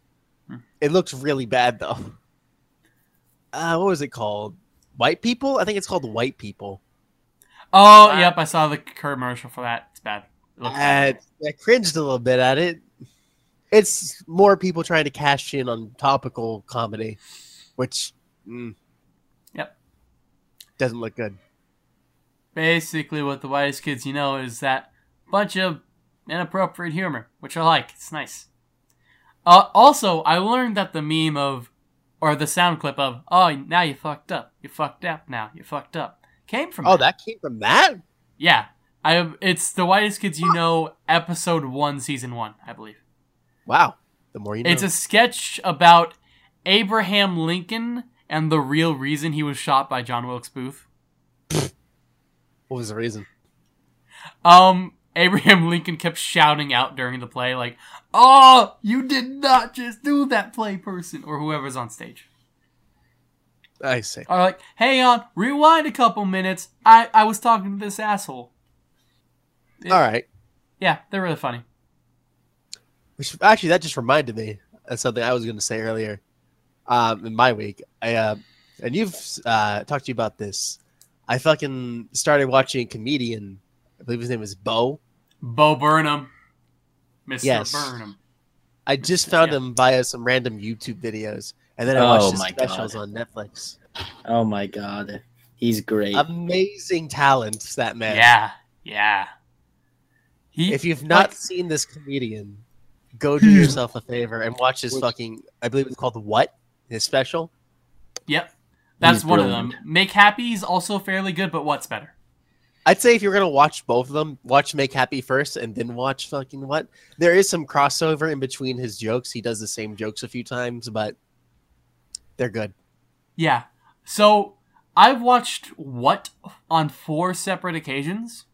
Hmm. It looks really bad though. Uh, what was it called? White People? I think it's called White People. Oh, Wow. yep, I saw the commercial for that. It's bad. It looks I, bad. I cringed a little bit at it. It's more people trying to cash in on topical comedy, which mm, Yep. doesn't look good. Basically, what the whitest kids you know is that bunch of inappropriate humor, which I like. It's nice. Uh, also, I learned that the meme of, or the sound clip of, oh, now you fucked up. You fucked up now. You fucked up. Came from Oh, that came from that? Yeah. I, it's the whitest kids you know, episode one, season one, I believe. Wow. The more you know. It's a sketch about Abraham Lincoln and the real reason he was shot by John Wilkes Booth. What was the reason? Um, Abraham Lincoln kept shouting out during the play, like, "Oh, you did not just do that, play person," or whoever's on stage. I see. Or like, "Hang on, rewind a couple minutes. I I was talking to this asshole." It- All right. Yeah, they're really funny. Which actually, that just reminded me of something I was going to say earlier. Um, in my week, I uh, and you've uh, talked to you about this. I fucking started watching a comedian. I believe his name is Bo. Bo Burnham, Mr. Yes. Burnham. I just found Yeah. him via some random YouTube videos, and then I Oh watched his my specials God. on Netflix. Oh my god, he's great. Amazing talent, that man. Yeah, yeah. He, If you've not like- seen this comedian, go do hmm. yourself a favor and watch his Which- fucking. I believe it's called What his special. Yep. That's one of them. Make Happy is also fairly good, but what's better? I'd say if you're gonna watch both of them, watch Make Happy first and then watch fucking What. There is some crossover in between his jokes. He does the same jokes a few times, but they're good. Yeah. So I've watched What on four separate occasions.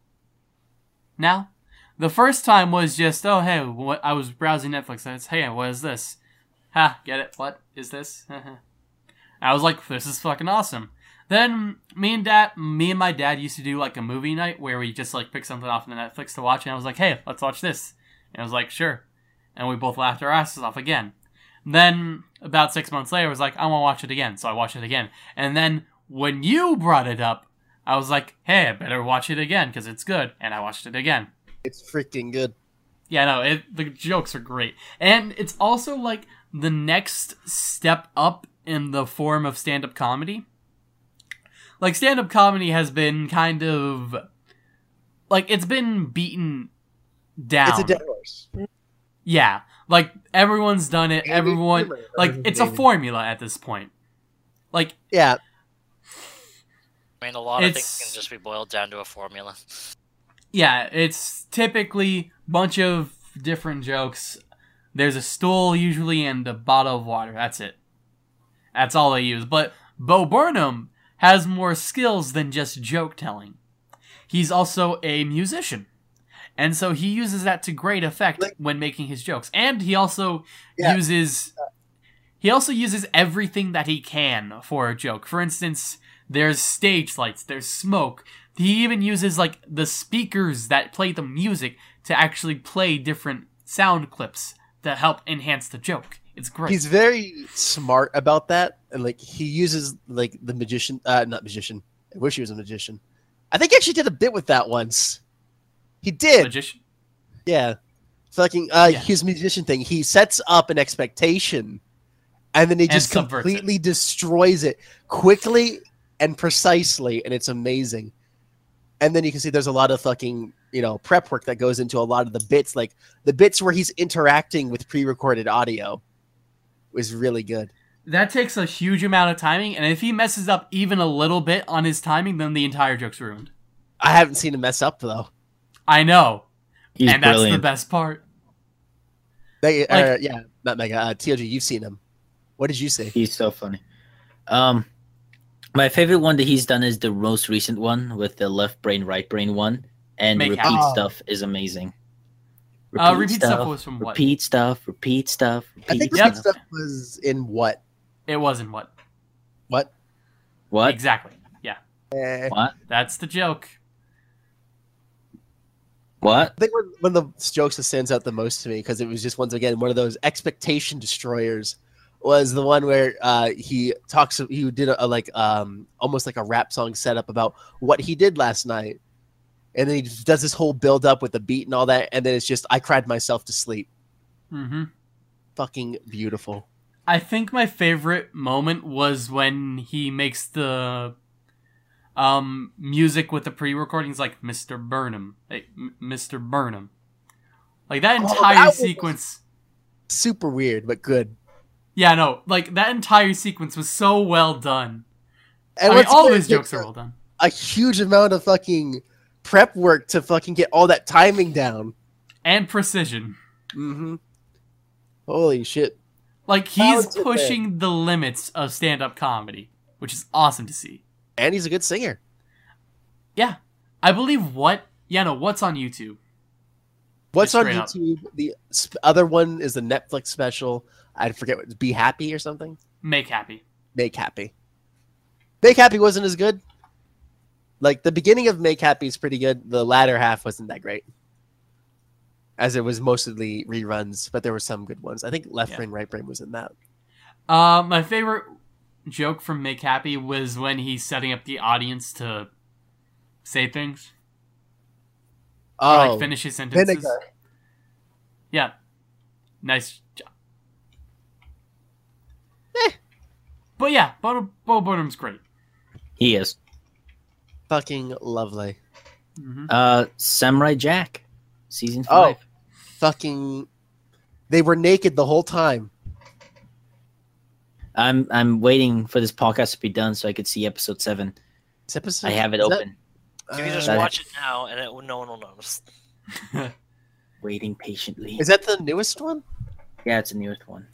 Now, the first time was just, oh hey, what I was browsing Netflix. And it's, hey, what is this? Ha, get it? What is this? I was like, this is fucking awesome. Then me and dad, me and my dad used to do like a movie night where we just like pick something off the Netflix to watch, and I was like, hey, let's watch this. And I was like, sure. And we both laughed our asses off again. Then about six months later, I was like, I want to watch it again. So I watched it again. And then when you brought it up, I was like, hey, I better watch it again because it's good. And I watched it again. It's freaking good. Yeah, no, it, the jokes are great. And it's also like the next step up in the form of stand up comedy. Like, stand up comedy has been kind of. Like, it's been beaten down. It's a dead horse. Yeah. Like, everyone's done it. Andy Everyone. Samberg. Like, it's a formula at this point. Like, Yeah, I mean, a lot of things can just be boiled down to a formula. Yeah, it's typically bunch of different jokes. There's a stool usually and a bottle of water. That's it. That's all they use. But Bo Burnham has more skills than just joke telling. He's also a musician. And so he uses that to great effect Like- when making his jokes. And he also Yeah. uses he also uses everything that he can for a joke. For instance, there's stage lights, there's smoke. He even uses like the speakers that play the music to actually play different sound clips that help enhance the joke. It's great. he's very smart about that, and like he uses like the magician, uh, not magician. I wish he was a magician. I think he actually did a bit with that once. He did. magician. Yeah. Fucking uh Yeah. his musician thing. He sets up an expectation and then he And just subverts it. completely destroys it quickly and precisely and it's amazing. And then you can see there's a lot of fucking, you know, prep work that goes into a lot of the bits like the bits where he's interacting with pre-recorded audio was really good. that takes a huge amount of timing, and if he messes up even a little bit on his timing, then the entire joke's ruined. I haven't seen him mess up though. I know, He's and that's the best part. They, Like- uh, yeah, not Mega. Uh, TLG, you've seen him. What did you say? He's so funny. Um, my favorite one that he's done is the most recent one with the left brain, right brain one, and Make repeat happy. Oh. stuff is amazing. Uh, repeat stuff was from what? Repeat stuff. Repeat stuff. Repeat I think Yep. Repeat stuff was in what? It was in what What? What? exactly. Yeah, Eh, What? that's the joke. What? I think one, one of the jokes that stands out the most to me because it was just once again one of those expectation destroyers was the one where uh, he talks he did a, a, like um almost like a rap song setup about what he did last night and then he does this whole build up with the beat and all that and then it's just I cried myself to sleep hmm fucking beautiful I think my favorite moment was when he makes the um music with the pre-recordings like Mr. Burnham, like Mr. Burnham. Like that Oh, entire that sequence. super weird but good Yeah, no, like that entire sequence was so well done. and I mean, all of his jokes are well done. a huge amount of fucking prep work to fucking get all that timing down And precision. mm-hmm holy shit Like he's pushing the limits of stand-up comedy, which is awesome to see. and he's a good singer Yeah. I believe what yeah, no, what's on YouTube? What's Just on straight up. YouTube? The other one is the Netflix special. I forget what. Be happy or something. Make happy. Make happy. Make happy wasn't as good. Like the beginning of Make Happy is pretty good. The latter half wasn't that great, as it was mostly reruns. But there were some good ones. I think Left Yeah. Brain, Right Brain was in that. Uh, my favorite joke from Make Happy was when he's setting up the audience to say things. Or, Oh, like finish his sentences. Vinegar. Yeah. Nice job. Eh. But yeah, Bo, Bo Burnham's great. He is. Fucking lovely. hmm Uh, Samurai Jack, season Oh. five. Fucking, they were naked the whole time. I'm I'm waiting for this podcast to be done so I could see episode seven. This episode. I have it is that- open, You can just uh, watch it now, and it, no one will notice. waiting patiently. is that the newest one? Yeah, it's the newest one.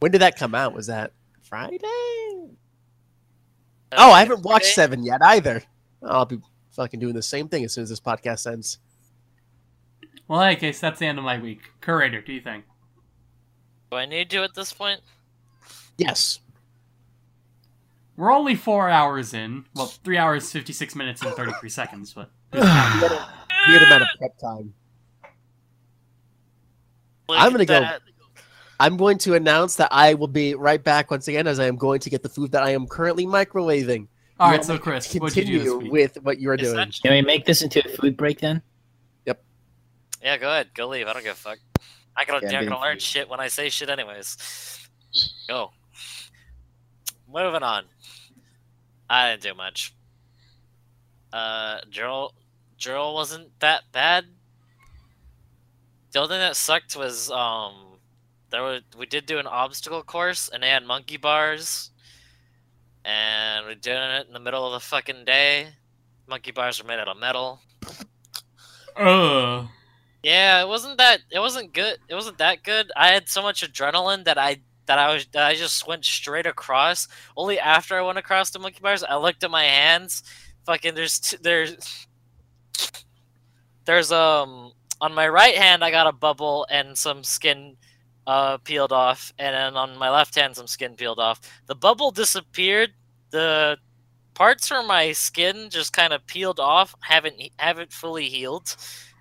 When did that come out? Was that Friday? Uh, Oh, I haven't watched yesterday? Seven yet either. I'll be fucking doing the same thing as soon as this podcast ends. Well, in any case, that's the end of my week. Curator, do you think? Do I need to at this point? Yes. We're only four hours in. Well, three hours, 56 minutes, and 33 seconds, but. Weird amount of prep time. Look I'm gonna at go- I'm going to announce that I will be right back once again as I am going to get the food that I am currently microwaving. All You right, so Chris, to what'd you do continue with what you are doing. Essentially- Can we make this into a food break then? Yep. Yeah, go ahead. Go leave. I don't give a fuck. I gotta, Yeah, I'm gonna learn free. shit when I say shit anyways. Go. Moving on. I didn't do much. Uh, Gerald, Gerald wasn't that bad. The only thing that sucked was, um, there were, we did do an obstacle course and they had monkey bars. And we did it in the middle of the fucking day. Monkey bars are made out of metal. Ugh. Yeah, it wasn't that. It wasn't good. It wasn't that good. I had so much adrenaline that I that I was that I just went straight across. Only after I went across the monkey bars, I looked at my hands. Fucking, there's t- there's there's um on my right hand I got a bubble and some skin uh peeled off, and then on my left hand some skin peeled off. The bubble disappeared. The parts from my skin just kind of peeled off. Haven't haven't fully healed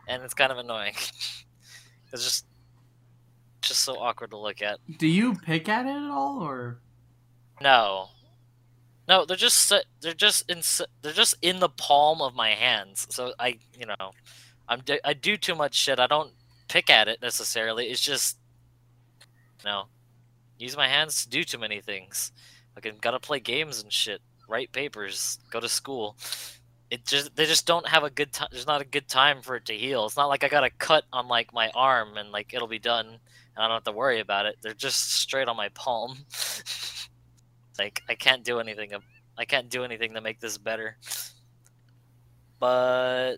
and it's kind of annoying. it's just just so awkward to look at. Do you pick at it at all, or No, no, they're just they're just in they're just in the palm of my hands. So I you know I'm I do too much shit. I don't pick at it necessarily. It's just no use my hands to do too many things. I can gotta play games and shit, write papers, go to school. It just they just don't have a good time. There's not a good time for it to heal. It's not like I got a cut on like my arm and like it'll be done and I don't have to worry about it. They're just straight on my palm. Like I can't do anything. I can't do anything to make this better. But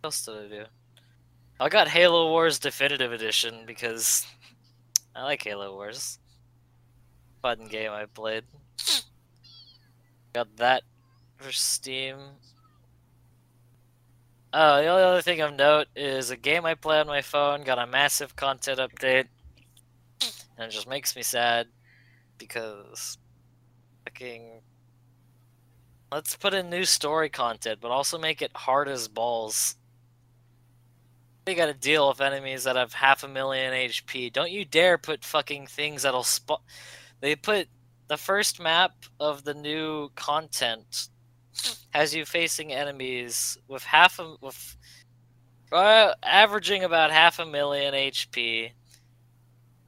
what else did I do? I got Halo Wars Definitive Edition because I like Halo Wars. Fun game I played. Got that for Steam. Oh, the only other thing of note is a game I play on my phone got a massive content update. And it just makes me sad because fucking let's put in new story content, but also make it hard as balls. You gotta deal with enemies that have half a million HP. Don't you dare put fucking things that'll spot. They put the first map of the new content has you facing enemies with half a with uh, averaging about half a million HP,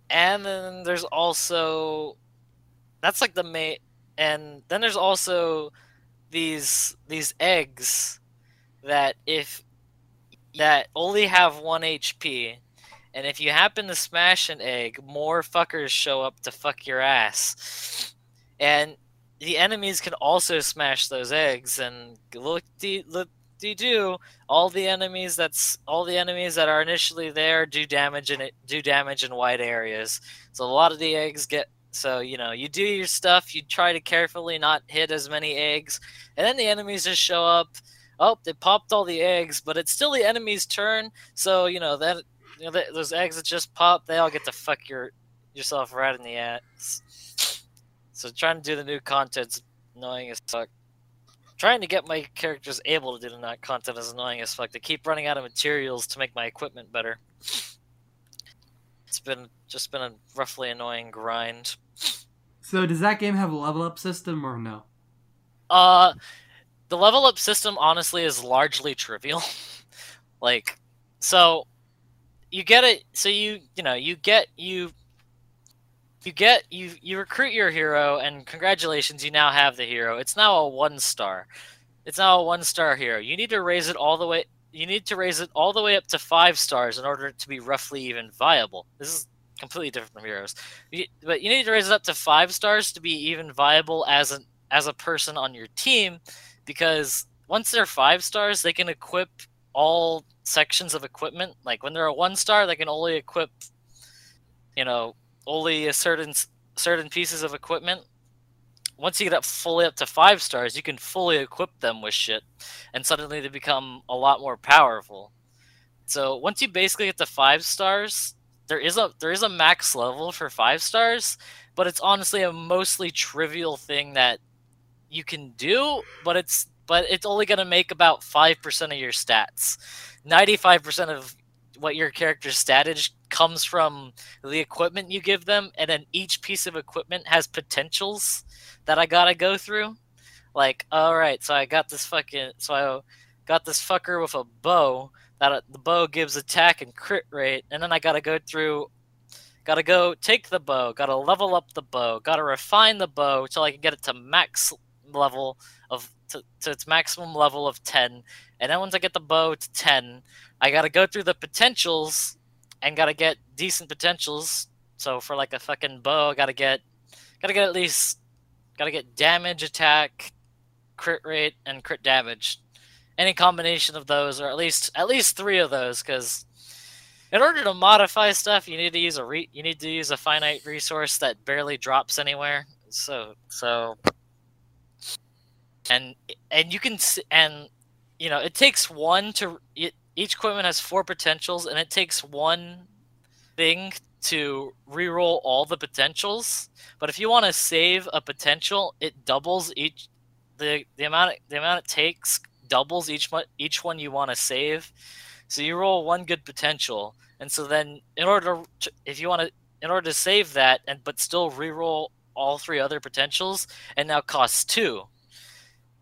and then there's also that's like the main, and then there's also these these eggs that if that only have one HP, and if you happen to smash an egg, more fuckers show up to fuck your ass, and the enemies can also smash those eggs and look de look do all the enemies that's all the enemies that are initially there do damage it do damage in wide areas. So a lot of the eggs get so you know you do your stuff you try to carefully not hit as many eggs and then the enemies just show up oh they popped all the eggs but it's still the enemy's turn so you know that you know, th those eggs that just pop they all get to fuck your yourself right in the ass so trying to do the new content's annoying as fuck. Trying to get my characters able to do the new content is annoying as fuck. They keep running out of materials to make my equipment better. It's been just been a roughly annoying grind. So does that game have a level up system or no? Uh, the level up system honestly is largely trivial. like, so you get it. So you you know you get you you get you you recruit your hero and congratulations you now have the hero it's now a one star it's now a one star hero you need to raise it all the way you need to raise it all the way up to five stars in order to be roughly even viable this is completely different from heroes but you need to raise it up to five stars to be even viable as an as a person on your team because once they're five stars they can equip all sections of equipment like when they're a one star they can only equip you know only a certain certain pieces of equipment. Once you get up fully up to five stars, you can fully equip them with shit, and suddenly they become a lot more powerful. So once you basically get to five stars, there is a there is a max level for five stars, but it's honestly a mostly trivial thing that you can do, but it's but it's only gonna make about five percent of your stats. Ninety five percent of what your character's statage comes from the equipment you give them, and then each piece of equipment has potentials that I gotta go through. Like, all right, so I got this fucking, so I got this fucker with a bow. That the bow gives attack and crit rate, and then I gotta go through. Gotta go take the bow. Gotta level up the bow. Gotta refine the bow till I can get it to max level of to, to its maximum level of ten. And then once I get the bow to ten, I gotta go through the potentials and gotta get decent potentials. So for like a fucking bow, I gotta get gotta get at least gotta get damage, attack, crit rate, and crit damage. Any combination of those, or at least at least three of those, because in order to modify stuff, you need to use a re- you need to use a finite resource that barely drops anywhere. So so and and you can and you know it takes one to it, each equipment has four potentials, and it takes one thing to reroll all the potentials. But if you want to save a potential, it doubles each the the amount the amount it takes doubles each each one you want to save. So you roll one good potential, and so then in order to, if you want to in order to save that and but still reroll all three other potentials, and now costs two.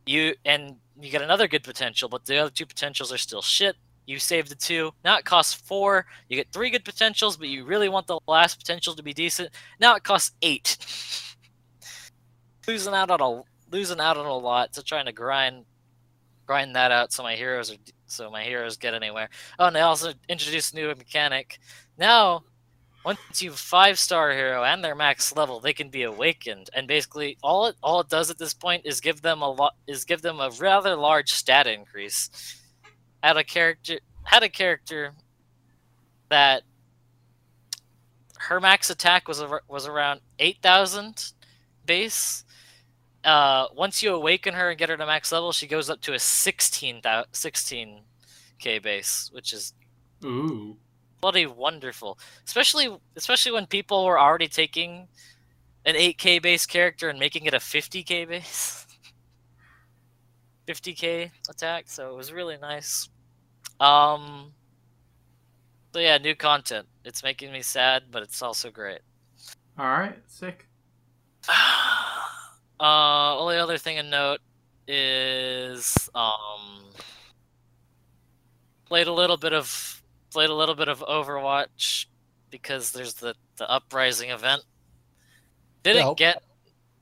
You and you get another good potential, but the other two potentials are still shit. You save the two. Now it costs four. You get three good potentials, but you really want the last potential to be decent. Now it costs eight. losing out on a losing out on a lot. So trying to grind grind that out so my heroes are so my heroes get anywhere. Oh, and they also introduced a new mechanic. Now, once you five star hero and their max level, they can be awakened, and basically all it all it does at this point is give them a lot is give them a rather large stat increase. Had a character had a character that her max attack was was around eight thousand base. Uh, once you awaken her and get her to max level, she goes up to a 16 16k base, which is Ooh. Bloody wonderful. Especially especially when people were already taking an 8k base character and making it a 50k base. 50k attack, so it was really nice. Um so yeah, new content. It's making me sad, but it's also great. All right. Sick. Uh, only other thing to note is um played a little bit of played a little bit of Overwatch because there's the the uprising event. Didn't Nope. get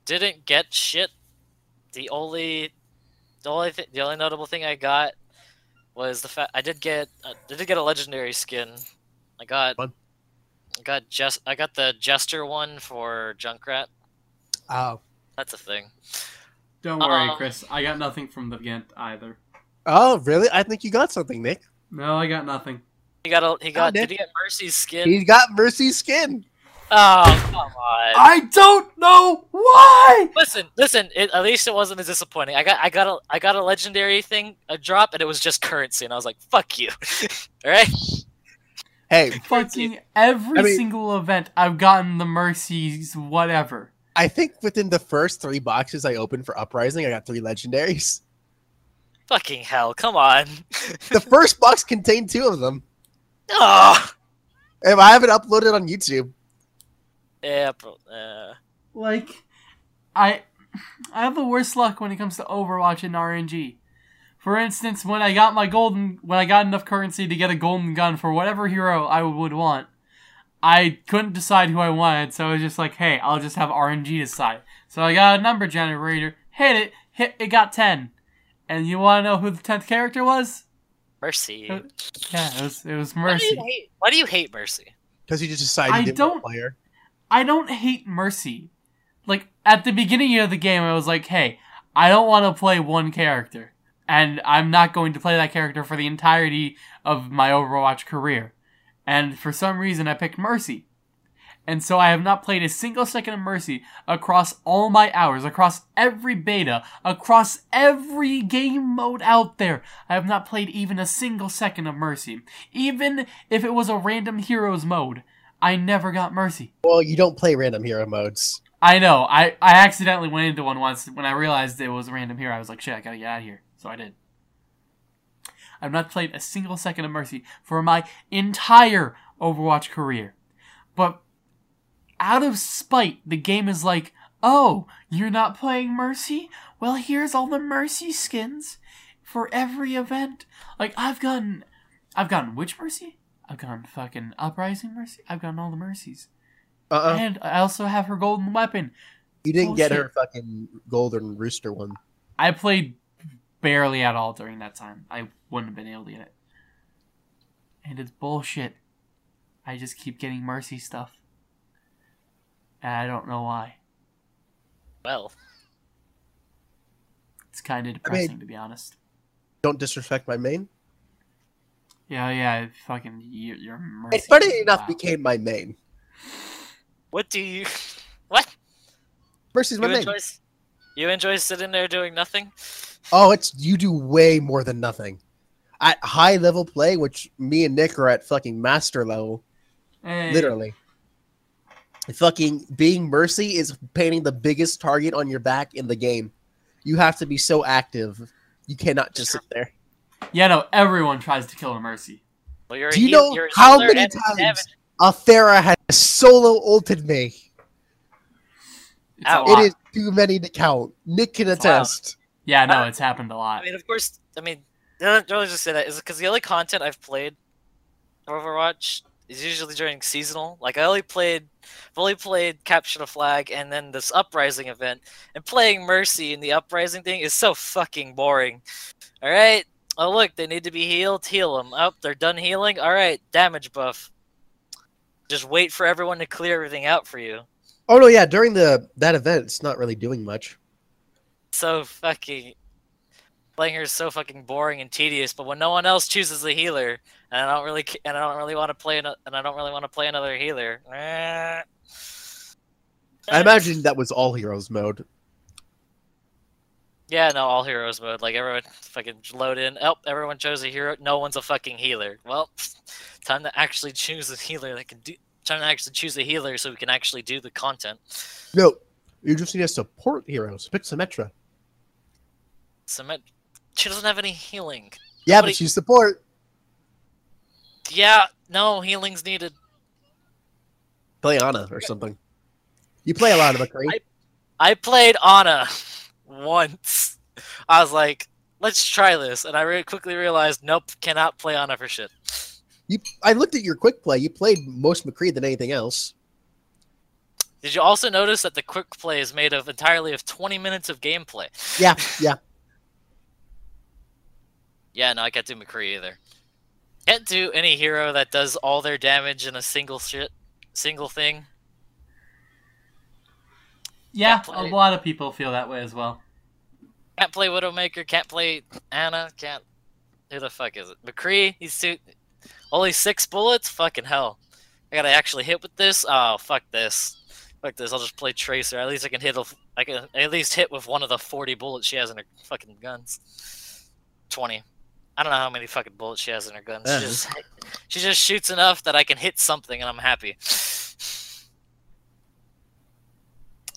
didn't get shit. The only the only th- the only notable thing I got was the fact I did get uh, I did get a legendary skin. I got Fun. I got just I got the jester one for Junkrat. Oh. That's a thing. Don't worry, Uh, Chris. I got nothing from the Ghent either. Oh, really? I think you got something, Nick. No, I got nothing. He got a he got Nick. did he get Mercy's skin? He's got Mercy's skin. Oh come on. I don't know why. Listen, listen. It, at least it wasn't as disappointing. I got, I got a, I got a legendary thing, a drop, and it was just currency, and I was like, "Fuck you!" All right. Hey, Fucking every I mean- single event, I've gotten the mercies, whatever. I think within the first three boxes I opened for Uprising, I got three legendaries. Fucking hell! Come on. The first box contained two of them. Oh. If I have it uploaded on YouTube. Yeah. Bro, uh, Like, I, I have the worst luck when it comes to Overwatch and RNG. For instance, when I got my golden, when I got enough currency to get a golden gun for whatever hero I would want, I couldn't decide who I wanted, so I was just like, hey, I'll just have RNG decide. So I got a number generator, hit it, hit, it got 10. And you want to know who the 10th character was? Mercy. Uh, Yeah, it was, it was Why do you Mercy. hate? Why do you hate Mercy? Because you just decided I you didn't don't- want to play her. I don't hate Mercy. Like at the beginning of the game, I was like, "Hey, I don't want to play one character, and I'm not going to play that character for the entirety of my Overwatch career." And for some reason, I picked Mercy, and so I have not played a single second of Mercy across all my hours, across every beta, across every game mode out there. I have not played even a single second of Mercy, even if it was a random heroes mode. I never got Mercy. Well, you don't play random hero modes. I know. I, I accidentally went into one once when I realized it was a random hero. I was like, shit, I gotta get out of here. So I did. I've not played a single second of Mercy for my entire Overwatch career. But out of spite, the game is like, oh, you're not playing Mercy? Well, here's all the Mercy skins for every event. Like, I've gotten. I've gotten Witch Mercy? I've gotten fucking Uprising Mercy? I've gotten all the Mercies. Uh-uh. And I also have her golden weapon. You didn't get her fucking golden rooster one. I played barely at all during that time. I wouldn't have been able to get it. And it's bullshit. I just keep getting mercy stuff. And I don't know why. Well, It's kind of depressing, to be honest. Don't disrespect my main. Yeah, yeah, fucking, you, you're mercy. It funny enough Wow. became my main. what do you? What? Mercy's my You main. enjoy? You enjoy sitting there doing nothing? Oh, it's you do way more than nothing. At high level play, which me and Nick are at fucking master level, Hey, literally. Fucking being Mercy is painting the biggest target on your back in the game. You have to be so active. You cannot just sit there. Yeah, no, everyone tries to kill a mercy. Well, you're Do you heal- know you're how many and a times damage- Athera has solo ulted me? It's a lot. It is too many to count. Nick can It's attest. Yeah, no, uh, it's happened a lot. I mean, of course. I mean, the only the only reason I say that is because the only content I've played Overwatch is usually during seasonal. Like I only played, I've only played Capture the Flag and then this Uprising event. And playing Mercy in the Uprising thing is so fucking boring. All right. Oh look, they need to be healed. Heal them. Oh, they're done healing. All right, damage buff. Just wait for everyone to clear everything out for you. Oh no, yeah. During the that event, it's not really doing much. So fucking playing is so fucking boring and tedious. But when no one else chooses the healer, and I don't really and I don't really want to play an, and I don't really want to play another healer. eh. I imagine that was all heroes mode. Yeah, no, all heroes mode. Like everyone fucking load in. Oh, everyone chose a hero. No one's a fucking healer. Well, time to actually choose a healer that can do. Time to actually choose a healer so we can actually do the content. No, you just need a support hero. So pick Symmetra. Submit. She doesn't have any healing. Yeah, Nobody- but she's support. Yeah, no healing's needed. Play Ana or something. You play a lot of McCree. I- I played Ana once. I was like, let's try this, and I re quickly realized, nope, cannot play Ana for shit. You, I looked at your quick play. You played most McCree than anything else. Did you also notice that the quick play is made of entirely of 20 minutes of gameplay? Yeah, yeah. Yeah, no, I can't do McCree either. Can't do any hero that does all their damage in a single shit, single thing. Yeah, a lot of people feel that way as well. Can't play Widowmaker, can't play Ana, can't... Who the fuck is it? McCree, he's too... Only six bullets? Fucking hell. I gotta actually hit with this? Oh, fuck this. Fuck this, I'll just play Tracer. At least I can hit... A, I can at least hit with one of the 40 bullets she has in her fucking guns. 20. I don't know how many fucking bullets she has in her guns. Yeah. She just, she just shoots enough that I can hit something and I'm happy.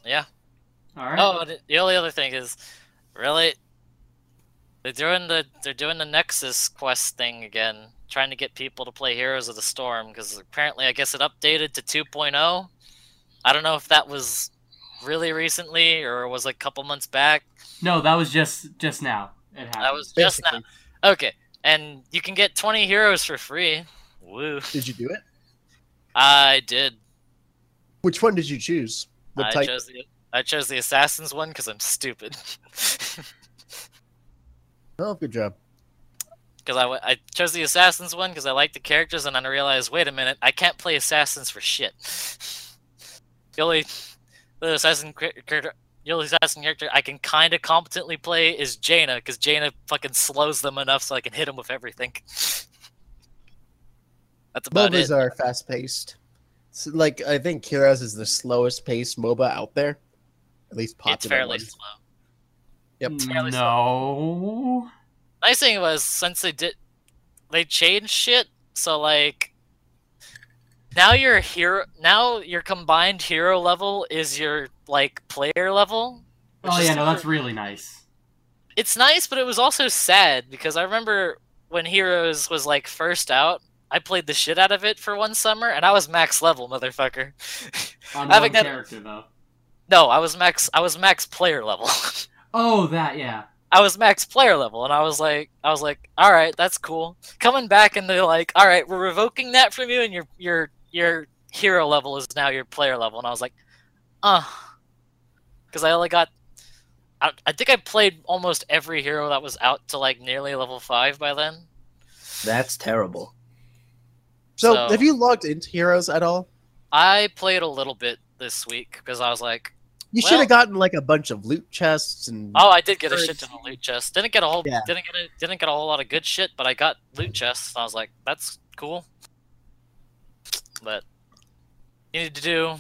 Yeah. All right. Oh, the only other thing is, really, they're doing the they're doing the Nexus quest thing again, trying to get people to play Heroes of the Storm because apparently, I guess it updated to 2.0. I don't know if that was really recently or was like a couple months back. No, that was just just now. It happened. That was just now. Okay, and you can get 20 heroes for free. Woo! Did you do it? I did. Which one did you choose? I type? chose the I chose the Assassins one because I'm stupid. Oh, good job. because I, I chose the assassins one because I like the characters, and then I realized, wait a minute, I can't play assassins for shit. the only the assassin cra- character, the only assassin character I can kind of competently play is Jaina, because Jaina fucking slows them enough so I can hit them with everything. That's about MOBAs it. are fast paced. Like I think Heroes is the slowest paced MOBA out there. At least popular. It's fairly one. slow. Yep. Mm, fairly no. Nice thing was since they did, they changed shit. So like, now your hero, now your combined hero level is your like player level. Oh yeah, no, that's really nice. It's nice, but it was also sad because I remember when Heroes was like first out. I played the shit out of it for one summer, and I was max level, motherfucker. On one character though. no, I was max. I was max player level. Oh, that yeah. I was max player level, and I was like, I was like, all right, that's cool. Coming back, and they're like, all right, we're revoking that from you, and your your your hero level is now your player level, and I was like, uh, because I only got, I, I think I played almost every hero that was out to like nearly level five by then. That's terrible. So, So- have you logged into Heroes at all? I played a little bit this week because I was like, You Well- should have gotten like a bunch of loot chests and oh, I did get a shit ton of loot chests. Didn't get a whole, Yeah. didn't get a, didn't get a whole lot of good shit, but I got loot chests. and I was like, that's cool. But you need to do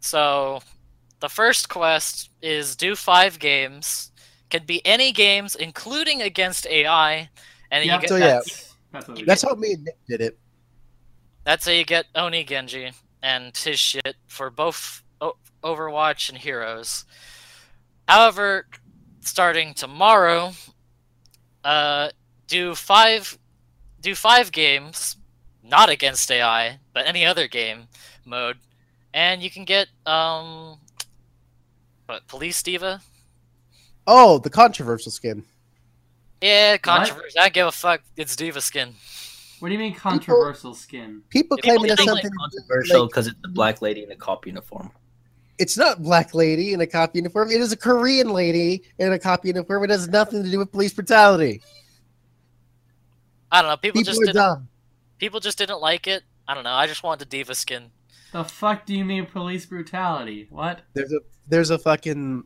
so. The first quest is do five games. Can be any games, including against AI, and Yep, you get So, yeah. that's, that's that's how me and Nick did it. That's how you get Oni Genji and his shit for both Overwatch and Heroes. However, starting tomorrow, uh, do five, do five games, not against AI, but any other game mode, and you can get um, what Police D.Va? Oh, the controversial skin. Yeah, controversy. I don't give a fuck. It's D.Va skin. What do you mean controversial skin? People If claim you it has think, something. like, to do- Controversial like, because it's the black lady in a cop uniform. it's not Black Lady in a cop uniform. It is a Korean lady in a cop uniform. It has nothing to do with police brutality. I don't know. People, People just are didn't. dumb. people just didn't like it. I don't know. I just want the D.Va skin. The fuck do you mean police brutality? What? There's a there's a fucking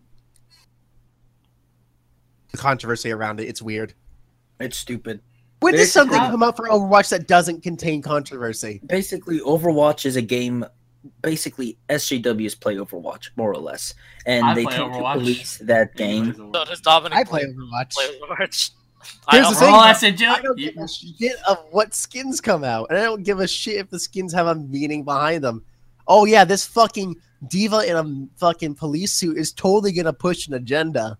controversy around it. It's weird. It's stupid. When does something come out for Overwatch that doesn't contain controversy? Basically, Overwatch is a game. Basically, SJWs play Overwatch more or less, and I they play tend Overwatch. to police that game. So does Dominic I play Overwatch. play Overwatch? I Here's the don't- thing. Oh, I said, I don't give a shit of what skins come out, and I don't give a shit if the skins have a meaning behind them. Oh yeah, this fucking D.Va in a fucking police suit is totally gonna push an agenda.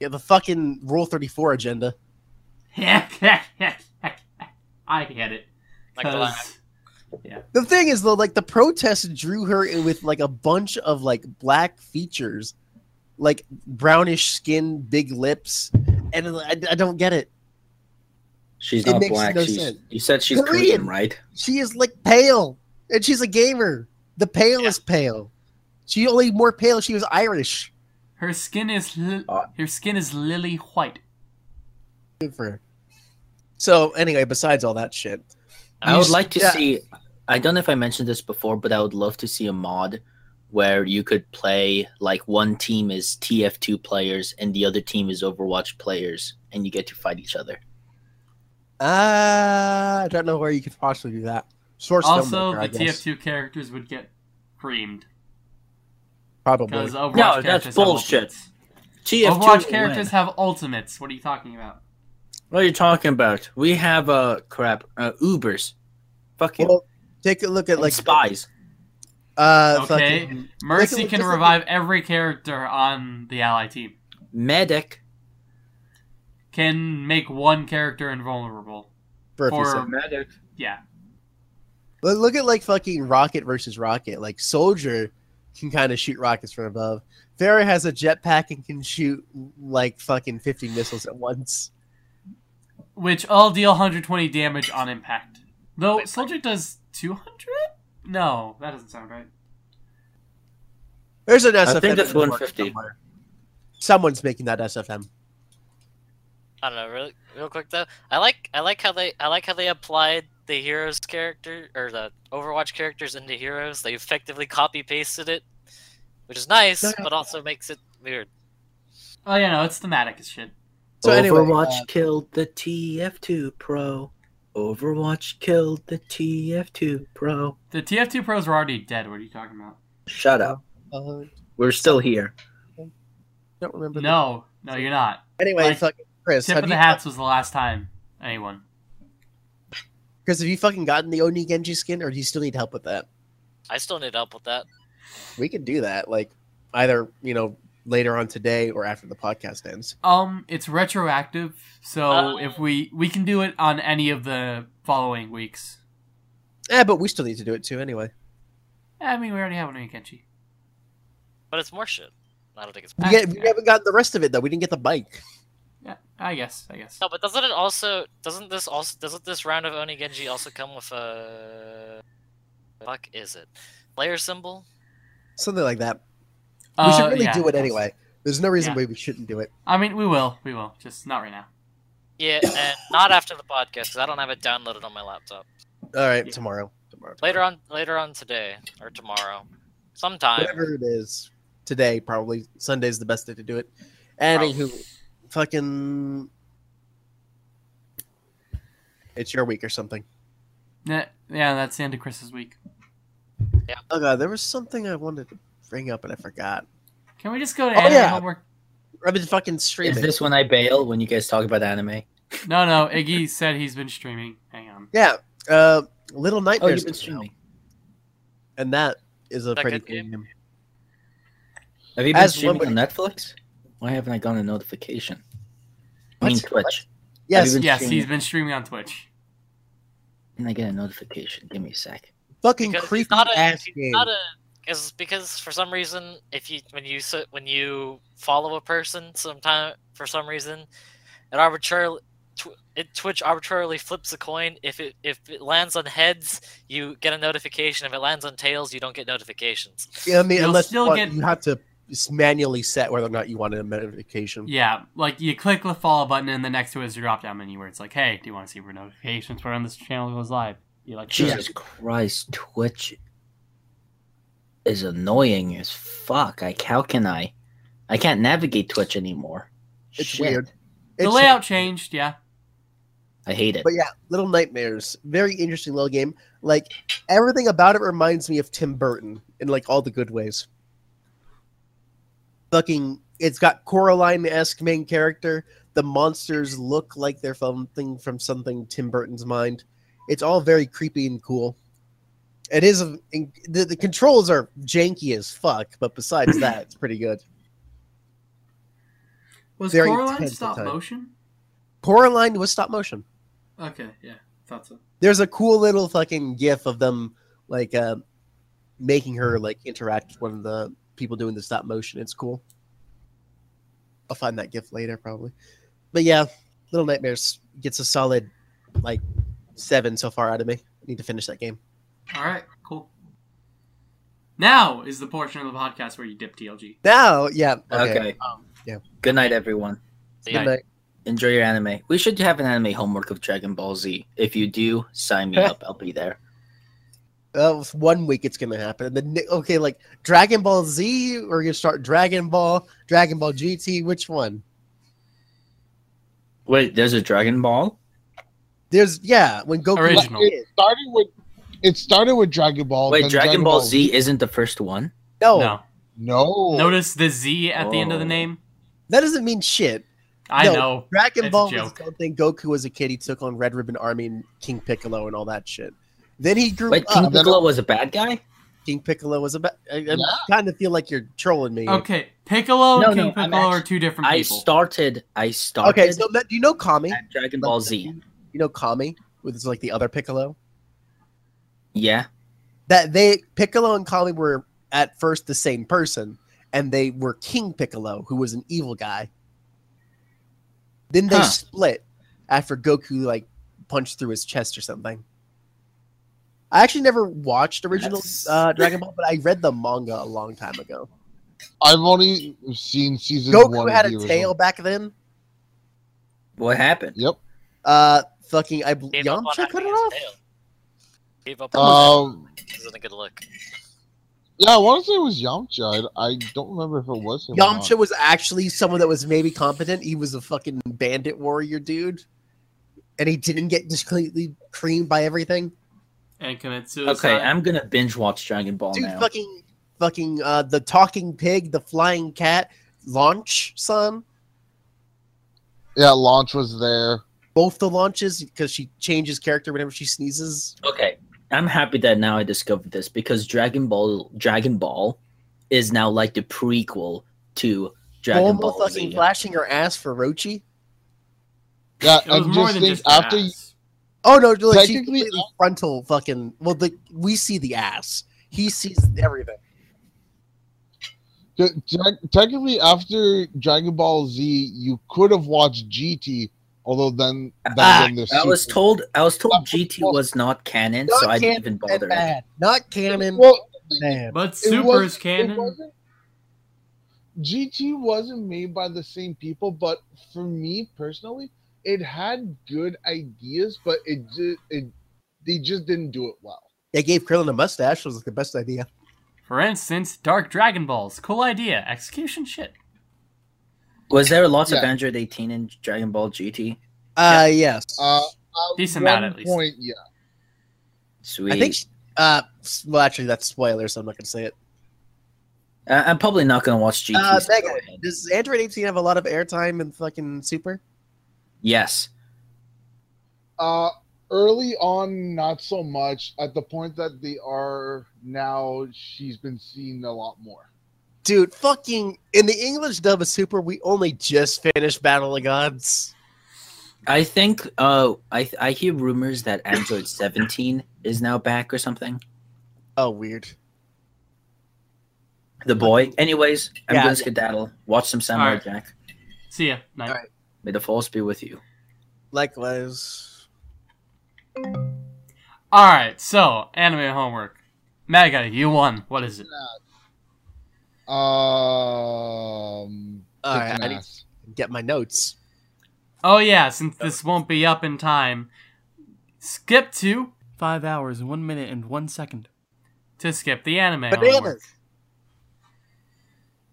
Yeah, the fucking Rule Thirty Four agenda. I get it. Like the 'Cause- The thing is though, like the protest drew her in with like a bunch of like black features, like brownish skin, big lips, and I, I don't get it. She's It not makes black. no she's, sense. You said she's Korean. Korean, right? She is like pale, and she's a gamer. The pale is pale. She only more pale. She was Irish. her skin is li- Uh, her skin is lily white. Good for her. So anyway, besides all that shit, I would like to yeah. see. I don't know if I mentioned this before, but I would love to see a mod where you could play like one team is TF2 players and the other team is Overwatch players, and you get to fight each other. uh, I don't know where you could possibly do that. Source Also, the. TF2 characters would get creamed probably. because Overwatch No, that's bullshit. have. TF2 Overwatch characters win. have ultimates. What are you talking about? What are you talking about? We have uh crap uh, Ubers. Fucking Well, take a look at like like spies. Uh, Okay. fucking, Mercy Like, can just like- revive every character on the ally team. Medic. Can make one character invulnerable. Burpee For- Medic. Yeah. Look look at like fucking Rocket versus Rocket. Like Soldier can kind of shoot rockets from above. Pharah has a jetpack and can shoot like fucking 50 missiles at once. Which all deal 120 damage on impact. Though Soldier does 200? No, that doesn't sound right. There's an SFM. I think that's in the works 150. Someone's making that SFM. I don't know, really, real quick though. I like, I like how they, I like how they applied the heroes character or the Overwatch characters into heroes. They effectively copy pasted it, which is nice, Yeah. but also makes it weird. Oh yeah, no, it's thematic as shit. So anyway, Overwatch uh, killed the TF2 Pro. Overwatch killed the TF2 Pro. The TF2 pros were already dead. What are you talking about? Shut up. Uh, We're still here. don't remember. the- No, no, you're not. Anyway, Like, fucking Chris, Tip of the hats was the last time anyone. Chris, have you fucking gotten the Oni Genji skin, or do you still need help with that? I still need help with that. We can do that, like either you know later on today or after the podcast ends. Um, it's retroactive, so Oh. if we we can do it on any of the following weeks. Yeah, but we still need to do it too anyway. I mean, we already have one in Kenchi. But it's more shit. I don't think it's. We, get, we haven't gotten the rest of it though. We didn't get the bike. Yeah, I guess. I guess. No, but doesn't it also? Doesn't this also? Doesn't this round of Oni Genji also come with a? Fuck is it? Player symbol? Something like that. We Uh, should really yeah, do it anyway. There's no reason Yeah. why we shouldn't do it. I mean, we will. We will. Just not right now. Yeah, and not after the podcast because I don't have it downloaded on my laptop. All right, Yeah. tomorrow. Tomorrow. Later on, later on today or tomorrow, sometime. Whatever it is. Today, probably. Sunday's the best day to do it. Anywho, fucking. It's your week or something. Yeah, yeah, that's the end of Chris's week. Oh god, there was something I wanted to bring up and I forgot. Can we just go to Oh, anime yeah. homework? I've been fucking streaming. Is this when I bail when you guys talk about anime? No, no. Iggy said he's been streaming. Hang on. Yeah, uh, Little Oh, Nightmares, you've been came out, streaming. and that is a That pretty good game? game. Have you been As streaming on Netflix? Why haven't I gotten a notification? I mean What? Twitch. Yes, Have you been Yes, streaming? he's been streaming on Twitch. Can I get a notification? Give me a sec. fucking Because creepy not a, ass game. not a, because because for some reason, if you when you when you follow a person, sometime for some reason, it arbitrarily tw- it Twitch arbitrarily flips a coin. If it if it lands on heads, you get a notification. If it lands on tails, you don't get notifications. Yeah, I mean, You'll unless still you, get- you have to just manually set whether or not you want a notification. Yeah, like you click the follow button, and the next to it is a drop down menu where it's like, "Hey, do you want to see where notifications for when this channel goes live?" You like Jesus Christ, Twitch is annoying as fuck. Like, how can I? I can't navigate Twitch anymore. It's Shit. weird. The It's- layout changed, yeah. I hate it. But yeah, Little Nightmares, very interesting little game. Like everything about it reminds me of Tim Burton in like all the good ways. Fucking, it's got Coraline-esque main character. The monsters look like they're something from something Tim Burton's mind. It's all very creepy and cool. It is a, the, the controls are janky as fuck, but besides that, it's pretty good. Was Very Coraline stop motion? Coraline was stop motion. Okay, yeah, thought so. there's a cool little fucking gif of them like uh, making her like interact with one of the people doing the stop motion. It's cool. I'll find that gif later probably. But yeah, Little Nightmares gets a solid like seven so far out of me. I need to finish that game. All right, cool. Now is the portion of the podcast where you dip TLG. Now, yeah, okay. Okay. Um, yeah. Good night, everyone. See Good ya. night. Enjoy your anime. We should have an anime homework of Dragon Ball Z. If you do, sign me up. I'll be there. Uh, with one week it's gonna happen. And then okay, like Dragon Ball Z, or you start Dragon Ball, Dragon Ball GT. Which one? Wait, there's a Dragon Ball? There's yeah, when Goku Original. It started with it started with Dragon Ball. Wait, then Dragon Ball Z isn't the first one? No, No. No. Notice the Z at the end of the Oh. name? that doesn't mean shit. I No, know. Dragon It's a Ball was joke. something Goku was a kid. He took on Red Ribbon Army and King Piccolo and all that shit. Then he grew Wait, up. King then- Piccolo was a bad guy? King Piccolo was about. I, I Yeah. kind of feel like you're trolling me. Okay, Piccolo No, and King no, I'm Piccolo are two different people. I people. started. I started Okay, so that, do you know Kami? Dragon Ball Z. You know Kami, with like the other Piccolo. Yeah. That they Piccolo and Kami were at first the same person, and they were King Piccolo, who was an evil guy. Then they Huh. split after Goku like punched through his chest or something. I actually never watched original That's- uh, Dragon Ball, but I read the manga a long time ago. I've only seen season one. Goku of had the a original. tail back then. What happened? Yep. Uh, fucking, I Gave Yamcha cut it off. tail. Gave up on Um, it. Isn't a good look. yeah, I want to say it was Yamcha. I, I don't remember if it was him. or not. Yamcha was actually someone that was maybe competent. He was a fucking bandit warrior dude, and he didn't get just completely creamed by everything. And commit suicide. Okay, I'm gonna binge watch Dragon Ball Dude, now. fucking, fucking, uh, the talking pig, the flying cat, launch son. Yeah, launch was there. Both the launches because she changes character whenever she sneezes. Okay, I'm happy that now I discovered this because Dragon Ball Dragon Ball is now like the prequel to Dragon Bulma Ball fucking Z. flashing her ass for Roshi. Yeah, It was and more just than think just after you, ass. Oh no, like she Technically, completely frontal fucking. Well, the we see the ass. He sees everything. te- te- technically after Dragon Ball Z, you could have watched GT, although then that Ah, then I was sequel- told I was told GT was not canon, Not so I didn't even bother. bad. Not canon. Well, bad. But Super Super's was- it canon. GT wasn't made by the same people, but for me personally, it had good ideas, but it just it they just didn't do it well. They gave Krillin a mustache. Was like the best idea. For instance, Dark Dragon Balls. Cool idea. Execution shit. Was there lots of Android 18 in Dragon Ball GT? Uh, yes. Uh, at Decent one amount, at least. Point, yeah. Sweet. I think. She, uh, well, actually, that's spoilers, so I'm not gonna say it. I- I'm probably not gonna watch GT. Uh, so go Mega, ahead. does Android 18 have a lot of airtime in fucking Super? Yes. Uh, early on, not so much. At the point that they are now, she's been seen a lot more. Dude, fucking in the English dub of Super, we only just finished Battle of Gods. I think uh I I hear rumors that Android 17 is now back or something. Oh, weird. The boy. Anyways, I'm Yeah. gonna skedaddle. Watch some Samurai Alright. Jack. See ya. Night. Alright. May the force be with you. Likewise. Alright, so, anime homework. Mega, you won. What is it? Um, All right, I need to get my notes. Oh yeah, since this won't be up in time, skip to five hours one minute and one second to skip the anime. homework.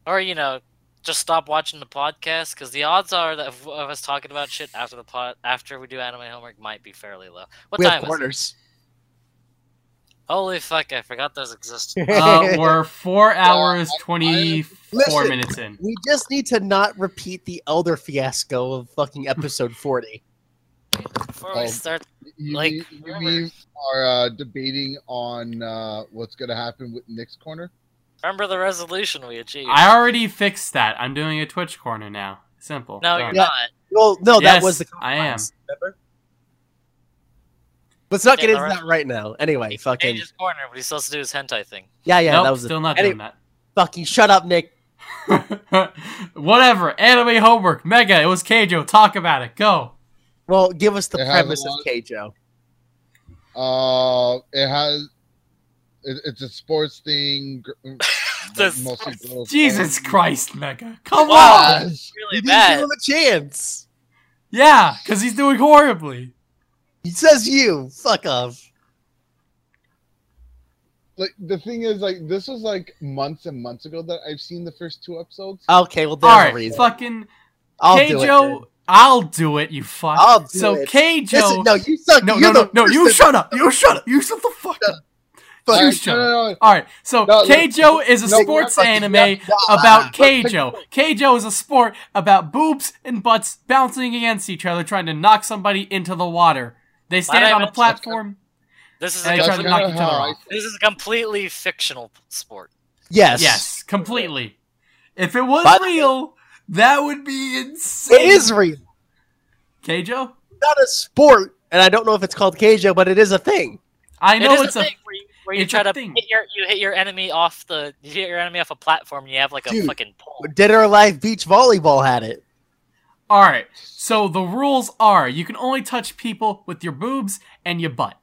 Or you know, just stop watching the podcast because the odds are that of, of us talking about shit after the pod after we do anime homework might be fairly low. What We time have is it? corners. Holy fuck! I forgot those existed. Uh, we're four hours, I- I- 24 Listen. minutes in. We just need to not repeat the Elder fiasco of fucking episode 40. Before we Oh. start, You, Like, mean- you mean are uh, debating on uh, what's going to happen with Nick's corner? Remember the resolution we achieved. I already fixed that. I'm doing a Twitch corner now. Simple. no, Done. you're not. Well, no, Yes, that was the I am. remember? Let's not Okay, get into that right now. Anyway, fucking Cage's corner, but he's supposed to do his hentai thing. yeah, yeah, nope, that was still the, not any- doing that. fucking shut up, Nick. Whatever. Anime homework. Mega. It was Keijo. Talk about it. Go. Well, give us the It premise of lot- Keijo. Uh, it has. It, it's a sports thing. gr- mostly girls. Jesus Christ, Mega. Come Wow. on. Really You didn't give him a chance. Yeah, because he's doing horribly. He says you. Fuck off. Like the thing is, like this was like months and months ago that I've seen the first two episodes. Okay, well, there's All a reason. fucking I'll do it. I'll do it, you fuck. I'll do so it. Keijo. Listen, no, you suck. no, You're no, the no, no, you shut up. You shut up. You shut the fuck up. Fuck you Uh, no, no, no. All right, so No, look, Keijo is a no, sports fucking- anime yeah, about yeah. Keijo. Keijo is a sport about boobs and butts bouncing against each other, trying to knock somebody into the water. They stand on a platform This is and a they try That's to knock each other off. this is a completely fictional sport. Yes. Yes, completely. If it was By the way- real, that would be insane. It is real. Keijo? Not a sport, and I don't know if it's called Keijo, but it is a thing. I know is it's a a thing where you, where you it's try to thing. hit your you hit your enemy off the you hit your enemy off a platform. and You have like a Dude. fucking pole. Dead or Alive Beach Volleyball had it. All right. So the rules are you can only touch people with your boobs and your butt.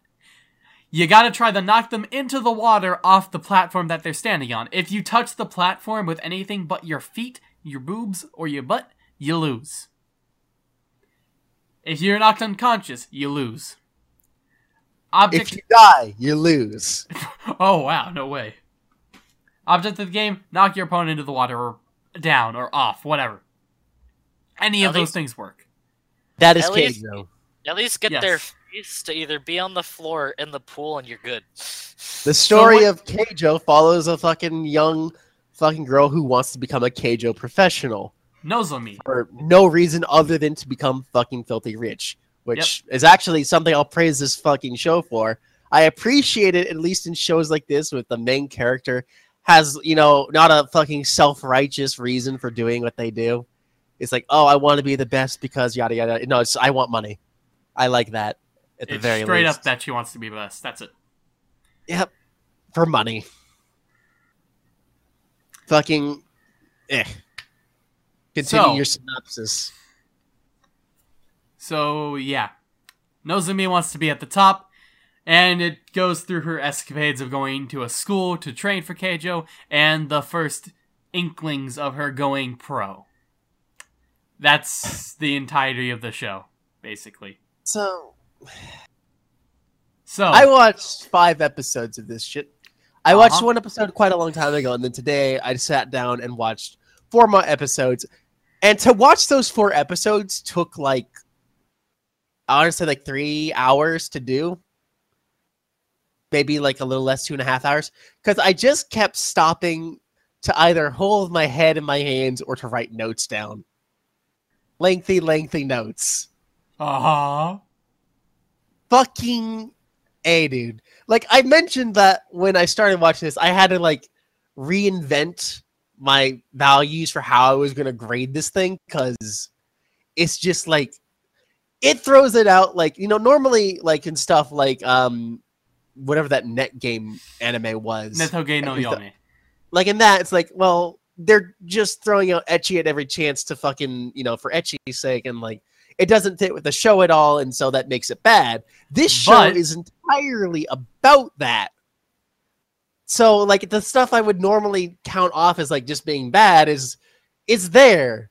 You got to try to knock them into the water off the platform that they're standing on. If you touch the platform with anything but your feet, your boobs, or your butt, you lose. If you're knocked unconscious, you lose. Object If you die, you lose. Oh wow, no way. Object of the game, knock your opponent into the water or down or off, whatever. Any At of those things work. That is At least- Keijo. At least get Yes. their face to either be on the floor or in the pool, and you're good. The story what- of Keijo follows a fucking young fucking girl who wants to become a Keijo professional Nozomi. for no reason other than to become fucking filthy rich, which is actually something I'll praise this fucking show for. I appreciate it at least in shows like this with the main character has, you know, not a fucking self-righteous reason for doing what they do. It's like, oh, I want to be the best because yada yada. No, it's I want money. I like that at the It's very straight least. up that she wants to be the best. That's it. Yep. For money. Fucking eh. Continue So- your synopsis. So yeah, Nozomi wants to be at the top, and it goes through her escapades of going to a school to train for Keijo, and the first inklings of her going pro. That's the entirety of the show, basically. So So I watched five episodes of this shit. I watched Uh-huh. one episode quite a long time ago, and then today I sat down and watched four more episodes. And to watch those four episodes took like I want to say like three hours to do. Maybe like a little less, two and a half hours. Because I just kept stopping to either hold my head in my hands or to write notes down. Lengthy, lengthy notes uh huh. fucking a dude like i mentioned that when i started watching this i had to like reinvent my values for how i was going to grade this thing because it's just like it throws it out like you know normally like in stuff like um whatever that net game anime was. Netoge no Yome. like in that it's like well they're just throwing out ecchi at every chance to fucking you know for ecchi's sake and like it doesn't fit with the show at all and so that makes it bad. This show But- is entirely about that. So like the stuff i would normally count off as like just being bad is is there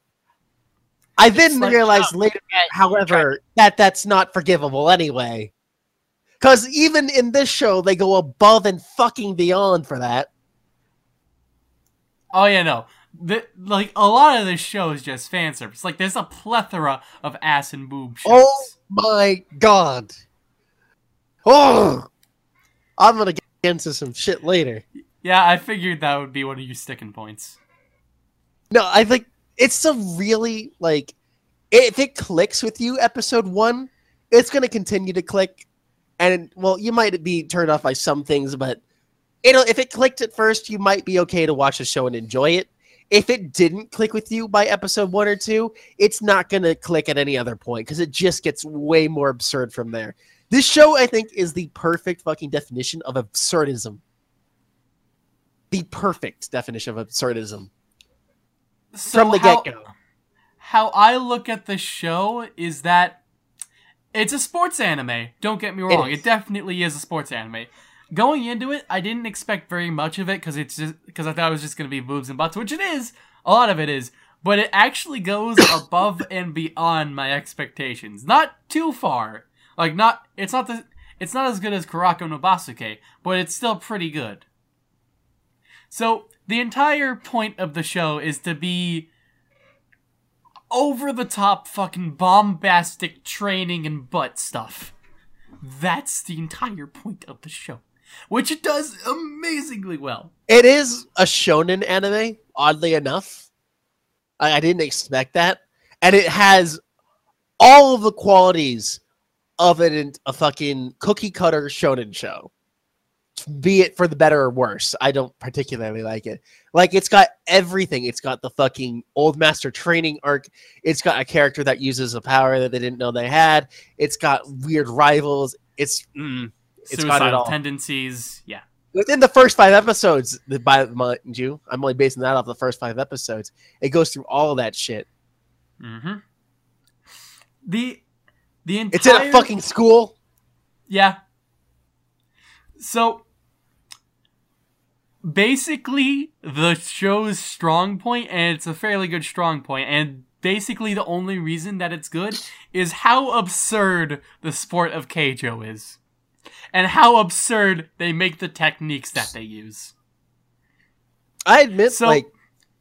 i then like- realized oh, later Yeah, however that that's not forgivable anyway Because even in this show, they go above and fucking beyond for that. Oh yeah, no. The, like a lot of this show is just fan service. Like there's a plethora of ass and boob shows. Oh my god. Oh, I'm gonna get into some shit later. Yeah, I figured that would be one of your sticking points. No, I think it's a really like if it clicks with you, episode one, it's gonna continue to click, and well, you might be turned off by some things, but it'll if it clicked at first, you might be okay to watch the show and enjoy it. If it didn't click with you by episode one or two, it's not gonna click at any other point because it just gets way more absurd from there. This show, I think, is the perfect fucking definition of absurdism. The perfect definition of absurdism So from the how- get-go. how I look at the show is that it's a sports anime. Don't get me wrong; is. it, definitely is a sports anime. Going into it, I didn't expect very much of it because it's just because I thought it was just going to be boobs and butts, which it is. A lot of it is, but it actually goes above and beyond my expectations. Not too far. Like not, it's not the, it's not as good as Kuroko no Basuke, but it's still pretty good. So the entire point of the show is to be over the top fucking bombastic training and butt stuff. That's the entire point of the show. Which it does amazingly well. It is a shonen anime, oddly enough. I, I didn't expect that. And it has all of the qualities of an, a fucking cookie cutter shonen show. Be it for the better or worse. I don't particularly like it. Like, it's got everything. It's got the fucking old master training arc. It's got a character that uses a power that they didn't know they had. It's got weird rivals. It's, mm, it's got it all. tendencies. Yeah. within the first five episodes, the- by mind you, I'm only basing that off the first five episodes. It goes through all of that shit. Mm-hmm. The the entire It's in a fucking school. Yeah. So basically the show's strong point and it's a fairly good strong point and basically the only reason that it's good is how absurd the sport of keijo is and how absurd they make the techniques that they use. I admit, So, like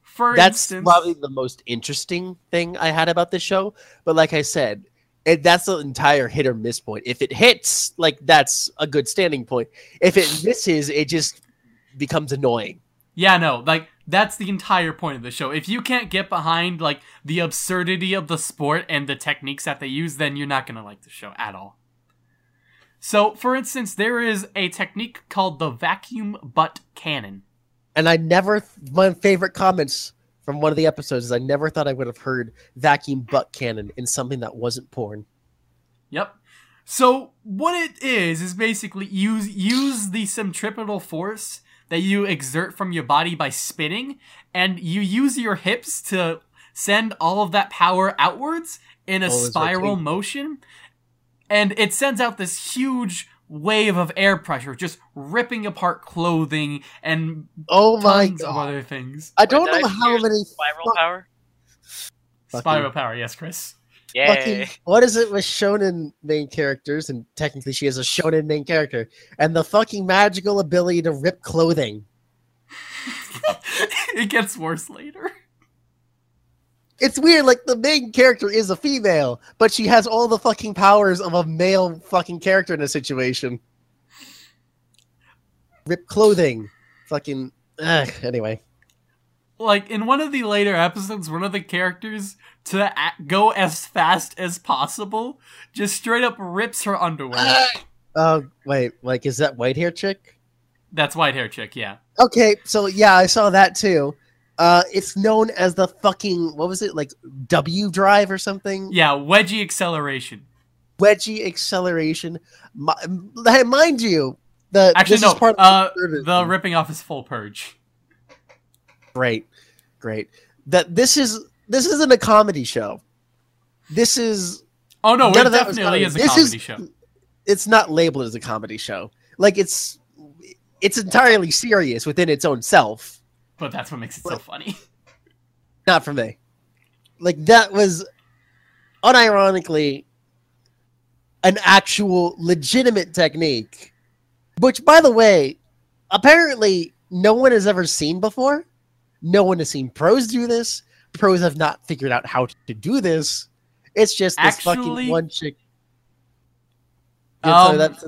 For that's instance, probably the most interesting thing I had about this show. But like I said, it, that's the entire hit or miss point. If it hits, like that's a good standing point. If it misses, it just becomes annoying. Yeah, no, like that's the entire point of the show. If you can't get behind like the absurdity of the sport and the techniques that they use, then you're not gonna like the show at all. So, for instance, there is a technique called the vacuum butt cannon. And I never, my favorite comments from one of the episodes is I never thought I would have heard vacuum butt cannon in something that wasn't porn. Yep. So what it is is basically use use the centripetal force that you exert from your body by spinning, and you use your hips to send all of that power outwards in a Oh, spiral rotating. motion, and it sends out this huge wave of air pressure, just ripping apart clothing and Oh my tons of god. other things. I don't did I know how many Spiral fuck- power. Spiral power, yes, Chris. Fucking what is it with shonen main characters? And technically she is a shonen main character. And the fucking magical ability to rip clothing. It gets worse later. it's weird like the main character is a female but she has all the fucking powers of a male fucking character in a situation. Rip clothing. Fucking ugh, anyway like in one of the later episodes, one of the characters to a- go as fast as possible just straight up rips her underwear. oh wait like is that white hair chick That's white hair chick, yeah. Okay, so yeah, I saw that too. Uh, it's known as the fucking what was it like W drive or something? Yeah, wedgie acceleration. Wedgie acceleration. Mi- mind you, the Actually, this no. is part of uh, absurdism. the ripping off is full purge. great, great. That this is this isn't a comedy show. This is Oh no, None it that definitely is a This comedy is- show. it's not labeled as a comedy show. Like it's it's entirely serious within its own self. But that's what makes it so funny. Not for me. Like that was unironically an actual legitimate technique, which, by the way, apparently no one has ever seen before. No one has seen pros do this. Pros have not figured out how to do this. It's just this Actually- fucking one chick. So Um, that's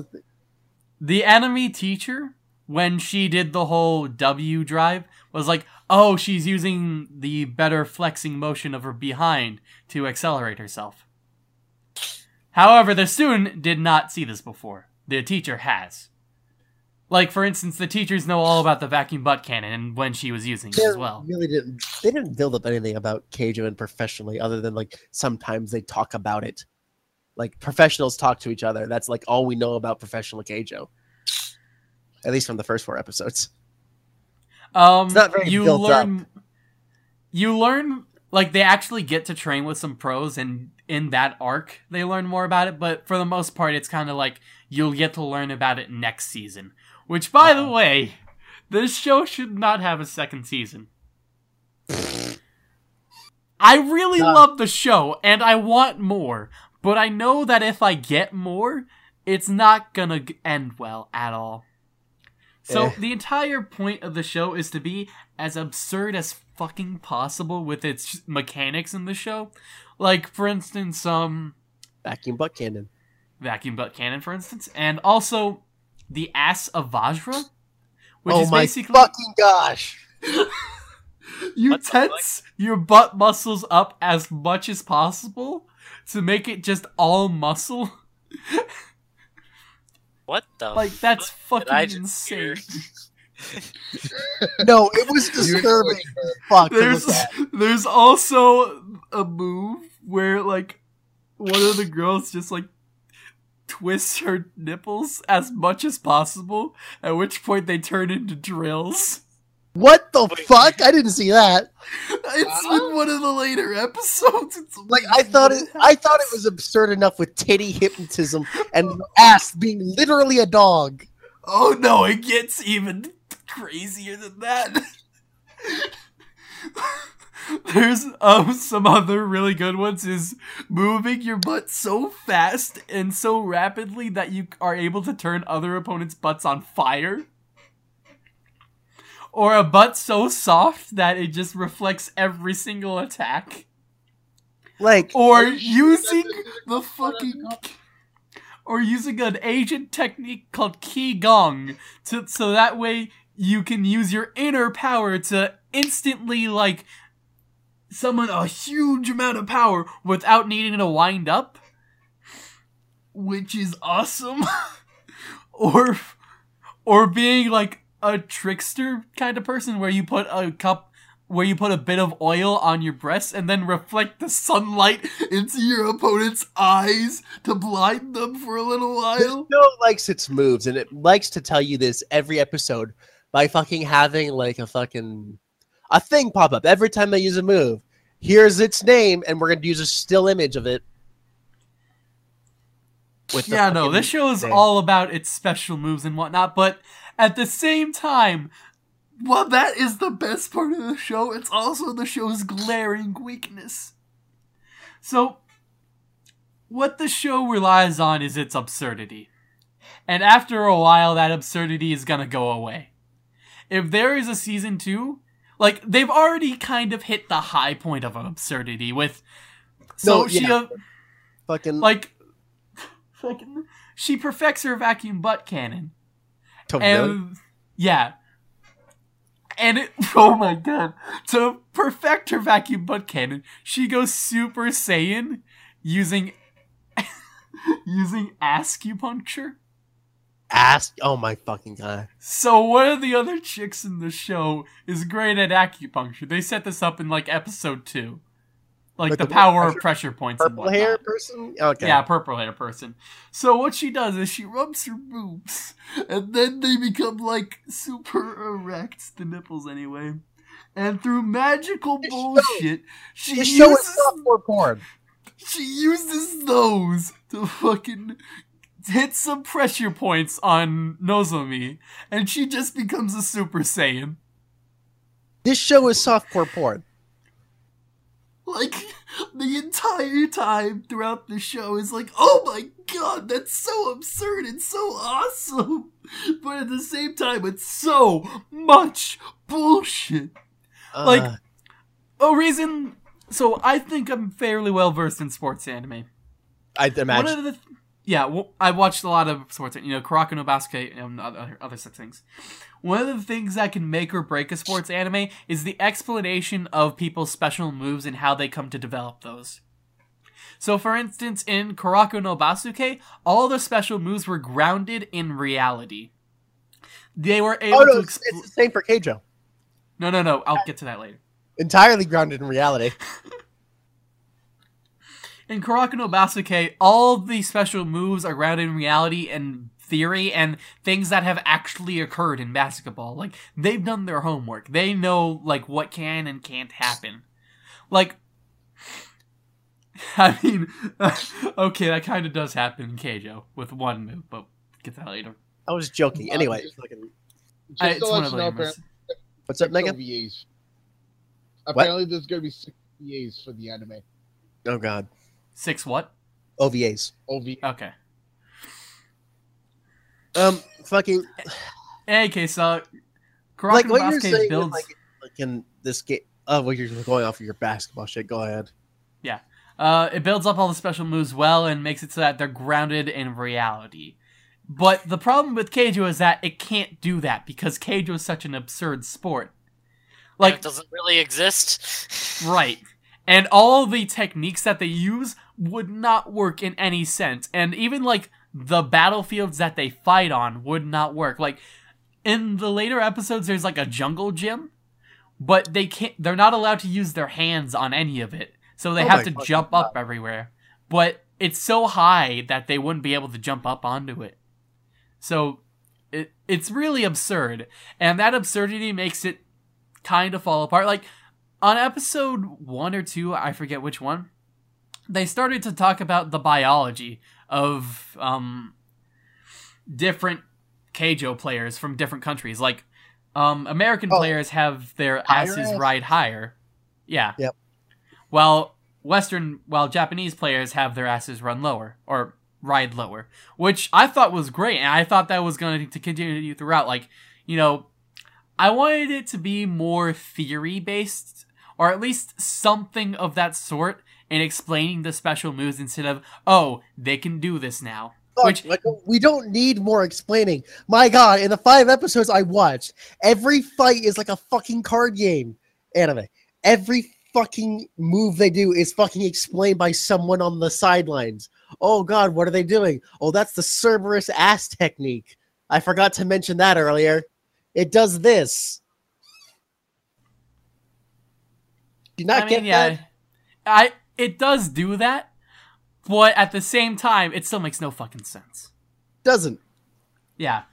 the enemy teacher when she did the whole W drive was like, "Oh, she's using the better flexing motion of her behind to accelerate herself." However, the student did not see this before. The teacher has. Like for instance, the teachers know all about the vacuum butt cannon and when she was using it as well. really didn't. They didn't build up anything about Keijo and professionally, other than like sometimes they talk about it. Like professionals talk to each other. That's like all we know about professional Keijo. At least from the first four episodes. Um, It's not very you built learn, you learn like they actually get to train with some pros, and in that arc, they learn more about it. But for the most part, it's kind of like you'll get to learn about it next season. Which, by the way, this show should not have a second season. I really Uh. love the show, and I want more. But I know that if I get more, it's not gonna end well at all. So Eh. the entire point of the show is to be as absurd as fucking possible with its mechanics in the show. Like for instance, um Vacuum butt cannon. vacuum butt cannon for instance, and also the ass of Vajra, which oh is my basically fucking gosh! you What tense your butt muscles up as much as possible to make it just all muscle. What the? Like that's fuck fucking insane. No, it was disturbing. Fuck. there's there's also a move where like one of the girls just like twists her nipples as much as possible at which point they turn into drills What the Wait. fuck? I didn't see that. it's in one of the later episodes it's Like I thought it. I thought it was absurd enough with titty hypnotism and ass being literally a dog. oh no it gets even crazier than that There's um some other really good ones is moving your butt so fast and so rapidly that you are able to turn other opponents' butts on fire. Or a butt so soft that it just reflects every single attack. Like Or using the fucking or using an Asian technique called Qigong to so that way you can use your inner power to instantly like summon a huge amount of power without needing to wind up which is awesome or or being like a trickster kind of person where you put a cup where you put a bit of oil on your breast and then reflect the sunlight into your opponent's eyes to blind them for a little while. show likes its moves, and it likes to tell you this every episode by fucking having like a fucking a thing pop up every time they use a move. Here's its name, and we're gonna use a still image of it. With Yeah, no, this show is thing. all about its special moves and whatnot, but at the same time, while that is the best part of the show, it's also the show's glaring weakness. So, what the show relies on is its absurdity. And after a while, that absurdity is gonna go away. If there is a season two, like, they've already kind of hit the high point of absurdity with. So No, she, yeah. uh, fucking like fucking she perfects her vacuum butt cannon and yeah and it oh my god to perfect her vacuum butt cannon she goes super saiyan using using acupuncture ass. Oh my fucking god! so one of the other chicks in the show is great at acupuncture they set this up in like episode two like the, the power pressure- of pressure points Purple hair person. Okay. Yeah, purple hair person. So what she does is she rubs her boobs, and then they become like super erect, the nipples anyway. And through magical This show- bullshit, she This show is uses softcore porn. she uses those to fucking hit some pressure points on Nozomi, and she just becomes a Super Saiyan. This show is softcore porn. Like the entire time throughout the show is like, oh my god, that's so absurd and so awesome. But at the same time, it's so much bullshit. Like- Uh, A reason. So I think I'm fairly well versed in sports anime. One imagine. of the, yeah, well, I watched a lot of sports, you know, Kuroko no Basket and other, other such things. One of the things that can make or break a sports anime is the explanation of people's special moves and how they come to develop those. So, for instance, in Kuroko no Basuke, all the special moves were grounded in reality. They were able Oh no, to expl- it's the same for Keijo. no, no, no. I'll get to that later. Entirely grounded in reality. In Kuroko no Basuke, all the special moves are grounded in reality and theory and things that have actually occurred in basketball. Like they've done their homework. They know like what can and can't happen. Like I mean, okay, that kind of does happen in Keijo with one move, but get that later. I was joking. Anyway, just- fucking- I- it's one of the know, gamers. what's up, six Megan? OVAs. Apparently, there's going to be six OVAs for the anime. Oh god, Six what? OVAs. OV. Okay. Um, fucking In any case, uh, like no what you're saying. builds. Like, like in this game. Oh, well, you're going off of your basketball shit. Go ahead. Yeah. Uh, it builds up all the special moves well and makes it so that they're grounded in reality. But the problem with Keijo is that it can't do that because Keijo is such an absurd sport. Like, Like, it doesn't really exist. right. And all the techniques that they use would not work in any sense. And even, like, the battlefields that they fight on would not work. Like, in the later episodes, there's, like, a jungle gym, but they can't, they're not allowed to use their hands on any of it. So they Oh have to fucking jump up everywhere. But it's so high that they wouldn't be able to jump up onto it. So it it's really absurd. And that absurdity makes it kind of fall apart. Like on episode 1 or 2, I forget which one, they started to talk about the biology of um different Keijo players from different countries. Like um American Oh. players have their asses ass? ride higher. Yeah. Yep. While Western, while Japanese players have their asses run lower or ride lower, which I thought was great, and I thought that was going to continue throughout. Like, you know, I wanted it to be more theory based, or at least something of that sort, in explaining the special moves instead of, oh, they can do this now. Which- like, we don't need more explaining. My God, in the five episodes I watched, every fight is like a fucking card game anime. Every fucking move they do is fucking explained by someone on the sidelines. Oh God, what are they doing? Oh, that's the Cerberus ass technique. I forgot to mention that earlier. It does this. Do not I get yeah, that? I it does do that, but at the same time, it still makes no fucking sense. Doesn't. Yeah.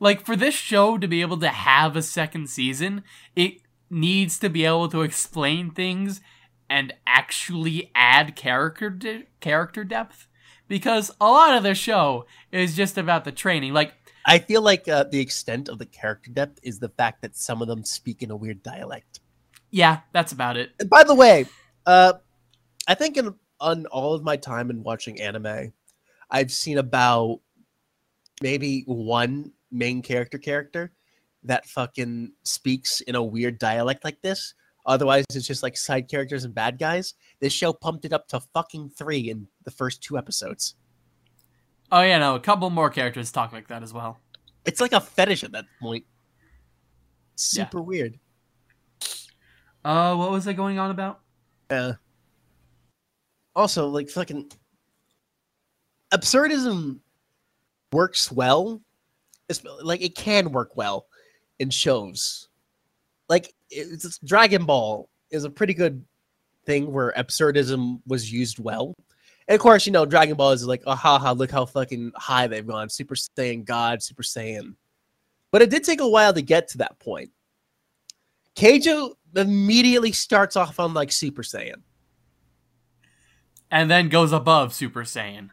Like for this show to be able to have a second season, it needs to be able to explain things and actually add character de- character depth because a lot of the show is just about the training. Like I feel like uh, the extent of the character depth is the fact that some of them speak in a weird dialect. yeah, that's about it. And by the way, uh, I think in on all of my time in watching anime, I've seen about maybe one main character character that fucking speaks in a weird dialect like this. Otherwise, it's just like side characters and bad guys. This show pumped it up to fucking three in the first two episodes. Oh yeah, no, a couple more characters talk like that as well. It's like a fetish at that point. Yeah. Super weird. Uh, what was I going on about? Yeah. Also, like fucking absurdism works well. It's, like it can work well in shows. Like it's, Dragon Ball is a pretty good thing where absurdism was used well. And of course, you know, Dragon Ball is like, oh, haha, look how fucking high they've gone. Super Saiyan God, Super Saiyan. But it did take a while to get to that point. Keijo immediately starts off on like Super Saiyan. And then goes above Super Saiyan.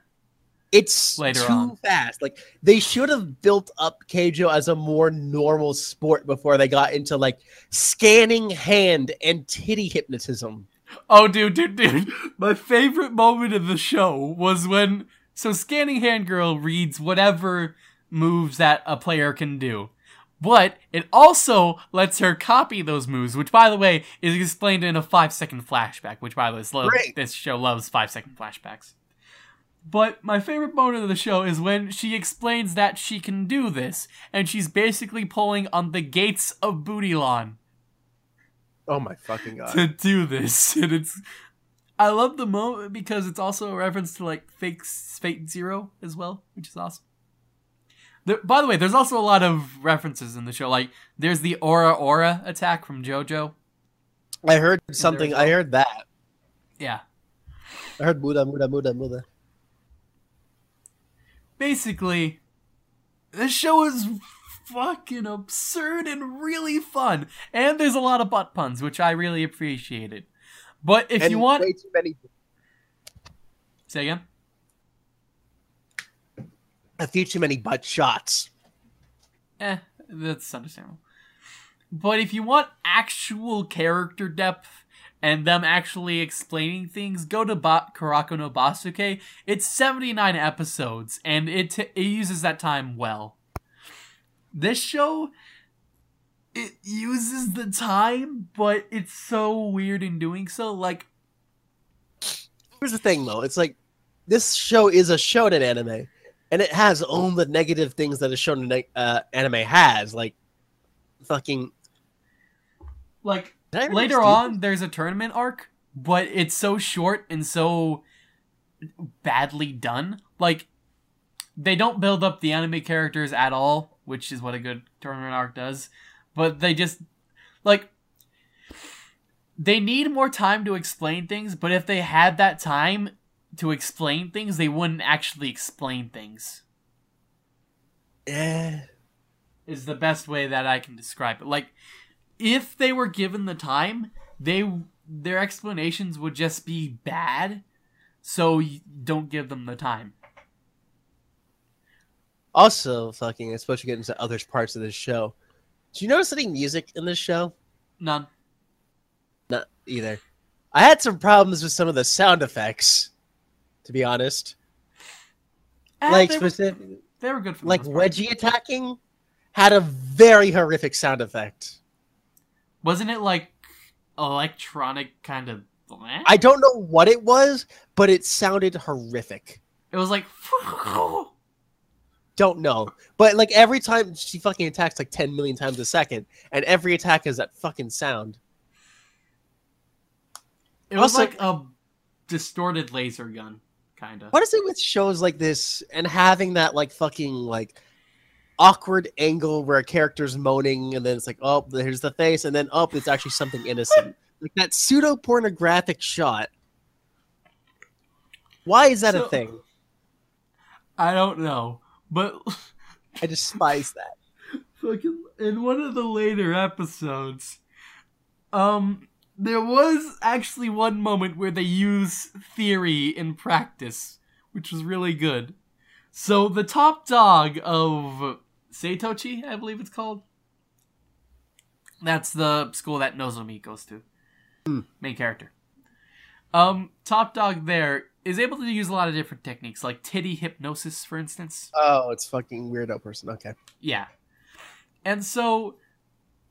It's Later too on. fast. Like they should have built up Keijo as a more normal sport before they got into like scanning hand and titty hypnotism. Oh, dude, dude, dude. My favorite moment of the show was when So Scanning Hand Girl reads whatever moves that a player can do. But it also lets her copy those moves, which, by the way, is explained in a five second flashback. Which, by the way, this, lo- this show loves five second flashbacks. But my favorite moment of the show is when she explains that she can do this, and she's basically pulling on the gates of Bootylon Oh my fucking god. to do this, and it's. I love the moment because it's also a reference to like fake Fate Zero as well, which is awesome. There, by the way, there's also a lot of references in the show. Like there's the Ora Ora attack from JoJo. I heard something. I heard that. Yeah, I heard Muda, Muda, Muda, Muda. basically, this show is fucking absurd and really fun, and there's a lot of butt puns, which I really appreciated. But if And you want, way too many, say again. A few too many butt shots. Eh, that's understandable. But if you want actual character depth and them actually explaining things, go to ba- Kuroko no Basuke. It's 79 episodes, and it, t- it uses that time well. This show, it uses the time, but it's so weird in doing so. Like, Here's the thing, though. It's like this show is a shonen anime, and it has all the negative things that a shonen uh, anime has, like fucking. like Did I ever later on there's a tournament arc but it's so short and so badly done like they don't build up the anime characters at all which is what a good tournament arc does but they just like they need more time to explain things but if they had that time to explain things they wouldn't actually explain things Eh. is the best way that I can describe it. Like, if they were given the time, they their explanations would just be bad. So don't give them the time. Also, fucking, I suppose you get into other parts of this show. Do you notice any music in this show? None. Not either. I had some problems with some of the sound effects, to be honest. Eh, like they, were, specific, they were good for like most wedgie attacking had a very horrific sound effect. Wasn't it like electronic kind of? I don't know what it was, but it sounded horrific. It was like. Don't know. But like every time she fucking attacks like 10 million times a second, and every attack has that fucking sound. It was Also- like a distorted laser gun, kind of. What is it with shows like this and having that like fucking like awkward angle where a character's moaning and then it's like, oh, here's the face, and then oh, it's actually something innocent. like that pseudo pornographic shot. Why is that So- a thing? I don't know, but I despise that. fucking in one of the later episodes um there was actually one moment where they use theory in practice which was really good so the top dog of Setouchi i believe it's called that's the school that nozomi goes to main character um top dog there is able to use a lot of different techniques like titty hypnosis for instance Oh, it's fucking weirdo person. Okay. yeah. And so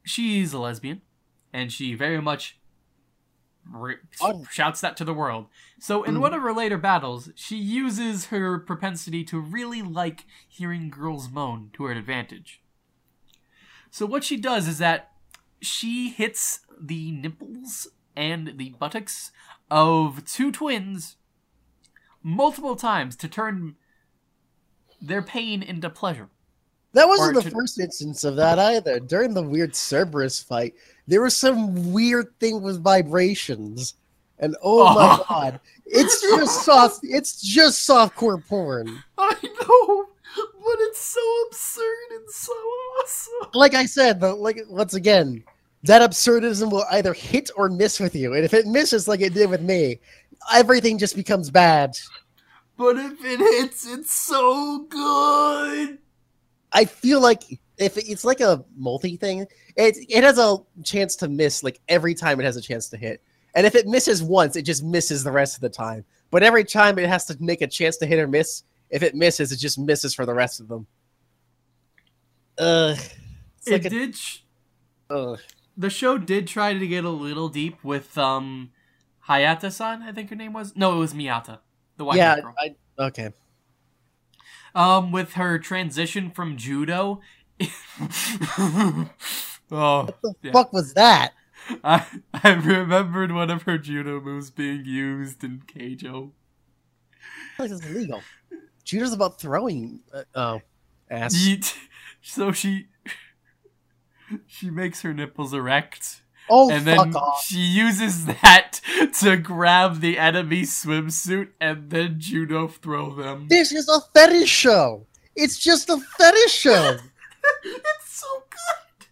she's a lesbian, and she very much Oh. shouts that to the world. So in Mhm. one of her later battles, she uses her propensity to really like hearing girls moan to her advantage. So what she does is that she hits the nipples and the buttocks of two twins multiple times to turn their pain into pleasure. That wasn't the to- first instance of that either. During the weird Cerberus fight, there was some weird thing with vibrations. And oh, oh. my Oh. god, it's just soft it's just softcore porn. I know, but it's so absurd and so awesome. Like I said, like once again, that absurdism will either hit or miss with you. And if it misses like it did with me, everything just becomes bad. But if it hits, it's so good. I feel like if it's like a multi thing, it it has a chance to miss like every time it has a chance to hit. And if it misses once, it just misses the rest of the time. But every time it has to make a chance to hit or miss, If it misses, it just misses for the rest of them. Uh, it's it like a, did. Ugh. the show did try to get a little deep with um Hayata-san, I think her name was. No, it was Miyata, the white yeah, girl. I, okay. Um, with her transition from judo. oh, what Yeah. Fuck was that? I I remembered one of her judo moves being used in Keijo. Like it's illegal. Judo's about throwing. Uh, oh, ass. So she she makes her nipples erect, oh, and fuck then off. she uses that to grab the enemy swimsuit and then judo throw them. This is a fetish show. It's just a fetish show. it's so good.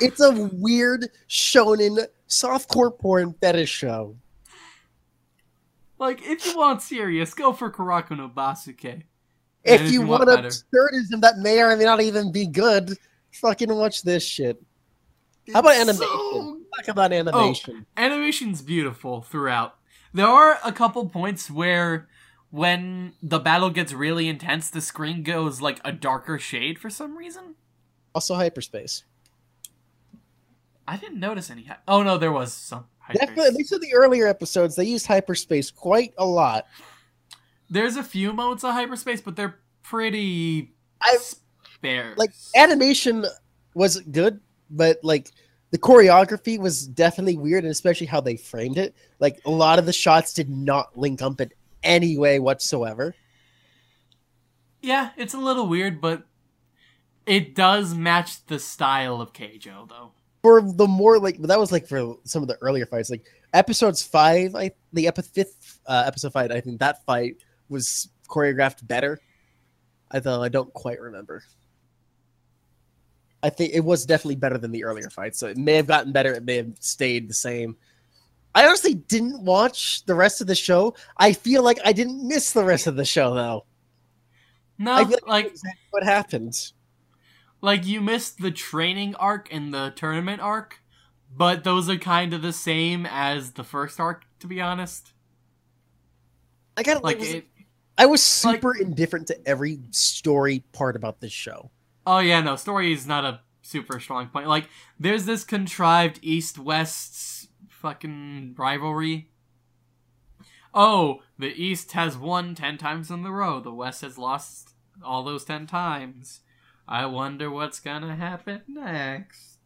it's a weird shonen softcore porn fetish show. Like, if you want serious, go for Kuroko no Basuke. And If you want better- absurdism that may or may not even be good, fucking watch this shit. How about animation? so Talk about oh, animation. animation's beautiful throughout. There are a couple points where when the battle gets really intense, the screen goes like a darker shade for some reason. Also hyperspace. I didn't notice any. Oh no, there was some. Definitely, at least in the earlier episodes, they used hyperspace quite a lot. There's a few modes of hyperspace, but they're pretty I spare. like animation was good, but like the choreography was definitely weird, and especially how they framed it. Like a lot of the shots did not link up in any way whatsoever. yeah, it's a little weird, but it does match the style of Keijo, though. For the more like that was like for some of the earlier fights, like episodes five, I the epi- fifth uh, episode fight, I think that fight was choreographed better. I thought I don't quite remember. I think it was definitely better than the earlier fight. so it may have gotten better. It may have stayed the same. I honestly didn't watch the rest of the show. I feel like I didn't miss the rest of the show though. No, I like, like exactly what happened. like you missed the training arc and the tournament arc, but those are kind of the same as the first arc, to be honest. I got Like like it. I was like- super indifferent to every story part about this show. Oh yeah, no, story is not a super strong point. Like there's this contrived east-west fucking rivalry. Oh, the east has won ten times in a row. The west has lost all those ten times. I wonder what's gonna happen next.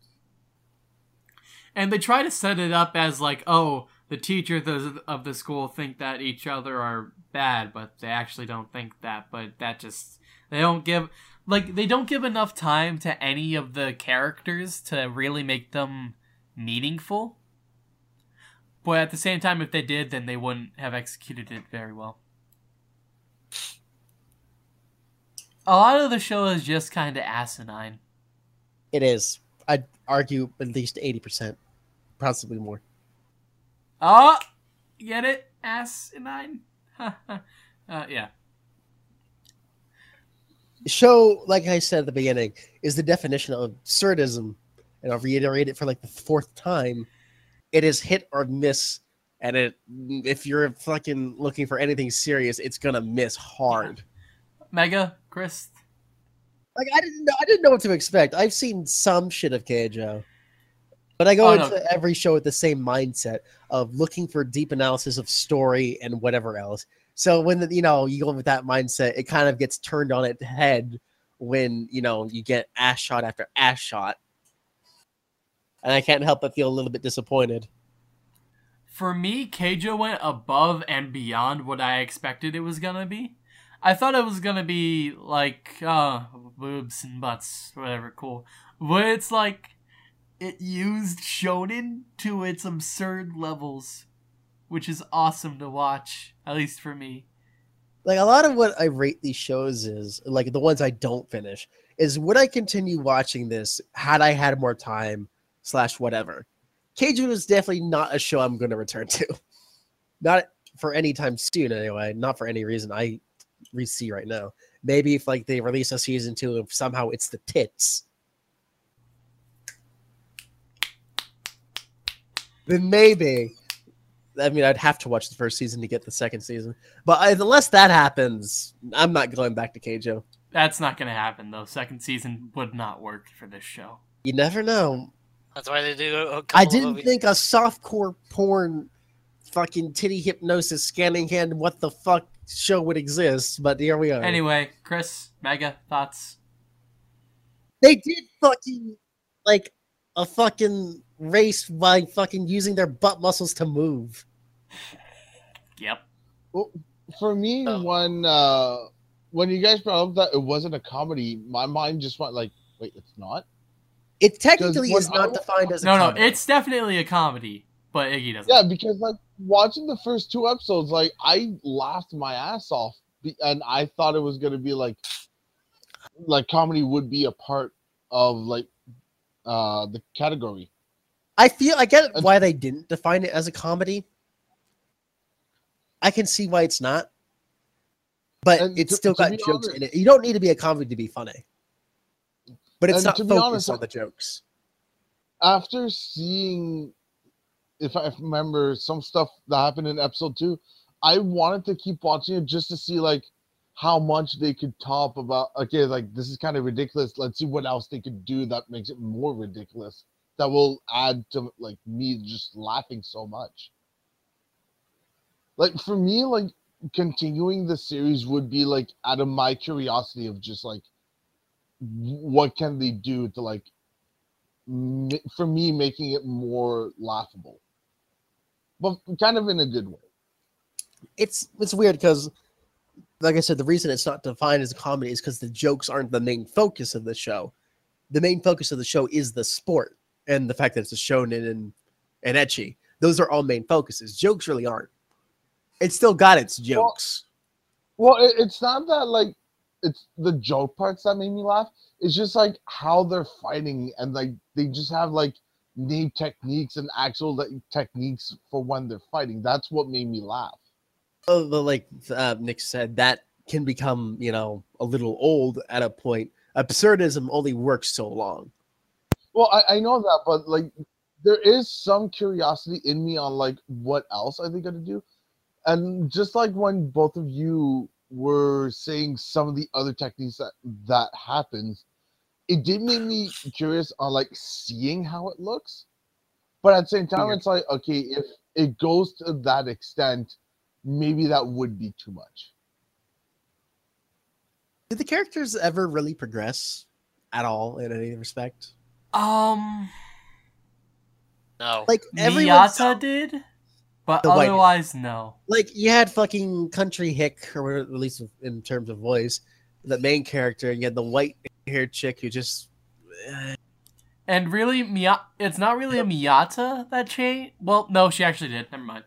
And they try to set it up as like, oh, the teachers of the school think that each other are bad, but they actually don't think that. But that just they don't give like they don't give enough time to any of the characters to really make them meaningful. But at the same time, if they did, then they wouldn't have executed it very well. A lot of the show is just kind of asinine. It is. I'd argue at least 80%, possibly more. Oh, get it? Asinine? uh, yeah. Show, like I said at the beginning, is the definition of absurdism. And I'll reiterate it for like the fourth time. It is hit or miss. And it, if you're fucking looking for anything serious, it's gonna miss hard. Mega, Chris. Like I didn't know, I didn't know what to expect. I've seen some shit of Keijo, but I go Oh, no. into every show with the same mindset of looking for deep analysis of story and whatever else. So when you know you go with that mindset, it kind of gets turned on its head when you know you get ass shot after ass shot, and I can't help but feel a little bit disappointed. For me, Keijo went above and beyond what I expected it was gonna be. I thought it was gonna be like, uh, boobs and butts, whatever, cool. But it's like, it used shonen to its absurd levels, which is awesome to watch, at least for me. like a lot of what I rate these shows is like the ones I don't finish is would I continue watching this had I had more time slash whatever. Keijo is definitely not a show I'm going to return to. Not for any time soon anyway. Not for any reason I see right now. Maybe if like they release a season two and somehow it's the tits. Then maybe. I mean, I'd have to watch the first season to get the second season. But uh, I, unless that happens, I'm not going back to Keijo. That's not going to happen though. Second season would not work for this show. You never know. That's why they do. A I didn't movies. think a softcore porn, fucking titty hypnosis scanning hand, what the fuck show would exist, but here we are. Anyway, Chris, Mega thoughts. They did fucking like a fucking race by fucking using their butt muscles to move. Yep. For me, Oh. when uh, when you guys brought up that it wasn't a comedy, my mind just went like, "Wait, it's not." It technically when is not I- defined as a No, no, comedy. it's definitely a comedy, but Iggy doesn't. Yeah, because like watching the first two episodes, like I laughed my ass off, and I thought it was gonna be like, like comedy would be a part of like uh the category. I feel I get why they didn't define it as a comedy. I can see why it's not, but And it's to- still to got jokes honest- in it. You don't need to be a comedy to be funny, but it's not focused honest, on the jokes. After seeing, if I remember some stuff that happened in episode two, I wanted to keep watching it just to see like how much they could top about. Okay, like this is kind of ridiculous. Let's see what else they could do that makes it more ridiculous. That will add to like me just laughing so much. Like for me, like continuing the series would be like out of my curiosity of just like what can they do to like for me making it more laughable but kind of in a good way It's it's weird because, like I said, the reason it's not defined as a comedy is because the jokes aren't the main focus of the show. The main focus of the show is the sport and the fact that it's a shonen and and ecchi. Those are all main focuses. Jokes really aren't. It's still got its jokes. well it, it's not that like it's the joke parts that made me laugh it's just like how they're fighting and like they just have like name techniques and actual like, techniques for when they're fighting that's what made me laugh Oh, but like uh, Nick said, that can become you know a little old at a point. Absurdism only works so long. Well, I, I know that, but like there is some curiosity in me on like what else are they gonna do? And just like when both of you were saying some of the other techniques that that happens, it did make me curious on like seeing how it looks. But at the same time, it's like, okay, if it goes to that extent, maybe that would be too much. Did the characters ever really progress at all in any respect? Um, No. Like everyone's Miyata did, but otherwise, no. like you had fucking country hick or at least in terms of voice the main character and you had the white haired chick who just eh, And really, Miya- it's not really a Miyata that changed. Well, no, she actually did. Never mind.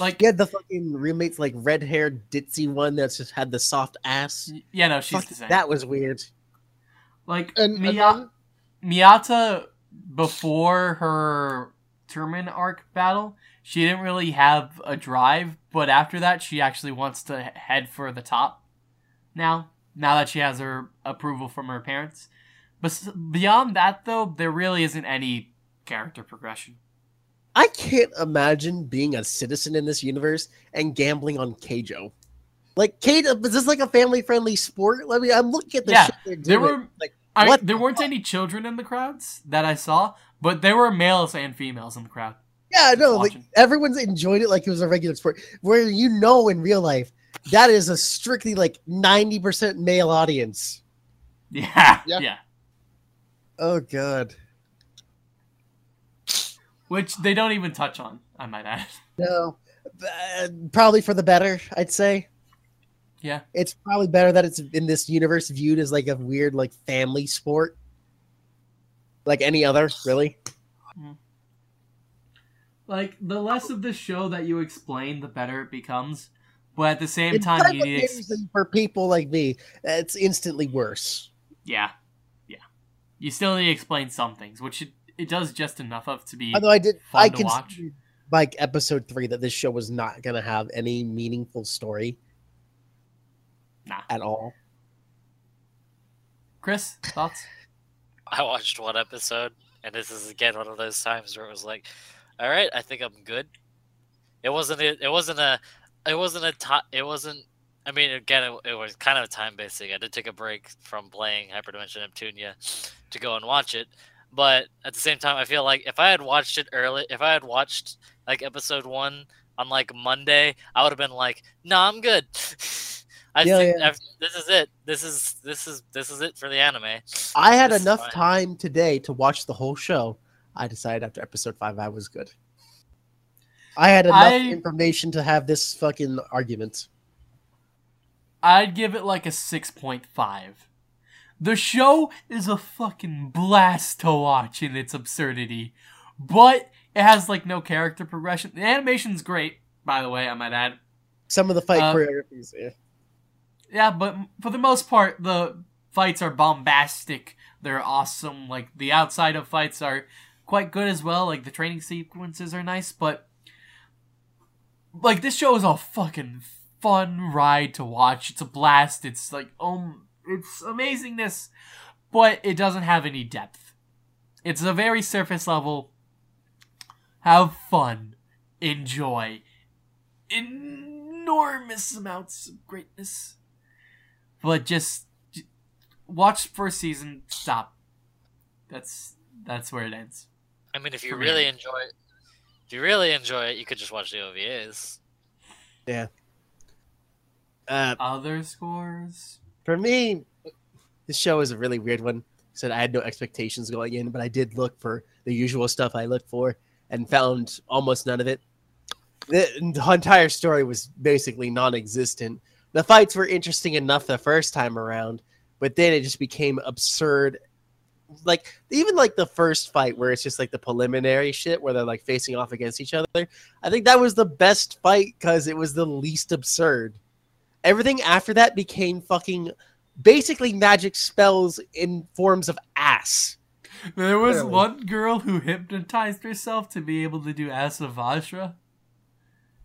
Like, you had the fucking roommates like red haired ditzy one that's just had the soft ass yeah, no, she's Fuck, the same. that was weird like, And Miya- Miyata, before her Turman arc battle, she didn't really have a drive, but after that, she actually wants to head for the top now, now that she has her approval from her parents. But beyond that, though, there really isn't any character progression. I can't imagine being a citizen in this universe and gambling on keijo like keijo is this like a family friendly sport i mean i'm looking at the Yeah, shit they're There were like I, what there the weren't any children in the crowds that I saw, but there were males and females in the crowd. Yeah, no, like everyone's enjoyed it like it was a regular sport. Where you know in real life that is a strictly like ninety percent male audience. Yeah, Yeah. yeah. Oh god, Which they don't even touch on. I might add. no, uh, probably for the better. I'd say Yeah. it's probably better that it's in this universe viewed as like a weird like family sport, like any other. Really, Like the less of the show that you explain, the better it becomes. But at the same In time, you need for people like me, it's instantly worse. yeah, yeah. You still need to explain some things, which it, it does just enough of to be. Although I did, fun I can watch. like episode three that this show was not gonna have any meaningful story Nah. at all. Chris, thoughts? I watched one episode, and this is again one of those times where it was like, all right, I think I'm good. It wasn't a, it wasn't a it wasn't a ti it wasn't I mean again it, it was kind of time basing. I did take a break from playing Hyperdimension Neptunia to go and watch it. But at the same time I feel like if I had watched it early if I had watched like episode 1 on like Monday, I would have been like, "Nah, I'm good." I Yeah, think yeah. I've, this is it. This is this is this is it for the anime. I had This enough time today to watch the whole show. I decided after episode five I was good. I had enough I- information to have this fucking argument. I'd give it like a 6.5. The show is a fucking blast to watch in its absurdity, but it has like no character progression. The animation's great, by the way, I might add. Some of the fight Uh, choreographies. Yeah. Yeah, but for the most part, the fights are bombastic. They're awesome. Like the outside of fights are quite good as well. Like the training sequences are nice, but like this show is a fucking fun ride to watch. It's a blast. It's like um, it's amazingness, but it doesn't have any depth. It's a very surface level. Have fun, enjoy, enormous amounts of greatness but just, j- watch first season. Stop. That's that's where it ends. I mean, if you For me. really enjoy it, if you really enjoy it, you could just watch the OVAs. Yeah. Uh, Other scores. For me, this show is a really weird one. I Said I had no expectations going in, but I did look for the usual stuff I looked for and found almost none of it. The, the entire story was basically non-existent. The fights were interesting enough the first time around, but then it just became absurd. Like even like the first fight where it's just like the preliminary shit where they're like facing off against each other. I think that was the best fight because it was the least absurd. Everything after that became fucking basically magic spells in forms of ass. There was Clearly. one girl who hypnotized herself to be able to do Asavashra.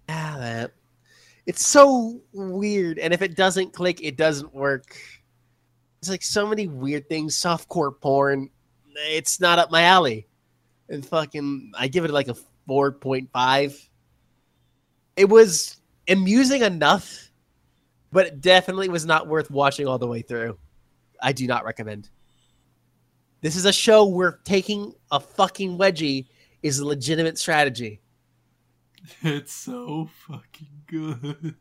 Ah, that. It's so weird, and if it doesn't click, it doesn't work. It's like so many weird things. Softcore porn. It's not up my alley. And fucking, I give it like a 4.5. It was amusing enough, but it definitely was not worth watching all the way through. I do not recommend. This is a show where taking a fucking wedgie is a legitimate strategy. It's so fucking good.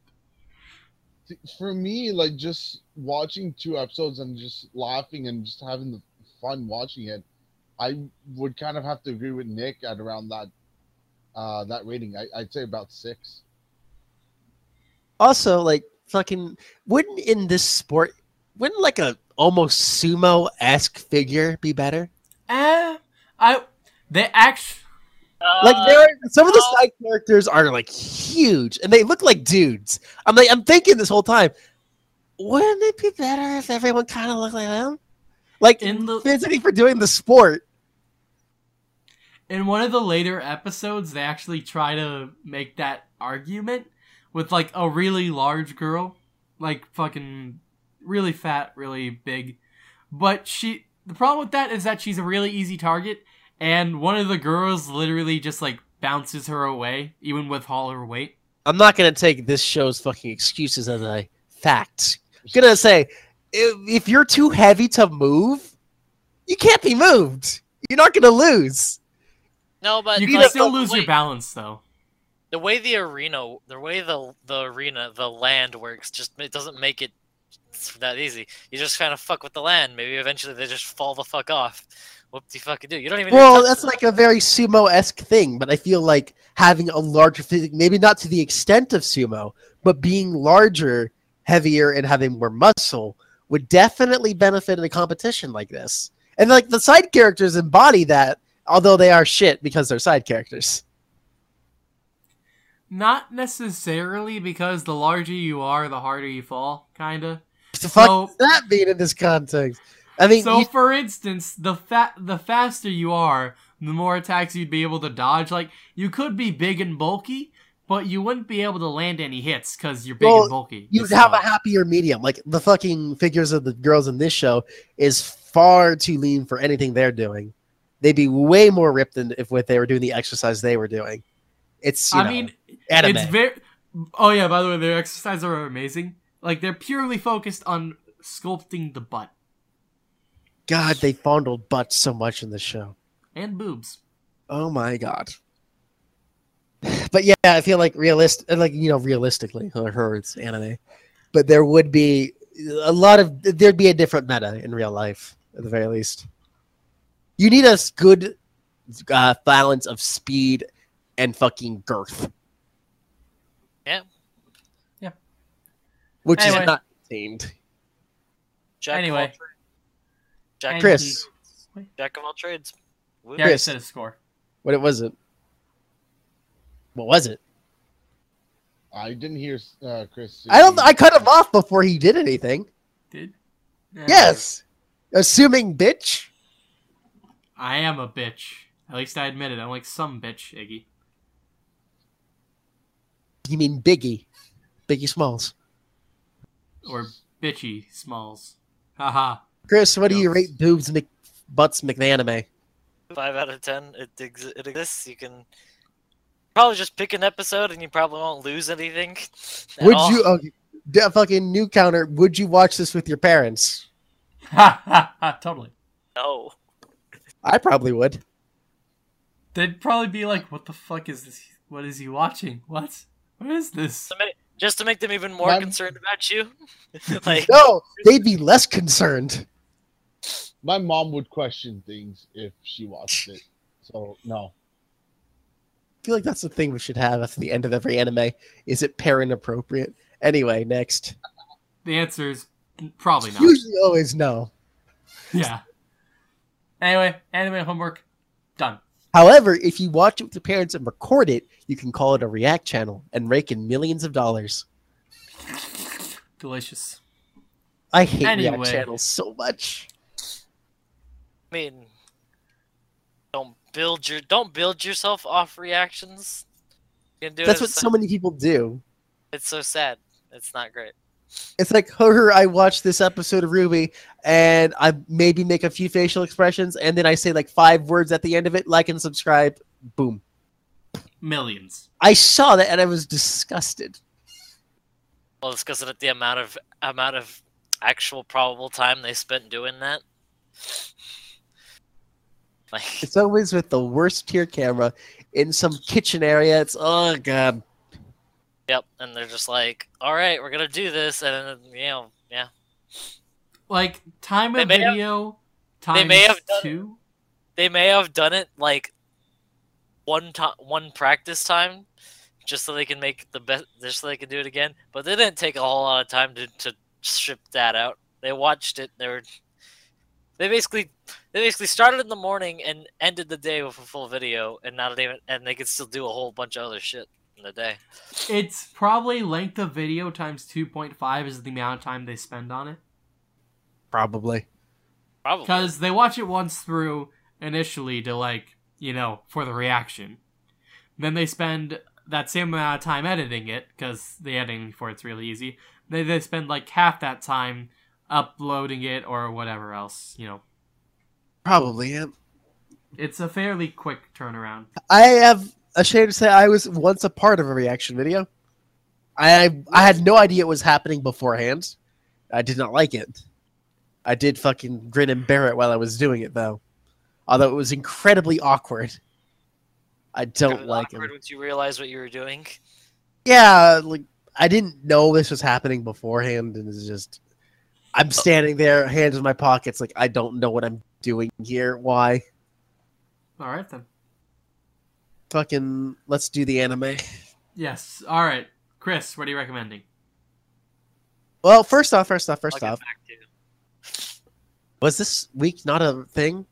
For me, like just watching two episodes and just laughing and just having the fun watching it, I would kind of have to agree with Nick at around that uh that rating. I, I'd say about six. also like fucking wouldn't in this sport wouldn't like a almost sumo-esque figure be better? Eh, I they actually like Uh, there are, some of the side characters are like huge and they look like dudes. I'm like i'm thinking this whole time wouldn't it be better if everyone kind of looked like them? Like In the- physically for doing the sport. In one of the later episodes they actually try to make that argument with like a really large girl. Like fucking really fat really big. But she the problem with that is that she's a really easy target and one of the girls literally just like bounces her away even with all her weight. I'm not gonna take this show's fucking excuses as a fact. I'm gonna say if, if you're too heavy to move you can't be moved. You're not gonna lose. No, but you can the still oh, lose your balance though the way the arena, the way the the arena, the land works, just it doesn't make it that easy. You just kind of fuck with the land. Maybe eventually they just fall the fuck off. What do you fucking do? You don't even. Well, that's like a very sumo-esque thing, but I feel like having a larger physique, maybe not to the extent of sumo, but being larger, heavier, and having more muscle would definitely benefit in a competition like this. And like the side characters embody that, although they are shit because they're side characters. Not necessarily because the larger you are the harder you fall kinda The fuck So- does that mean in this context? I mean, so you- for instance, the fa- the faster you are, the more attacks you'd be able to dodge. Like you could be big and bulky, but you wouldn't be able to land any hits because you're big Well, and bulky. you'd have a happier medium. Like the fucking figures of the girls in this show is far too lean for anything they're doing. They'd be way more ripped than if what they were doing the exercise they were doing. It's you I know, mean, Anime. It's very. Oh yeah. By the way, their exercises are amazing. Like they're purely focused on sculpting the butt God, they fondled butts so much in the show. and boobs. Oh my god. but yeah, I feel like realist, like you know, realistically, or her, it's anime. But there would be a lot of there'd be a different meta in real life, at the very least. You need a good uh, balance of speed and fucking girth. Yeah. Yeah. Which Anyway. is not tamed. Jack Anyway. of all trades. Jack, And Chris, Jack of all trades. Woo. Yeah, Chris. said a score. what it was it? What was it? I didn't hear uh, Chris. I don't. I cut him off before he did anything. Did? Yeah. Yes, assuming bitch. I am a bitch. At least I admit it. I'm like some bitch, Iggy. You mean Biggie? Biggie Smalls. Or bitchy Smalls. Haha. Chris, what do you rate boobs Mc, butts McNanime? Five out of ten. It, ex- it exists. You can probably just pick an episode, and you probably won't lose anything. Would all. you? Okay, d- fucking new counter. Would you watch this with your parents? Ha ha ha. Totally. No. I probably would. They'd probably be like, what the fuck is this? What is he watching? What? What is this? Just to make them even more My- concerned about you. like, No, they'd be less concerned. My mom would question things if she watched it. So no. I feel like that's the thing we should have at the end of every anime. Is it parent appropriate? Anyway, next. The answer is probably not. Usually, always no. Yeah. Anyway, anime homework done. However, if you watch it with your parents and record it, you can call it a React channel and rake in millions of dollars. Delicious. I hate Anyway. React channels so much. I mean, don't build your don't build yourself off reactions. You can do That's it. what so many people do. It's so sad. It's not great. It's like, her, I watched this episode of Ruby, and I maybe make a few facial expressions, and then I say like five words at the end of it, like and subscribe, boom. Millions. I saw that, and I was disgusted. Well, it's because of the amount of amount of actual probable time they spent doing that. Like, It's always with the worst tier camera in some kitchen area. It's, oh, God. Yep, and they're just like, "All right, we're gonna do this," and then, you know, yeah, Like, time They of may have- video times may have done- two. they may have done it like one time, one practice time, just so they can make the best, just so they can do it again. But they didn't take a whole lot of time to to strip that out. They watched it. They were, they basically, they basically started in the morning and ended the day with a full video, and not even, and they could still do a whole bunch of other shit in the day. It's probably length of video times 2.5 is the amount of time they spend on it. Probably. Probably. Because they watch it once through initially to, like, you know, for the reaction. Then they spend that same amount of time editing it, because the editing for it's really easy. They, they spend, like, half that time uploading it or whatever else, you know. Probably, yeah. It's a fairly quick turnaround. I have ashamed to say I was once a part of a reaction video. I I had no idea it was happening beforehand. I did not like it. I did fucking grin and bear it while I was doing it though. Although it was incredibly awkward. I don't Kinda like it. awkward once you realize what you were doing. Yeah, like I didn't know this was happening beforehand and it's just I'm standing there, hands in my pockets, like I don't know what I'm doing here. Why? Alright then. Fucking let's do the anime. Yes. Alright. Chris, what are you recommending? Well, first off, first off, first off, back to you. was this week not a thing?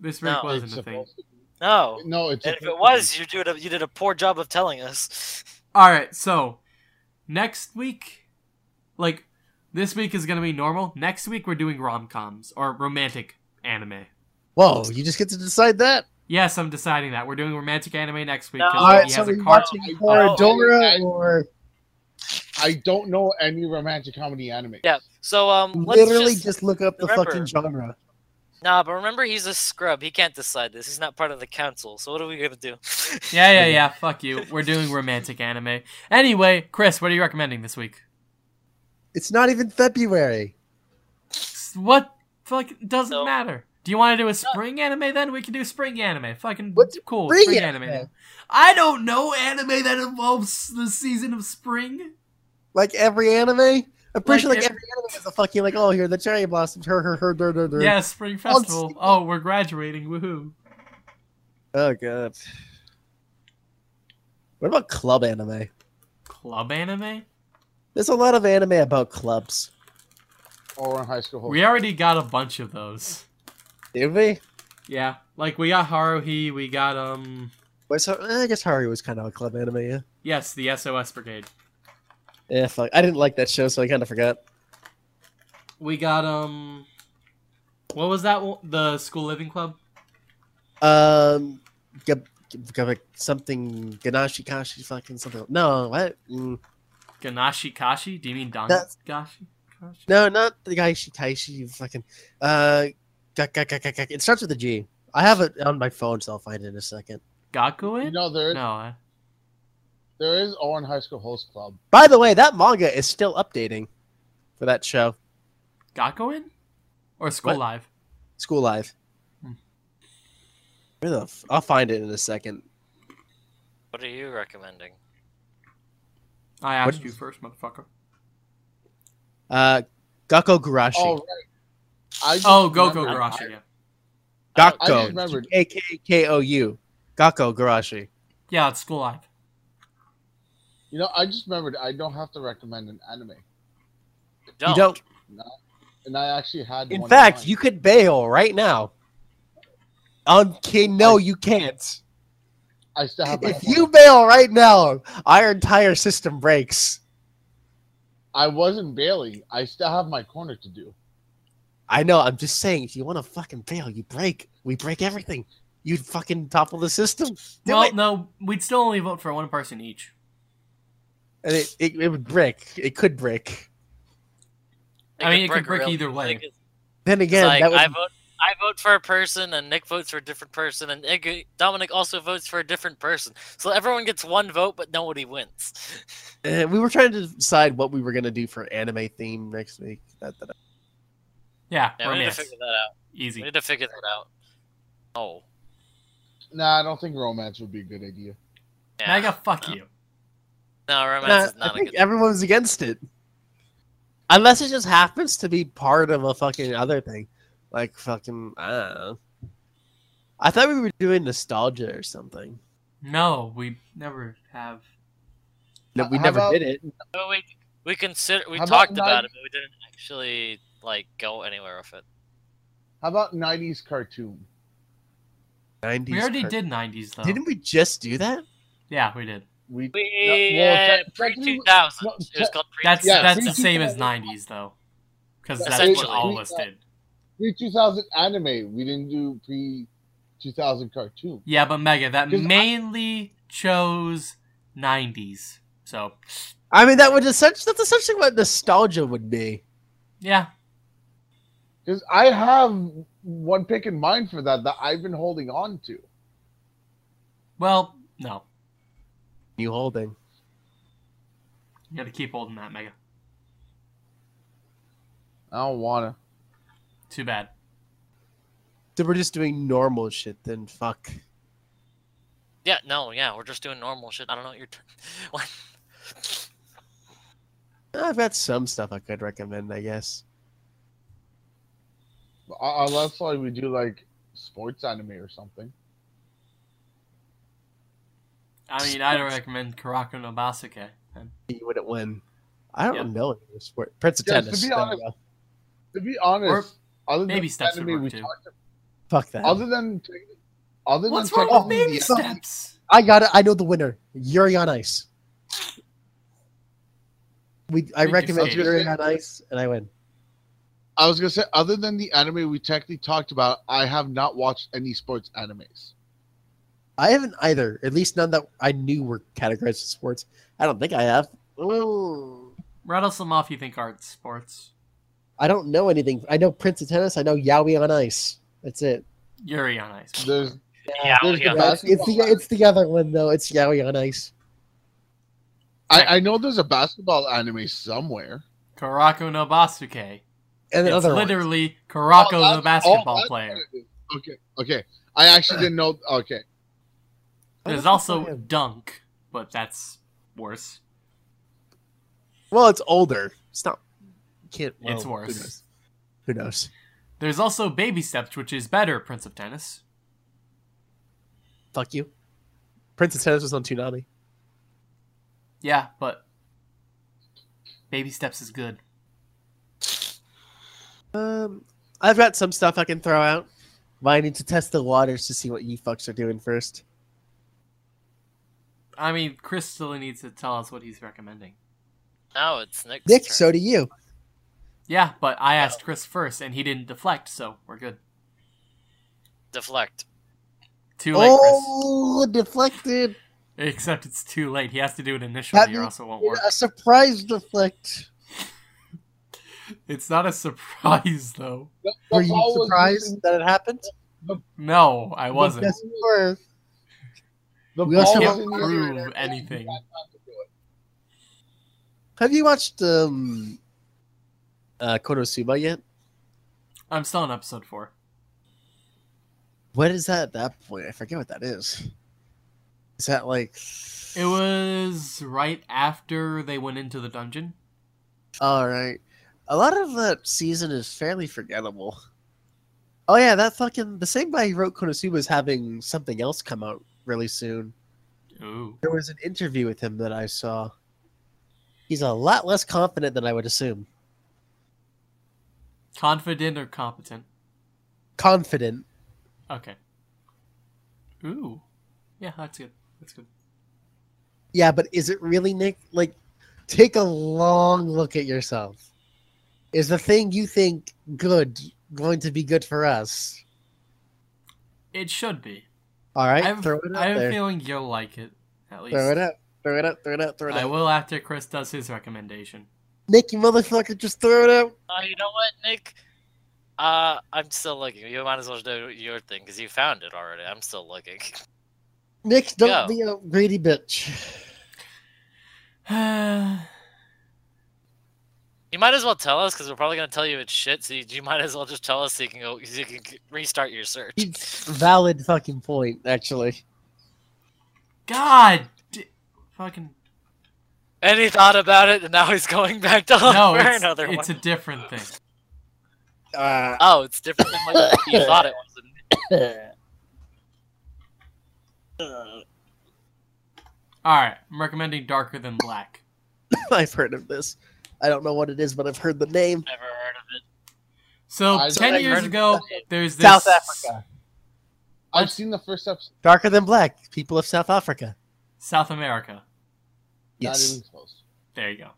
This week No, wasn't It's a thing. supposed to- No, No, it's and if it to was, you did a you did a poor job of telling us. Alright, so next week, like, this week is gonna be normal. Next week, we're doing rom coms or romantic anime. Whoa, you just get to decide that? Yes, I'm deciding that. We're doing romantic anime next week No. because Alright, he so has we're card. watching Oh, Toradora oh, or. I don't know any romantic comedy anime. Yeah. So um, let's literally just, just, look up the remember- fucking genre. Nah, but remember he's a scrub. He can't decide this. He's not part of the council. So what are we gonna do? Yeah, yeah, yeah. Fuck you. We're doing romantic anime. Anyway, Chris, what are you recommending this week? It's not even February. What? Fuck, doesn't No. matter. Do you want to do a spring anime then? We can do spring anime. Fucking What's cool. spring Spring, anime? anime. I don't know anime that involves the season of spring. Like every anime? I'm pretty Like sure like every- every anime is a fucking like, oh, here the cherry blossoms, her, her, her, her, her, her. Yeah, spring festival. Oh, we're graduating. Woohoo. Oh god. What about club anime? Club anime? There's a lot of anime about clubs. Or in high school. We already got a bunch of those. Did we? Yeah, like we got Haruhi, we got um Wait, so I guess Haruhi was kind of a club anime, yeah. yes, the SOS Brigade. Yeah, fuck. I didn't like that show, so I kind of forgot. We got um what was that? The School Living Club? Um, something Ganashi Kashi fucking something. No, what? Mm, Ganashi Kashi? Do you mean That's- Dangashi? Kashi? no, not the guy Shikaishi. Fucking uh, it starts with a G. I have it on my phone, so I'll find it in a second. Gakuen? You know there no, uh, there is Ouran High School Host Club. By the way, that manga is still updating for that show, Gakuen? Or School What? Live? School Live. Hmm. Where the? F- I'll find it in a second. What are you recommending? I asked What- you first, motherfucker. Uh, Gakko Gurashi. Oh right. I just Oh, Goko remembered- Garashi, yeah. I just Gakko. A K K O U. Gakko Gurashi. Yeah, it's School Live. You know, I just remembered. I don't have to recommend an anime, Don't. You don't. and I actually had. In one fact, you could bail right now. Okay, no, you can't. I still have. My If you bail right now, our entire system breaks. I wasn't bailing. I still have my corner to do. I know. I'm just saying, if you want to fucking bail, you break. We break everything. You'd fucking topple the system. Do well, it. no, we'd still only vote for one person each. And it, it, it would break. It could break. I mean, it could break real- either way. Like, Then again, like, that would, I vote. I vote for a person, and Nick votes for a different person, and Nick, Dominic also votes for a different person. So everyone gets one vote, but nobody wins. uh, we were trying to decide what we were gonna do for anime theme next week. That, that, Yeah, Yeah, we need to figure that out. Easy. We need to figure that out. Oh, Nah, I don't think romance would be a good idea. yeah. Mega, fuck no. you. No, romance Nah, is not I a think good. everyone's against it, unless it just happens to be part of a fucking other thing, like fucking. I don't know. I thought we were doing nostalgia or something. No, we never have. No, we How never about- did it. We we consider we How about talked about nine- it, but we didn't actually like go anywhere with it. How about '90s cartoon? 90s We already did 90s, though. Didn't we just do that? Yeah, we did. We, We No, well, uh, pre 2000. no, it was called pre. That's Yeah, that's we the same as 90s, though. Because that's Essentially. what all of us did. pre 2000 anime. We didn't do pre 2000 cartoon. Yeah, but Mega, that 'Cause I- mainly chose 90s. So, I mean, that would essentially that's essentially what nostalgia would be. yeah. Because I have one pick in mind for that that I've been holding on to. Well, no. You holding. You gotta keep holding that, Mega. I don't wanna. Too bad. So we're just doing normal shit. Then fuck. Yeah, no, yeah, we're just doing normal shit. I don't know what you're. T- what? I've got some stuff I could recommend, I guess. Uh, Unless like we do like sports anime or something. I mean, I'd recommend Kuroko no Basuke. You wouldn't win. I don't Yep. know any other sport. Prince of Yes, to Tennis. be honest- To be honest, other than steps would anime work we too. talked Fuck that. other than other What's than wrong with baby steps? I got it. I know the winner. Yuri on Ice. We. I Thank recommend Yuri on Ice, and I win. I was gonna say, other than the anime we technically talked about, I have not watched any sports animes. I haven't either. At least none that I knew were categorized as sports. I don't think I have. Ooh. Rattle some off you think aren't sports. I don't know anything. I know Prince of Tennis. I know Yaoi on Ice. That's it. Yuri on Ice. There's Yeah, there's yeah. the That's- it's the it's the other one though. It's Yaoi on Ice. I, I know there's a basketball anime somewhere. Kuroko no Basuke. And the It's other one. literally Kuroko Oh, the oh, basketball oh, player. what it is. Okay, okay. I actually didn't know. Okay, There's Oh, also. Dunk, but that's worse. Well, it's older. It's not. You can't. It's worse. Who knows? Who knows? There's also Baby Steps, which is better, Prince of Tennis. Fuck you. Prince of Tennis was on Toonami. Yeah, but Baby Steps is good. Um, I've got some stuff I can throw out. But I need to test the waters to see what you fucks are doing first. I mean, Chris still needs to tell us what he's recommending. Now it's Nick's Nick, turn. so do you. Yeah, but I asked Chris first, and he didn't deflect, so we're good. Deflect. Too late, Oh, deflected. Except it's too late. He has to do it initially, That or else it won't work. A surprise deflect. It's not a surprise, though. The- Were you ball was surprised that it happened? No, I wasn't. Yes, you were. The We also can't prove anything. Have you watched um, uh, Konosuba yet? I'm still on episode four. What is that at that point? I forget what that is. Is that like... It was right after they went into the dungeon. All right. A lot of that season is fairly forgettable. Oh yeah, that fucking the same guy who wrote Konosuba is having something else come out really soon. Ooh. There was an interview with him that I saw. He's a lot less confident than I would assume. Confident or competent? Confident. Okay. Ooh. Yeah, that's good. That's good. Yeah, but is it really Nick? Like, take a long look at yourself. Is the thing you think good going to be good for us? It should be. All right, I have, throw it out I have a feeling you'll like it. At least. Throw it out. Throw it out. Throw it out. Throw it I out. will after Chris does his recommendation. Nick, you motherfucker, just throw it out. Uh, you know what, Nick? Uh, I'm still looking. You might as well do your thing because you found it already. I'm still looking. Nick, don't Go. be a greedy bitch. You might as well tell us because we're probably gonna tell you it's shit. So you, you might as well just tell us so you can go. So you can restart your search. Valid fucking point, actually. God! Fucking. And he thought about it, and now he's going back to look No, for it's, another it's a different thing. Uh, Oh, it's different than what you thought it was. Alright, I'm recommending Darker Than Black. I've heard of this. I don't know what it is, but I've heard the name. Never heard of it. So, I- 10 years ago, there's this. South Africa. I've seen the first episode. Darker than black. People of South Africa. South America. Not Yes. even close. There you go.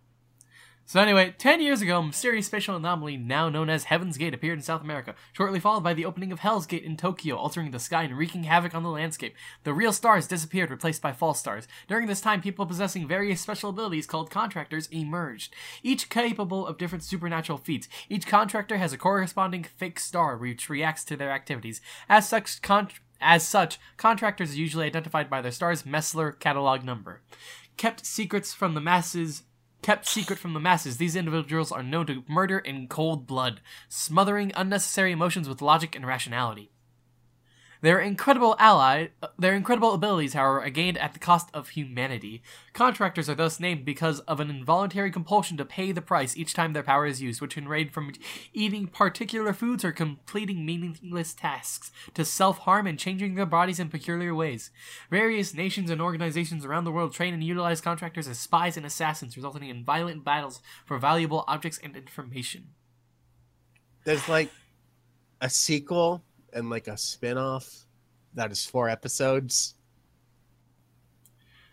So anyway, 10 years ago, a mysterious spatial anomaly now known as Heaven's Gate appeared in South America, shortly followed by the opening of Hell's Gate in Tokyo, altering the sky and wreaking havoc on the landscape. The real stars disappeared, replaced by false stars. During this time, people possessing various special abilities called contractors emerged, each capable of different supernatural feats. Each contractor has a corresponding fake star which reacts to their activities. As such, con- as such, contractors are usually identified by their star's Messier catalog number. Kept secrets from the masses kept secret from the masses, these individuals are known to murder in cold blood, smothering unnecessary emotions with logic and rationality. Their incredible ally, uh, their incredible abilities, however, are gained at the cost of humanity. Contractors are thus named because of an involuntary compulsion to pay the price each time their power is used, which can range from eating particular foods or completing meaningless tasks, to self-harm and changing their bodies in peculiar ways. Various nations and organizations around the world train and utilize contractors as spies and assassins, resulting in violent battles for valuable objects and information. There's like a sequel and like a spin-off that is four episodes.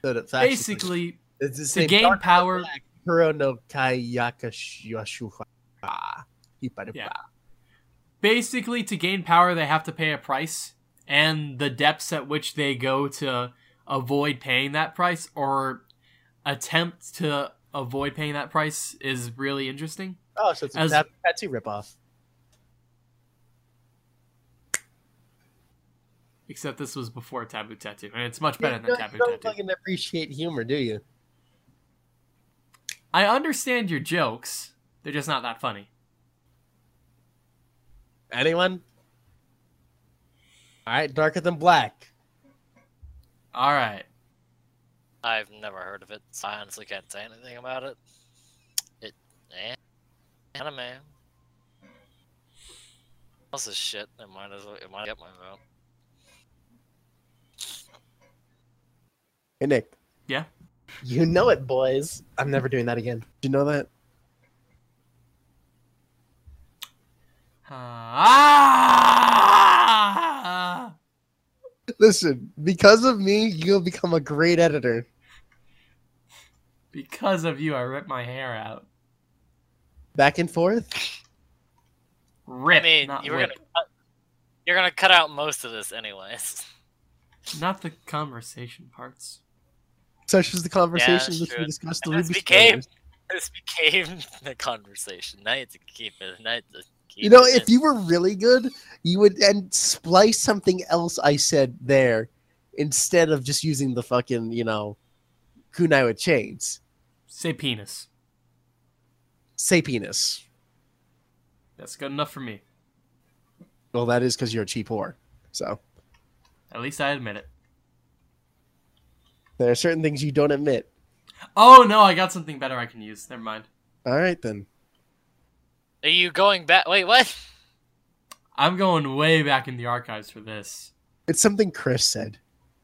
So that's Basically, it's the to same gain power, Black, Kuro no Kayaka Yashuha. Yeah. basically to gain power, they have to pay a price, and the depths at which they go to avoid paying that price or attempt to avoid paying that price is really interesting. Oh, so it's a As- tat- tattoo ripoff. Except this was before Taboo Tattoo, and it's much better you than don't, Taboo you don't Tattoo. fucking appreciate humor, do you? I understand your jokes. They're just not that funny. Anyone? All right, darker than black. All right. I've never heard of it, so I honestly can't say anything about it. It, eh, anime. What's this shit? It might as well. It might get my vote. Hey Nick. Yeah? You know it, boys. I'm never doing that again. Do you know that? Ah! Listen, because of me, you'll become a great editor. Because of you, I ripped my hair out. Back and forth. Rip, I mean, not you were whip. gonna. Cut, you're gonna cut out most of this, anyways. Not the conversation parts. Such as the conversation that's which we discussed the And this Ruby became- spoilers. This became the conversation. Now you have to keep it. Now you have to keep You know, it if in. you were really good, you would and splice something else I said there instead of just using the fucking, you know, kunai with chains. Say penis. Say penis. That's good enough for me. Well, that is because you're a cheap whore. So At least I admit it. There are certain things you don't admit. Oh no, I got something better I can use. Never mind. All right then. Are you going back? Wait, what? I'm going way back in the archives for this. It's something Chris said.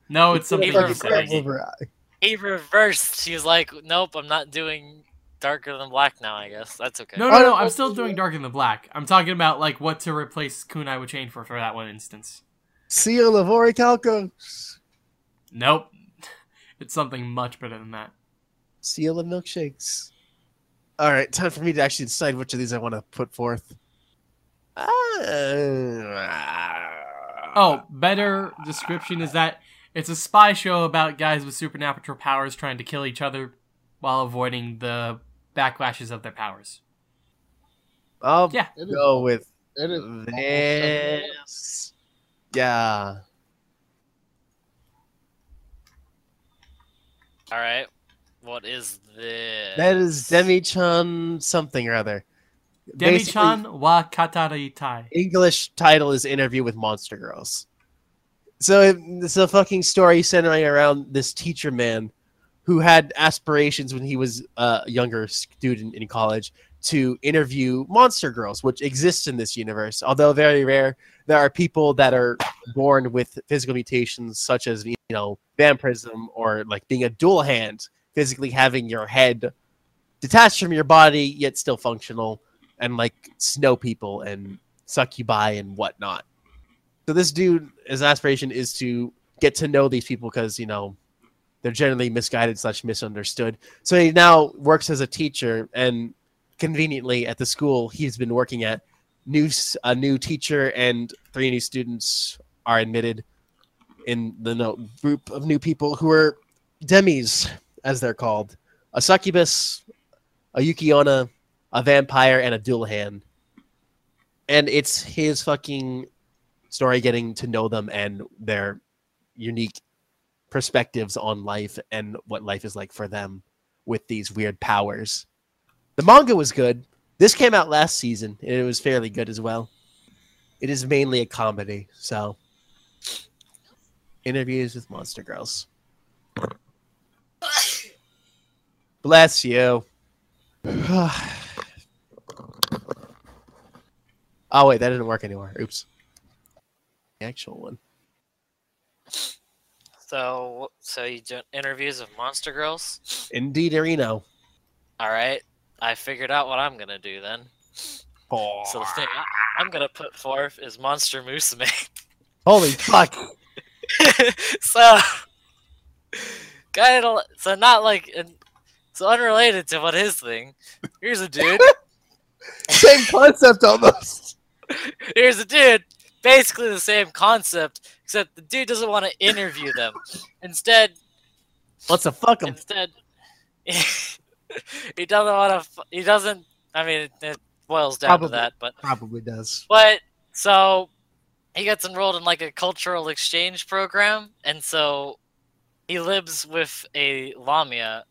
No, it's something Even you said. Craig- Over- He reversed. He was like, "Nope, I'm not doing darker than black now." I guess that's okay. No, no, no. I'm oh. still doing Dark in the Black. I'm talking about like what to replace Kunai with Chain for for that one instance. Seal of Orichalcos. Nope. It's something much better than that. Seal of milkshakes. All right, time for me to actually decide which of these I want to put forth. Ah. Oh, better description is that it's a spy show about guys with supernatural powers trying to kill each other while avoiding the backlashes of their powers. I'll Yeah. Go with it is this. Yeah. All right. What is this? That is Demi-chan something or other. Demi-chan wa Kataritai. English title is Interview with Monster Girls. So it- it's a fucking story centering around this teacher man who had aspirations when he was a younger student in college to interview monster girls, which exists in this universe. Although very rare, there are people that are born with physical mutations such as, you know, vampirism or like being a dullahan, physically having your head detached from your body yet still functional and like snow people and succubi and whatnot. So this dude, his aspiration is to get to know these people because you know they're generally misguided slash misunderstood. So he now works as a teacher, and conveniently at the school he's been working at, new a new teacher and three new students are admitted in the group of new people who are demis, as they're called, a succubus, a yuki-onna, a vampire, and a dullahan. And it's his fucking story getting to know them and their unique perspectives on life and what life is like for them with these weird powers. The manga was good. This came out last season, and it was fairly good as well. It is mainly a comedy, so interviews with monster girls. Bless you. oh wait, that didn't work anymore. Oops. The actual one. So, so you do interviews of monster girls? Indeed, Areno. All right. I figured out what I'm gonna do then. Oh, So the thing I'm gonna put forth is Monster Moose Musume. holy fuck! so, kind of, so not like, so unrelated to what his thing. Here's a dude. Same concept almost. Here's a dude. Basically the same concept, except the dude doesn't want to interview them. Instead, Let's a fuck him. instead, he doesn't want to. He doesn't. I mean, it, it boils down Probably. to that, but Probably does. but so he gets enrolled in like a cultural exchange program, and so he lives with a lamia,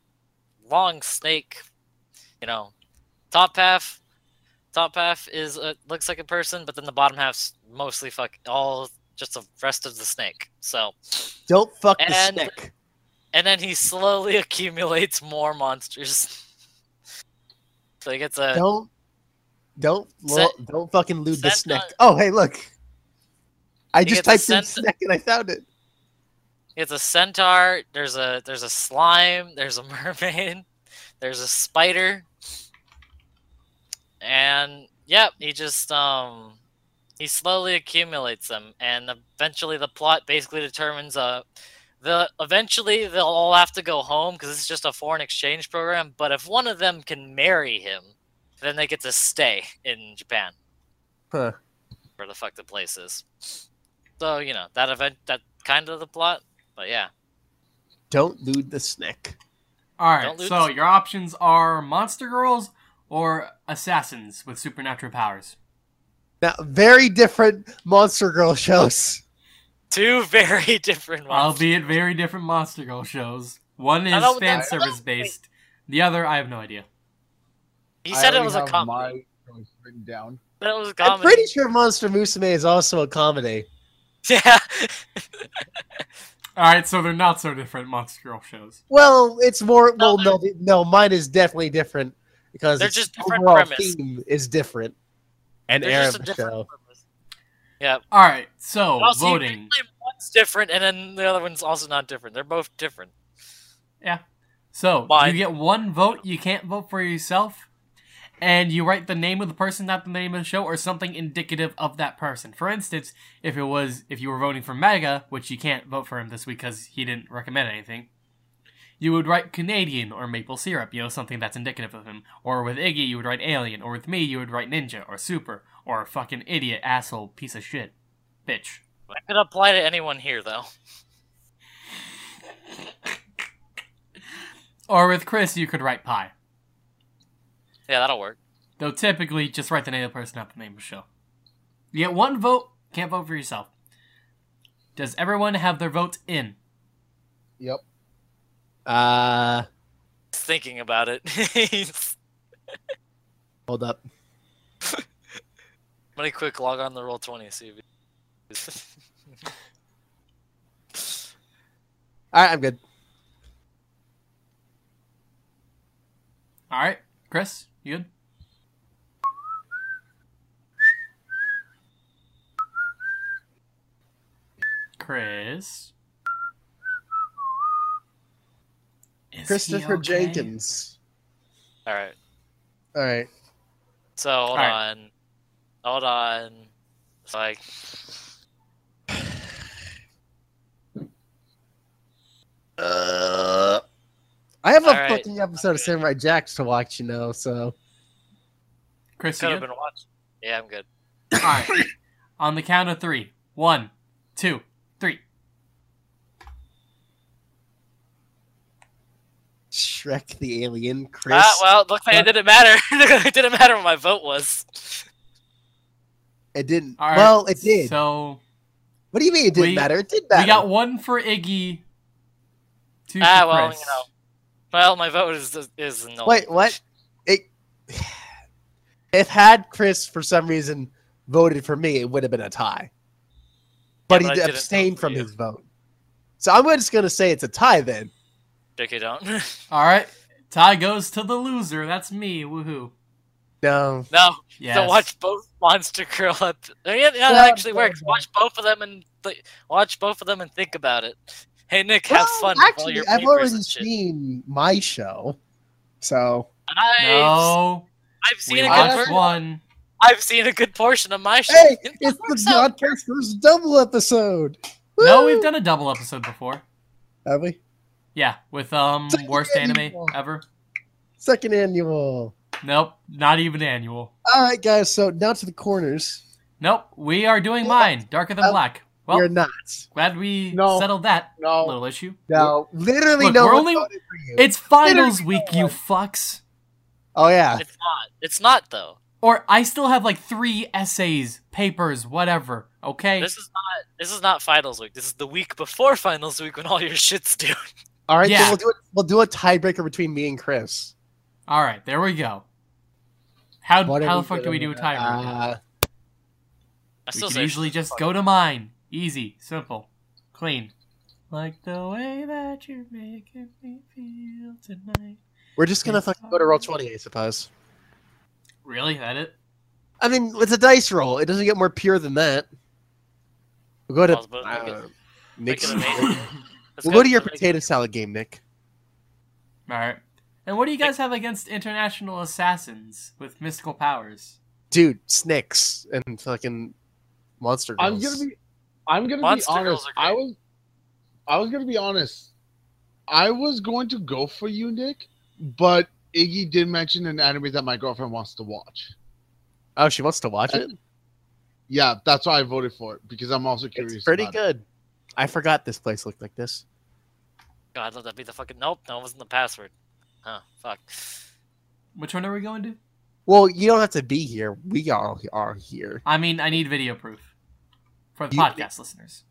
long snake. You know, top half, top half is uh, looks like a person, but then the bottom half's mostly fuck all just the rest of the snake. So, Don't fuck the snake. And then he slowly accumulates more monsters. so he gets a Don't don't don't fucking loot the snake. Oh, hey, look. I just typed in snake and I found it. It's a centaur. There's a there's a slime. There's a mermaid. There's a spider. And yep, he just um he slowly accumulates them, and eventually the plot basically determines uh the eventually they'll all have to go home because it's just a foreign exchange program. But if one of them can marry him, then they get to stay in Japan. Huh. Where the fuck the place is. So you know that event that kind of the plot. But yeah. Don't loot the snick. All right, so your options are monster girls or assassins with supernatural powers. Now, very different Monster Girl shows. Two very different ones. Albeit very different monster girl shows. One is I don't- fan I- service based. The other, I have no idea. he I said it already was a have comedy. My choice written down. But it was a I'm pretty sure Monster Musume is also a comedy. Yeah. All right, so they're not so different monster girl shows. Well, it's more. Well, No, no, mine is definitely different because They're its just different overall premise. theme is different. And They're Arab just a different show. purpose. Yeah. All right, so Also, voting. one's different, and then the other one's also not different. They're both different. Yeah. So Mine. you get one vote. You can't vote for yourself, and you write the name of the person, not the name of the show, or something indicative of that person. For instance, if it was if you were voting for Mega, which you can't vote for him this week because he didn't recommend anything, you would write Canadian or maple syrup. You know something that's indicative of him. Or with Iggy, you would write alien. Or with me, you would write ninja or super or a fucking idiot asshole piece of shit, bitch. That could apply to anyone here, though. Or with Chris, you could write pie. Yeah, that'll work. Though typically, just write the name of the person, not the name of the show. You get one vote, can't vote for yourself. Does everyone have their votes in? Yep. Uh, thinking about it. Hold up. Let me quick log on the roll twenty. See if All right, I'm good. All right, Chris, you good? Chris. Is he Christopher okay? Jenkins. All right. All right. So hold Alright. on. Hold on. It's like Uh, I have a All right. fucking episode of Samurai Jacks to watch, you know. So Chris, you have been watching. Yeah, I'm good. All right. On the count of three. One, two, three. Shrek the Alien, Chris. Ah, well, it looks like it didn't matter. it didn't matter what my vote was. It didn't. All right. Well, it did. So what do you mean it didn't we- matter? It did matter. we got one for Iggy. Two Ah, for well, Chris. you know. Well, my vote is is no. Wait, what? It. If had Chris for some reason voted for me, it would have been a tie. But but he didn't abstained from his vote. So I'm just going to say it's a tie then. JK, don't. All right. Tie goes to the loser. That's me. Woohoo. No. no. Yes. So watch both Monster Girl. Ep- yeah, yeah, that actually yeah, works. yeah. Watch both of them and th- watch both of them and think about it. Hey Nick, have Well, fun. with all Actually, your I've already and shit. seen my show. So, I've, No. I've seen We a good one. I've seen a good portion of my show. hey, It it's works the out. Podcasters double episode. No, we've done a double episode before. Have we? Yeah, with um Second worst anime ever. Second annual. Nope, not even annual. All right, guys. So now to the corners. Nope, we are doing mine, Darker Than Uh, Black. Well, You're not. glad we No. settled that No. little issue. No, literally Look, no we're only- for you. It's finals Literally week, no you fucks. Oh yeah. It's not. It's not though. Or I still have like three essays, papers, whatever. Okay. This is not this is not finals week. This is the week before finals week when all your shit's due. All right, Yeah. then we'll do it. We'll do a tiebreaker between me and Chris. All right, there we go. How What how the fuck do we do a doing? tiebreaker? Uh, I we still could say easily just go to mine. Easy, simple, clean. Like the way that you're making me feel tonight. we're just gonna fucking go to roll twenty, I suppose. Really? That it? I mean, it's a dice roll. It doesn't get more pure than that. We'll go to Well, but make it- uh, Nick's. it amazing. Let's We'll go to your potato salad game, Nick. All right. And what do you guys have against international assassins with mystical powers? Dude, Snicks and fucking Monster Girls. I'm gonna be. I'm gonna Monster be honest. I was. I was gonna be honest. I was going to go for you, Nick, but Iggy did mention an anime that my girlfriend wants to watch. Oh, she wants to watch it? Yeah, that's why I voted for it because I'm also curious. It's pretty about it. good. I forgot this place looked like this. God, let that be the fucking nope. That wasn't the password. Huh? Fuck. Which one are we going to? Well, you don't have to be here. We all are here. I mean, I need video proof for the You- podcast listeners.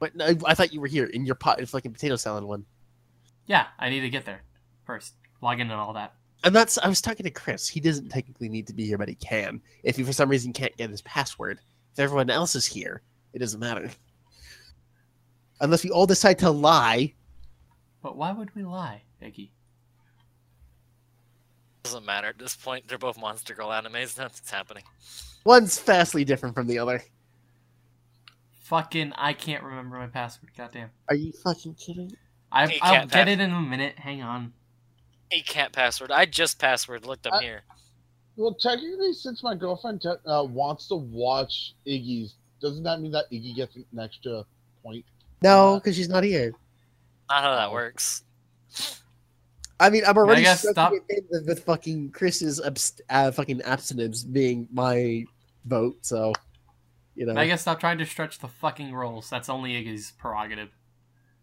But no, I thought you were here in your pot, fucking potato salad one. Yeah, I need to get there first. Log in and all that. And that's I was talking to Chris. He doesn't technically need to be here, but he can. If he for some reason can't get his password, if everyone else is here, it doesn't matter. Unless we all decide to lie. But why would we lie, Iggy? Doesn't matter at this point. They're both Monster Girl animes. Nothing's happening. One's vastly different from the other. Fucking, I can't remember my password. Goddamn. Are you fucking kidding? I, You I'll get pass- it in a minute. Hang on. He can't password. I just password looked up I- here. Well, technically, since my girlfriend te- uh, wants to watch Iggy's, doesn't that mean that Iggy gets an extra point? No, because she's not here. Not how that works. I mean, I'm already guess struggling with, with, with fucking Chris's abst- uh, fucking abstinence being my vote, so you know. I guess stop trying to stretch the fucking rules. That's only Iggy's prerogative.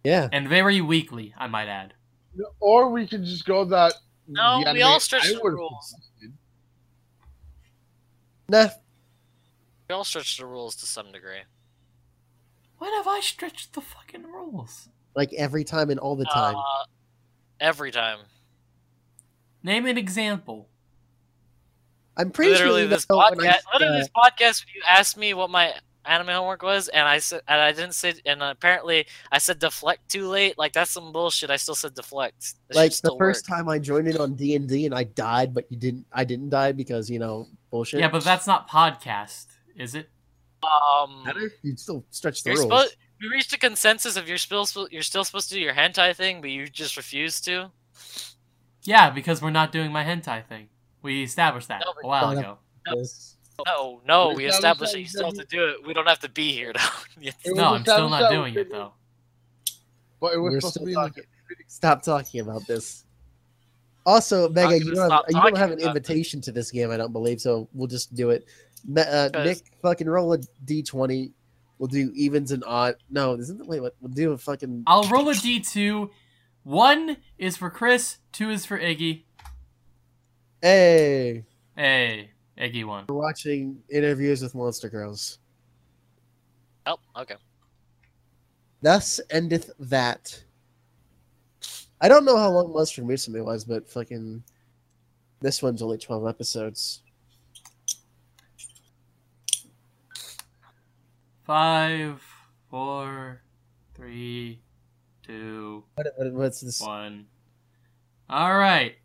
Yeah. And very weakly, I might add. Or we could just go that. No, we all stretch the rules. suggested. Nah. We all stretch the rules to some degree. When have I stretched the fucking rules? Like every time and all the time. Uh, every time. Name an example. I'm pretty literally sure this though, when I podcast. Literally uh, this podcast. When you asked me what my anime homework was, and I said, and I didn't say, and apparently I said deflect too late. Like that's some bullshit. I still said deflect. That like the first worked. time I joined in on D and D and I died, but you didn't. I didn't die because you know bullshit. Yeah, but that's not podcast, is it? Um, Matter? you still stretch the rules. Supposed. We reached a consensus of you're still you're still supposed to do your hentai thing, but you just refuse to. Yeah, because we're not doing my hentai thing. We established that No, a while No, no. ago. This- No, no, We we established established that that you you still have to do it. We don't have to be here now. It's- It was No, I'm still not doing it though. But it was We're supposed to still be like talking. Stop talking about this. Also, Mega, you don't, have, you don't have an about invitation to this game, I don't believe, so we'll just do it. Uh, Nick, fucking roll a d20. We'll do evens and odd. No, isn't wait, what? We'll do a fucking. I'll roll a d2. One is for Chris, two is for Iggy. Hey, Hey, Iggy won. we're watching interviews with Monster Girls. Oh, okay. Thus endeth that. I don't know how long Monster Musume was, but fucking this one's only twelve episodes. Five, four, three, two, What, what- what's this? one. All right.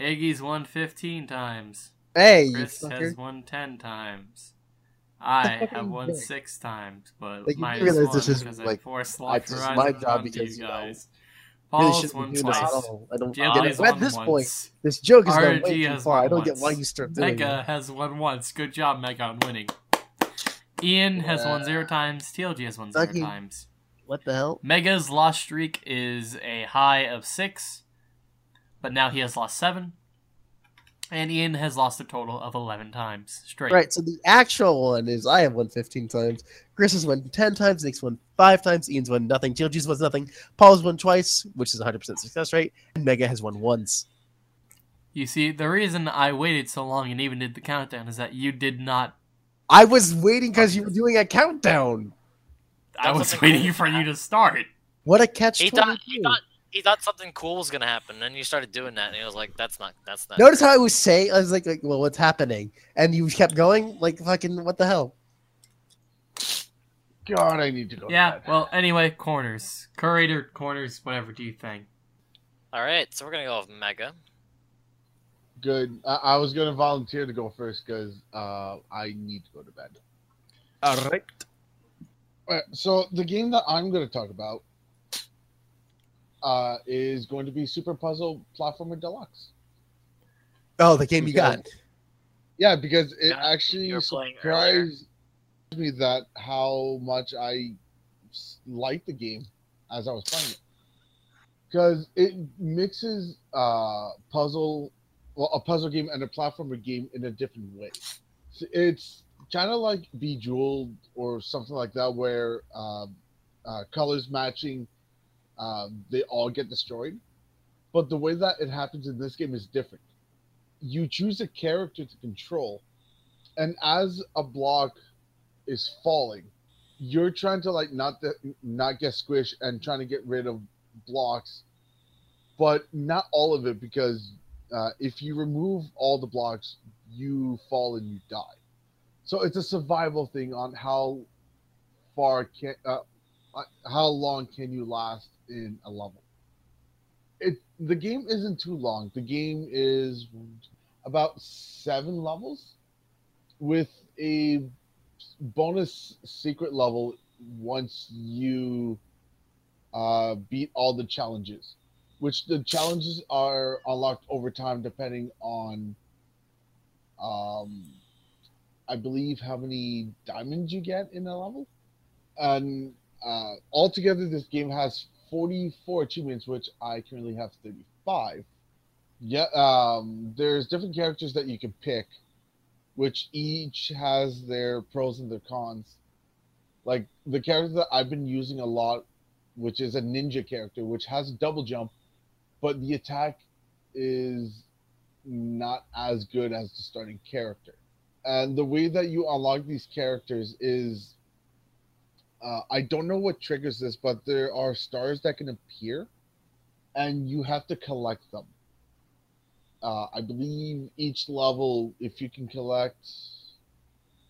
Iggy's won 15 times. Hey, Chris has won 10 times. I have won six times, but Like, you minus realize one this is, because I like, forced I- Life this Horizon my job because, you you know, guys. Really Paul's be won doing this twice. at all. I don't get it. At this once. point, this joke gone RG way too far. I don't get why you start doing Mega it. has won once. Good job, Mega, on winning. Ian has won zero times. TLG has won zero times. What the hell? Mega's lost streak is a high of six, but now he has lost seven. And Ian has lost a total of 11 times straight. Right, so the actual one is I have won 15 times. Chris has won 10 times. Nick's won 5 times. Ian's won nothing. TLG's won nothing. Paul's won twice, which is 100% success rate. And Mega has won once. You see, the reason I waited so long and even did the countdown is that you did not. I was waiting because you were doing a countdown. I That's was waiting cool. for you to start. What a catch He thought he thought he thought something cool was gonna happen, and then you started doing that, and he was like, "That's not. That's not." Notice how I was saying, I was like, like, well, what's happening? And you kept going, like, fucking, what the hell? God, I need to go. Yeah. bed. Well, anyway, corners, curator corners. Whatever do you think? All right, so we're gonna go with Mega. Good. I, I was gonna volunteer to go first because uh, I need to go to bed. All right. Alright, so the game that I'm going to talk about uh, is going to be Super Puzzle Platformer Deluxe. Oh, the game you got. Yeah, because it Yeah, actually you were playing earlier. surprised me that how much I liked the game as I was playing it. Because it mixes uh, puzzle, well, a puzzle game and a platformer game in a different way. So it's kind of like Bejeweled or something like that, where um, uh, colors matching, um, they all get destroyed. But the way that it happens in this game is different you choose a character to control and as a block is falling you're trying to like not the, not get squished and trying to get rid of blocks but not all of it because uh, if you remove all the blocks you fall and you die. So it's a survival thing on how far can uh, uh, how long can you last in a level. It the game isn't too long. The game is about seven levels with a bonus secret level once you uh, beat all the challenges which the challenges are unlocked over time depending on um i believe how many diamonds you get in a level and uh altogether this game has 44 achievements which i currently have 35 yeah, um, there's different characters that you can pick, which each has their pros and their cons. Like the character that I've been using a lot, which is a ninja character, which has double jump, but the attack is not as good as the starting character. And the way that you unlock these characters is uh, I don't know what triggers this, but there are stars that can appear, and you have to collect them uh, I believe each level, if you can collect,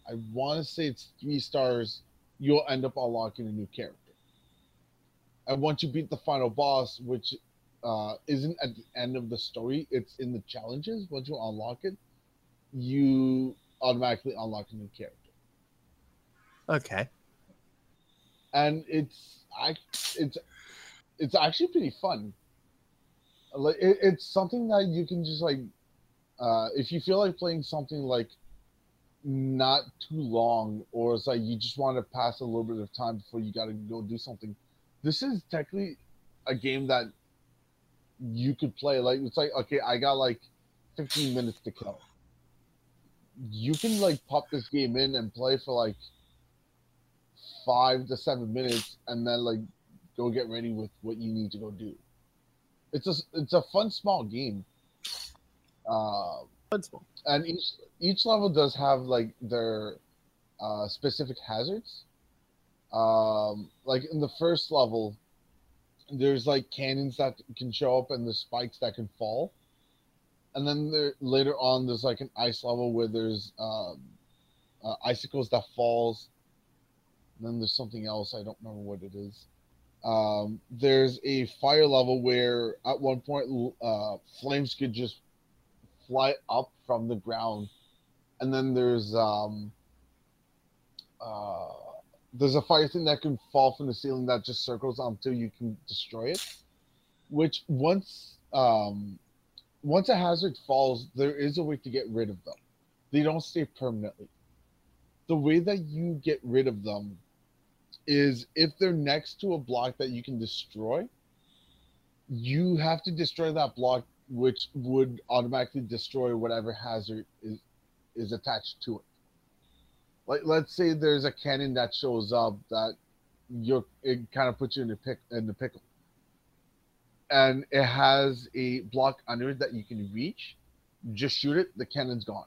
I want to say it's three stars, you'll end up unlocking a new character. And once you beat the final boss, which uh, isn't at the end of the story, it's in the challenges. Once you unlock it, you automatically unlock a new character. Okay. and it's I it's it's actually pretty fun. Like it, it's something that you can just like uh if you feel like playing something like not too long or it's like you just want to pass a little bit of time before you got to go do something. This is technically a game that you could play like it's like okay, I got like 15 minutes to kill. You can like pop this game in and play for like five to seven minutes and then like go get ready with what you need to go do. It's a it's a fun small game. Uh, Fun small. and each each level does have like their uh, specific hazards. Um, like in the first level, there's like cannons that can show up and the spikes that can fall. And then there, later on, there's like an ice level where there's um, uh, icicles that falls. And then there's something else I don't remember what it is. Um, there's a fire level where at one point uh, flames could just fly up from the ground, and then there's um, uh, there's a fire thing that can fall from the ceiling that just circles until you can destroy it. Which once um, once a hazard falls, there is a way to get rid of them. They don't stay permanently. The way that you get rid of them is if they're next to a block that you can destroy, you have to destroy that block, which would automatically destroy whatever hazard is is attached to it. Like let's say there's a cannon that shows up that you're it kind of puts you in the pick in the pickle. And it has a block under it that you can reach. just shoot it, the cannon's gone.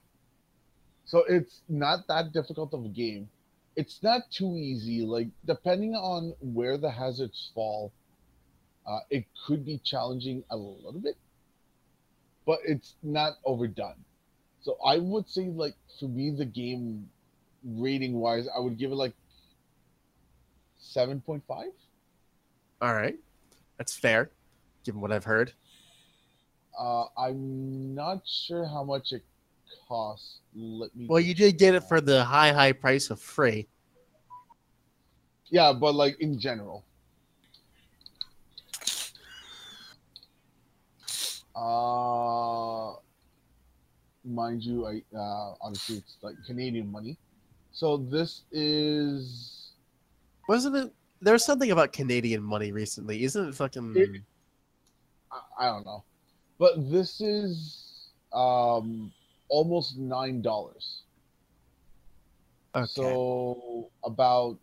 So it's not that difficult of a game. It's not too easy. Like depending on where the hazards fall, uh, it could be challenging a little bit, but it's not overdone. So I would say, like for me, the game rating wise, I would give it like seven point five. All right, that's fair, given what I've heard. Uh, I'm not sure how much it costs. Let me. Well, you did get it for the high, high price of free. Yeah, but like in general. Uh, mind you, I uh, obviously it's like Canadian money. So this is Wasn't it? There was something about Canadian money recently. Isn't it fucking? It- I, don't know, but this is um almost nine dollars. okay. So about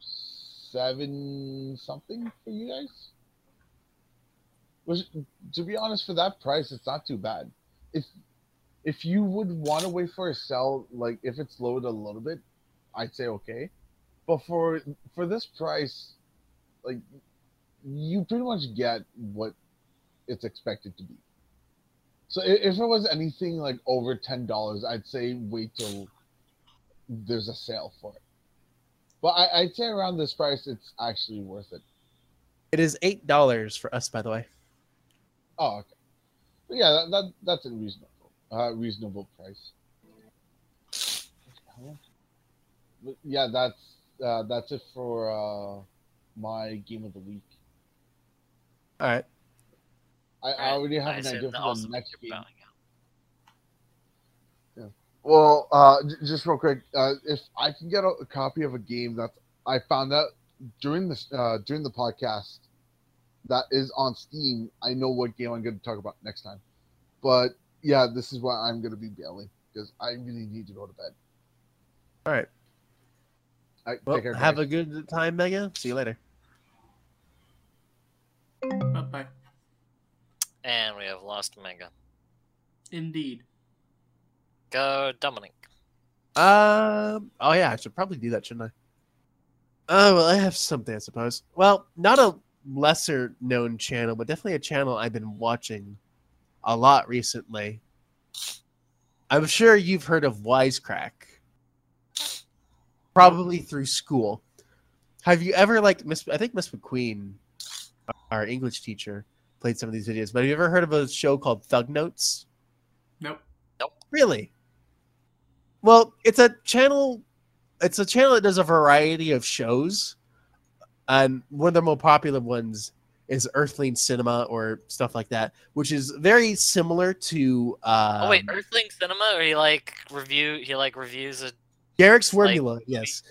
seven something for you guys. Which, to be honest, for that price, it's not too bad. If if you would want to wait for a sell, like if it's lowered a little bit, I'd say okay. But for for this price, like you pretty much get what it's expected to be. So if it was anything like over ten dollars, I'd say wait till there's a sale for it. But I, I'd say around this price, it's actually worth it. it is eight dollars for us, by the way. Oh, okay. But yeah, that, that that's reasonable, uh, reasonable price. But yeah, that's uh, that's it for uh, my game of the week. All right. I, I already have I an idea for the next you're game. bowing out. Well, uh, j- just real quick, uh, if I can get a, a copy of a game that I found out during this uh, during the podcast that is on Steam, I know what game I'm going to talk about next time. But yeah, this is why I'm going to be bailing because I really need to go to bed. All right. All right, Well, take care, have guys. a good time, Mega. See you later. Bye bye. And we have lost Mega. Indeed. Go Dominic. Um. Oh yeah, I should probably do that, shouldn't I? Oh well, I have something, I suppose. Well, not a lesser known channel, but definitely a channel I've been watching a lot recently. I'm sure you've heard of Wisecrack, probably through school. Have you ever like Miss? I think Miss McQueen, our English teacher, played some of these videos. But have you ever heard of a show called Thug Notes? Nope. Nope. Really? Well, it's a channel. It's a channel that does a variety of shows, and one of the more popular ones is Earthling Cinema or stuff like that, which is very similar to. Um, oh wait, Earthling Cinema, or he like review? He like reviews a. Garyx Wormuloid. yes,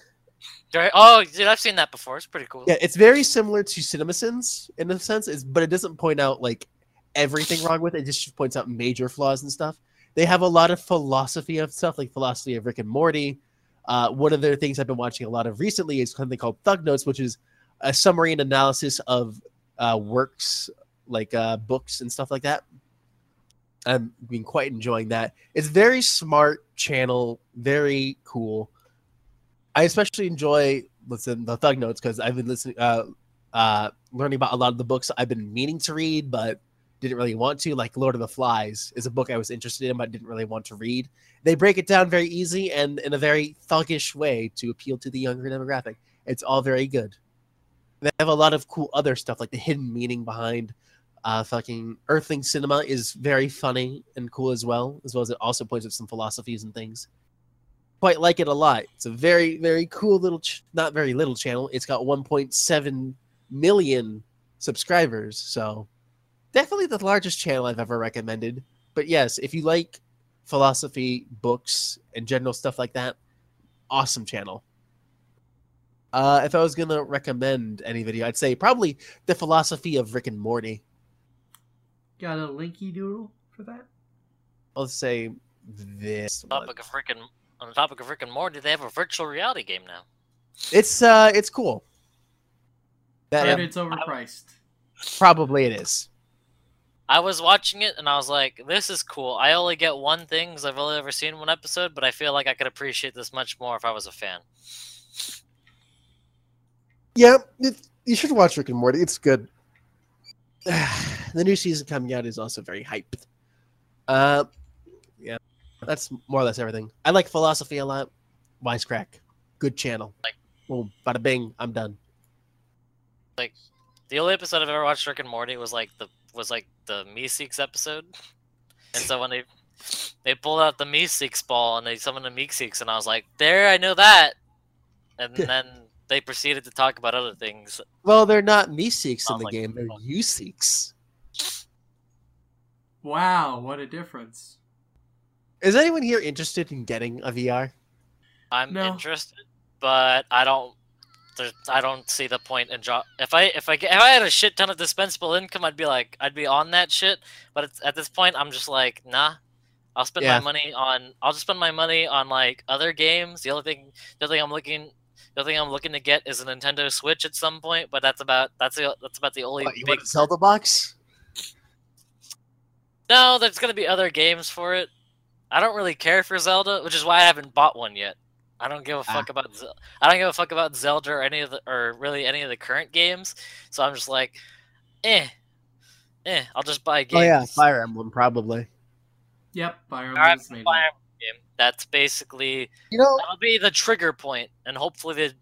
Oh, dude, I've seen that before. It's pretty cool. yeah, it's very similar to CinemaSins in a sense, is but it doesn't point out like everything wrong with it. It just points out major flaws and stuff. They have a lot of philosophy of stuff, like philosophy of Rick and Morty. Uh, one of the things I've been watching a lot of recently is something called Thug Notes, which is a summary and analysis of uh, works like uh, books and stuff like that. I've been quite enjoying that. It's very smart channel, very cool. I especially enjoy listen the Thug Notes because I've been listening, uh, uh, learning about a lot of the books I've been meaning to read, but didn't really want to. Like Lord of the Flies is a book I was interested in, but didn't really want to read. They break it down very easy and in a very thuggish way to appeal to the younger demographic. It's all very good. They have a lot of cool other stuff, like the hidden meaning behind uh, fucking Earthling Cinema is very funny and cool as well, as well as it also points at some philosophies and things. Quite like it a lot. It's a very, very cool little, not very little channel. It's got 1.7 million subscribers, so definitely the largest channel I've ever recommended. But yes, if you like philosophy, books, and general stuff like that, awesome channel. Uh, if I was gonna recommend any video, I'd say probably the philosophy of Rick and Morty. Got a linky doodle for that? I'll say this. one. Topic of Rick and on the topic of Rick and Morty, they have a virtual reality game now. It's uh, it's cool. That Heard uh, it's overpriced. probably it is. I was watching it and I was like, "This is cool." I only get one thing because I've only ever seen one episode, but I feel like I could appreciate this much more if I was a fan. Yeah, it, you should watch Rick and Morty. It's good. the new season coming out is also very hyped. Uh, yeah, that's more or less everything. I like philosophy a lot. Wisecrack, good channel. Like- boom, bada bing, I'm done. Like, the only episode I've ever watched Rick and Morty was like the was like the Meeseeks episode, and so when they they pulled out the Meeseeks ball and they summoned the Meeseeks, and I was like, "There, I know that," and then they proceeded to talk about other things. Well, they're not me seeks in the like- game; they're oh. you seeks. Wow, what a difference. Is anyone here interested in getting a VR? I'm No. interested, but I don't. There's, I don't see the point in drop. If I if I get, if I had a shit ton of dispensable income, I'd be like I'd be on that shit. But it's, at this point, I'm just like, nah. I'll spend Yeah. my money on. I'll just spend my money on like other games. The only thing, the other thing I'm looking, the other thing I'm looking to get is a Nintendo Switch at some point. But that's about that's the that's about the only What, you big. want a Zelda box? No, there's gonna be other games for it. I don't really care for Zelda, which is why I haven't bought one yet. I don't give a Ah. fuck about Zel- I don't give a fuck about Zelda or any of the or really any of the current games. So I'm just like, eh, eh. I'll just buy games. Oh yeah, Fire Emblem probably. Yep, Fire All right, Emblem's made Fire. Emblem game. That's basically You know, that'll be the trigger point, and hopefully the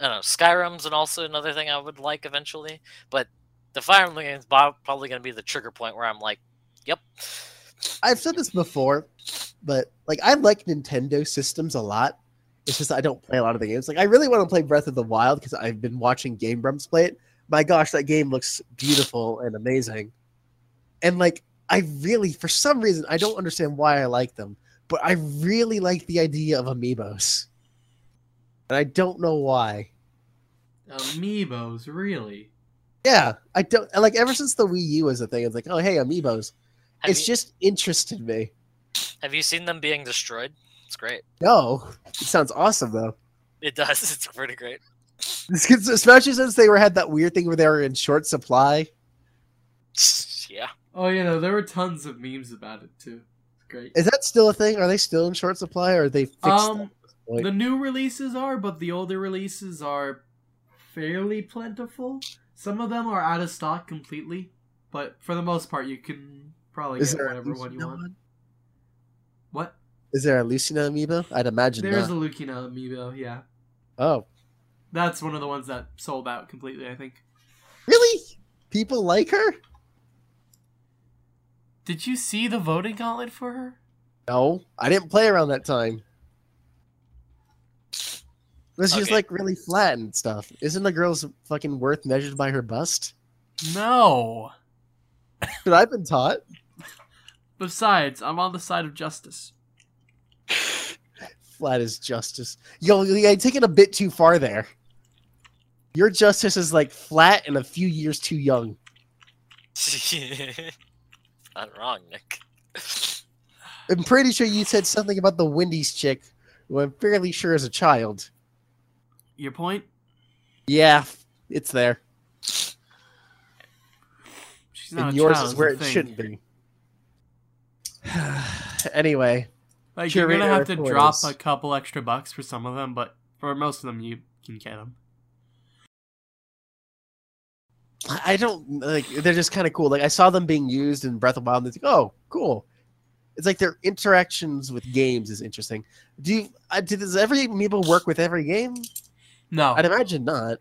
I don't know Skyrim's and also another thing I would like eventually. But the Fire Emblem game is probably going to be the trigger point where I'm like, yep. I've said this before, but like I like Nintendo systems a lot. It's just I don't play a lot of the games. Like I really want to play Breath of the Wild because I've been watching Game Grumps play it. My gosh, that game looks beautiful and amazing. And like I really, for some reason, I don't understand why I like them, but I really like the idea of amiibos. And I don't know why. Amiibos, really? Yeah, I don't like ever since the Wii U was a thing. It's like, oh hey, amiibos. Have it's you, just interested me. have you seen them being destroyed? It's great. No, it sounds awesome though. It does. It's pretty great. Especially since they were had that weird thing where they were in short supply. Yeah. Oh, you know, there were tons of memes about it too. Great. Is that still a thing? Are they still in short supply, or are they fixed? Um, that at this point? The new releases are, but the older releases are fairly plentiful. Some of them are out of stock completely, but for the most part, you can probably Is get whatever one you want. one? What? Is there a Lucina amiibo? I'd imagine There's not. a Lucina amiibo, yeah. Oh, That's one of the ones that sold out completely, I think. really? People like her? Did you see the voting gauntlet for her? No, I didn't play around that time. But she's Okay. like really flat and stuff. Isn't the girl's fucking worth measured by her bust? No. But I've been taught. Besides, I'm on the side of justice. Flat is justice. Yo, you're taking it a bit too far there. Your justice is like flat and a few years too young. Not wrong, Nick. I'm pretty sure you said something about the Wendy's chick, who I'm fairly sure is a child. Your point? Yeah, it's there. She's not And a yours child, is is where it thing. shouldn't be. anyway, Like you're gonna have to drop a couple extra bucks for some of them, but for most of them you can get them. I I don't like. They're just kind of cool. Like I saw them being used in Breath of the Wild. And it's like, oh, cool. It's like their interactions with games is interesting. Do you? Uh, does every amiibo work with every game? No, I'd imagine not.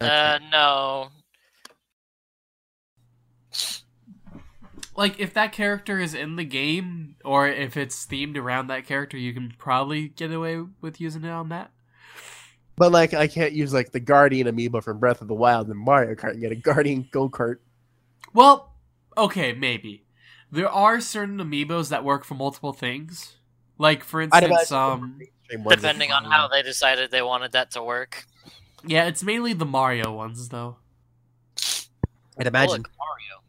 Uh, no. like if that character is in the game or if it's themed around that character, you can probably get away with using it on that. But like, I can't use like the Guardian amiibo from Breath of the Wild and Mario Kart and get a Guardian go kart. Well, okay, maybe. There are certain amiibos that work for multiple things. Like for instance, um Depending on how they decided they wanted that to work. yeah, it's mainly the Mario ones though. I'd Oh, imagine. look, Mario.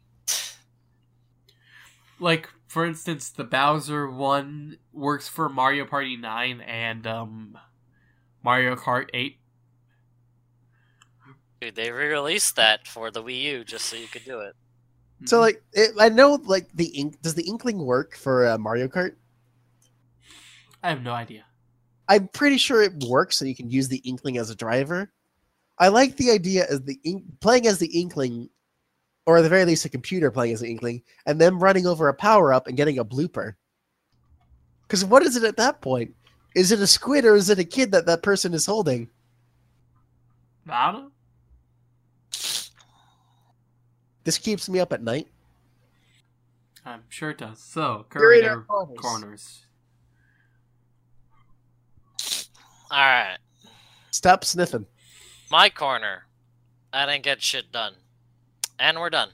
Like for instance, the Bowser one works for Mario Party 9 and um Mario Kart 8. Dude, they re-released that for the Wii U just so you could do it. So like, it, I know like the ink. Does the Inkling work for uh, Mario Kart? I have no idea. I'm pretty sure it works, so you can use the Inkling as a driver. I like the idea as the ink, playing as the Inkling, or at the very least a computer playing as the Inkling, and then running over a power up and getting a blooper. Because what is it at that point? Is it a squid or is it a kid that that person is holding? I don't know. This keeps me up at night. I'm sure it does. So, Curator curator corners. corners. All right, Stop sniffing. my corner. I didn't get shit done, and we're done.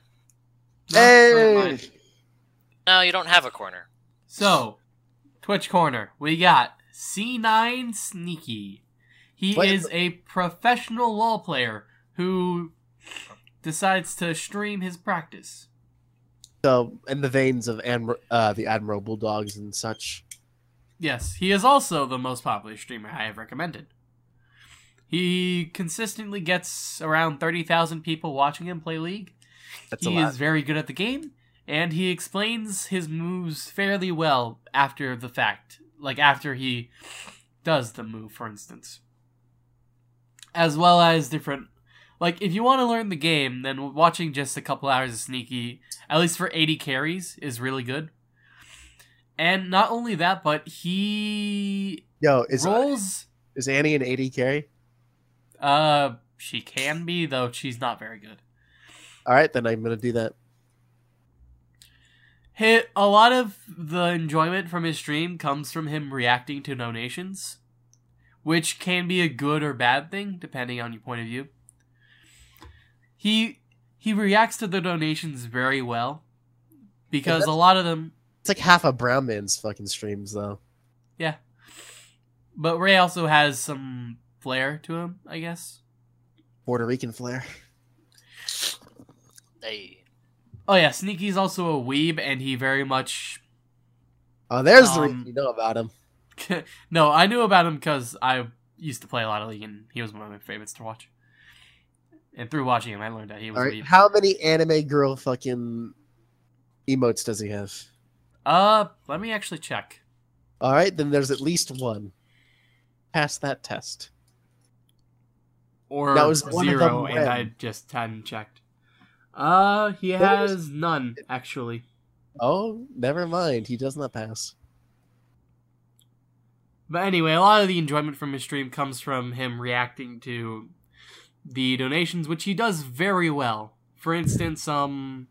No, Hey! mine. No, you don't have a corner. So, Twitch corner, we got C9 Sneaky. He is a professional LoL player who decides to stream his practice. So, in the veins of Admir uh, the Admiral Bulldogs and such. Yes, he is also the most popular streamer I have recommended. He consistently gets around 30,000 people watching him play League. That's a he is very good at the game, and he explains his moves fairly well after the fact. Like after he does the move, for instance. As well as different. Like, if you want to learn the game, then watching just a couple hours of Sneaky, at least for AD carries, is really good. And not only that, but he Yo, is rolls. is Annie an AD carry? Uh, she can be, though she's not very good. All right, then I'm gonna do that. Hit a lot of the enjoyment from his stream comes from him reacting to donations which can be a good or bad thing depending on your point of view he he reacts to the donations very well because a lot of them It's like half of Brown Man's fucking streams, though. yeah but ray also has some flair to him i guess Puerto Rican flair. Hey, oh yeah sneaky's also a weeb and he very much Oh, there's the Um, you know about him. no, I knew about him because I used to play a lot of League, and he was one of my favorites to watch. And through watching him, I learned that he was All a right, weeb. how many anime girl fucking emotes does he have? Uh, let me actually check. All right, then there's at least one. Pass that test. Or That was zero, and I just hadn't checked. Uh, he What was- has none actually. Oh, never mind. He does not pass. But anyway, a lot of the enjoyment from his stream comes from him reacting to the donations, which he does very well. For instance, um,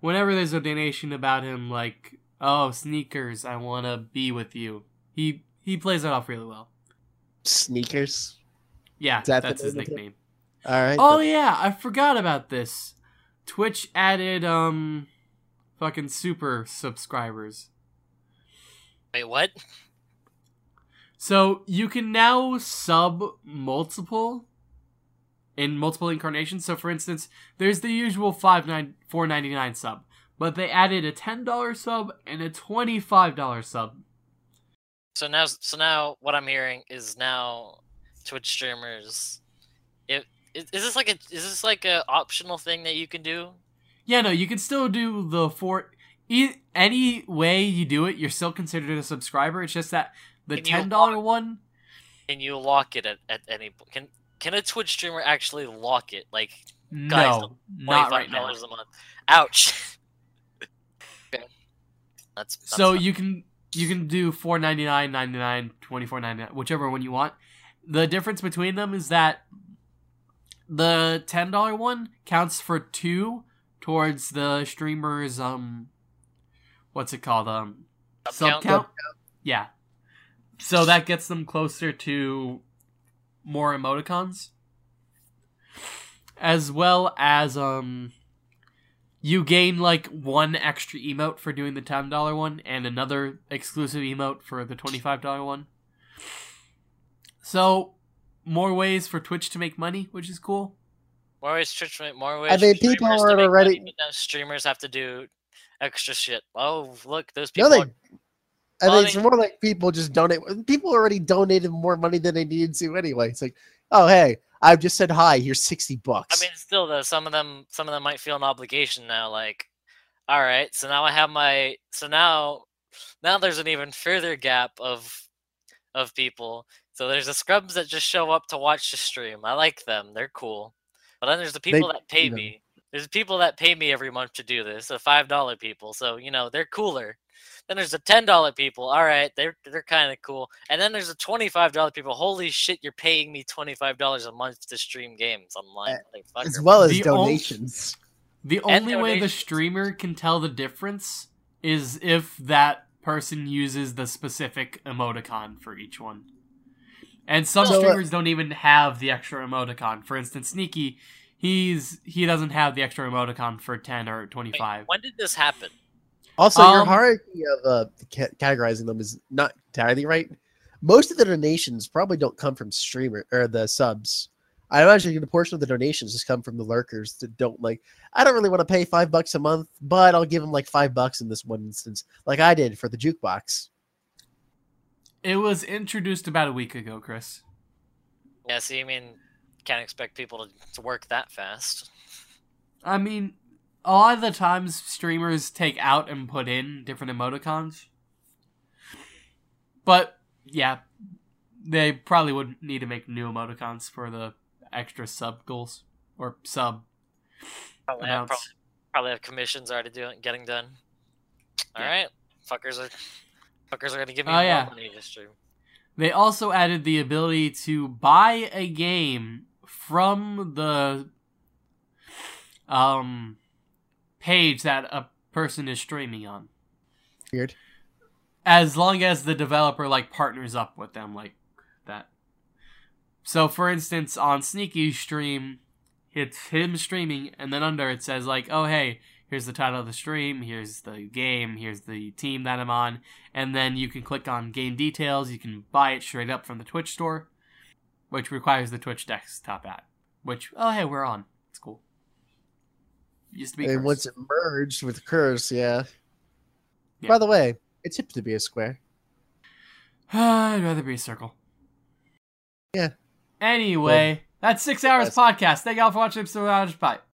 whenever there's a donation about him, like, "Oh, sneakers, I want to be with you," he he plays it off really well. Sneakers. Yeah, that that's his name of it? nickname. All right. Oh then. yeah, I forgot about this. Twitch added um, fucking super subscribers. wait, what? So you can now sub multiple in multiple incarnations. So for instance, there's the usual five nine four ninety nine sub, but they added a ten dollar sub and a twenty five dollar sub. So now, so now, what I'm hearing is now Twitch streamers. If is, is this like a is this like a optional thing that you can do? Yeah, no, you can still do the four. E- any way you do it, you're still considered a subscriber. It's just that the Can ten dollar one. Can you lock it at, at any can can a Twitch streamer actually lock it? Like No, not right now. a month. Ouch. okay. That's, that's so not- you can you can do 499 99 24.99 whichever one you want the difference between them is that the $10 one counts for two towards the streamer's um what's it called um Sub count? yeah. So that gets them closer to more emoticons. As well as um you gain like one extra emote for doing the ten dollar one and another exclusive emote for the twenty five dollar one. So more ways for Twitch to make money, which is cool. more ways Twitch make more ways. I mean, people streamers to are make already- money, but now streamers have to do extra shit. Oh, look, those No, people. they. are- I Well, mean, it's more like people just donate. People already donated more money than they needed to anyway. It's like, oh hey, I've just said hi. Here's sixty bucks. I mean, still though, some of them, some of them might feel an obligation now. Like, all right, so now I have my so now now there's an even further gap of of people. So there's the scrubs that just show up to watch the stream. I like them. They're cool. But then there's the people that pay you know. me. There's people that pay me every month to do this. The five dollar people. So you know they're cooler. Then there's the ten dollar people. All right, they're they're kind of cool. And then there's the twenty five dollar people. Holy shit, you're paying me twenty five dollars a month to stream games eh, online. motherfucker. as well as The ol- donations. The And only way the streamer can tell the difference is if that person uses the specific emoticon for each one. And some So, uh, streamers don't even have the extra emoticon. For instance, Sneaky, he's he doesn't have the extra emoticon for 10 or Wait, 25. when did this happen? Also, your Um, hierarchy of uh, ca- categorizing them is not entirely right. Most of the donations probably don't come from streamer or the subs. I imagine a portion of the donations just come from the lurkers that don't like. I don't really want to pay five bucks a month, but I'll give them like five bucks in this one instance, like I did for the jukebox. It was introduced about a week ago, Chris. Yeah, see, I mean, can't expect people to, to work that fast. I mean, a lot of the times streamers take out and put in different emoticons. But yeah, they probably would need to make new emoticons for the extra sub goals or sub Probably have, probably, probably have commissions already doing getting done. All right, Yeah. fuckers are fuckers are gonna give me Oh, yeah. money to stream. They also added the ability to buy a game from the um page that a person is streaming on. Weird. As long as the developer like partners up with them like that. So for instance on Sneaky's stream it's him streaming and then under it says like, "Oh hey, here's the title of the stream, here's the game, here's the team that I'm on." And then you can click on game details, you can buy it straight up from the Twitch store, which requires the Twitch desktop app. Which oh hey, we're on. It's cool. Used to be And Curse. once it merged with Curse, yeah. Yeah. By the way, it's hip to be a square. I'd rather be a circle. Yeah. Anyway, that's six hours podcast. Thank y'all for watching episode of Bye.